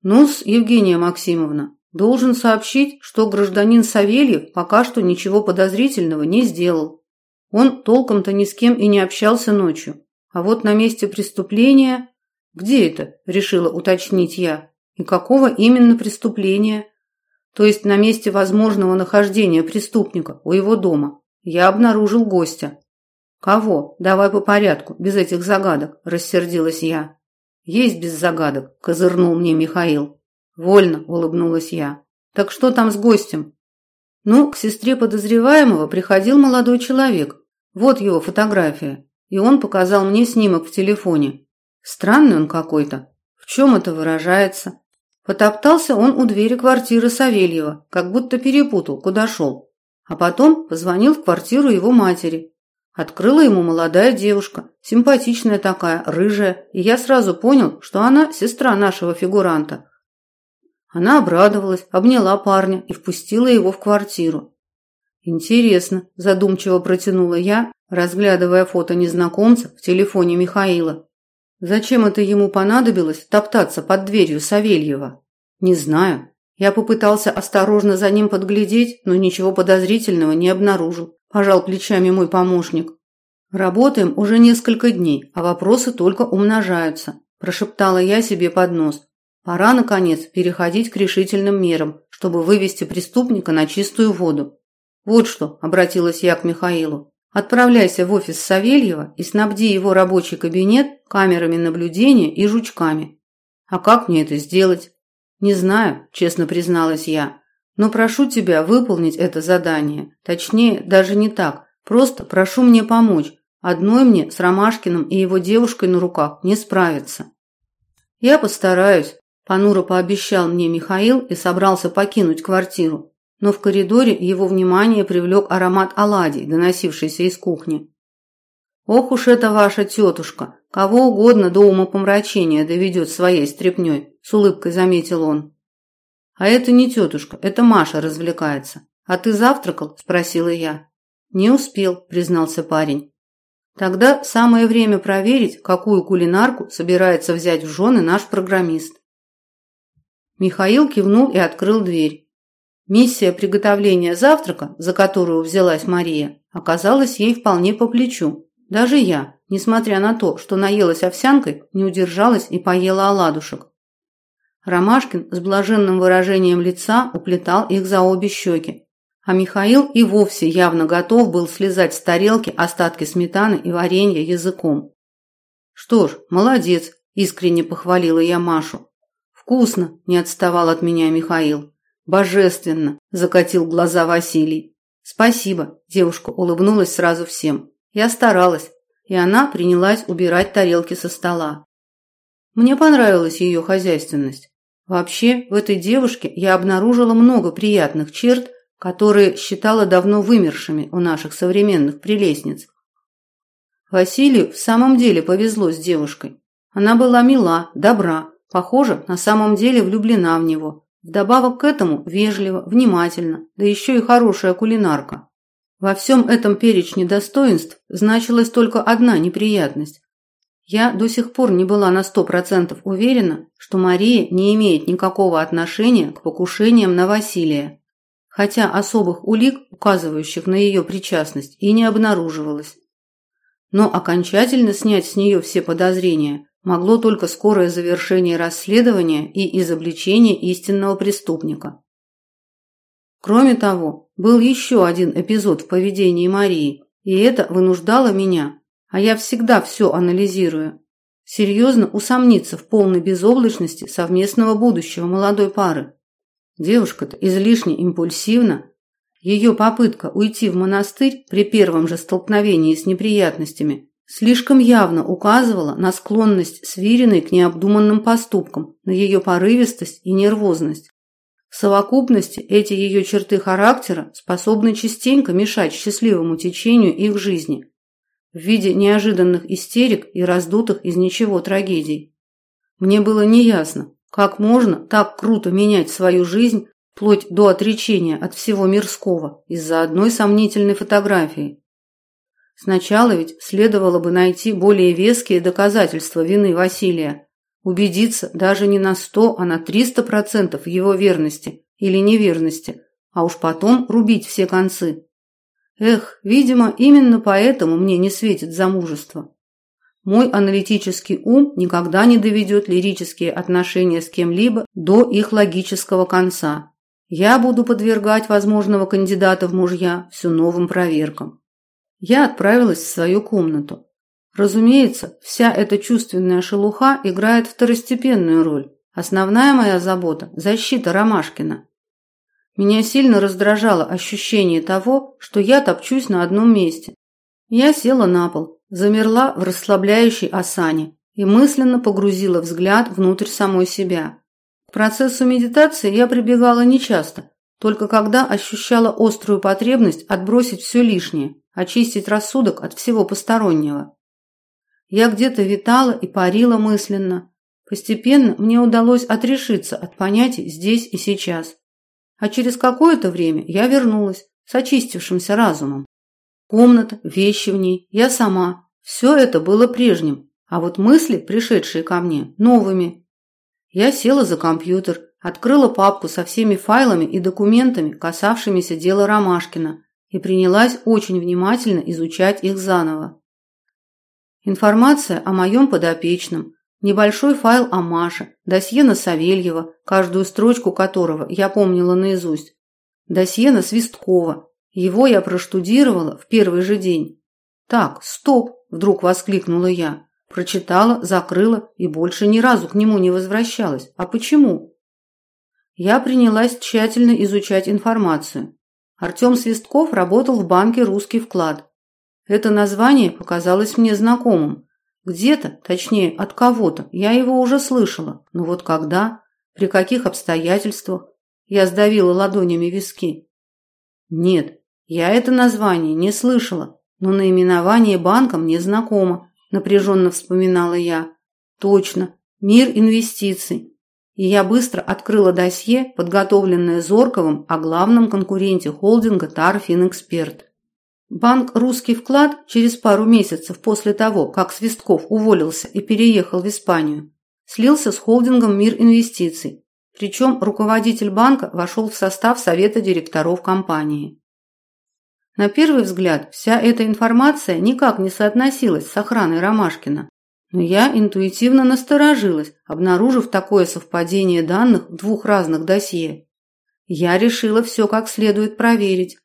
B: Ну-с, Евгения Максимовна, должен сообщить, что гражданин Савельев пока что ничего подозрительного не сделал. Он толком-то ни с кем и не общался ночью. А вот на месте преступления... Где это? Решила уточнить я. И какого именно преступления? То есть на месте возможного нахождения преступника у его дома я обнаружил гостя. Кого? Давай по порядку, без этих загадок, рассердилась я. Есть без загадок, козырнул мне Михаил. Вольно, улыбнулась я. Так что там с гостем? Ну, к сестре подозреваемого приходил молодой человек. Вот его фотография. И он показал мне снимок в телефоне. Странный он какой-то. В чем это выражается? Потоптался он у двери квартиры Савельева, как будто перепутал, куда шел. А потом позвонил в квартиру его матери. Открыла ему молодая девушка, симпатичная такая, рыжая, и я сразу понял, что она сестра нашего фигуранта. Она обрадовалась, обняла парня и впустила его в квартиру. Интересно, задумчиво протянула я, разглядывая фото незнакомца в телефоне Михаила. Зачем это ему понадобилось топтаться под дверью Савельева? Не знаю. Я попытался осторожно за ним подглядеть, но ничего подозрительного не обнаружил. Пожал плечами мой помощник. Работаем уже несколько дней, а вопросы только умножаются, прошептала я себе под нос. Пора наконец переходить к решительным мерам, чтобы вывести преступника на чистую воду. Вот что, обратилась я к Михаилу. Отправляйся в офис Савельева и снабди его рабочий кабинет камерами наблюдения и жучками. А как мне это сделать? Не знаю, честно призналась я. Но прошу тебя выполнить это задание. Точнее, даже не так. Просто прошу мне помочь. Одной мне с Ромашкиным и его девушкой на руках не справиться. Я постараюсь, понуро пообещал мне Михаил и собрался покинуть квартиру. Но в коридоре его внимание привлек аромат оладий, доносившийся из кухни. Ох уж эта ваша тетушка, кого угодно до умопомрачения доведет своей стряпнёй, с улыбкой заметил он. А это не тетушка, это Маша развлекается. А ты завтракал? спросила я. Не успел, признался парень. Тогда самое время проверить, какую кулинарку собирается взять в жены наш программист. Михаил кивнул и открыл дверь. Миссия приготовления завтрака, за которую взялась Мария, оказалась ей вполне по плечу. Даже я, несмотря на то, что наелась овсянкой, не удержалась и поела оладушек. Ромашкин с блаженным выражением лица уплетал их за обе щеки, а Михаил и вовсе явно готов был слезать с тарелки остатки сметаны и варенья языком. «Что ж, молодец», – искренне похвалила я Машу. «Вкусно», – не отставал от меня Михаил. «Божественно», – закатил глаза Василий. «Спасибо», – девушка улыбнулась сразу всем. «Я старалась», и она принялась убирать тарелки со стола. Мне понравилась ее хозяйственность. Вообще, в этой девушке я обнаружила много приятных черт, которые считала давно вымершими у наших современных прелестниц. Василию в самом деле повезло с девушкой. Она была мила, добра, похоже, на самом деле влюблена в него. Вдобавок к этому вежлива, внимательна, да еще и хорошая кулинарка. Во всем этом перечне достоинств значилась только одна неприятность. Я до сих пор не была на сто процентов уверена, что Мария не имеет никакого отношения к покушениям на Василия, хотя особых улик, указывающих на ее причастность, и не обнаруживалось. Но окончательно снять с нее все подозрения могло только скорое завершение расследования и изобличение истинного преступника. Кроме того, был еще один эпизод в поведении Марии, и это вынуждало меня а я всегда все анализирую. Серьезно усомниться в полной безоблачности совместного будущего молодой пары. Девушка-то излишне импульсивна. Ее попытка уйти в монастырь при первом же столкновении с неприятностями слишком явно указывала на склонность Свириной к необдуманным поступкам, на ее порывистость и нервозность. В совокупности эти ее черты характера способны частенько мешать счастливому течению их жизни – в виде неожиданных истерик и раздутых из ничего трагедий. Мне было неясно, как можно так круто менять свою жизнь вплоть до отречения от всего мирского из-за одной сомнительной фотографии. Сначала ведь следовало бы найти более веские доказательства вины Василия, убедиться даже не на сто, а на триста процентов в его верности или неверности, а уж потом рубить все концы. Эх, видимо, именно поэтому мне не светит замужество. Мой аналитический ум никогда не доведет лирические отношения с кем-либо до их логического конца. Я буду подвергать возможного кандидата в мужья все новым проверкам. Я отправилась в свою комнату. Разумеется, вся эта чувственная шелуха играет второстепенную роль. Основная моя забота – защита Ромашкина. Меня сильно раздражало ощущение того, что я топчусь на одном месте. Я села на пол, замерла в расслабляющей осане и мысленно погрузила взгляд внутрь самой себя. К процессу медитации я прибегала нечасто, только когда ощущала острую потребность отбросить все лишнее, очистить рассудок от всего постороннего. Я где-то витала и парила мысленно. Постепенно мне удалось отрешиться от понятий здесь и сейчас. А через какое-то время я вернулась с очистившимся разумом. Комната, вещи в ней, я сама. Все это было прежним, а вот мысли, пришедшие ко мне, новыми. Я села за компьютер, открыла папку со всеми файлами и документами, касавшимися дела Ромашкина, и принялась очень внимательно изучать их заново. Информация о моем подопечном, Небольшой файл о Маше, досье на Савельева, каждую строчку которого я помнила наизусть. Досье на Свисткова. Его я проштудировала в первый же день. Так, стоп, вдруг воскликнула я. Прочитала, закрыла и больше ни разу к нему не возвращалась. А почему? Я принялась тщательно изучать информацию. Артем Свистков работал в банке «Русский вклад». Это название показалось мне знакомым. Где-то, точнее, от кого-то, я его уже слышала. Но вот когда, при каких обстоятельствах? Я сдавила ладонями виски. Нет, я это название не слышала, но наименование банка мне знакомо, напряженно вспоминала я. Точно, мир инвестиций. И я быстро открыла досье, подготовленное Зорковым о главном конкуренте холдинга Тарфинэксперт. Банк «Русский вклад» через пару месяцев после того, как Свистков уволился и переехал в Испанию, слился с холдингом «Мир инвестиций», причем руководитель банка вошел в состав совета директоров компании. На первый взгляд, вся эта информация никак не соотносилась с охраной Ромашкина, но я интуитивно насторожилась, обнаружив такое совпадение данных в двух разных досье. Я решила все как следует проверить,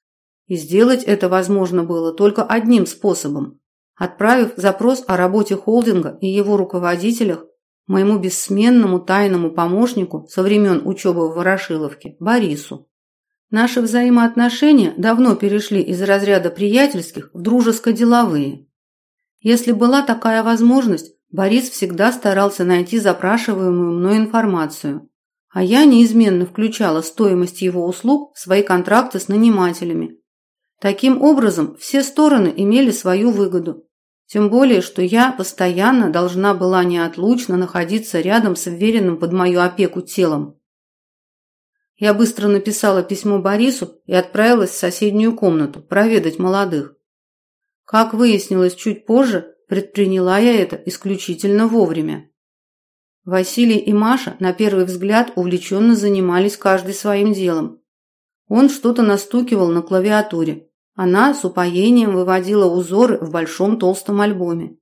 B: и сделать это возможно было только одним способом – отправив запрос о работе холдинга и его руководителях моему бессменному тайному помощнику со времен учебы в Ворошиловке Борису. Наши взаимоотношения давно перешли из разряда приятельских в дружеско-деловые. Если была такая возможность, Борис всегда старался найти запрашиваемую мной информацию, а я неизменно включала стоимость его услуг в свои контракты с нанимателями Таким образом, все стороны имели свою выгоду. Тем более, что я постоянно должна была неотлучно находиться рядом с вверенным под мою опеку телом. Я быстро написала письмо Борису и отправилась в соседнюю комнату проведать молодых. Как выяснилось чуть позже, предприняла я это исключительно вовремя. Василий и Маша на первый взгляд увлеченно занимались каждый своим делом. Он что-то настукивал на клавиатуре, она с упоением выводила узоры в большом толстом альбоме.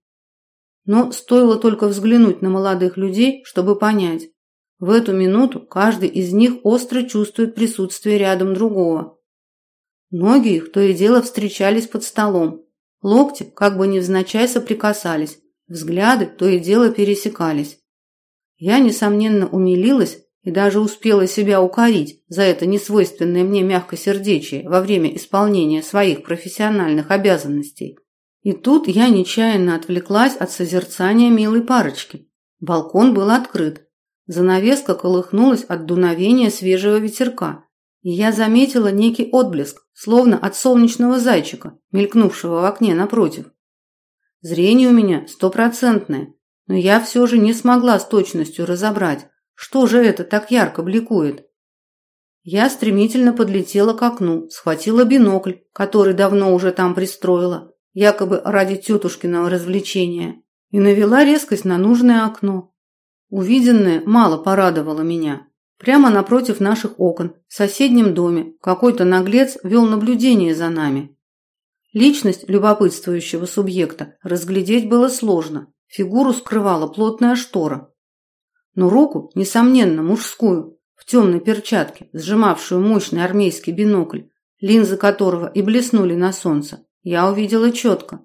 B: Но стоило только взглянуть на молодых людей, чтобы понять. В эту минуту каждый из них остро чувствует присутствие рядом другого. Ноги их то и дело встречались под столом. Локти как бы невзначай соприкасались, взгляды то и дело пересекались. Я, несомненно, умилилась и даже успела себя укорить за это несвойственное мне мягкосердечие во время исполнения своих профессиональных обязанностей. И тут я нечаянно отвлеклась от созерцания милой парочки. Балкон был открыт. Занавеска колыхнулась от дуновения свежего ветерка, и я заметила некий отблеск, словно от солнечного зайчика, мелькнувшего в окне напротив. Зрение у меня стопроцентное, но я все же не смогла с точностью разобрать, что же это так ярко бликует? Я стремительно подлетела к окну, схватила бинокль, который давно уже там пристроила, якобы ради тетушкиного развлечения, и навела резкость на нужное окно. Увиденное мало порадовало меня. Прямо напротив наших окон, в соседнем доме, какой-то наглец вел наблюдение за нами. Личность любопытствующего субъекта разглядеть было сложно. Фигуру скрывала плотная штора, но руку, несомненно, мужскую, в темной перчатке, сжимавшую мощный армейский бинокль, линзы которого и блеснули на солнце, я увидела четко.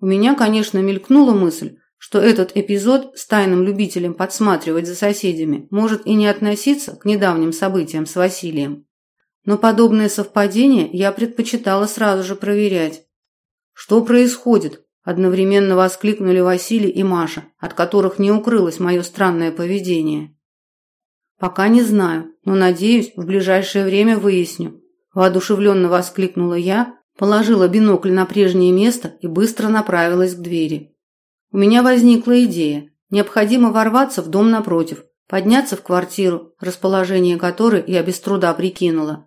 B: У меня, конечно, мелькнула мысль, что этот эпизод с тайным любителем подсматривать за соседями может и не относиться к недавним событиям с Василием. Но подобные совпадения я предпочитала сразу же проверять. Что происходит? Одновременно воскликнули Василий и Маша, от которых не укрылось мое странное поведение. Пока не знаю, но надеюсь, в ближайшее время выясню. Воодушевленно воскликнула я, положила бинокль на прежнее место и быстро направилась к двери. У меня возникла идея. Необходимо ворваться в дом напротив, подняться в квартиру, расположение которой я без труда прикинула.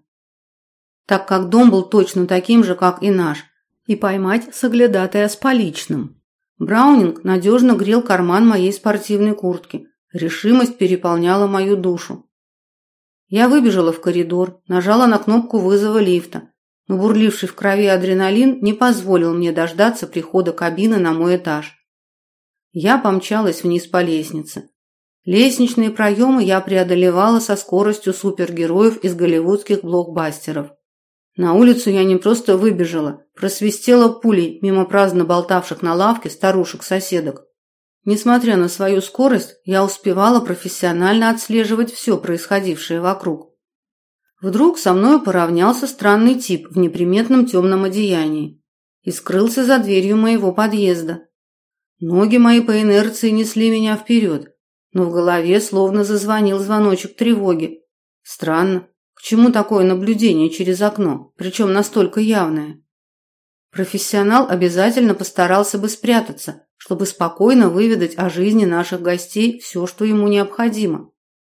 B: Так как дом был точно таким же, как и наш, и поймать соглядатая с поличным. Браунинг надежно грел карман моей спортивной куртки. Решимость переполняла мою душу. Я выбежала в коридор, нажала на кнопку вызова лифта, но бурливший в крови адреналин не позволил мне дождаться прихода кабины на мой этаж. Я помчалась вниз по лестнице. Лестничные проемы я преодолевала со скоростью супергероев из голливудских блокбастеров. На улицу я не просто выбежала, просвистела пулей мимо праздно болтавших на лавке старушек-соседок. Несмотря на свою скорость, я успевала профессионально отслеживать все происходившее вокруг. Вдруг со мной поравнялся странный тип в неприметном темном одеянии и скрылся за дверью моего подъезда. Ноги мои по инерции несли меня вперед, но в голове словно зазвонил звоночек тревоги. Странно, к чему такое наблюдение через окно, причем настолько явное? Профессионал обязательно постарался бы спрятаться, чтобы спокойно выведать о жизни наших гостей все, что ему необходимо.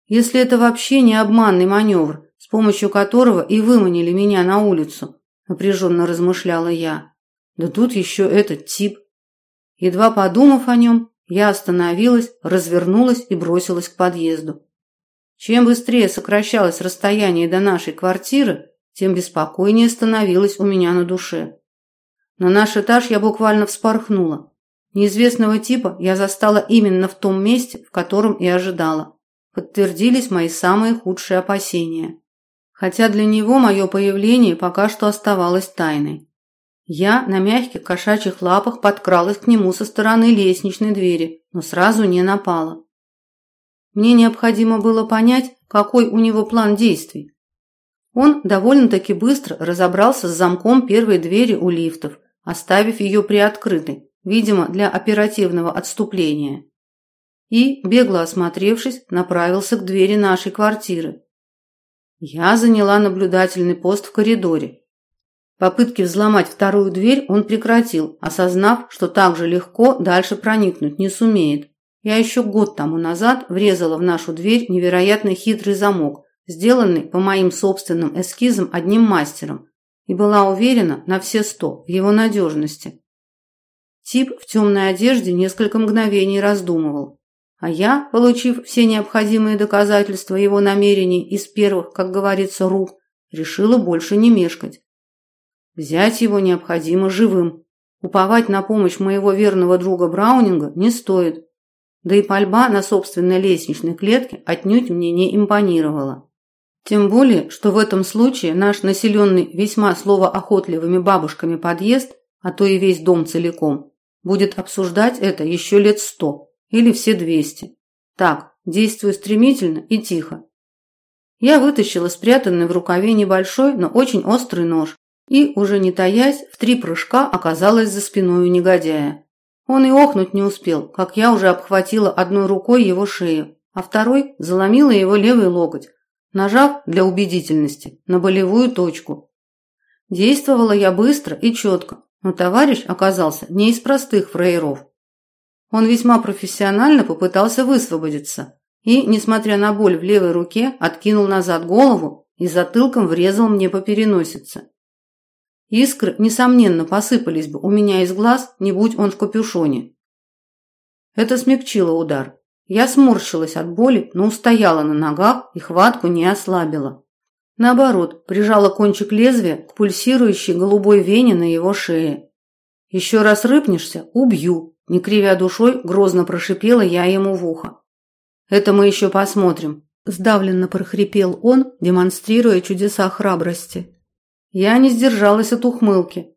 B: Если это вообще не обманный маневр, с помощью которого и выманили меня на улицу, напряженно размышляла я. Да тут еще этот тип. Едва подумав о нем, я остановилась, развернулась и бросилась к подъезду. Чем быстрее сокращалось расстояние до нашей квартиры, тем беспокойнее становилось у меня на душе. На наш этаж я буквально вспорхнула. Неизвестного типа я застала именно в том месте, в котором и ожидала. Подтвердились мои самые худшие опасения. Хотя для него мое появление пока что оставалось тайной. Я на мягких кошачьих лапах подкралась к нему со стороны лестничной двери, но сразу не напала. Мне необходимо было понять, какой у него план действий. Он довольно-таки быстро разобрался с замком первой двери у лифтов, оставив ее приоткрытой, видимо, для оперативного отступления. И, бегло осмотревшись, направился к двери нашей квартиры. Я заняла наблюдательный пост в коридоре. Попытки взломать вторую дверь он прекратил, осознав, что так же легко дальше проникнуть не сумеет. Я еще год тому назад врезала в нашу дверь невероятно хитрый замок, сделанный по моим собственным эскизам одним мастером, и была уверена на все сто в его надежности. Тип в темной одежде несколько мгновений раздумывал. А я, получив все необходимые доказательства его намерений из первых, как говорится, рук, решила больше не мешкать. Взять его необходимо живым. Уповать на помощь моего верного друга Браунинга не стоит. Да и пальба на собственной лестничной клетке отнюдь мне не импонировала. Тем более, что в этом случае наш населенный весьма словоохотливыми бабушками подъезд, а то и весь дом целиком, будет обсуждать это еще лет сто или все двести. Так, действую стремительно и тихо. Я вытащила спрятанный в рукаве небольшой, но очень острый нож и, уже не таясь, в три прыжка оказалась за спиной у негодяя. Он и охнуть не успел, как я уже обхватила одной рукой его шею, а второй заломила его левый локоть, нажав для убедительности на болевую точку. Действовала я быстро и четко, но товарищ оказался не из простых фраеров. Он весьма профессионально попытался высвободиться и, несмотря на боль в левой руке, откинул назад голову и затылком врезал мне по переносице. Искры, несомненно, посыпались бы у меня из глаз, не будь он в капюшоне. Это смягчило удар. Я сморщилась от боли, но устояла на ногах и хватку не ослабила. Наоборот, прижала кончик лезвия к пульсирующей голубой вене на его шее. «Еще раз рыпнешься – убью!» – не кривя душой, грозно прошипела я ему в ухо. «Это мы еще посмотрим», – сдавленно прохрипел он, демонстрируя чудеса храбрости. Я не сдержалась от ухмылки.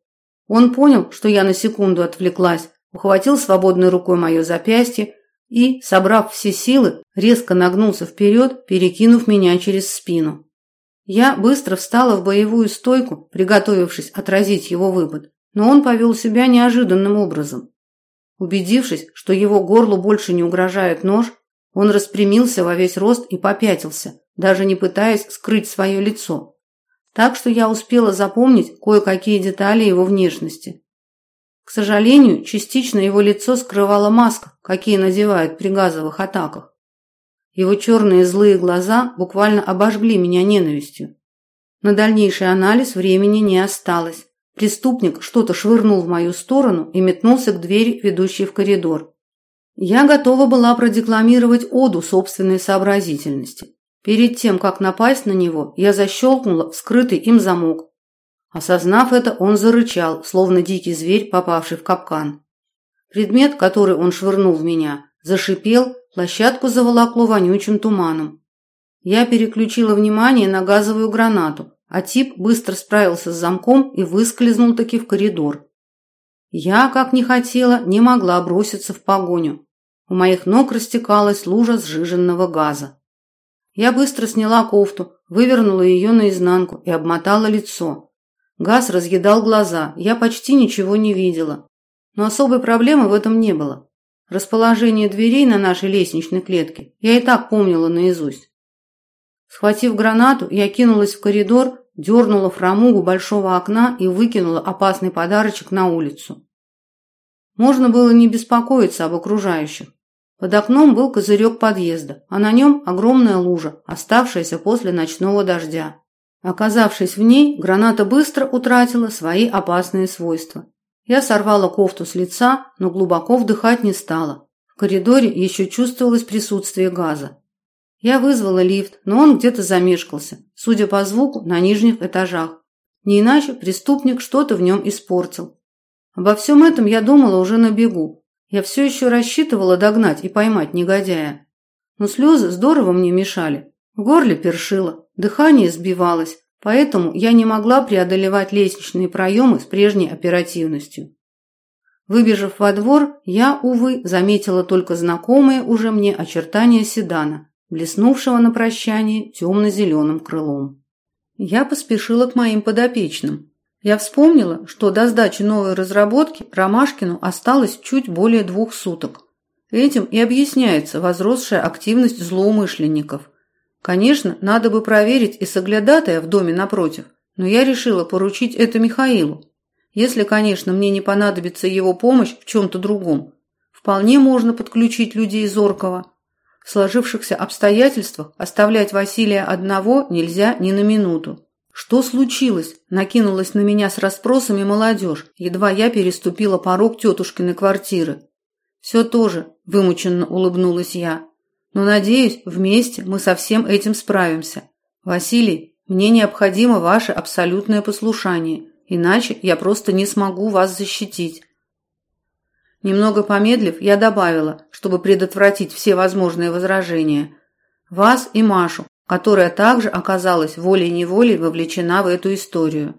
B: Он понял, что я на секунду отвлеклась, ухватил свободной рукой мое запястье и, собрав все силы, резко нагнулся вперед, перекинув меня через спину. Я быстро встала в боевую стойку, приготовившись отразить его выпад, но он повел себя неожиданным образом. Убедившись, что его горлу больше не угрожает нож, он распрямился во весь рост и попятился, даже не пытаясь скрыть свое лицо. Так что я успела запомнить кое-какие детали его внешности. К сожалению, частично его лицо скрывала маска, какие надевают при газовых атаках. Его черные злые глаза буквально обожгли меня ненавистью. На дальнейший анализ времени не осталось. Преступник что-то швырнул в мою сторону и метнулся к двери, ведущей в коридор. Я готова была продекламировать оду собственной сообразительности. Перед тем, как напасть на него, я защелкнула вскрытый им замок. Осознав это, он зарычал, словно дикий зверь, попавший в капкан. Предмет, который он швырнул в меня, зашипел Площадку заволокло вонючим туманом. Я переключила внимание на газовую гранату, а тип быстро справился с замком и выскользнул таки в коридор. Я, как не хотела, не могла броситься в погоню. У моих ног растекалась лужа сжиженного газа. Я быстро сняла кофту, вывернула ее наизнанку и обмотала лицо. Газ разъедал глаза, я почти ничего не видела. Но особой проблемы в этом не было. Расположение дверей на нашей лестничной клетке я и так помнила наизусть. Схватив гранату, я кинулась в коридор, дернула фрамугу большого окна и выкинула опасный подарочек на улицу. Можно было не беспокоиться об окружающих. Под окном был козырек подъезда, а на нем огромная лужа, оставшаяся после ночного дождя. Оказавшись в ней, граната быстро утратила свои опасные свойства. Я сорвала кофту с лица, но глубоко вдыхать не стала. В коридоре еще чувствовалось присутствие газа. Я вызвала лифт, но он где-то замешкался, судя по звуку, на нижних этажах. Не иначе преступник что-то в нем испортил. Обо всем этом я думала уже на бегу, я все еще рассчитывала догнать и поймать негодяя. Но слезы здорово мне мешали. В горле першило, дыхание сбивалось, поэтому я не могла преодолевать лестничные проемы с прежней оперативностью. Выбежав во двор, я, увы, заметила только знакомые уже мне очертания седана, блеснувшего на прощание темно-зеленым крылом. Я поспешила к моим подопечным, я вспомнила, что до сдачи новой разработки Ромашкину осталось чуть более двух суток. Этим и объясняется возросшая активность злоумышленников. Конечно, надо бы проверить и соглядатая в доме напротив, но я решила поручить это Михаилу. Если, конечно, мне не понадобится его помощь в чем-то другом. Вполне можно подключить людей Зоркова. В сложившихся обстоятельствах оставлять Василия одного нельзя ни на минуту. Что случилось? Накинулась на меня с расспросами молодежь, едва я переступила порог тетушкиной квартиры. «Все тоже, вымученно улыбнулась я. Но надеюсь, вместе мы со всем этим справимся. Василий, мне необходимо ваше абсолютное послушание, иначе я просто не смогу вас защитить. Немного помедлив, я добавила, чтобы предотвратить все возможные возражения. Вас и Машу, которая также оказалась волей-неволей вовлечена в эту историю.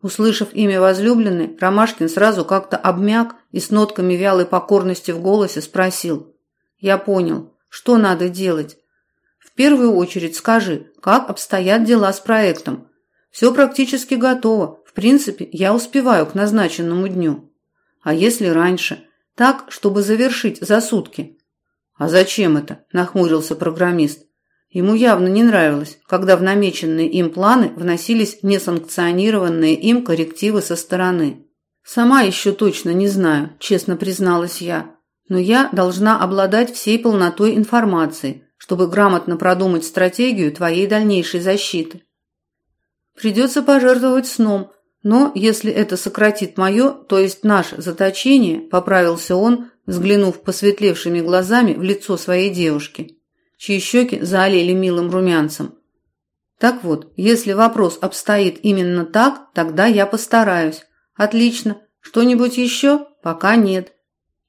B: Услышав имя возлюбленной, Ромашкин сразу как-то обмяк и с нотками вялой покорности в голосе спросил: "Я понял, что надо делать? В первую очередь скажи, как обстоят дела с проектом? Все практически готово. В принципе, я успеваю к назначенному дню. А если раньше, так, чтобы завершить за сутки?" "А зачем это?" нахмурился программист. Ему явно не нравилось, когда в намеченные им планы вносились несанкционированные им коррективы со стороны. Сама еще точно не знаю, честно призналась я, но я должна обладать всей полнотой информации, чтобы грамотно продумать стратегию твоей дальнейшей защиты. Придется пожертвовать сном, но если это сократит мое, то есть наше заточение, поправился он, взглянув посветлевшими глазами в лицо своей девушки чьи щеки залили милым румянцем. Так вот, если вопрос обстоит именно так, тогда я постараюсь. Отлично. Что-нибудь еще? Пока нет.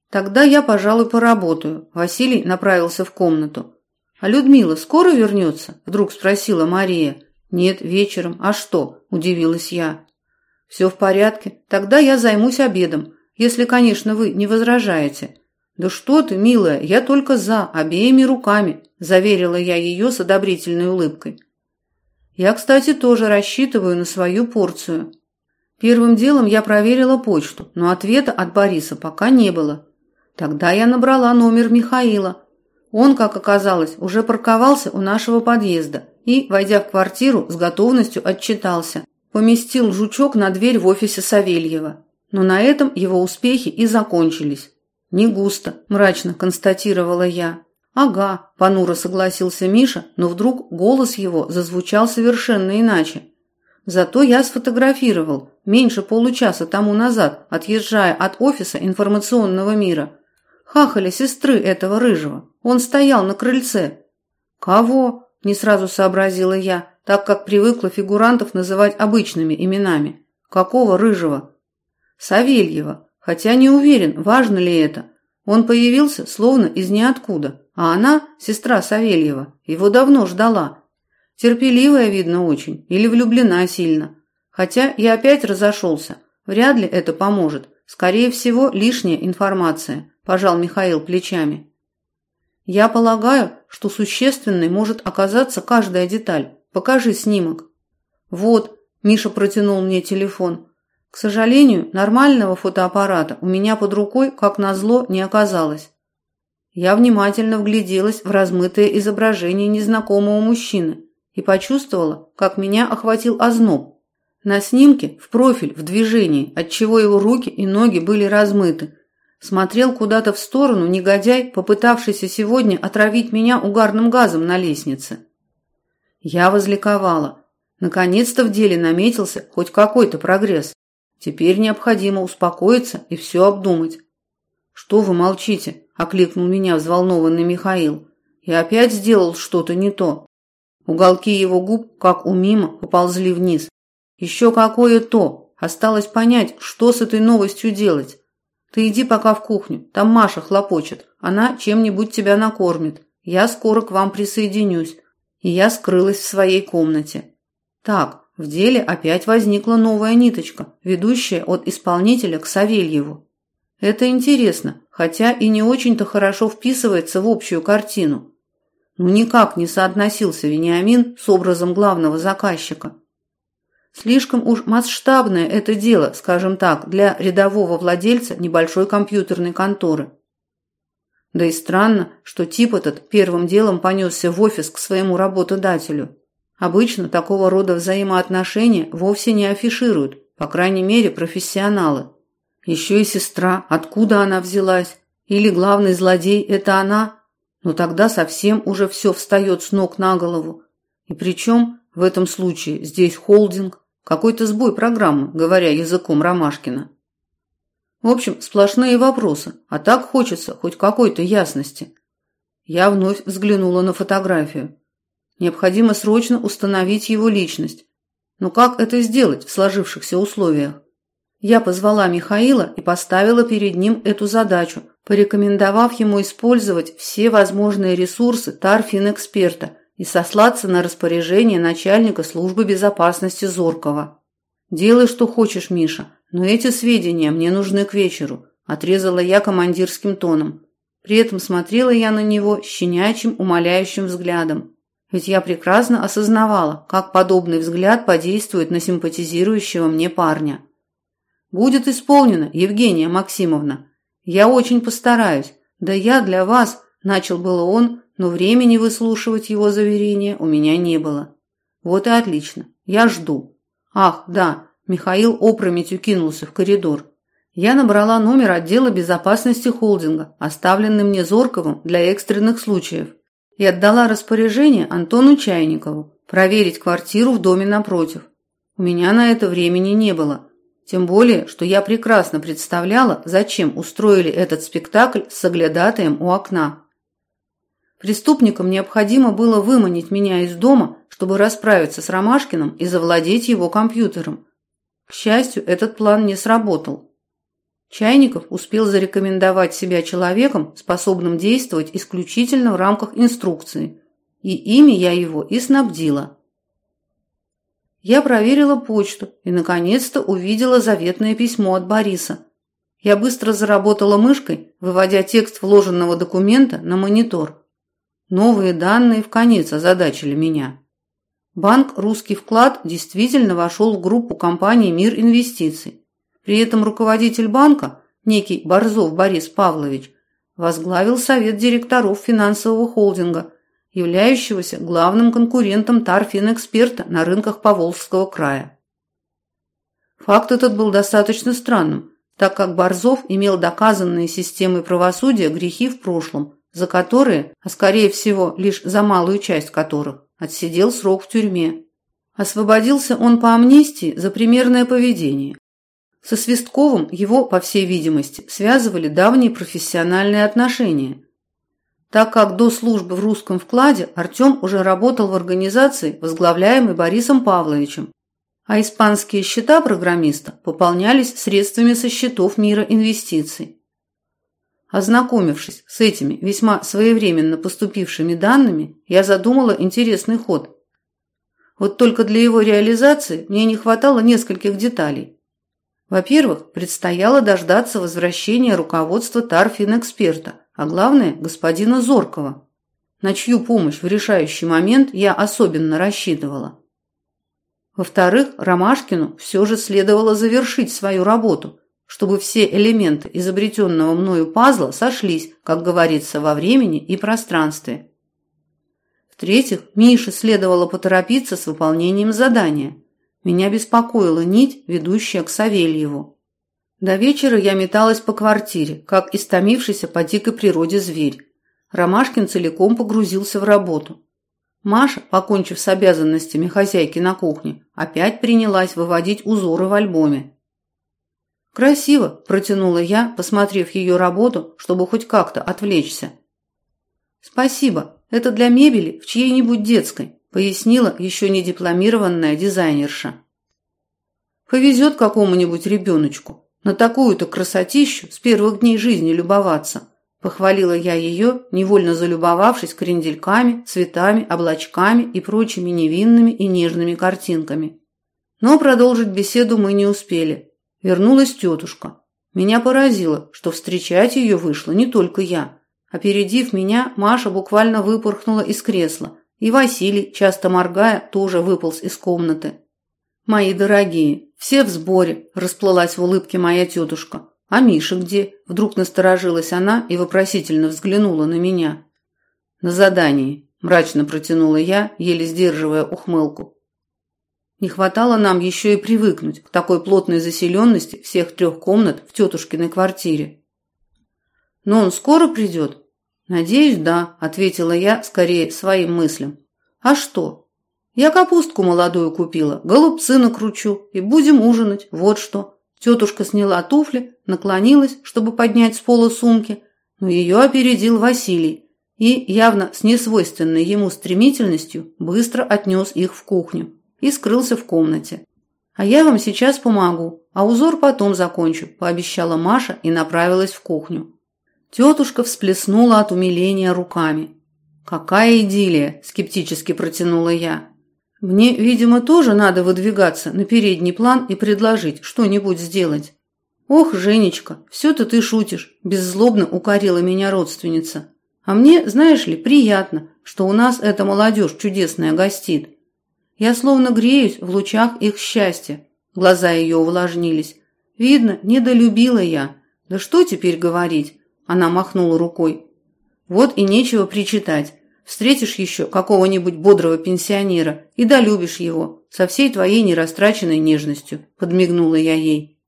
B: Тогда я, пожалуй, поработаю. Василий направился в комнату. А Людмила скоро вернется? Вдруг спросила Мария. Нет, вечером. А что? удивилась я. «Все в порядке. Тогда я займусь обедом, если, конечно, вы не возражаете. Да что ты, милая, я только за, обеими руками, заверила я ее с одобрительной улыбкой. Я, кстати, тоже рассчитываю на свою порцию. Первым делом я проверила почту, но ответа от Бориса пока не было. Тогда я набрала номер Михаила. Он, как оказалось, уже парковался у нашего подъезда и, войдя в квартиру, с готовностью отчитался. Поместил жучок на дверь в офисе Савельева. Но на этом его успехи и закончились. Не густо, мрачно констатировала я. Ага, понуро согласился Миша, но вдруг голос его зазвучал совершенно иначе. Зато я сфотографировал меньше получаса тому назад, отъезжая от офиса информационного мира. Хахаля сестры этого рыжего. Он стоял на крыльце. Кого? Не сразу сообразила я, так как привыкла фигурантов называть обычными именами. Какого рыжего? Савельева, Хотя не уверен, важно ли это. Он появился словно из ниоткуда, а она, сестра Савельева, его давно ждала. Терпеливая, видно, очень, или влюблена сильно. Хотя я опять разошелся. Вряд ли это поможет. Скорее всего, лишняя информация, пожал Михаил плечами. Я полагаю, что существенной может оказаться каждая деталь. Покажи снимок. Вот, Миша протянул мне телефон. К сожалению, нормального фотоаппарата у меня под рукой, как назло, не оказалось. Я внимательно вгляделась в размытое изображение незнакомого мужчины и почувствовала, как меня охватил озноб. На снимке в профиль, в движении, отчего его руки и ноги были размыты. Смотрел куда-то в сторону негодяй, попытавшийся сегодня отравить меня угарным газом на лестнице. Я возликовала. Наконец-то в деле наметился хоть какой-то прогресс. Теперь необходимо успокоиться и все обдумать. Что вы молчите? окликнул меня взволнованный Михаил. Я опять сделал что-то не то. Уголки его губ, как у мимо, поползли вниз. Еще какое то. Осталось понять, что с этой новостью делать. Ты иди пока в кухню, там Маша хлопочет. Она чем-нибудь тебя накормит. Я скоро к вам присоединюсь. И я скрылась в своей комнате. Так, в деле опять возникла новая ниточка, ведущая от исполнителя к Савельеву. Это интересно, хотя и не очень-то хорошо вписывается в общую картину. Ну никак не соотносился Вениамин с образом главного заказчика. Слишком уж масштабное это дело, скажем так, для рядового владельца небольшой компьютерной конторы. Да и странно, что тип этот первым делом понесся в офис к своему работодателю. Обычно такого рода взаимоотношения вовсе не афишируют, по крайней мере, профессионалы. Еще и сестра, откуда она взялась? Или главный злодей это она? Но тогда совсем уже все встает с ног на голову. И причем в этом случае здесь холдинг, какой-то сбой программы, говоря языком Ромашкина. В общем, сплошные вопросы, а так хочется хоть какой-то ясности. Я вновь взглянула на фотографию. Необходимо срочно установить его личность. Но как это сделать в сложившихся условиях? Я позвала Михаила и поставила перед ним эту задачу, порекомендовав ему использовать все возможные ресурсы Тарфин-эксперта и сослаться на распоряжение начальника службы безопасности Зоркова. «Делай, что хочешь, Миша, но эти сведения мне нужны к вечеру», – отрезала я командирским тоном. При этом смотрела я на него щенячьим, умоляющим взглядом. Ведь я прекрасно осознавала, как подобный взгляд подействует на симпатизирующего мне парня. Будет исполнено, Евгения Максимовна. Я очень постараюсь. Да я для вас, начал было он, но времени выслушивать его заверения у меня не было. Вот и отлично. Я жду. Ах, да, Михаил опрометью кинулся в коридор. Я набрала номер отдела безопасности холдинга, оставленный мне Зорковым для экстренных случаев и отдала распоряжение Антону Чайникову проверить квартиру в доме напротив. У меня на это времени не было, тем более, что я прекрасно представляла, зачем устроили этот спектакль с соглядатаем у окна. Преступникам необходимо было выманить меня из дома, чтобы расправиться с Ромашкиным и завладеть его компьютером. К счастью, этот план не сработал. Чайников успел зарекомендовать себя человеком, способным действовать исключительно в рамках инструкции, и ими я его и снабдила. Я проверила почту и наконец-то увидела заветное письмо от Бориса. Я быстро заработала мышкой, выводя текст вложенного документа на монитор. Новые данные в конец озадачили меня. Банк «Русский вклад» действительно вошел в группу компании «Мир инвестиций». При этом руководитель банка, некий Борзов Борис Павлович, возглавил совет директоров финансового холдинга, являющегося главным конкурентом Тарфинэксперта на рынках Поволжского края. Факт этот был достаточно странным, так как Борзов имел доказанные системой правосудия грехи в прошлом, за которые, а скорее всего лишь за малую часть которых, отсидел срок в тюрьме. Освободился он по амнистии за примерное поведение, со Свистковым его, по всей видимости, связывали давние профессиональные отношения. Так как до службы в русском вкладе Артем уже работал в организации, возглавляемой Борисом Павловичем, а испанские счета программиста пополнялись средствами со счетов мира инвестиций. Ознакомившись с этими весьма своевременно поступившими данными, я задумала интересный ход. Вот только для его реализации мне не хватало нескольких деталей. Во-первых, предстояло дождаться возвращения руководства Тарфин-эксперта, а главное, господина Зоркова, на чью помощь в решающий момент я особенно рассчитывала. Во-вторых, Ромашкину все же следовало завершить свою работу, чтобы все элементы изобретенного мною пазла сошлись, как говорится, во времени и пространстве. В-третьих, Мише следовало поторопиться с выполнением задания – меня беспокоила нить, ведущая к Савельеву. До вечера я металась по квартире, как истомившийся по дикой природе зверь. Ромашкин целиком погрузился в работу. Маша, покончив с обязанностями хозяйки на кухне, опять принялась выводить узоры в альбоме. «Красиво», – протянула я, посмотрев ее работу, чтобы хоть как-то отвлечься. «Спасибо, это для мебели в чьей-нибудь детской пояснила еще не дипломированная дизайнерша. Повезет какому-нибудь ребеночку на такую-то красотищу с первых дней жизни любоваться. Похвалила я ее, невольно залюбовавшись крендельками, цветами, облачками и прочими невинными и нежными картинками. Но продолжить беседу мы не успели. Вернулась тетушка. Меня поразило, что встречать ее вышла не только я. Опередив меня, Маша буквально выпорхнула из кресла, и Василий, часто моргая, тоже выполз из комнаты. «Мои дорогие, все в сборе», – расплылась в улыбке моя тетушка. «А Миша где?» – вдруг насторожилась она и вопросительно взглянула на меня. «На задании», – мрачно протянула я, еле сдерживая ухмылку. Не хватало нам еще и привыкнуть к такой плотной заселенности всех трех комнат в тетушкиной квартире. «Но он скоро придет?» «Надеюсь, да», – ответила я скорее своим мыслям. «А что? Я капустку молодую купила, голубцы накручу и будем ужинать, вот что». Тетушка сняла туфли, наклонилась, чтобы поднять с пола сумки, но ее опередил Василий и, явно с несвойственной ему стремительностью, быстро отнес их в кухню и скрылся в комнате. «А я вам сейчас помогу, а узор потом закончу», – пообещала Маша и направилась в кухню. Тетушка всплеснула от умиления руками. «Какая идиллия!» – скептически протянула я. «Мне, видимо, тоже надо выдвигаться на передний план и предложить что-нибудь сделать». «Ох, Женечка, все-то ты шутишь», – беззлобно укорила меня родственница. «А мне, знаешь ли, приятно, что у нас эта молодежь чудесная гостит. Я словно греюсь в лучах их счастья». Глаза ее увлажнились. «Видно, недолюбила я. Да что теперь говорить? Она махнула рукой. Вот и нечего причитать. Встретишь еще какого-нибудь бодрого пенсионера и долюбишь его со всей твоей нерастраченной нежностью, подмигнула я ей.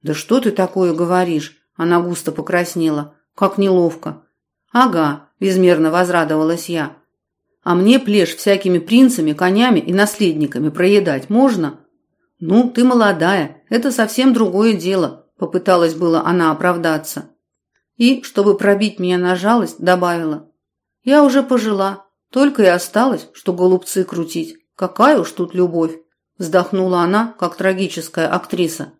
B: Да что ты такое говоришь? Она густо покраснела. Как неловко. Ага, безмерно возрадовалась я. А мне плешь всякими принцами, конями и наследниками проедать можно? Ну, ты молодая, это совсем другое дело, попыталась было она оправдаться. И, чтобы пробить меня на жалость, добавила. Я уже пожила, только и осталось, что голубцы крутить. Какая уж тут любовь, вздохнула она, как трагическая актриса.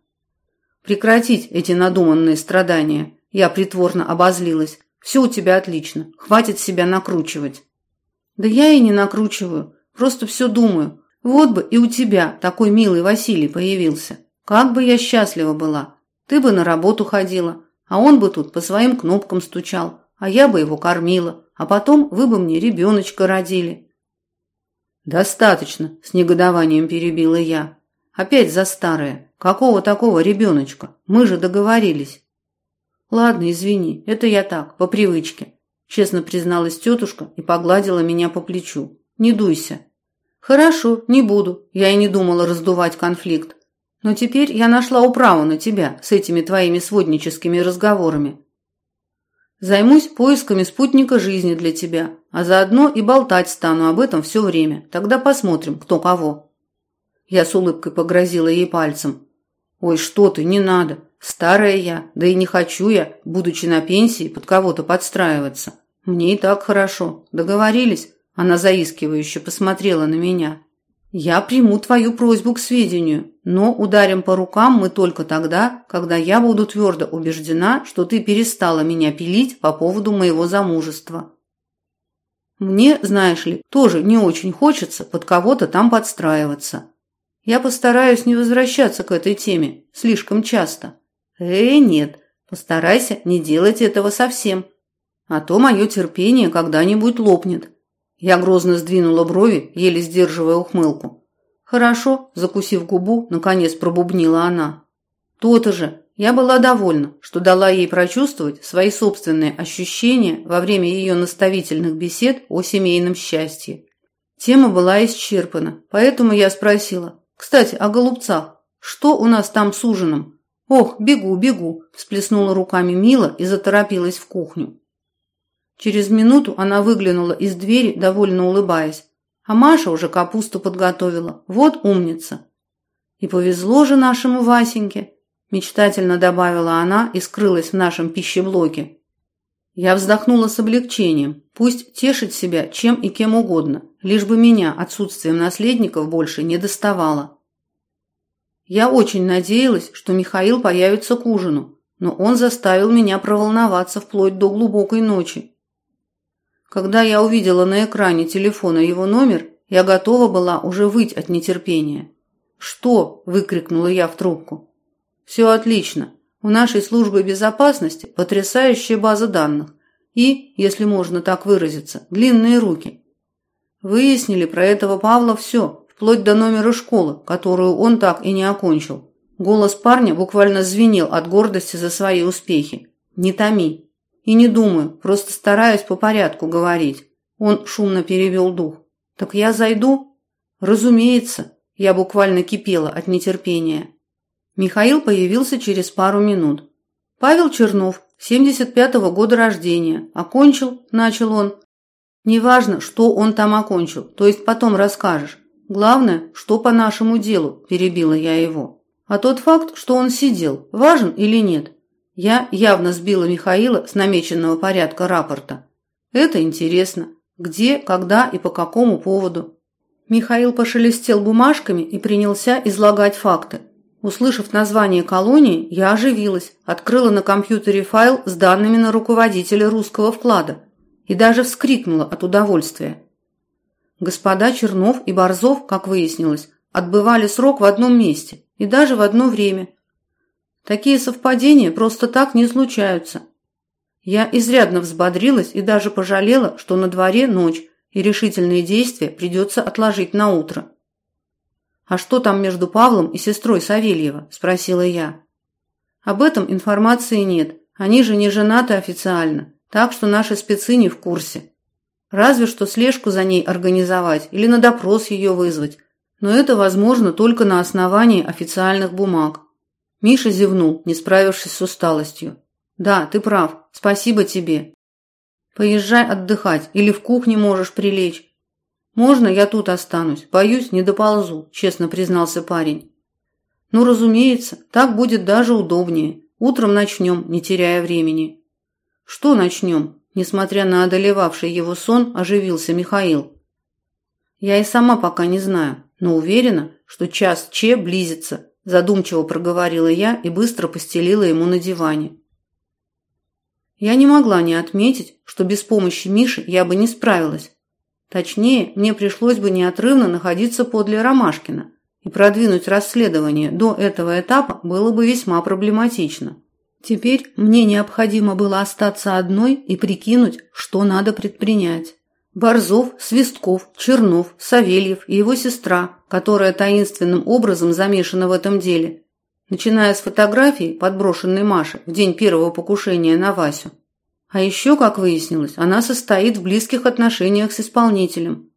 B: Прекратить эти надуманные страдания. Я притворно обозлилась. Все у тебя отлично, хватит себя накручивать. Да я и не накручиваю, просто все думаю. Вот бы и у тебя такой милый Василий появился. Как бы я счастлива была. Ты бы на работу ходила, а он бы тут по своим кнопкам стучал, а я бы его кормила, а потом вы бы мне ребеночка родили. Достаточно, с негодованием перебила я. Опять за старое. Какого такого ребеночка? Мы же договорились. Ладно, извини, это я так, по привычке. Честно призналась тетушка и погладила меня по плечу. Не дуйся. Хорошо, не буду. Я и не думала раздувать конфликт. Но теперь я нашла управу на тебя с этими твоими сводническими разговорами. Займусь поисками спутника жизни для тебя, а заодно и болтать стану об этом все время. Тогда посмотрим, кто кого. Я с улыбкой погрозила ей пальцем. Ой, что ты, не надо. Старая я, да и не хочу я, будучи на пенсии, под кого-то подстраиваться. Мне и так хорошо. Договорились? Она заискивающе посмотрела на меня. Я приму твою просьбу к сведению, но ударим по рукам мы только тогда, когда я буду твердо убеждена, что ты перестала меня пилить по поводу моего замужества. Мне, знаешь ли, тоже не очень хочется под кого-то там подстраиваться. Я постараюсь не возвращаться к этой теме слишком часто. Э, нет, постарайся не делать этого совсем. А то мое терпение когда-нибудь лопнет. Я грозно сдвинула брови, еле сдерживая ухмылку. Хорошо, закусив губу, наконец пробубнила она. То-то же, я была довольна, что дала ей прочувствовать свои собственные ощущения во время ее наставительных бесед о семейном счастье. Тема была исчерпана, поэтому я спросила, кстати, о голубцах. Что у нас там с ужином? Ох, бегу, бегу, всплеснула руками Мила и заторопилась в кухню. Через минуту она выглянула из двери, довольно улыбаясь. А Маша уже капусту подготовила. Вот умница. И повезло же нашему Васеньке, мечтательно добавила она и скрылась в нашем пищеблоке. Я вздохнула с облегчением. Пусть тешит себя чем и кем угодно, лишь бы меня отсутствием наследников больше не доставало. Я очень надеялась, что Михаил появится к ужину, но он заставил меня проволноваться вплоть до глубокой ночи. Когда я увидела на экране телефона его номер, я готова была уже выть от нетерпения. "Что?" выкрикнула я в трубку. «Все отлично. У нашей службы безопасности потрясающая база данных и, если можно так выразиться, длинные руки. Выяснили про этого Павла все, вплоть до номера школы, которую он так и не окончил. Голос парня буквально звенел от гордости за свои успехи. Не томи. И не думаю, просто стараюсь по порядку говорить. Он шумно перевел дух. Так я зайду? Разумеется, я буквально кипела от нетерпения. Михаил появился через пару минут. Павел Чернов, 75-го года рождения, окончил, начал он. Неважно, что он там окончил, то есть потом расскажешь. Главное, что по нашему делу, перебила я его. А тот факт, что он сидел, важен или нет? Я явно сбила Михаила с намеченного порядка рапорта. Это интересно. Где, когда и по какому поводу? Михаил пошелестел бумажками и принялся излагать факты. Услышав название колонии, я оживилась, открыла на компьютере файл с данными на руководителя русского вклада и даже вскрикнула от удовольствия. Господа Чернов и Борзов, как выяснилось, отбывали срок в одном месте и даже в одно время. Такие совпадения просто так не случаются. Я изрядно взбодрилась и даже пожалела, что на дворе ночь и решительные действия придется отложить на утро. А что там между Павлом и сестрой Савельева, спросила я. Об этом информации нет. Они же не женаты официально, так что наши спецы не в курсе. Разве что слежку за ней организовать или на допрос ее вызвать. Но это возможно только на основании официальных бумаг. Миша зевнул, не справившись с усталостью. Да, ты прав. Спасибо тебе. Поезжай отдыхать или в кухне можешь прилечь. Можно я тут останусь? Боюсь, не доползу, честно признался парень. Ну, разумеется, так будет даже удобнее. Утром начнем, не теряя времени. Что начнем?» Несмотря на одолевавший его сон, оживился Михаил. Я и сама пока не знаю, но уверена, что час Че близится, задумчиво проговорила я и быстро постелила ему на диване. Я не могла не отметить, что без помощи Миши я бы не справилась. Точнее, мне пришлось бы неотрывно находиться подле Ромашкина, и продвинуть расследование до этого этапа было бы весьма проблематично. Теперь мне необходимо было остаться одной и прикинуть, что надо предпринять. Борзов, Свистков, Чернов, Савельев и его сестра, которая таинственным образом замешана в этом деле, начиная с фотографии, подброшенной Маше в день первого покушения на Васю, а еще, как выяснилось, она состоит в близких отношениях с исполнителем.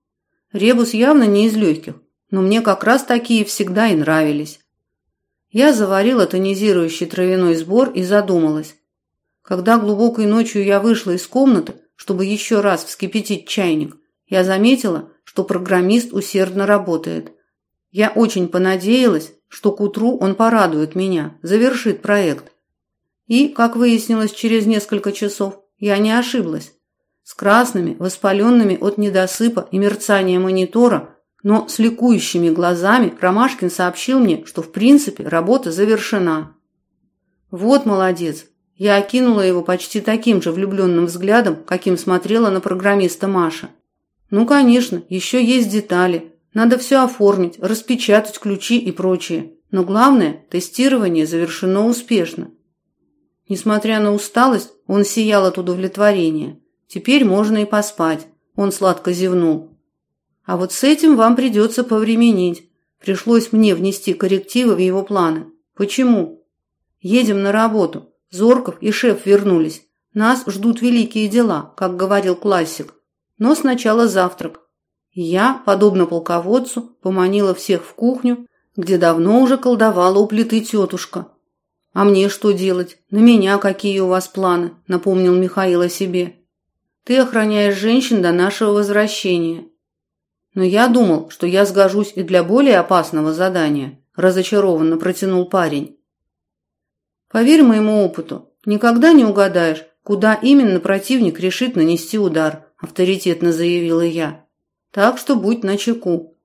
B: Ребус явно не из легких, но мне как раз такие всегда и нравились. Я заварила тонизирующий травяной сбор и задумалась. Когда глубокой ночью я вышла из комнаты, чтобы еще раз вскипятить чайник, я заметила, что программист усердно работает. Я очень понадеялась, что к утру он порадует меня, завершит проект. И, как выяснилось через несколько часов, я не ошиблась. С красными, воспаленными от недосыпа и мерцания монитора, но с ликующими глазами Ромашкин сообщил мне, что в принципе работа завершена. Вот молодец. Я окинула его почти таким же влюбленным взглядом, каким смотрела на программиста Маша. Ну, конечно, еще есть детали. Надо все оформить, распечатать ключи и прочее. Но главное, тестирование завершено успешно. Несмотря на усталость, он сиял от удовлетворения. Теперь можно и поспать. Он сладко зевнул. А вот с этим вам придется повременить. Пришлось мне внести коррективы в его планы. Почему? Едем на работу. Зорков и шеф вернулись. Нас ждут великие дела, как говорил классик. Но сначала завтрак. Я, подобно полководцу, поманила всех в кухню, где давно уже колдовала у плиты тетушка. А мне что делать? На меня какие у вас планы? напомнил Михаил о себе. Ты охраняешь женщин до нашего возвращения. Но я думал, что я сгожусь и для более опасного задания, разочарованно протянул парень. Поверь моему опыту, никогда не угадаешь, куда именно противник решит нанести удар, авторитетно заявила я. Так что будь начеку.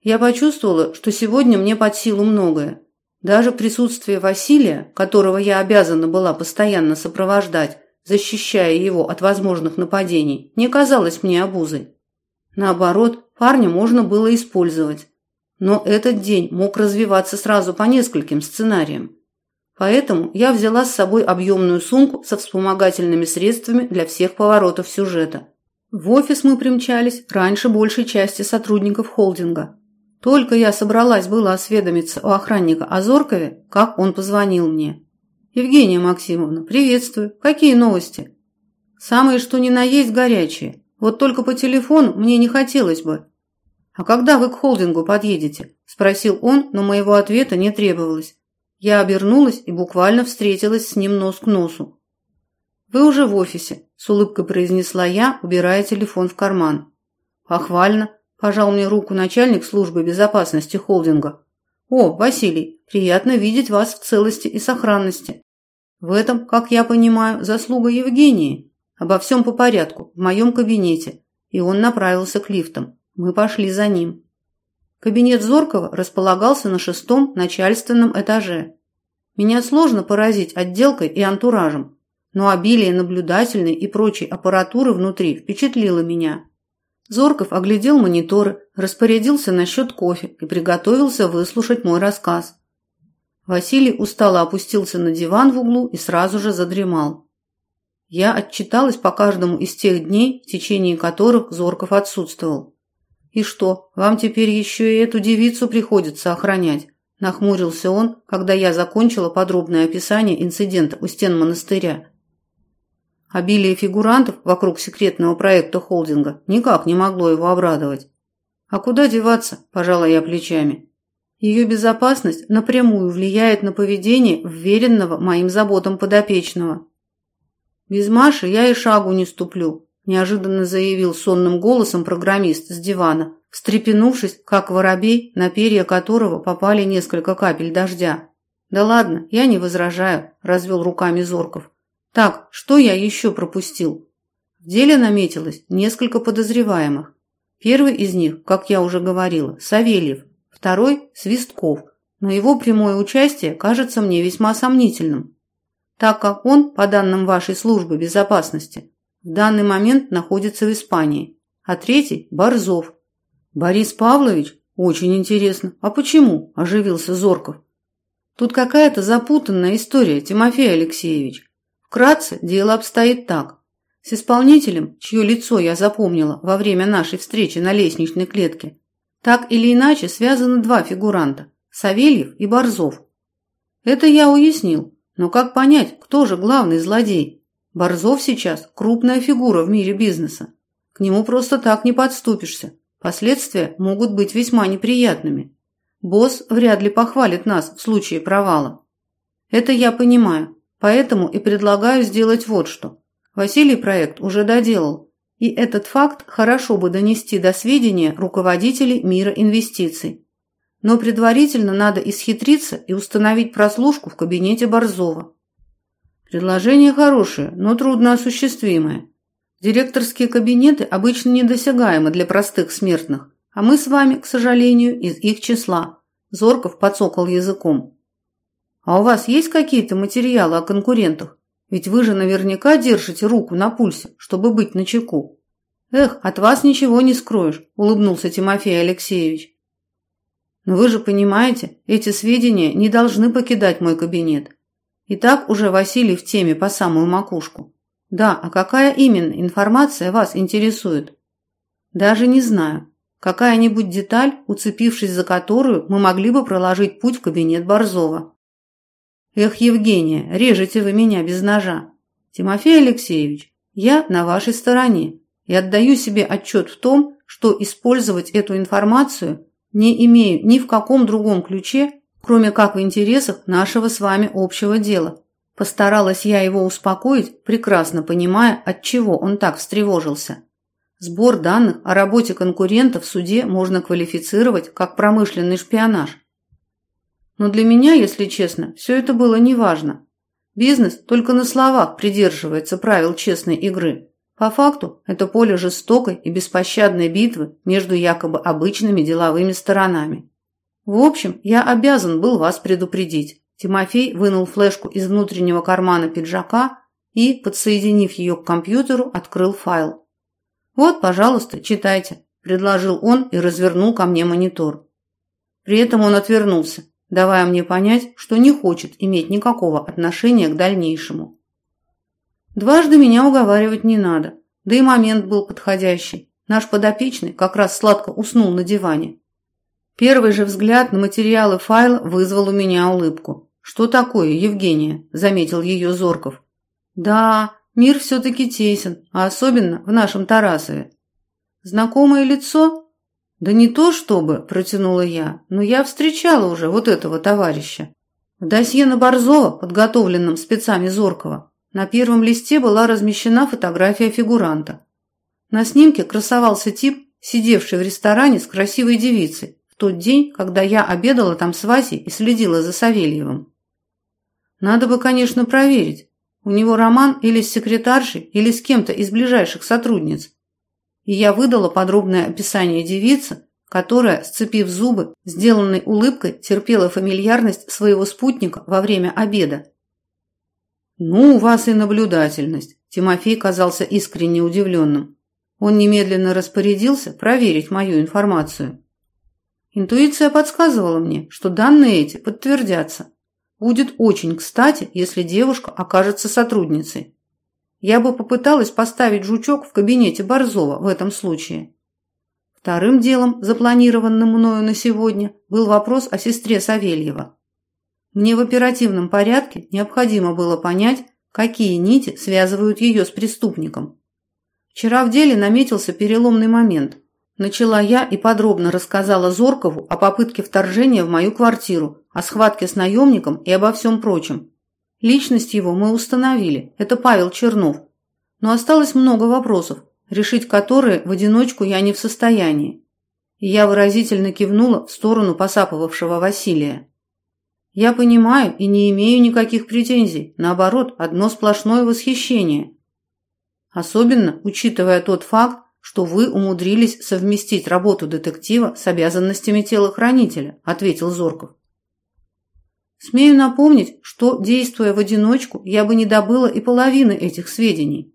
B: Я почувствовала, что сегодня мне под силу многое. Даже присутствие Василия, которого я обязана была постоянно сопровождать, защищая его от возможных нападений, не казалось мне обузой. Наоборот, парня можно было использовать. Но этот день мог развиваться сразу по нескольким сценариям. Поэтому я взяла с собой объемную сумку со вспомогательными средствами для всех поворотов сюжета. В офис мы примчались раньше большей части сотрудников холдинга. Только я собралась было осведомиться у охранника о как он позвонил мне. «Евгения Максимовна, приветствую. Какие новости?» «Самые что ни на есть горячие. Вот только по телефону мне не хотелось бы». «А когда вы к холдингу подъедете?» – спросил он, но моего ответа не требовалось. Я обернулась и буквально встретилась с ним нос к носу. «Вы уже в офисе», – с улыбкой произнесла я, убирая телефон в карман. «Похвально. Пожал мне руку начальник службы безопасности холдинга. О, Василий, приятно видеть вас в целости и сохранности. В этом, как я понимаю, заслуга Евгении. Обо всем по порядку, в моем кабинете. И он направился к лифтам. Мы пошли за ним. Кабинет Зоркова располагался на шестом начальственном этаже. Меня сложно поразить отделкой и антуражем, но обилие наблюдательной и прочей аппаратуры внутри впечатлило меня. Зорков оглядел мониторы, распорядился насчет кофе и приготовился выслушать мой рассказ. Василий устало опустился на диван в углу и сразу же задремал. Я отчиталась по каждому из тех дней, в течение которых Зорков отсутствовал. «И что, вам теперь еще и эту девицу приходится охранять?» – нахмурился он, когда я закончила подробное описание инцидента у стен монастыря. Обилие фигурантов вокруг секретного проекта холдинга никак не могло его обрадовать. А куда деваться, пожала я плечами. Ее безопасность напрямую влияет на поведение вверенного моим заботам подопечного. Без Маши я и шагу не ступлю, неожиданно заявил сонным голосом программист с дивана, встрепенувшись, как воробей, на перья которого попали несколько капель дождя. Да ладно, я не возражаю, развел руками Зорков. Так, что я еще пропустил? В деле наметилось несколько подозреваемых. Первый из них, как я уже говорила, Савельев, второй – Свистков, но его прямое участие кажется мне весьма сомнительным, так как он, по данным вашей службы безопасности, в данный момент находится в Испании, а третий – Борзов. Борис Павлович? Очень интересно. А почему? – оживился Зорков. Тут какая-то запутанная история, Тимофей Алексеевич. Вкратце, дело обстоит так. С исполнителем, чье лицо я запомнила во время нашей встречи на лестничной клетке, так или иначе связаны два фигуранта – Савельев и Борзов. Это я уяснил, но как понять, кто же главный злодей? Борзов сейчас крупная фигура в мире бизнеса. К нему просто так не подступишься. Последствия могут быть весьма неприятными. Босс вряд ли похвалит нас в случае провала. Это я понимаю, Поэтому и предлагаю сделать вот что. Василий проект уже доделал, и этот факт хорошо бы донести до сведения руководителей мира инвестиций. Но предварительно надо исхитриться и установить прослушку в кабинете Борзова. Предложение хорошее, но трудно осуществимое. Директорские кабинеты обычно недосягаемы для простых смертных, а мы с вами, к сожалению, из их числа. Зорков подсокал языком. А у вас есть какие-то материалы о конкурентах? Ведь вы же наверняка держите руку на пульсе, чтобы быть начеку. Эх, от вас ничего не скроешь, улыбнулся Тимофей Алексеевич. Но вы же понимаете, эти сведения не должны покидать мой кабинет. И так уже Василий в теме по самую макушку. Да, а какая именно информация вас интересует? Даже не знаю. Какая-нибудь деталь, уцепившись за которую, мы могли бы проложить путь в кабинет Борзова. Эх, Евгения, режете вы меня без ножа. Тимофей Алексеевич, я на вашей стороне и отдаю себе отчет в том, что использовать эту информацию не имею ни в каком другом ключе, кроме как в интересах нашего с вами общего дела. Постаралась я его успокоить, прекрасно понимая, от чего он так встревожился. Сбор данных о работе конкурентов в суде можно квалифицировать как промышленный шпионаж. Но для меня, если честно, все это было неважно. Бизнес только на словах придерживается правил честной игры. По факту это поле жестокой и беспощадной битвы между якобы обычными деловыми сторонами. В общем, я обязан был вас предупредить. Тимофей вынул флешку из внутреннего кармана пиджака и, подсоединив ее к компьютеру, открыл файл. «Вот, пожалуйста, читайте», – предложил он и развернул ко мне монитор. При этом он отвернулся, давая мне понять, что не хочет иметь никакого отношения к дальнейшему. Дважды меня уговаривать не надо, да и момент был подходящий. Наш подопечный как раз сладко уснул на диване. Первый же взгляд на материалы файла вызвал у меня улыбку. «Что такое, Евгения?» – заметил ее Зорков. «Да, Мир все-таки тесен, а особенно в нашем Тарасове. Знакомое лицо? Да не то чтобы, протянула я, но я встречала уже вот этого товарища. В досье на Борзова, подготовленном спецами Зоркова, на первом листе была размещена фотография фигуранта. На снимке красовался тип, сидевший в ресторане с красивой девицей, тот день, когда я обедала там с Васей и следила за Савельевым. Надо бы, конечно, проверить, у него роман или с секретаршей, или с кем-то из ближайших сотрудниц. И я выдала подробное описание девицы, которая, сцепив зубы, сделанной улыбкой, терпела фамильярность своего спутника во время обеда. «Ну, у вас и наблюдательность», – Тимофей казался искренне удивленным. Он немедленно распорядился проверить мою информацию. Интуиция подсказывала мне, что данные эти подтвердятся. Будет очень кстати, если девушка окажется сотрудницей. Я бы попыталась поставить жучок в кабинете Борзова в этом случае. Вторым делом, запланированным мною на сегодня, был вопрос о сестре Савельева. Мне в оперативном порядке необходимо было понять, какие нити связывают ее с преступником. Вчера в деле наметился переломный момент. Начала я и подробно рассказала Зоркову о попытке вторжения в мою квартиру, о схватке с наемником и обо всем прочем. Личность его мы установили, это Павел Чернов. Но осталось много вопросов, решить которые в одиночку я не в состоянии. И я выразительно кивнула в сторону посапывавшего Василия. Я понимаю и не имею никаких претензий, наоборот, одно сплошное восхищение. Особенно учитывая тот факт, что вы умудрились совместить работу детектива с обязанностями телохранителя, ответил Зорков. Смею напомнить, что, действуя в одиночку, я бы не добыла и половины этих сведений.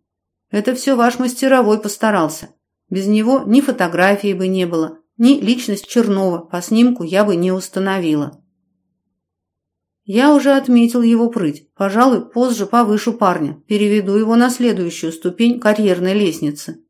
B: Это все ваш мастеровой постарался. Без него ни фотографии бы не было, ни личность Чернова по снимку я бы не установила. Я уже отметил его прыть. Пожалуй, позже повышу парня, переведу его на следующую ступень карьерной лестницы.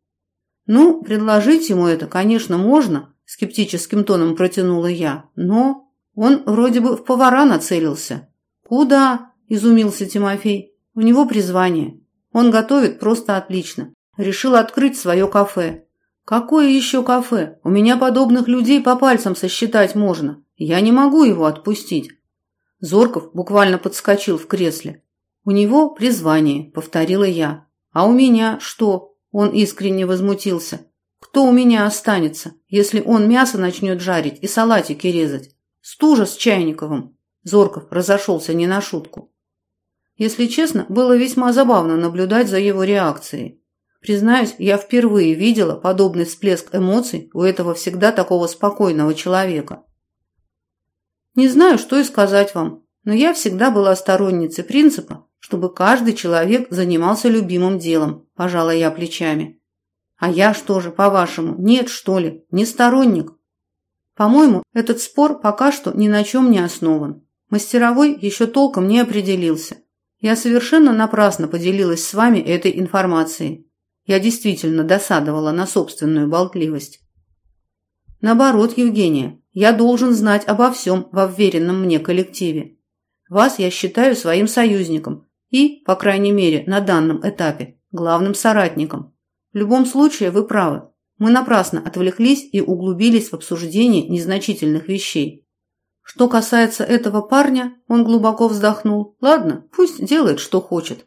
B: Ну, предложить ему это, конечно, можно, скептическим тоном протянула я, но он вроде бы в повара нацелился. Куда? изумился Тимофей. У него призвание. Он готовит просто отлично. Решил открыть свое кафе. Какое еще кафе? У меня подобных людей по пальцам сосчитать можно. Я не могу его отпустить. Зорков буквально подскочил в кресле. У него призвание, повторила я. А у меня что? Он искренне возмутился. Кто у меня останется, если он мясо начнет жарить и салатики резать? Стужа с Чайниковым. Зорков разошелся не на шутку. Если честно, было весьма забавно наблюдать за его реакцией. Признаюсь, я впервые видела подобный всплеск эмоций у этого всегда такого спокойного человека. Не знаю, что и сказать вам, но я всегда была сторонницей принципа, чтобы каждый человек занимался любимым делом, пожала я плечами. А я что же, по-вашему, нет, что ли, не сторонник? По-моему, этот спор пока что ни на чем не основан. Мастеровой еще толком не определился. Я совершенно напрасно поделилась с вами этой информацией. Я действительно досадовала на собственную болтливость. Наоборот, Евгения, я должен знать обо всем во вверенном мне коллективе. Вас я считаю своим союзником и, по крайней мере, на данном этапе, главным соратником. В любом случае, вы правы. Мы напрасно отвлеклись и углубились в обсуждение незначительных вещей. Что касается этого парня, он глубоко вздохнул. Ладно, пусть делает, что хочет.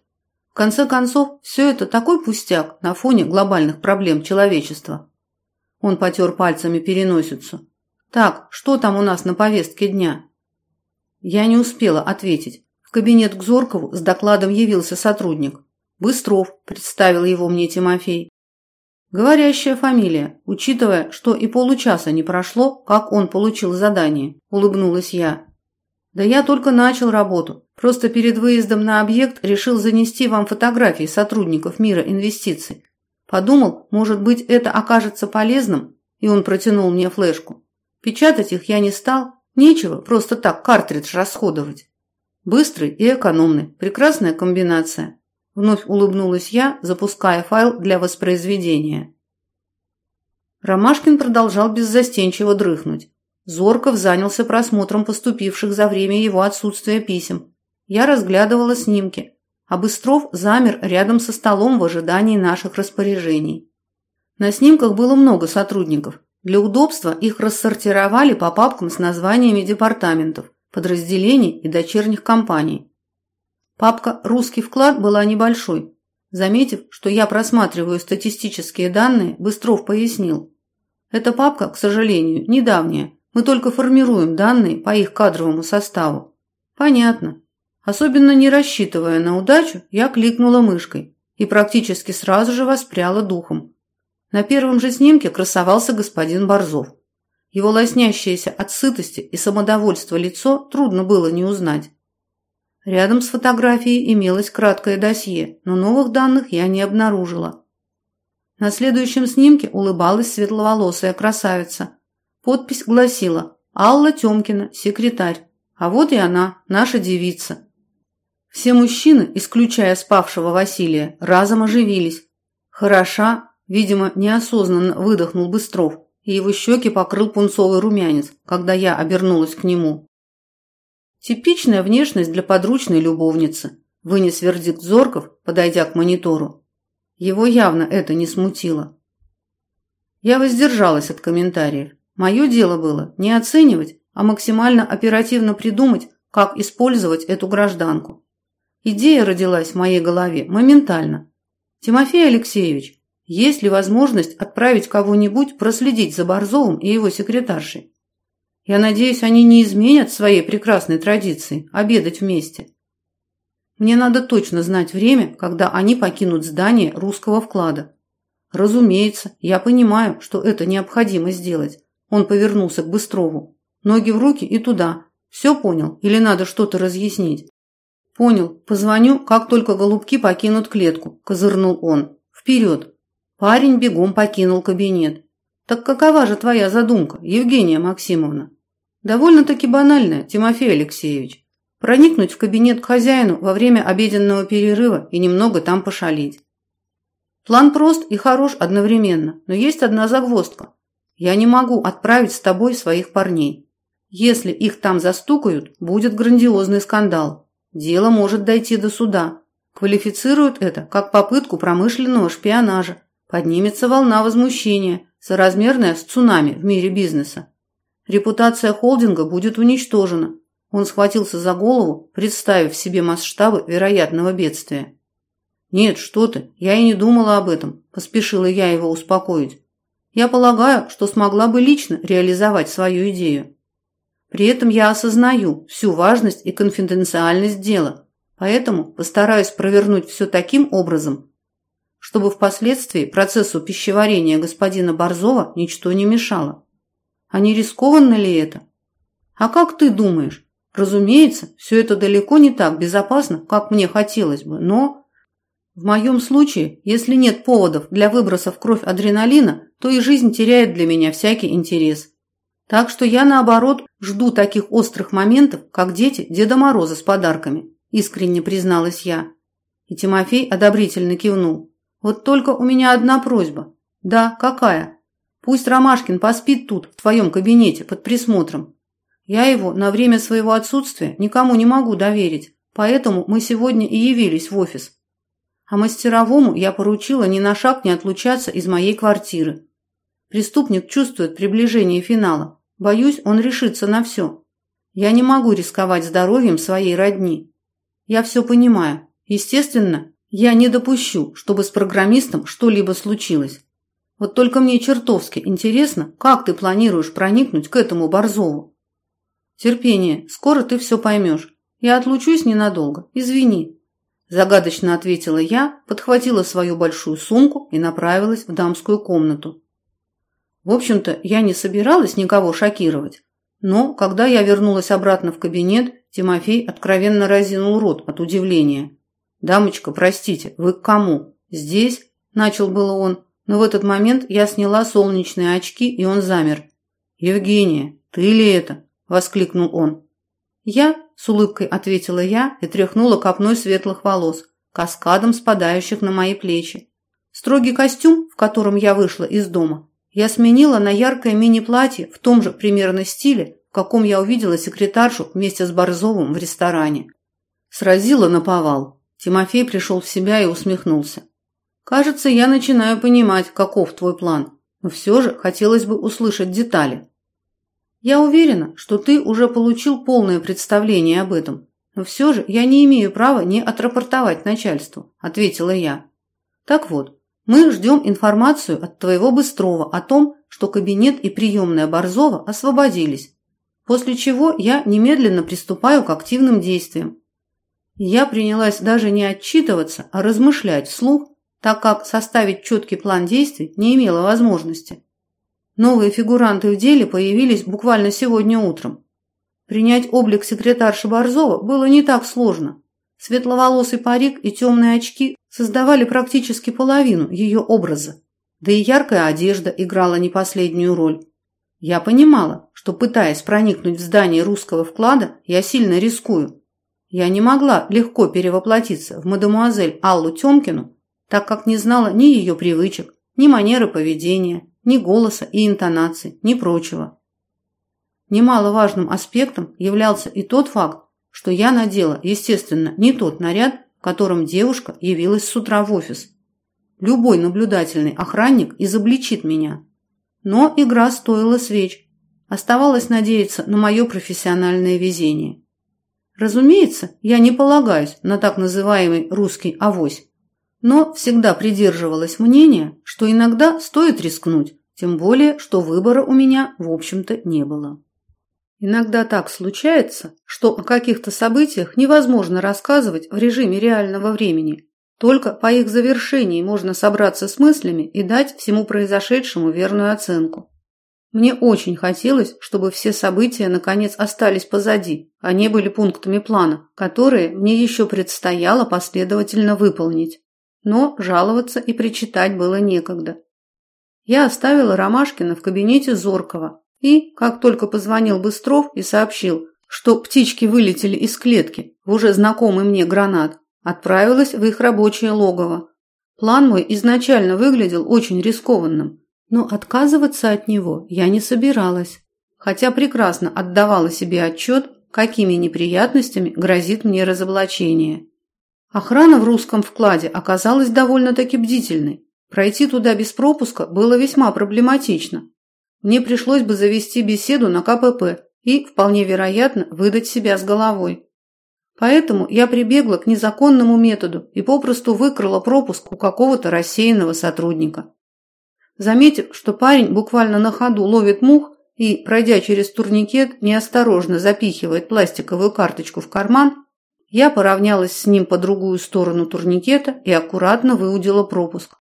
B: В конце концов, все это такой пустяк на фоне глобальных проблем человечества. Он потер пальцами переносицу. Так, что там у нас на повестке дня? Я не успела ответить. Кабинет к Зоркову с докладом явился сотрудник. Быстров, представил его мне Тимофей. Говорящая фамилия, учитывая, что и получаса не прошло, как он получил задание, улыбнулась я. Да я только начал работу. Просто перед выездом на объект решил занести вам фотографии сотрудников мира инвестиций. Подумал, может быть, это окажется полезным, и он протянул мне флешку. Печатать их я не стал, нечего просто так картридж расходовать. Быстрый и экономный, прекрасная комбинация. Вновь улыбнулась я, запуская файл для воспроизведения. Ромашкин продолжал беззастенчиво дрыхнуть. Зорков занялся просмотром поступивших за время его отсутствия писем. Я разглядывала снимки, а Быстров замер рядом со столом в ожидании наших распоряжений. На снимках было много сотрудников. Для удобства их рассортировали по папкам с названиями департаментов, подразделений и дочерних компаний. Папка «Русский вклад» была небольшой. Заметив, что я просматриваю статистические данные, Быстров пояснил. Эта папка, к сожалению, недавняя. Мы только формируем данные по их кадровому составу. Понятно. Особенно не рассчитывая на удачу, я кликнула мышкой и практически сразу же воспряла духом. На первом же снимке красовался господин Борзов. Его лоснящееся от сытости и самодовольства лицо трудно было не узнать. Рядом с фотографией имелось краткое досье, но новых данных я не обнаружила. На следующем снимке улыбалась светловолосая красавица. Подпись гласила «Алла Тёмкина, секретарь». А вот и она, наша девица. Все мужчины, исключая спавшего Василия, разом оживились. Хороша, видимо, неосознанно выдохнул Быстров, и его щеки покрыл пунцовый румянец, когда я обернулась к нему. Типичная внешность для подручной любовницы, вынес вердикт Зорков, подойдя к монитору. Его явно это не смутило. Я воздержалась от комментариев. Мое дело было не оценивать, а максимально оперативно придумать, как использовать эту гражданку. Идея родилась в моей голове моментально. Тимофей Алексеевич, есть ли возможность отправить кого-нибудь проследить за Борзовым и его секретаршей? Я надеюсь, они не изменят своей прекрасной традиции обедать вместе. Мне надо точно знать время, когда они покинут здание русского вклада. Разумеется, я понимаю, что это необходимо сделать. Он повернулся к Быстрову. Ноги в руки и туда. Все понял или надо что-то разъяснить? «Понял. Позвоню, как только голубки покинут клетку», – козырнул он. «Вперед!» Парень бегом покинул кабинет. «Так какова же твоя задумка, Евгения Максимовна?» «Довольно-таки банальная, Тимофей Алексеевич. Проникнуть в кабинет к хозяину во время обеденного перерыва и немного там пошалить. План прост и хорош одновременно, но есть одна загвоздка. Я не могу отправить с тобой своих парней. Если их там застукают, будет грандиозный скандал. Дело может дойти до суда. Квалифицируют это как попытку промышленного шпионажа. Поднимется волна возмущения, соразмерная с цунами в мире бизнеса. Репутация холдинга будет уничтожена. Он схватился за голову, представив себе масштабы вероятного бедствия. «Нет, что ты, я и не думала об этом», – поспешила я его успокоить. «Я полагаю, что смогла бы лично реализовать свою идею. При этом я осознаю всю важность и конфиденциальность дела, поэтому постараюсь провернуть все таким образом, чтобы впоследствии процессу пищеварения господина Борзова ничто не мешало. А не рискованно ли это? А как ты думаешь? Разумеется, все это далеко не так безопасно, как мне хотелось бы, но...
A: В моем случае, если нет поводов для выброса в кровь адреналина, то и жизнь теряет для меня всякий интерес. Так что я, наоборот, жду таких острых моментов, как дети Деда Мороза с подарками, искренне призналась я. И Тимофей одобрительно кивнул. Вот только у меня одна просьба. Да, какая? Пусть Ромашкин поспит тут, в твоем кабинете, под присмотром. Я его на время своего отсутствия никому не могу доверить, поэтому мы сегодня и явились в офис. А мастеровому я поручила ни на шаг не отлучаться из моей квартиры. Преступник чувствует приближение финала. Боюсь, он решится на все. Я не могу рисковать здоровьем своей родни. Я все понимаю. Естественно, я не допущу, чтобы с программистом что-либо случилось. Вот только мне чертовски интересно, как ты планируешь проникнуть к этому Борзову. Терпение, скоро ты все поймешь. Я отлучусь ненадолго, извини. Загадочно ответила я, подхватила свою большую сумку и направилась в дамскую комнату. В общем-то, я не собиралась никого шокировать. Но, когда я вернулась обратно в кабинет, Тимофей откровенно разинул рот от удивления. «Дамочка, простите, вы к кому?» «Здесь?» – начал было он, но в этот момент я сняла солнечные очки, и он замер. «Евгения, ты ли это?» – воскликнул он. «Я?» – с улыбкой ответила я и тряхнула копной светлых волос, каскадом спадающих на мои плечи. Строгий костюм, в котором я вышла из дома, я сменила на яркое мини-платье в том же примерно стиле, в каком я увидела секретаршу вместе с Борзовым в ресторане. Сразила на повал. Тимофей пришел в себя и усмехнулся. «Кажется, я начинаю понимать, каков твой план, но все же хотелось бы услышать детали». «Я уверена, что ты уже получил полное представление об этом, но все же я не имею права не отрапортовать начальству», – ответила я. «Так вот, мы ждем информацию от твоего Быстрова о том, что кабинет и приемная Борзова освободились, после чего я немедленно приступаю к активным действиям. Я принялась даже не отчитываться, а размышлять вслух, так как составить четкий план действий не имела возможности. Новые фигуранты в деле появились буквально сегодня утром. Принять облик секретарши Борзова было не так сложно. Светловолосый парик и темные очки создавали практически половину ее образа. Да и яркая одежда играла не последнюю роль. Я понимала, что, пытаясь проникнуть в здание русского вклада, я сильно рискую. Я не могла легко перевоплотиться в мадемуазель Аллу Тёмкину, так как не знала ни ее привычек, ни манеры поведения, ни голоса и интонации, ни прочего. Немаловажным аспектом являлся и тот факт, что я надела, естественно, не тот наряд, в котором девушка явилась с утра в офис. Любой наблюдательный охранник изобличит меня. Но игра стоила свеч. Оставалось надеяться на мое профессиональное везение. Разумеется, я не полагаюсь на так называемый русский авось, но всегда придерживалась мнения, что иногда стоит рискнуть, тем более, что выбора у меня, в общем-то, не было. Иногда так случается, что о каких-то событиях невозможно рассказывать в режиме реального времени. Только по их завершении можно собраться с мыслями и дать всему произошедшему верную оценку. Мне очень хотелось, чтобы все события наконец остались позади, а не были пунктами плана, которые мне еще предстояло последовательно выполнить. Но жаловаться и причитать было некогда. Я оставила Ромашкина в кабинете Зоркова и, как только позвонил Быстров и сообщил, что птички вылетели из клетки в уже знакомый мне гранат, отправилась в их рабочее логово. План мой изначально выглядел очень рискованным – но отказываться от него я не собиралась, хотя прекрасно отдавала себе отчет, какими неприятностями грозит мне разоблачение. Охрана в русском вкладе оказалась довольно-таки бдительной. Пройти туда без пропуска было весьма проблематично. Мне пришлось бы завести беседу на КПП и, вполне вероятно, выдать себя с головой. Поэтому я прибегла к незаконному методу и попросту выкрала пропуск у какого-то рассеянного сотрудника. Заметив, что парень буквально на ходу ловит мух и, пройдя через турникет, неосторожно запихивает пластиковую карточку в карман, я поравнялась с ним по другую сторону турникета и аккуратно выудила пропуск.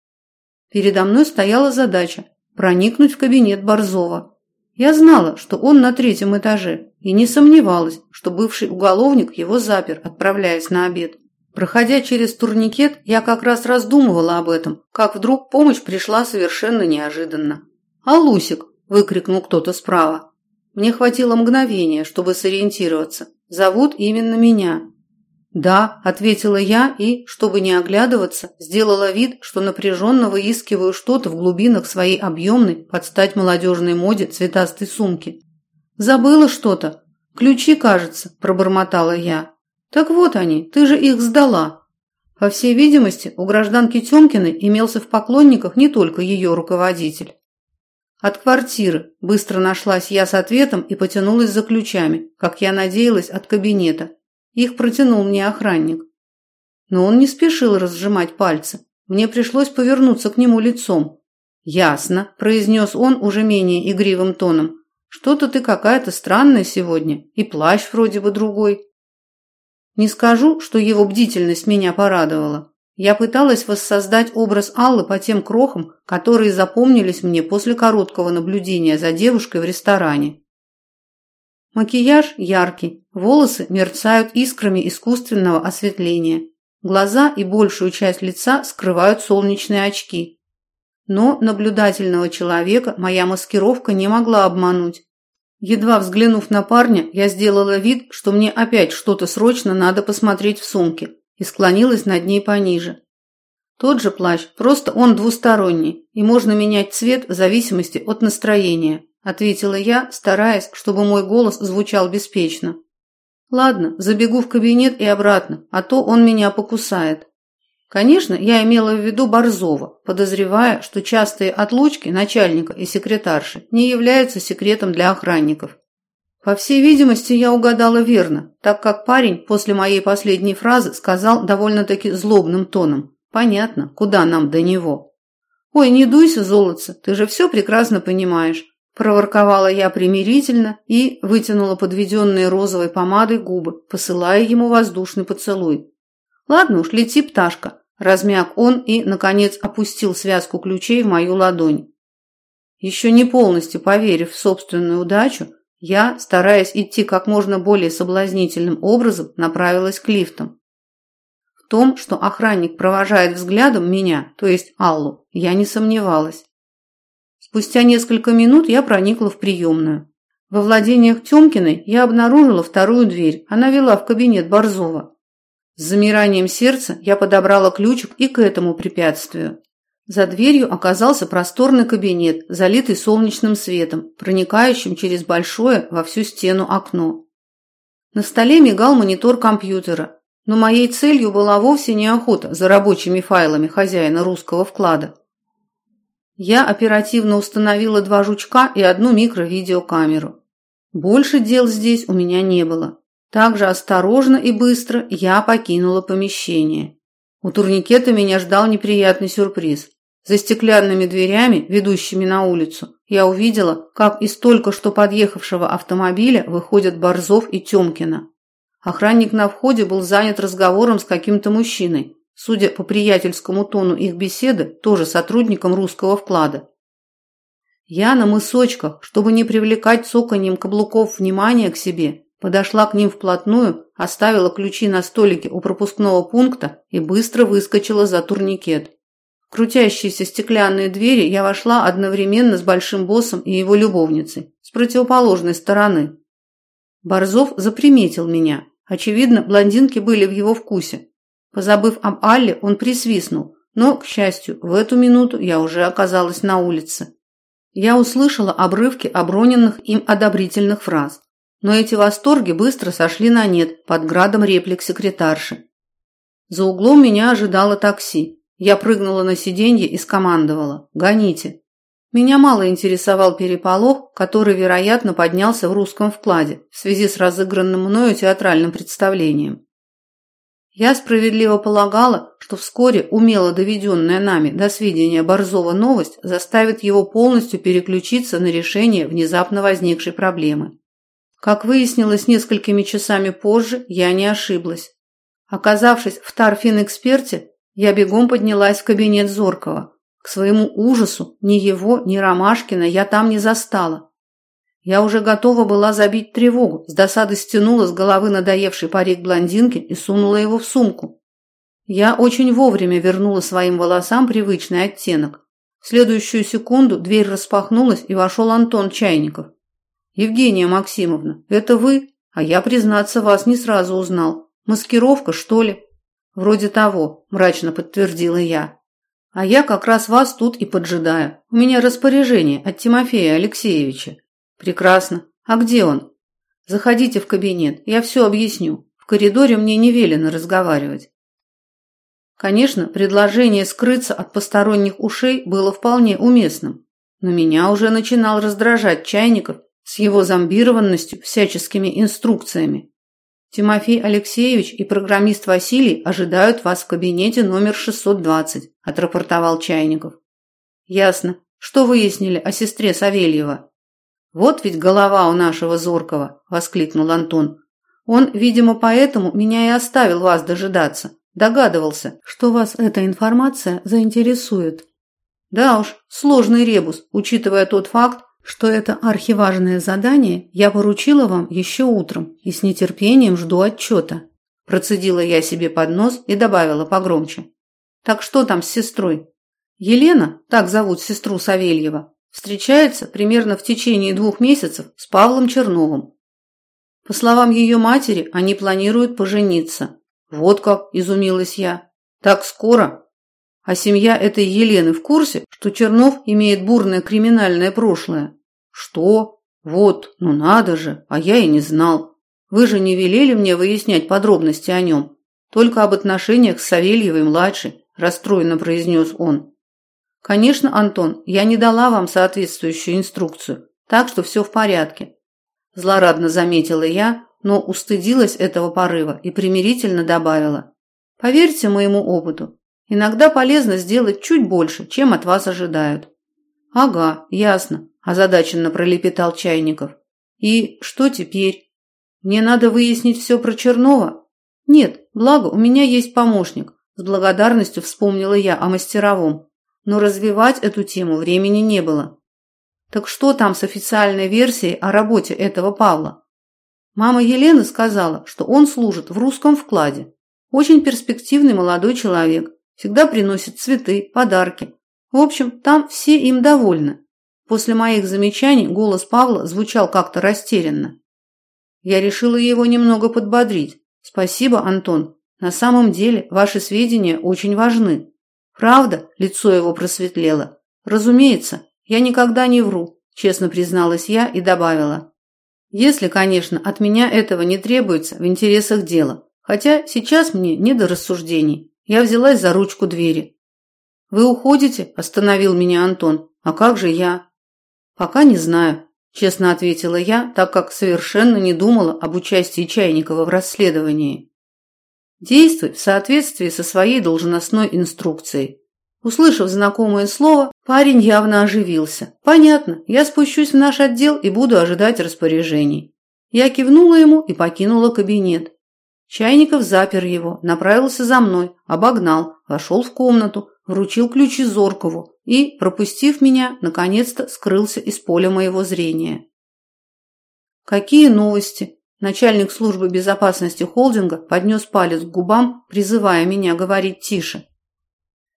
A: Передо мной стояла задача проникнуть в кабинет Борзова. Я знала, что он на третьем этаже, и не сомневалась, что бывший уголовник его запер, отправляясь на обед.
B: Проходя через турникет, я как раз раздумывала об этом, как вдруг помощь пришла совершенно неожиданно. «А Лусик!» – выкрикнул кто-то справа. Мне хватило мгновения, чтобы сориентироваться. Зовут именно меня. «Да», – ответила я и, чтобы не оглядываться, сделала вид, что напряженно выискиваю что-то в глубинах своей объемной, под стать молодежной моде, цветастой сумки. «Забыла что-то? Ключи, кажется», – пробормотала я. «Так вот они, ты же их сдала». По всей видимости, у гражданки Тёмкиной имелся в поклонниках не только ее руководитель. От квартиры быстро нашлась я с ответом и потянулась за ключами, как я надеялась, от кабинета. Их протянул мне охранник. Но он не спешил разжимать пальцы. Мне пришлось повернуться к нему лицом. «Ясно», – произнес он уже менее игривым тоном. «Что-то ты какая-то странная сегодня, и плащ вроде бы другой». Не скажу, что его бдительность меня порадовала. Я пыталась воссоздать образ Аллы по тем крохам, которые запомнились мне после короткого наблюдения за девушкой в ресторане. Макияж яркий, волосы мерцают искрами искусственного осветления. Глаза и большую часть лица скрывают солнечные очки. Но наблюдательного человека моя маскировка не могла обмануть. Едва взглянув на парня, я сделала вид, что мне опять что-то срочно надо посмотреть в сумке, и склонилась над ней пониже. Тот же плащ, просто он двусторонний, и можно менять цвет в зависимости от настроения ответила я, стараясь, чтобы мой голос звучал беспечно. Ладно, забегу в кабинет и обратно, а то он меня покусает. Конечно, я имела в виду Борзова, подозревая, что частые отлучки начальника и секретарши не являются секретом для охранников. По всей видимости, я угадала верно, так как парень после моей последней фразы сказал довольно-таки злобным тоном. Понятно, куда нам до него. Ой, не дуйся, золотце, ты же все прекрасно понимаешь. Проворковала я примирительно и вытянула подведенные розовой помадой губы, посылая ему воздушный поцелуй. «Ладно уж, лети, пташка», – размяк он и, наконец, опустил связку ключей в мою ладонь. Еще не полностью поверив в собственную удачу, я, стараясь идти как можно более соблазнительным образом, направилась к лифтам. В том, что охранник провожает взглядом меня, то есть Аллу, я не сомневалась. Спустя несколько минут я проникла в приемную. Во владениях Тёмкиной я обнаружила вторую дверь. Она вела в кабинет Борзова. С замиранием сердца я подобрала ключик и к этому препятствию. За дверью оказался просторный кабинет, залитый солнечным светом, проникающим через большое во всю стену окно. На столе мигал монитор компьютера, но моей целью была вовсе не охота за рабочими файлами хозяина русского вклада. Я оперативно установила два жучка и одну микровидеокамеру. Больше дел здесь у меня не было. Также осторожно и быстро я покинула помещение. У турникета меня ждал неприятный сюрприз. За стеклянными дверями, ведущими на улицу, я увидела, как из только что подъехавшего автомобиля выходят Борзов и Тёмкина. Охранник на входе был занят разговором с каким-то мужчиной, судя по приятельскому тону их беседы, тоже сотрудником русского вклада. Я на мысочках, чтобы не привлекать цоканьем каблуков внимания к себе, подошла к ним вплотную, оставила ключи на столике у пропускного пункта и быстро выскочила за турникет. В крутящиеся стеклянные двери я вошла одновременно с большим боссом и его любовницей, с противоположной стороны. Борзов заприметил меня. Очевидно, блондинки были в его вкусе, Позабыв об Алле, он присвистнул, но, к счастью, в эту минуту я уже оказалась на улице. Я услышала обрывки оброненных им одобрительных фраз, но эти восторги быстро сошли на нет под градом реплик секретарши. За углом меня ожидало такси. Я прыгнула на сиденье и скомандовала «Гоните». Меня мало интересовал переполох, который, вероятно, поднялся в русском вкладе в связи с разыгранным мною театральным представлением. Я справедливо полагала, что вскоре умело доведенная нами до сведения Борзова новость заставит его полностью переключиться на решение внезапно возникшей проблемы. Как выяснилось несколькими часами позже, я не ошиблась. Оказавшись в Тарфин-эксперте, я бегом поднялась в кабинет Зоркова. К своему ужасу ни его, ни Ромашкина я там не застала. Я уже готова была забить тревогу, с досады стянула с головы надоевший парик блондинки и сунула его в сумку.
A: Я очень вовремя вернула своим волосам привычный оттенок. В следующую секунду дверь распахнулась, и вошел Антон Чайников. «Евгения Максимовна, это вы? А я, признаться, вас не сразу узнал. Маскировка, что ли?» «Вроде того», – мрачно подтвердила я. «А я как раз вас тут и поджидаю. У меня распоряжение от Тимофея Алексеевича». «Прекрасно. А где он?» «Заходите в кабинет, я все объясню. В коридоре мне не велено разговаривать». Конечно, предложение скрыться от посторонних ушей было вполне уместным, но меня уже начинал раздражать Чайников с его зомбированностью всяческими инструкциями. Тимофей Алексеевич и программист Василий ожидают вас в кабинете номер 620, отрапортовал Чайников. Ясно. Что выяснили о сестре Савельева? Вот ведь голова у нашего Зоркова, воскликнул Антон. Он, видимо, поэтому меня и оставил вас дожидаться. Догадывался, что вас эта информация заинтересует. Да уж, сложный ребус, учитывая тот факт, что это архиважное задание я поручила вам еще утром и с нетерпением жду отчета. Процедила я себе под нос и добавила погромче. Так что там с сестрой? Елена, так зовут сестру Савельева, встречается примерно в течение двух месяцев с Павлом Черновым. По словам ее матери, они планируют пожениться. Вот как, изумилась я. Так скоро? А семья этой Елены в курсе, что Чернов имеет бурное криминальное прошлое? Что? Вот, ну надо же, а я и не знал. Вы же не велели мне выяснять подробности о нем, только об отношениях с Савельевой-младшей, расстроенно произнес он. Конечно, Антон, я не дала вам соответствующую инструкцию, так что все в порядке. Злорадно заметила я, но устыдилась этого порыва и примирительно добавила. Поверьте моему опыту, иногда полезно сделать чуть больше, чем от вас ожидают. Ага, ясно, озадаченно пролепетал Чайников. И что теперь? Мне надо выяснить все про Чернова? Нет, благо у меня есть помощник. С благодарностью вспомнила я о мастеровом, но развивать эту тему времени не было. Так что там с официальной версией о работе этого Павла? Мама Елены сказала, что он служит в русском вкладе. Очень перспективный молодой человек, всегда приносит цветы, подарки. В общем, там все им довольны. После моих замечаний голос Павла звучал как-то растерянно. Я решила его немного подбодрить. Спасибо, Антон. На самом деле, ваши сведения очень важны. Правда? Лицо его просветлело. Разумеется, я никогда не вру, честно призналась я и добавила: если, конечно, от меня этого не требуется в интересах дела. Хотя сейчас мне не до рассуждений. Я взялась за ручку двери. Вы уходите? остановил меня Антон. А как же я? Пока не знаю, честно ответила я, так как совершенно не думала об участии Чайникова в расследовании. Действуй в соответствии со своей должностной инструкцией. Услышав знакомое слово, парень явно оживился. Понятно, я спущусь в наш отдел и буду ожидать распоряжений. Я кивнула ему и покинула кабинет. Чайников запер его, направился за мной, обогнал, вошел в комнату, вручил ключи Зоркову и, пропустив меня, наконец-то скрылся из поля моего зрения. Какие новости? Начальник службы безопасности холдинга поднес палец к губам, призывая меня говорить тише.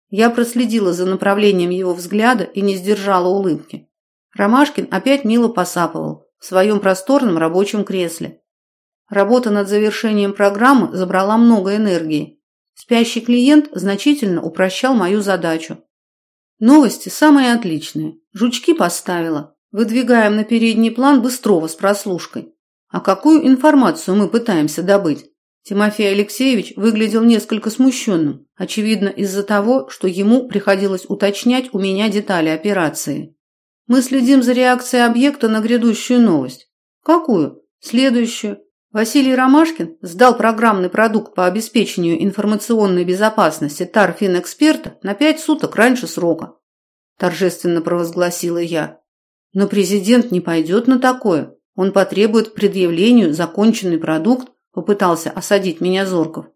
A: Я проследила за направлением его взгляда и не сдержала улыбки. Ромашкин опять мило посапывал в своем просторном рабочем кресле. Работа над завершением программы забрала много энергии. Спящий клиент значительно упрощал мою задачу. Новости самые отличные. Жучки поставила. Выдвигаем на передний план быстрого с прослушкой. А какую информацию мы пытаемся добыть? Тимофей Алексеевич выглядел несколько смущенным, очевидно из-за того, что ему приходилось уточнять у меня детали операции. Мы следим за реакцией объекта на грядущую новость. Какую? Следующую. Василий Ромашкин сдал программный продукт по обеспечению информационной безопасности Тарфинэксперта на пять суток раньше срока. Торжественно провозгласила я. Но президент не пойдет на такое. Он потребует к предъявлению законченный продукт попытался осадить меня Зорков.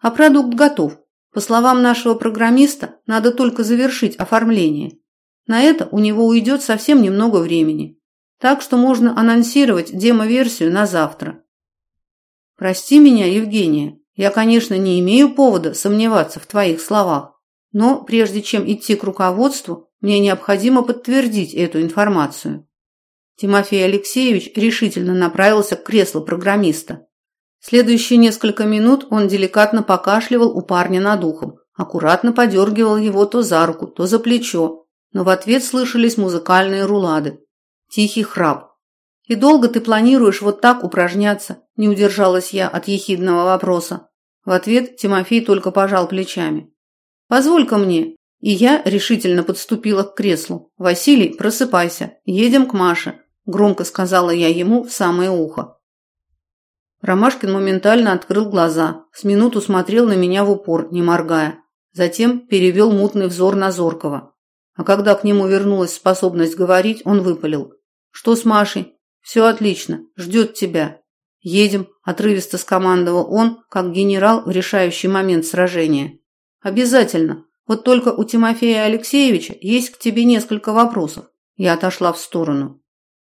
A: А продукт готов. По словам нашего программиста, надо только завершить оформление. На это у него уйдет совсем немного времени. Так что можно анонсировать демо-версию на завтра. Прости меня, Евгения,
B: Я, конечно, не имею повода сомневаться в твоих словах, но прежде чем идти к руководству, мне необходимо подтвердить эту информацию. Тимофей Алексеевич решительно направился к креслу программиста. Следующие несколько минут он деликатно покашливал у парня над ухом, аккуратно подергивал его то за руку, то за плечо, но в ответ слышались музыкальные рулады. Тихий храп. «И долго ты планируешь вот так упражняться?» – не удержалась я от ехидного вопроса. В ответ Тимофей только пожал плечами. «Позволь-ка мне». И я решительно подступила к креслу. «Василий, просыпайся, едем к Маше», – громко сказала я ему в самое ухо. Ромашкин моментально открыл глаза, с минуту смотрел на меня в упор, не моргая. Затем перевел мутный взор на Зоркова. А когда к нему вернулась способность говорить, он выпалил. «Что с Машей?» «Все отлично. Ждет тебя». «Едем», – отрывисто скомандовал он, как генерал в решающий момент сражения. «Обязательно. Вот только у Тимофея Алексеевича есть к тебе несколько вопросов». Я отошла в сторону.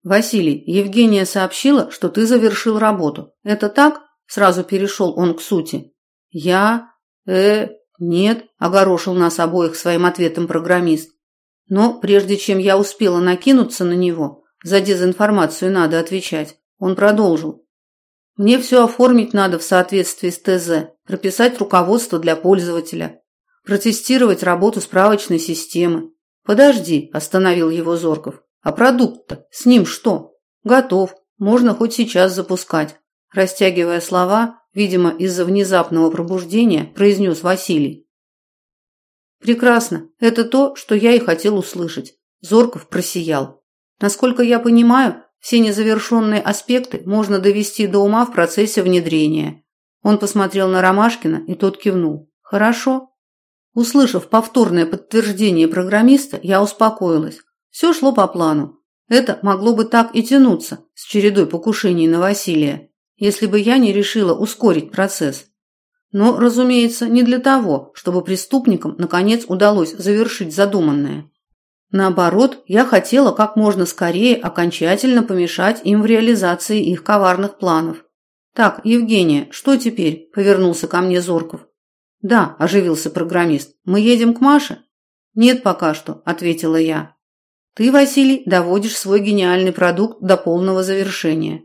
B: «Василий, Евгения сообщила, что ты завершил работу. Это так?» Сразу перешел он к сути. «Я... э... нет», – огорошил нас обоих своим ответом программист. Но прежде чем я успела накинуться на него, за дезинформацию надо отвечать, он продолжил. Мне все оформить надо в соответствии с ТЗ, прописать руководство для пользователя, протестировать работу справочной системы. Подожди, остановил его Зорков. А продукт-то с ним что? Готов, можно хоть сейчас запускать. Растягивая слова, видимо, из-за внезапного пробуждения, произнес Василий. Прекрасно, это то, что я и хотел услышать. Зорков просиял. Насколько я понимаю, все незавершенные аспекты можно довести до ума в процессе внедрения. Он посмотрел на Ромашкина, и тот кивнул. Хорошо. Услышав повторное подтверждение программиста, я успокоилась. Все шло по плану. Это могло бы так и тянуться с чередой покушений на Василия, если бы я не решила ускорить процесс. Но, разумеется, не для того, чтобы преступникам наконец удалось завершить задуманное. Наоборот, я хотела как можно скорее окончательно помешать им в реализации их коварных планов. Так, Евгения, что теперь? повернулся ко мне Зорков. Да, оживился программист. Мы едем к Маше? Нет пока что, ответила я. Ты, Василий, доводишь свой гениальный продукт до полного завершения.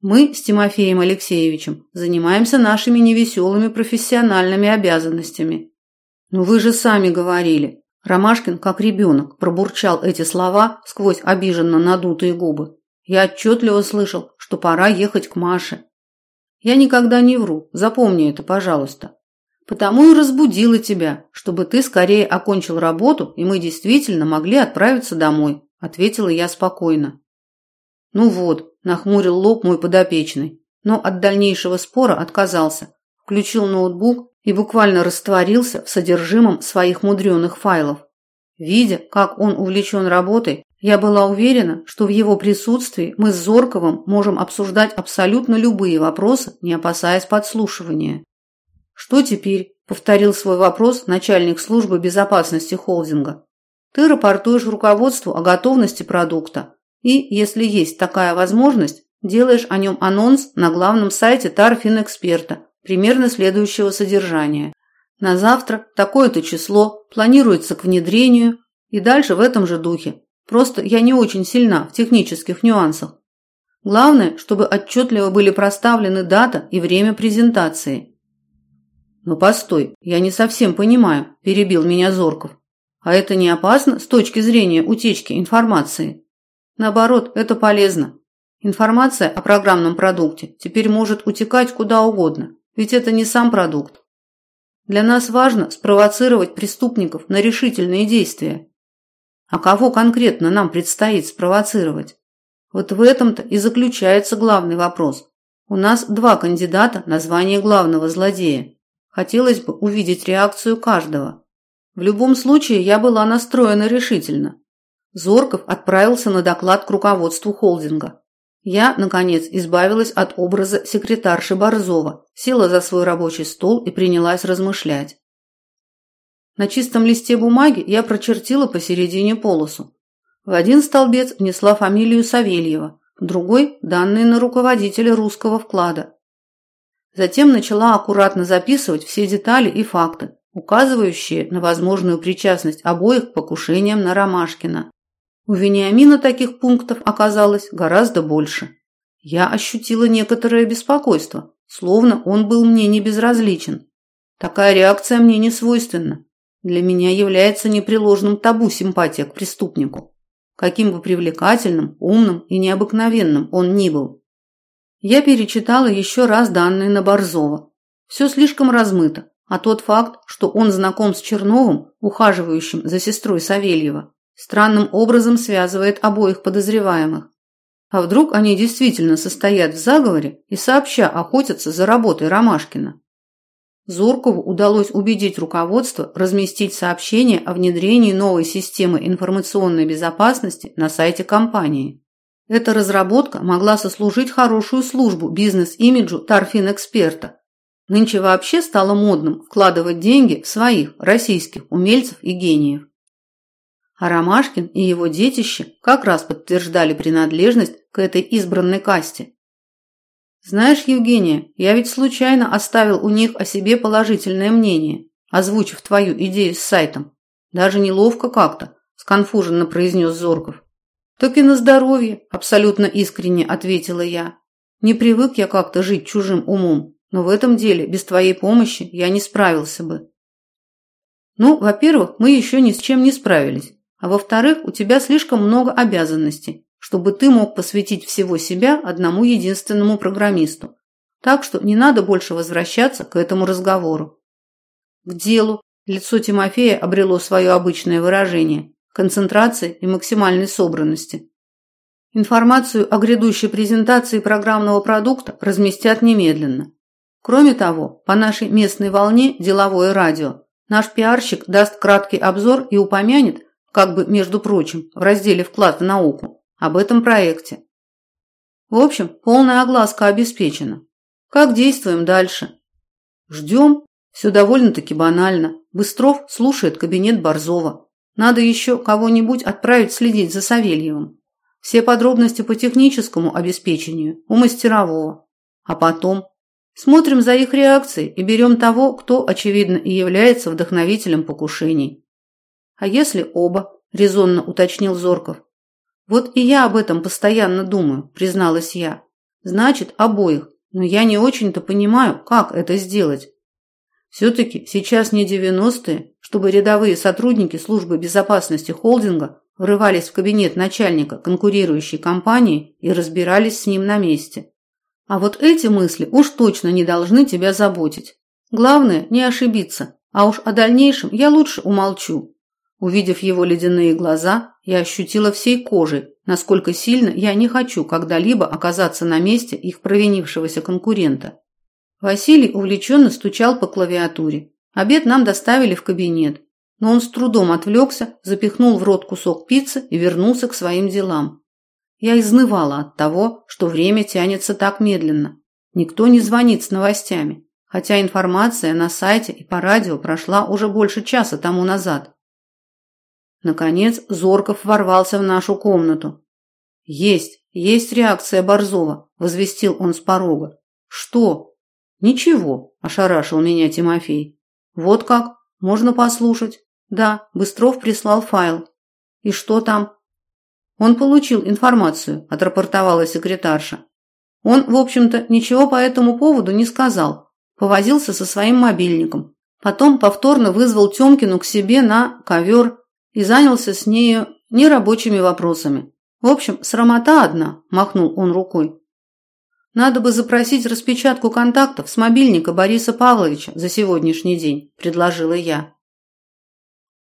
B: Мы с Тимофеем Алексеевичем занимаемся нашими невеселыми профессиональными обязанностями. Но вы же сами говорили, Ромашкин, как ребенок, пробурчал эти слова сквозь обиженно надутые губы. Я отчетливо слышал, что пора ехать к Маше. Я никогда не вру, запомни это, пожалуйста. Потому и разбудила тебя, чтобы ты скорее окончил работу, и мы действительно могли отправиться домой, ответила я спокойно. Ну вот, нахмурил лоб мой подопечный, но от дальнейшего спора отказался. Включил ноутбук и буквально растворился в содержимом своих мудреных файлов. Видя, как он увлечен работой, я была уверена, что в его присутствии мы с Зорковым можем обсуждать абсолютно любые вопросы, не опасаясь подслушивания. «Что теперь?» – повторил свой вопрос начальник службы безопасности холдинга. «Ты рапортуешь руководству о готовности продукта и, если есть такая возможность, делаешь о нем анонс на главном сайте Тарфинэксперта примерно следующего содержания. На завтра такое-то число планируется к внедрению и дальше в этом же духе. Просто я не очень сильна в технических нюансах. Главное, чтобы отчетливо были проставлены дата и время презентации. «Но постой, я не совсем понимаю», – перебил меня Зорков. «А это не опасно с точки зрения утечки информации?» «Наоборот, это полезно. Информация о программном продукте теперь может утекать куда угодно, ведь это не сам продукт. Для нас важно спровоцировать преступников на решительные действия. А кого конкретно нам предстоит спровоцировать? Вот в этом-то и заключается главный вопрос. У нас два кандидата на звание главного злодея. Хотелось бы увидеть реакцию каждого. В любом случае, я была настроена решительно. Зорков отправился на доклад к руководству холдинга. Я, наконец, избавилась от образа секретарши Борзова, села за свой рабочий стол и принялась размышлять. На чистом листе бумаги я прочертила посередине полосу. В один столбец внесла фамилию Савельева, в другой – данные на руководителя русского вклада. Затем начала аккуратно записывать все детали и факты, указывающие на возможную причастность обоих к покушениям на Ромашкина. У Вениамина таких пунктов оказалось гораздо больше. Я ощутила некоторое беспокойство, словно он был мне не безразличен. Такая реакция мне не свойственна. Для меня является непреложным табу симпатия к преступнику, каким бы привлекательным, умным и необыкновенным он ни был. Я перечитала еще раз данные на Борзова. Все слишком размыто, а тот факт, что он знаком с Черновым, ухаживающим за сестрой Савельева, странным образом связывает обоих подозреваемых. А вдруг они действительно состоят в заговоре и сообща охотятся за работой Ромашкина? Зоркову удалось убедить руководство разместить сообщение о внедрении новой системы информационной безопасности на сайте компании. Эта разработка могла сослужить хорошую службу бизнес-имиджу Тарфин-эксперта. Нынче вообще стало модным вкладывать деньги в своих российских умельцев и гениев. А Ромашкин и его детище как раз подтверждали принадлежность к этой избранной касте. Знаешь, Евгения, я ведь случайно оставил у них о себе положительное мнение, озвучив твою идею с сайтом. Даже неловко как-то, сконфуженно произнес Зорков. Так и на здоровье, абсолютно искренне ответила я. Не привык я как-то жить чужим умом, но в этом деле без твоей помощи я не справился бы. Ну, во-первых, мы еще ни с чем не справились, а во-вторых, у тебя слишком много обязанностей, чтобы ты мог посвятить всего себя одному единственному программисту. Так что не надо больше возвращаться к этому разговору. К делу лицо Тимофея обрело свое обычное выражение – концентрации и максимальной собранности. Информацию о грядущей презентации программного продукта разместят немедленно. Кроме того, по нашей местной волне «Деловое радио» наш пиарщик даст краткий обзор и упомянет, как бы, между прочим, в разделе «Вклад в науку», об этом проекте. В общем, полная огласка обеспечена. Как действуем дальше? Ждем. Все довольно-таки банально. Быстров слушает кабинет Борзова. Надо еще кого-нибудь отправить следить за Савельевым. Все подробности по техническому обеспечению у мастерового. А потом смотрим за их реакцией и берем того, кто, очевидно, и является вдохновителем покушений. А если оба, резонно уточнил Зорков, вот и я об этом постоянно думаю, призналась я. Значит, обоих, но я не очень-то понимаю, как это сделать. Все-таки сейчас не девяностые, чтобы рядовые сотрудники службы безопасности холдинга врывались в кабинет начальника конкурирующей компании и разбирались с ним на месте. А вот эти мысли уж точно не должны тебя заботить. Главное не ошибиться, а уж о дальнейшем я лучше умолчу. Увидев его ледяные глаза, я ощутила всей кожей, насколько сильно я не хочу когда-либо оказаться на месте их провинившегося конкурента. Василий увлеченно стучал по клавиатуре. Обед нам доставили в кабинет, но он с трудом отвлекся, запихнул в рот кусок пиццы и вернулся к своим делам. Я изнывала от того, что время тянется так медленно. Никто не звонит с новостями, хотя информация на сайте и по радио прошла уже больше часа тому назад. Наконец Зорков ворвался в нашу комнату. «Есть, есть реакция Борзова», – возвестил он с порога. «Что?» «Ничего», – ошарашил меня Тимофей. «Вот как? Можно послушать?» «Да, Быстров прислал файл». «И что там?» «Он получил информацию», – отрапортовала секретарша. Он, в общем-то, ничего по этому поводу не сказал. Повозился со своим мобильником. Потом повторно вызвал Тёмкину к себе на ковер и занялся с нею нерабочими вопросами. В общем, срамота одна, махнул он рукой. Надо бы запросить распечатку контактов с мобильника Бориса Павловича за сегодняшний день, предложила я.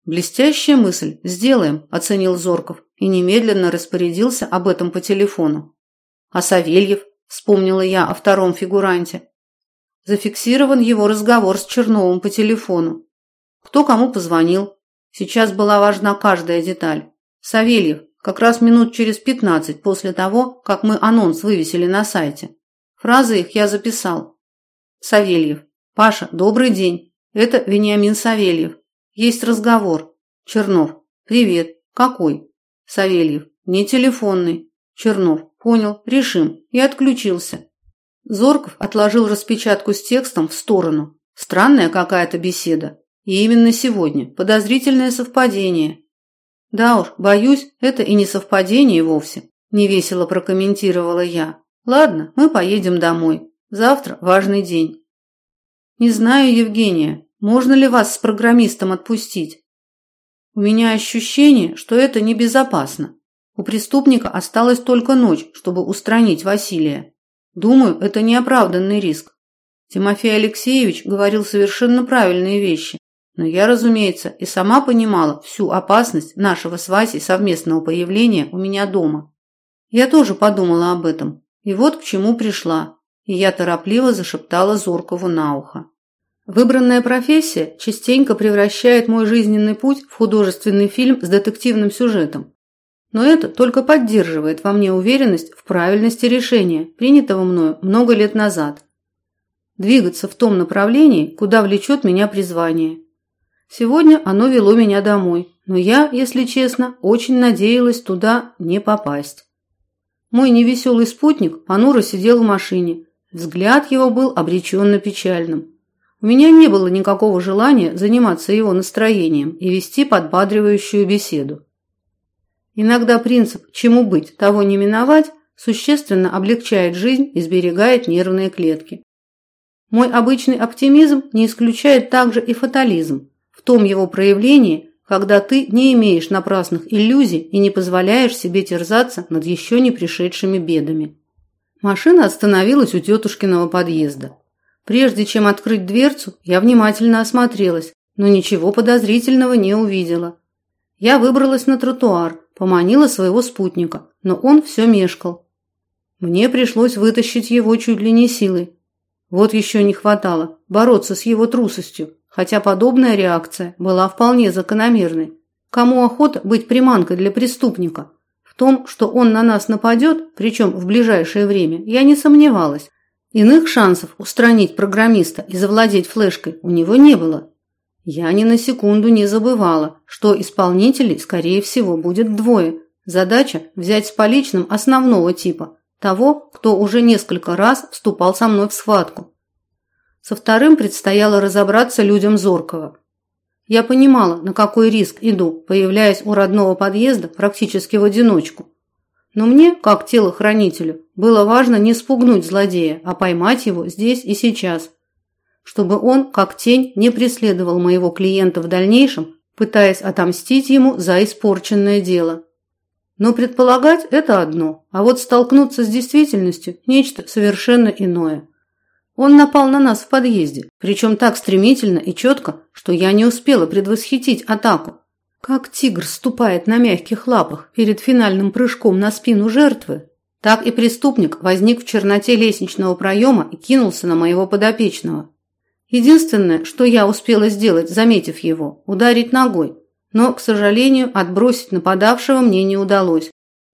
B: Блестящая мысль, сделаем, оценил Зорков и немедленно распорядился об этом по телефону. А Савельев, вспомнила я о втором фигуранте. Зафиксирован его разговор с Черновым по телефону. Кто кому позвонил, Сейчас была важна каждая деталь. Савельев, как раз минут через пятнадцать после того, как мы анонс вывесили на сайте. Фразы их я записал. Савельев. Паша, добрый день. Это Вениамин Савельев. Есть разговор. Чернов. Привет. Какой? Савельев. Не телефонный. Чернов. Понял. Решим. И отключился. Зорков отложил распечатку с текстом в сторону. Странная какая-то беседа. И именно сегодня. Подозрительное совпадение. Да уж, боюсь, это и не совпадение вовсе, невесело прокомментировала я. Ладно, мы поедем домой. Завтра важный день. Не знаю, Евгения, можно ли вас с программистом отпустить? У меня ощущение, что это небезопасно. У преступника осталась только ночь, чтобы устранить Василия. Думаю, это неоправданный риск. Тимофей Алексеевич говорил совершенно правильные вещи, но я, разумеется, и сама понимала всю опасность нашего с Васей совместного появления у меня дома. Я тоже подумала об этом, и вот к чему пришла, и я торопливо зашептала Зоркову на ухо. Выбранная профессия частенько превращает мой жизненный путь в художественный фильм с детективным сюжетом. Но это только поддерживает во мне уверенность в правильности решения, принятого мною много лет назад. Двигаться в том направлении, куда влечет меня призвание. Сегодня оно вело меня домой, но я, если честно, очень надеялась туда не попасть. Мой невеселый спутник понуро сидел в машине. Взгляд его был обреченно печальным. У меня не было никакого желания заниматься его настроением и вести подбадривающую беседу. Иногда принцип «чему быть, того не миновать» существенно облегчает жизнь и сберегает нервные клетки. Мой обычный оптимизм не исключает также и фатализм том его проявлении, когда ты не имеешь напрасных иллюзий и не позволяешь себе терзаться над еще не пришедшими бедами. Машина остановилась у тетушкиного подъезда. Прежде чем открыть дверцу, я внимательно осмотрелась, но ничего подозрительного не увидела. Я выбралась на тротуар, Поманила своего спутника, но он все мешкал. Мне пришлось вытащить его чуть ли не силой. Вот еще не хватало бороться с его трусостью, хотя подобная реакция была вполне закономерной. Кому охота быть приманкой для преступника? В том, что он на нас нападет, причем в ближайшее время, я не сомневалась. Иных шансов устранить программиста и завладеть флешкой у него не было. Я ни на секунду не забывала, что исполнителей, скорее всего, будет двое. Задача взять с поличным основного типа, того, кто уже несколько раз вступал со мной в схватку. Со вторым предстояло разобраться людям Зоркого. Я понимала, на какой риск иду, появляясь у родного подъезда практически в одиночку. Но мне, как телохранителю, было важно не спугнуть злодея, а поймать его здесь и сейчас чтобы он, как тень, не преследовал моего клиента в дальнейшем, пытаясь отомстить ему за испорченное дело. Но предполагать это одно, а вот столкнуться с действительностью нечто совершенно иное. Он напал на нас в подъезде, причем так стремительно и четко, что я не успела предвосхитить атаку. Как тигр ступает на мягких лапах перед финальным прыжком на спину жертвы, так и преступник возник в черноте лестничного проема и кинулся на моего подопечного. Единственное, что я успела сделать, заметив его, ударить ногой. Но, к сожалению, отбросить нападавшего мне не удалось.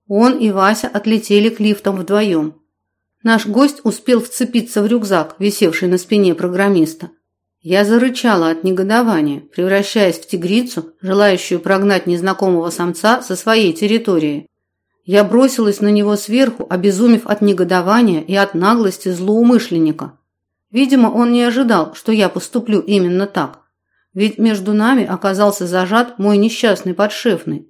B: Он и Вася отлетели к лифтам вдвоем. Наш гость успел вцепиться в рюкзак, висевший на спине программиста. Я зарычала от негодования, превращаясь в тигрицу, желающую прогнать незнакомого самца со своей территории. Я бросилась на него сверху, обезумев от негодования и от наглости злоумышленника. Видимо, он не ожидал, что я поступлю именно так. Ведь между нами оказался зажат мой несчастный подшефный.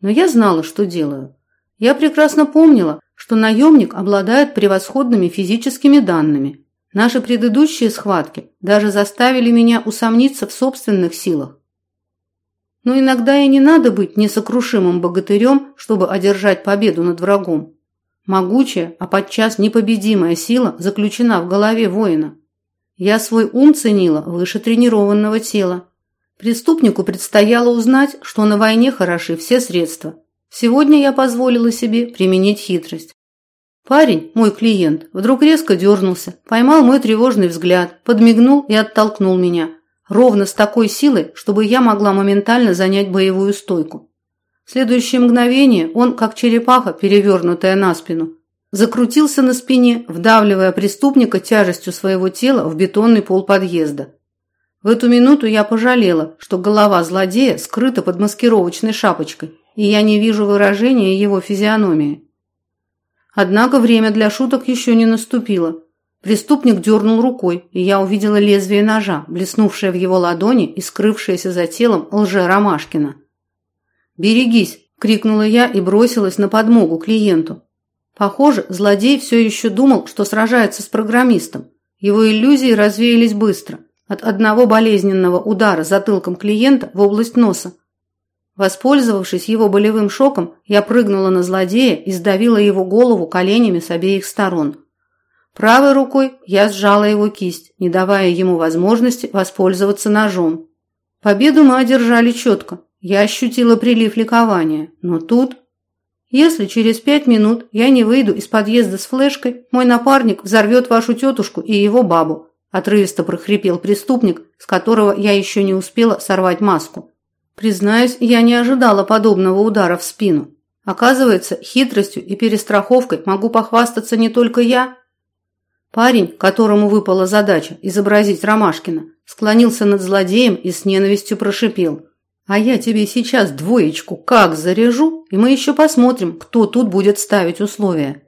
B: Но я знала, что делаю. Я прекрасно помнила, что наемник обладает превосходными физическими данными. Наши предыдущие схватки даже заставили меня усомниться в собственных силах. Но иногда и не надо быть несокрушимым богатырем, чтобы одержать победу над врагом. Могучая, а подчас непобедимая сила заключена в голове воина. Я свой ум ценила выше тренированного тела. Преступнику предстояло узнать, что на войне хороши все средства. Сегодня я позволила себе применить хитрость. Парень, мой клиент, вдруг резко дернулся, поймал мой тревожный взгляд, подмигнул и оттолкнул меня, ровно с такой силой, чтобы я могла моментально занять боевую стойку. В следующее мгновение он, как черепаха, перевернутая на спину, закрутился на спине, вдавливая преступника тяжестью своего тела в бетонный пол подъезда. В эту минуту я пожалела, что голова злодея скрыта под маскировочной шапочкой, и я не вижу выражения его физиономии. Однако время для шуток еще не наступило. Преступник дернул рукой, и я увидела лезвие ножа, блеснувшее в его ладони и скрывшееся за телом лже-ромашкина. «Берегись!» – крикнула я и бросилась на подмогу клиенту. Похоже, злодей все еще думал, что сражается с программистом. Его иллюзии развеялись быстро, от одного болезненного удара затылком клиента в область носа. Воспользовавшись его болевым шоком, я прыгнула на злодея и сдавила его голову коленями с обеих сторон. Правой рукой я сжала его кисть, не давая ему возможности воспользоваться ножом. Победу мы одержали четко. Я ощутила прилив ликования, но тут если через пять минут я не выйду из подъезда с флешкой, мой напарник взорвет вашу тетушку и его бабу, отрывисто прохрипел преступник, с которого я еще не успела сорвать маску. Признаюсь, я не ожидала подобного удара в спину. Оказывается, хитростью и перестраховкой могу похвастаться не только я. Парень, которому выпала задача изобразить Ромашкина, склонился над злодеем и с ненавистью прошипел: а я тебе сейчас двоечку как заряжу, и мы еще посмотрим, кто тут будет ставить условия.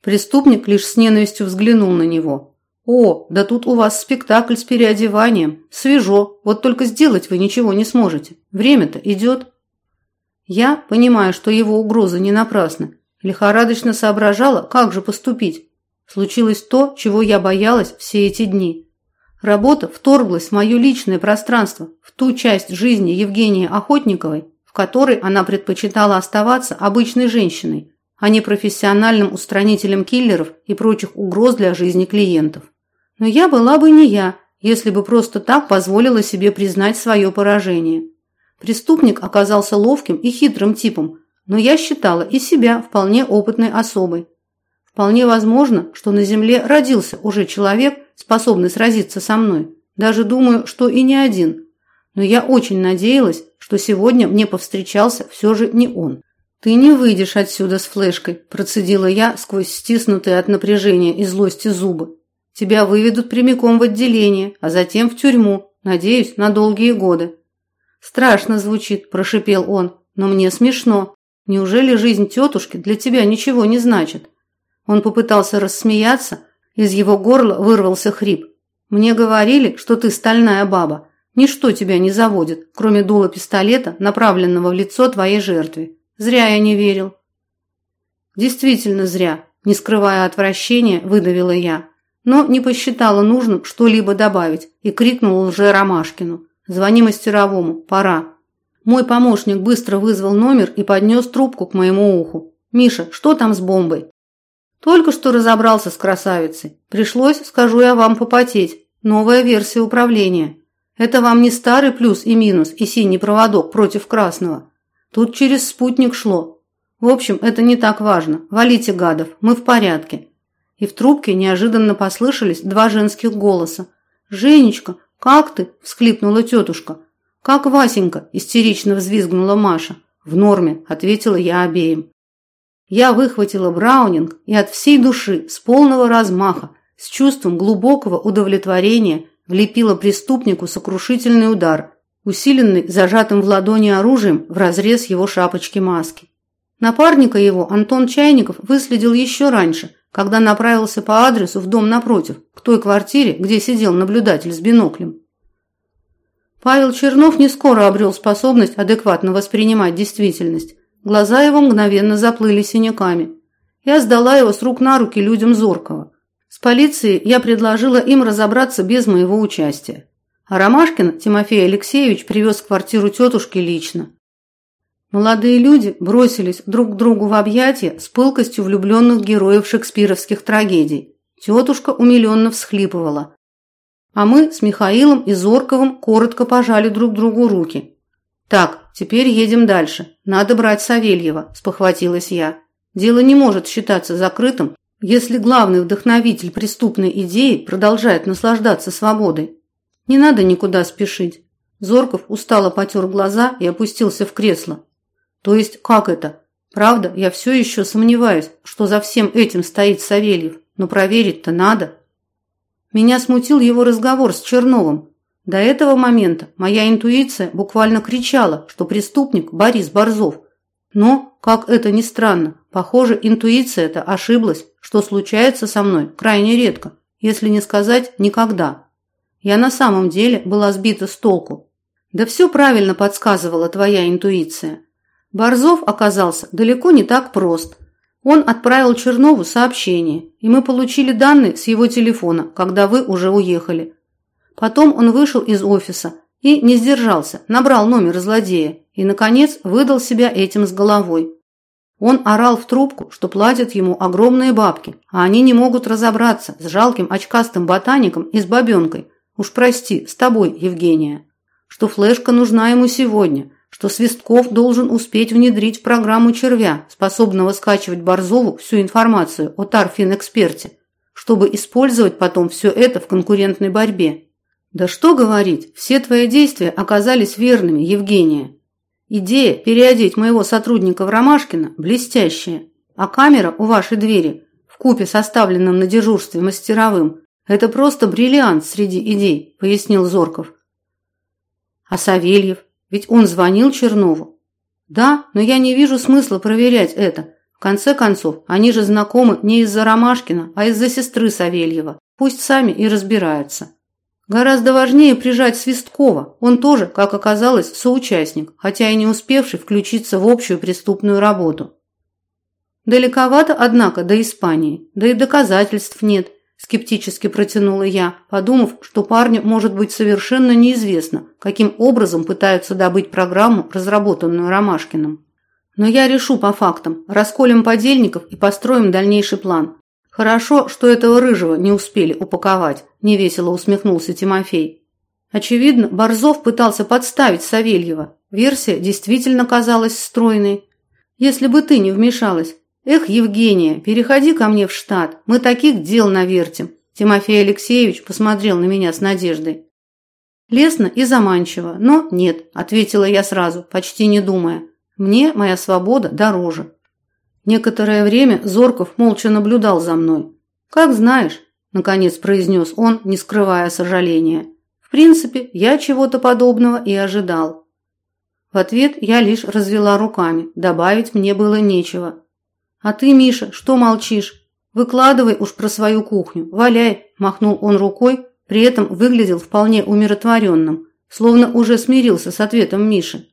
B: Преступник лишь с ненавистью взглянул на него. О, да тут у вас спектакль с переодеванием. Свежо. Вот только сделать вы ничего не сможете. Время-то идет. Я, понимая, что его угрозы не напрасны, лихорадочно соображала, как же поступить. Случилось то, чего я боялась все эти дни. Работа вторглась в мое личное пространство, в ту часть жизни Евгении Охотниковой, в которой она предпочитала оставаться обычной женщиной, а не профессиональным устранителем киллеров и прочих угроз для жизни клиентов. Но я была бы не я, если бы просто так позволила себе признать свое поражение. Преступник оказался ловким и хитрым типом, но я считала и себя вполне опытной особой. Вполне возможно, что на земле родился уже человек, способный сразиться со мной. Даже думаю, что и не один. Но я очень надеялась, что сегодня мне повстречался все же не он. Ты не выйдешь отсюда с флешкой, процедила я сквозь стиснутые от напряжения и злости зубы. Тебя выведут прямиком в отделение, а затем в тюрьму, надеюсь, на долгие годы. Страшно звучит, прошипел он, но мне смешно. Неужели жизнь тетушки для тебя ничего не значит? Он попытался рассмеяться, из его горла вырвался хрип. Мне говорили, что ты стальная баба. Ничто тебя не заводит, кроме дула пистолета, направленного в лицо твоей жертве. Зря я не верил. Действительно зря, не скрывая отвращения, выдавила я, но не посчитала нужным что-либо добавить и крикнула уже Ромашкину: "Звони мастеровому, пора". Мой помощник быстро вызвал номер и поднес трубку к моему уху. Миша, что там с бомбой? Только что разобрался с красавицей. Пришлось, скажу я вам, попотеть. Новая версия управления. Это вам не старый плюс и минус и синий проводок против красного. Тут через спутник шло. В общем, это не так важно. Валите гадов, мы в порядке. И в трубке неожиданно послышались два женских голоса. Женечка, как ты? всхлипнула тетушка. Как Васенька? истерично взвизгнула Маша. В норме, ответила я обеим. Я выхватила Браунинг и от всей души, с полного размаха, с чувством глубокого удовлетворения влепила преступнику сокрушительный удар, усиленный зажатым в ладони оружием в разрез его шапочки-маски. Напарника его Антон Чайников выследил еще раньше, когда направился по адресу в дом напротив, к той квартире, где сидел наблюдатель с биноклем. Павел Чернов не скоро обрел способность адекватно воспринимать действительность. Глаза его мгновенно заплыли синяками. Я сдала его с рук на руки людям Зоркова. С полицией я предложила им разобраться без моего участия. Ромашкин Тимофей Алексеевич привез в квартиру тетушки лично. Молодые люди бросились друг к другу в объятия с пылкостью влюбленных героев шекспировских трагедий. Тетушка умиленно всхлипывала. А мы с Михаилом и Зорковым коротко пожали друг другу руки. Так, теперь едем дальше. Надо брать Савельева, спохватилась я. Дело не может считаться закрытым, если главный вдохновитель преступной идеи продолжает наслаждаться свободой. Не надо никуда спешить. Зорков устало потер глаза и опустился в кресло. То есть как это? Правда, я все еще сомневаюсь, что за всем этим стоит Савельев, но проверить-то надо. Меня смутил его разговор с Черновым. До этого момента моя интуиция буквально кричала, что преступник Борис Борзов. Но, как это ни странно, похоже, интуиция эта ошиблась, что случается со мной крайне редко. если не сказать никогда. Я на самом деле была сбита с толку. Да все правильно подсказывала твоя интуиция. Борзов оказался далеко не так прост. Он отправил Чернову сообщение, и мы получили данные с его телефона, когда вы уже уехали. Потом он вышел из офиса и не сдержался, набрал номер злодея и, наконец, выдал себя этим с головой. Он орал в трубку, что платят ему огромные бабки, а они не могут разобраться с жалким очкастым ботаником и с бабенкой. Уж прости, с тобой, Евгения. Что флешка нужна ему сегодня, что Свистков должен успеть внедрить в программу червя, способного скачивать Борзову всю информацию о Тарфин-эксперте, чтобы использовать потом все это в конкурентной борьбе. Да что говорить, все твои действия оказались верными, Евгения. Идея переодеть моего сотрудника в Ромашкина блестящая, а камера у вашей двери в купе с оставленным на дежурстве мастеровым это просто бриллиант среди идей, пояснил Зорков. А Савельев, ведь он звонил Чернову. Да, но я не вижу смысла проверять это. В конце концов, они же знакомы не из-за Ромашкина, а из-за сестры Савельева. Пусть сами и разбираются. Гораздо важнее прижать Свисткова. Он тоже, как оказалось, соучастник, хотя и не успевший включиться в общую преступную работу. Далековато, однако, до Испании, да и доказательств нет, скептически протянула я, подумав, что парню может быть совершенно неизвестно, каким образом пытаются добыть программу, разработанную Ромашкиным. Но я решу по фактам, расколем подельников и построим дальнейший план. Хорошо, что этого рыжего не успели упаковать, невесело усмехнулся Тимофей. Очевидно, Борзов пытался подставить Савельева. Версия действительно казалась стройной. Если бы ты не вмешалась. Эх, Евгения, переходи ко мне в штат. Мы таких дел навертим. Тимофей Алексеевич посмотрел на меня с надеждой. Лестно и заманчиво, но нет, ответила я сразу, почти не думая. Мне моя свобода дороже. Некоторое время Зорков молча наблюдал за мной. «Как знаешь», – наконец произнес он, не скрывая сожаления. «В принципе, я чего-то подобного и ожидал». В ответ я лишь развела руками, добавить мне было нечего. «А ты, Миша, что молчишь? Выкладывай уж про свою кухню, валяй», – махнул он рукой, при этом выглядел вполне умиротворенным, словно уже смирился с ответом Миши.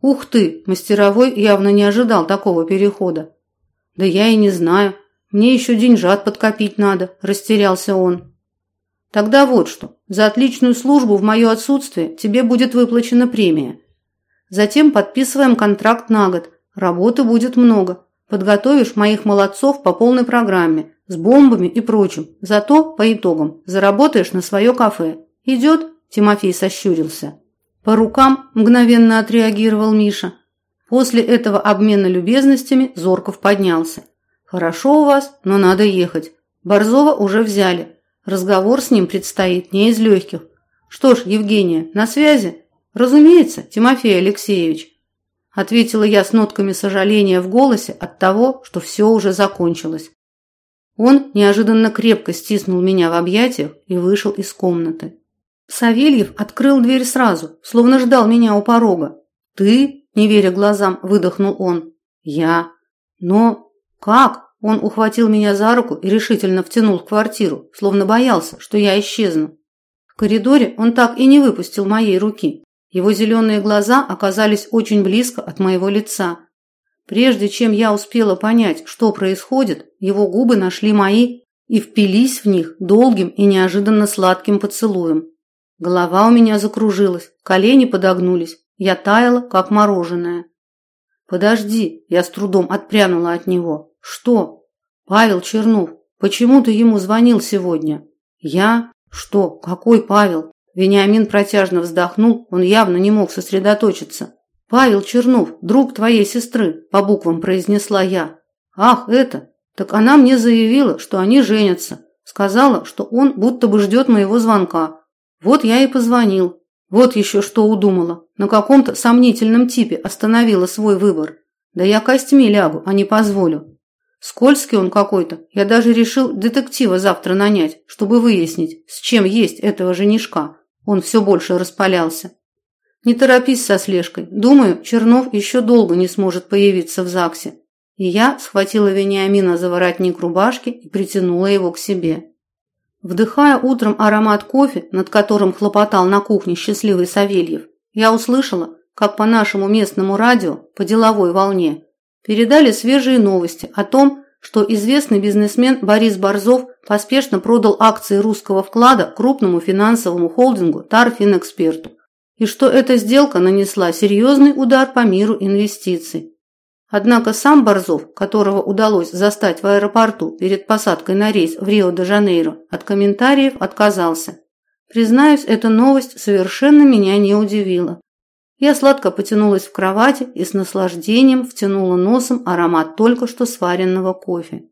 B: Ух ты, мастеровой явно не ожидал такого перехода. Да я и не знаю. Мне еще деньжат подкопить надо, растерялся он. Тогда вот что. За отличную службу в мое отсутствие тебе будет выплачена премия. Затем подписываем контракт на год. Работы будет много. Подготовишь моих молодцов по полной программе, с бомбами и прочим. Зато, по итогам, заработаешь на свое кафе. Идет?» Тимофей сощурился. По рукам мгновенно отреагировал Миша. После этого обмена любезностями Зорков поднялся. Хорошо у вас, но надо ехать. Борзова уже взяли. Разговор с ним предстоит не из легких. Что ж, Евгения, на связи? Разумеется, Тимофей Алексеевич, ответила я с нотками сожаления в голосе от того, что все уже закончилось. Он неожиданно крепко стиснул меня в объятиях и вышел из комнаты. Савельев открыл дверь сразу, словно ждал меня у порога. «Ты?» – не веря глазам, выдохнул он. «Я? Но как?» Он ухватил меня за руку и решительно втянул в квартиру, словно боялся, что я исчезну. В коридоре он так и не выпустил моей руки. Его зеленые глаза оказались очень близко от моего лица. Прежде чем я успела понять, что происходит, его губы нашли мои и впились в них долгим и неожиданно сладким поцелуем. Голова у меня закружилась, колени подогнулись, я таяла, как мороженое. Подожди, я с трудом отпрянула от него. Что? Павел Чернов. Почему ты ему звонил сегодня? Я? Что? Какой Павел? Вениамин протяжно вздохнул, он явно не мог сосредоточиться. Павел Чернов, друг твоей сестры, по буквам произнесла я. Ах, это. Так она мне заявила, что они женятся. Сказала, что он будто бы ждет моего звонка. Вот я и позвонил. Вот еще что удумала. На каком-то сомнительном типе остановила свой выбор. Да я костьми лягу, а не позволю. Скользкий он какой-то. Я даже решил детектива завтра нанять, чтобы выяснить, с чем есть этого женишка. Он все больше распалялся. Не торопись со слежкой. Думаю, Чернов еще долго не сможет появиться в ЗАГСе. И я схватила Вениамина за воротник рубашки и притянула его к себе. Вдыхая утром аромат кофе, над которым хлопотал на кухне счастливый Савельев, я услышала, как по нашему местному радио, по деловой волне, передали свежие новости о том, что известный бизнесмен Борис Борзов поспешно продал акции русского вклада крупному финансовому холдингу Тарфинэксперту, и что эта сделка нанесла серьезный удар по миру инвестиций. Однако сам Борзов, которого удалось застать в аэропорту перед посадкой на рейс в Рио-де-Жанейро, от комментариев отказался. Признаюсь, эта новость совершенно меня не удивила. Я сладко потянулась в кровати и с наслаждением втянула носом аромат только что сваренного кофе.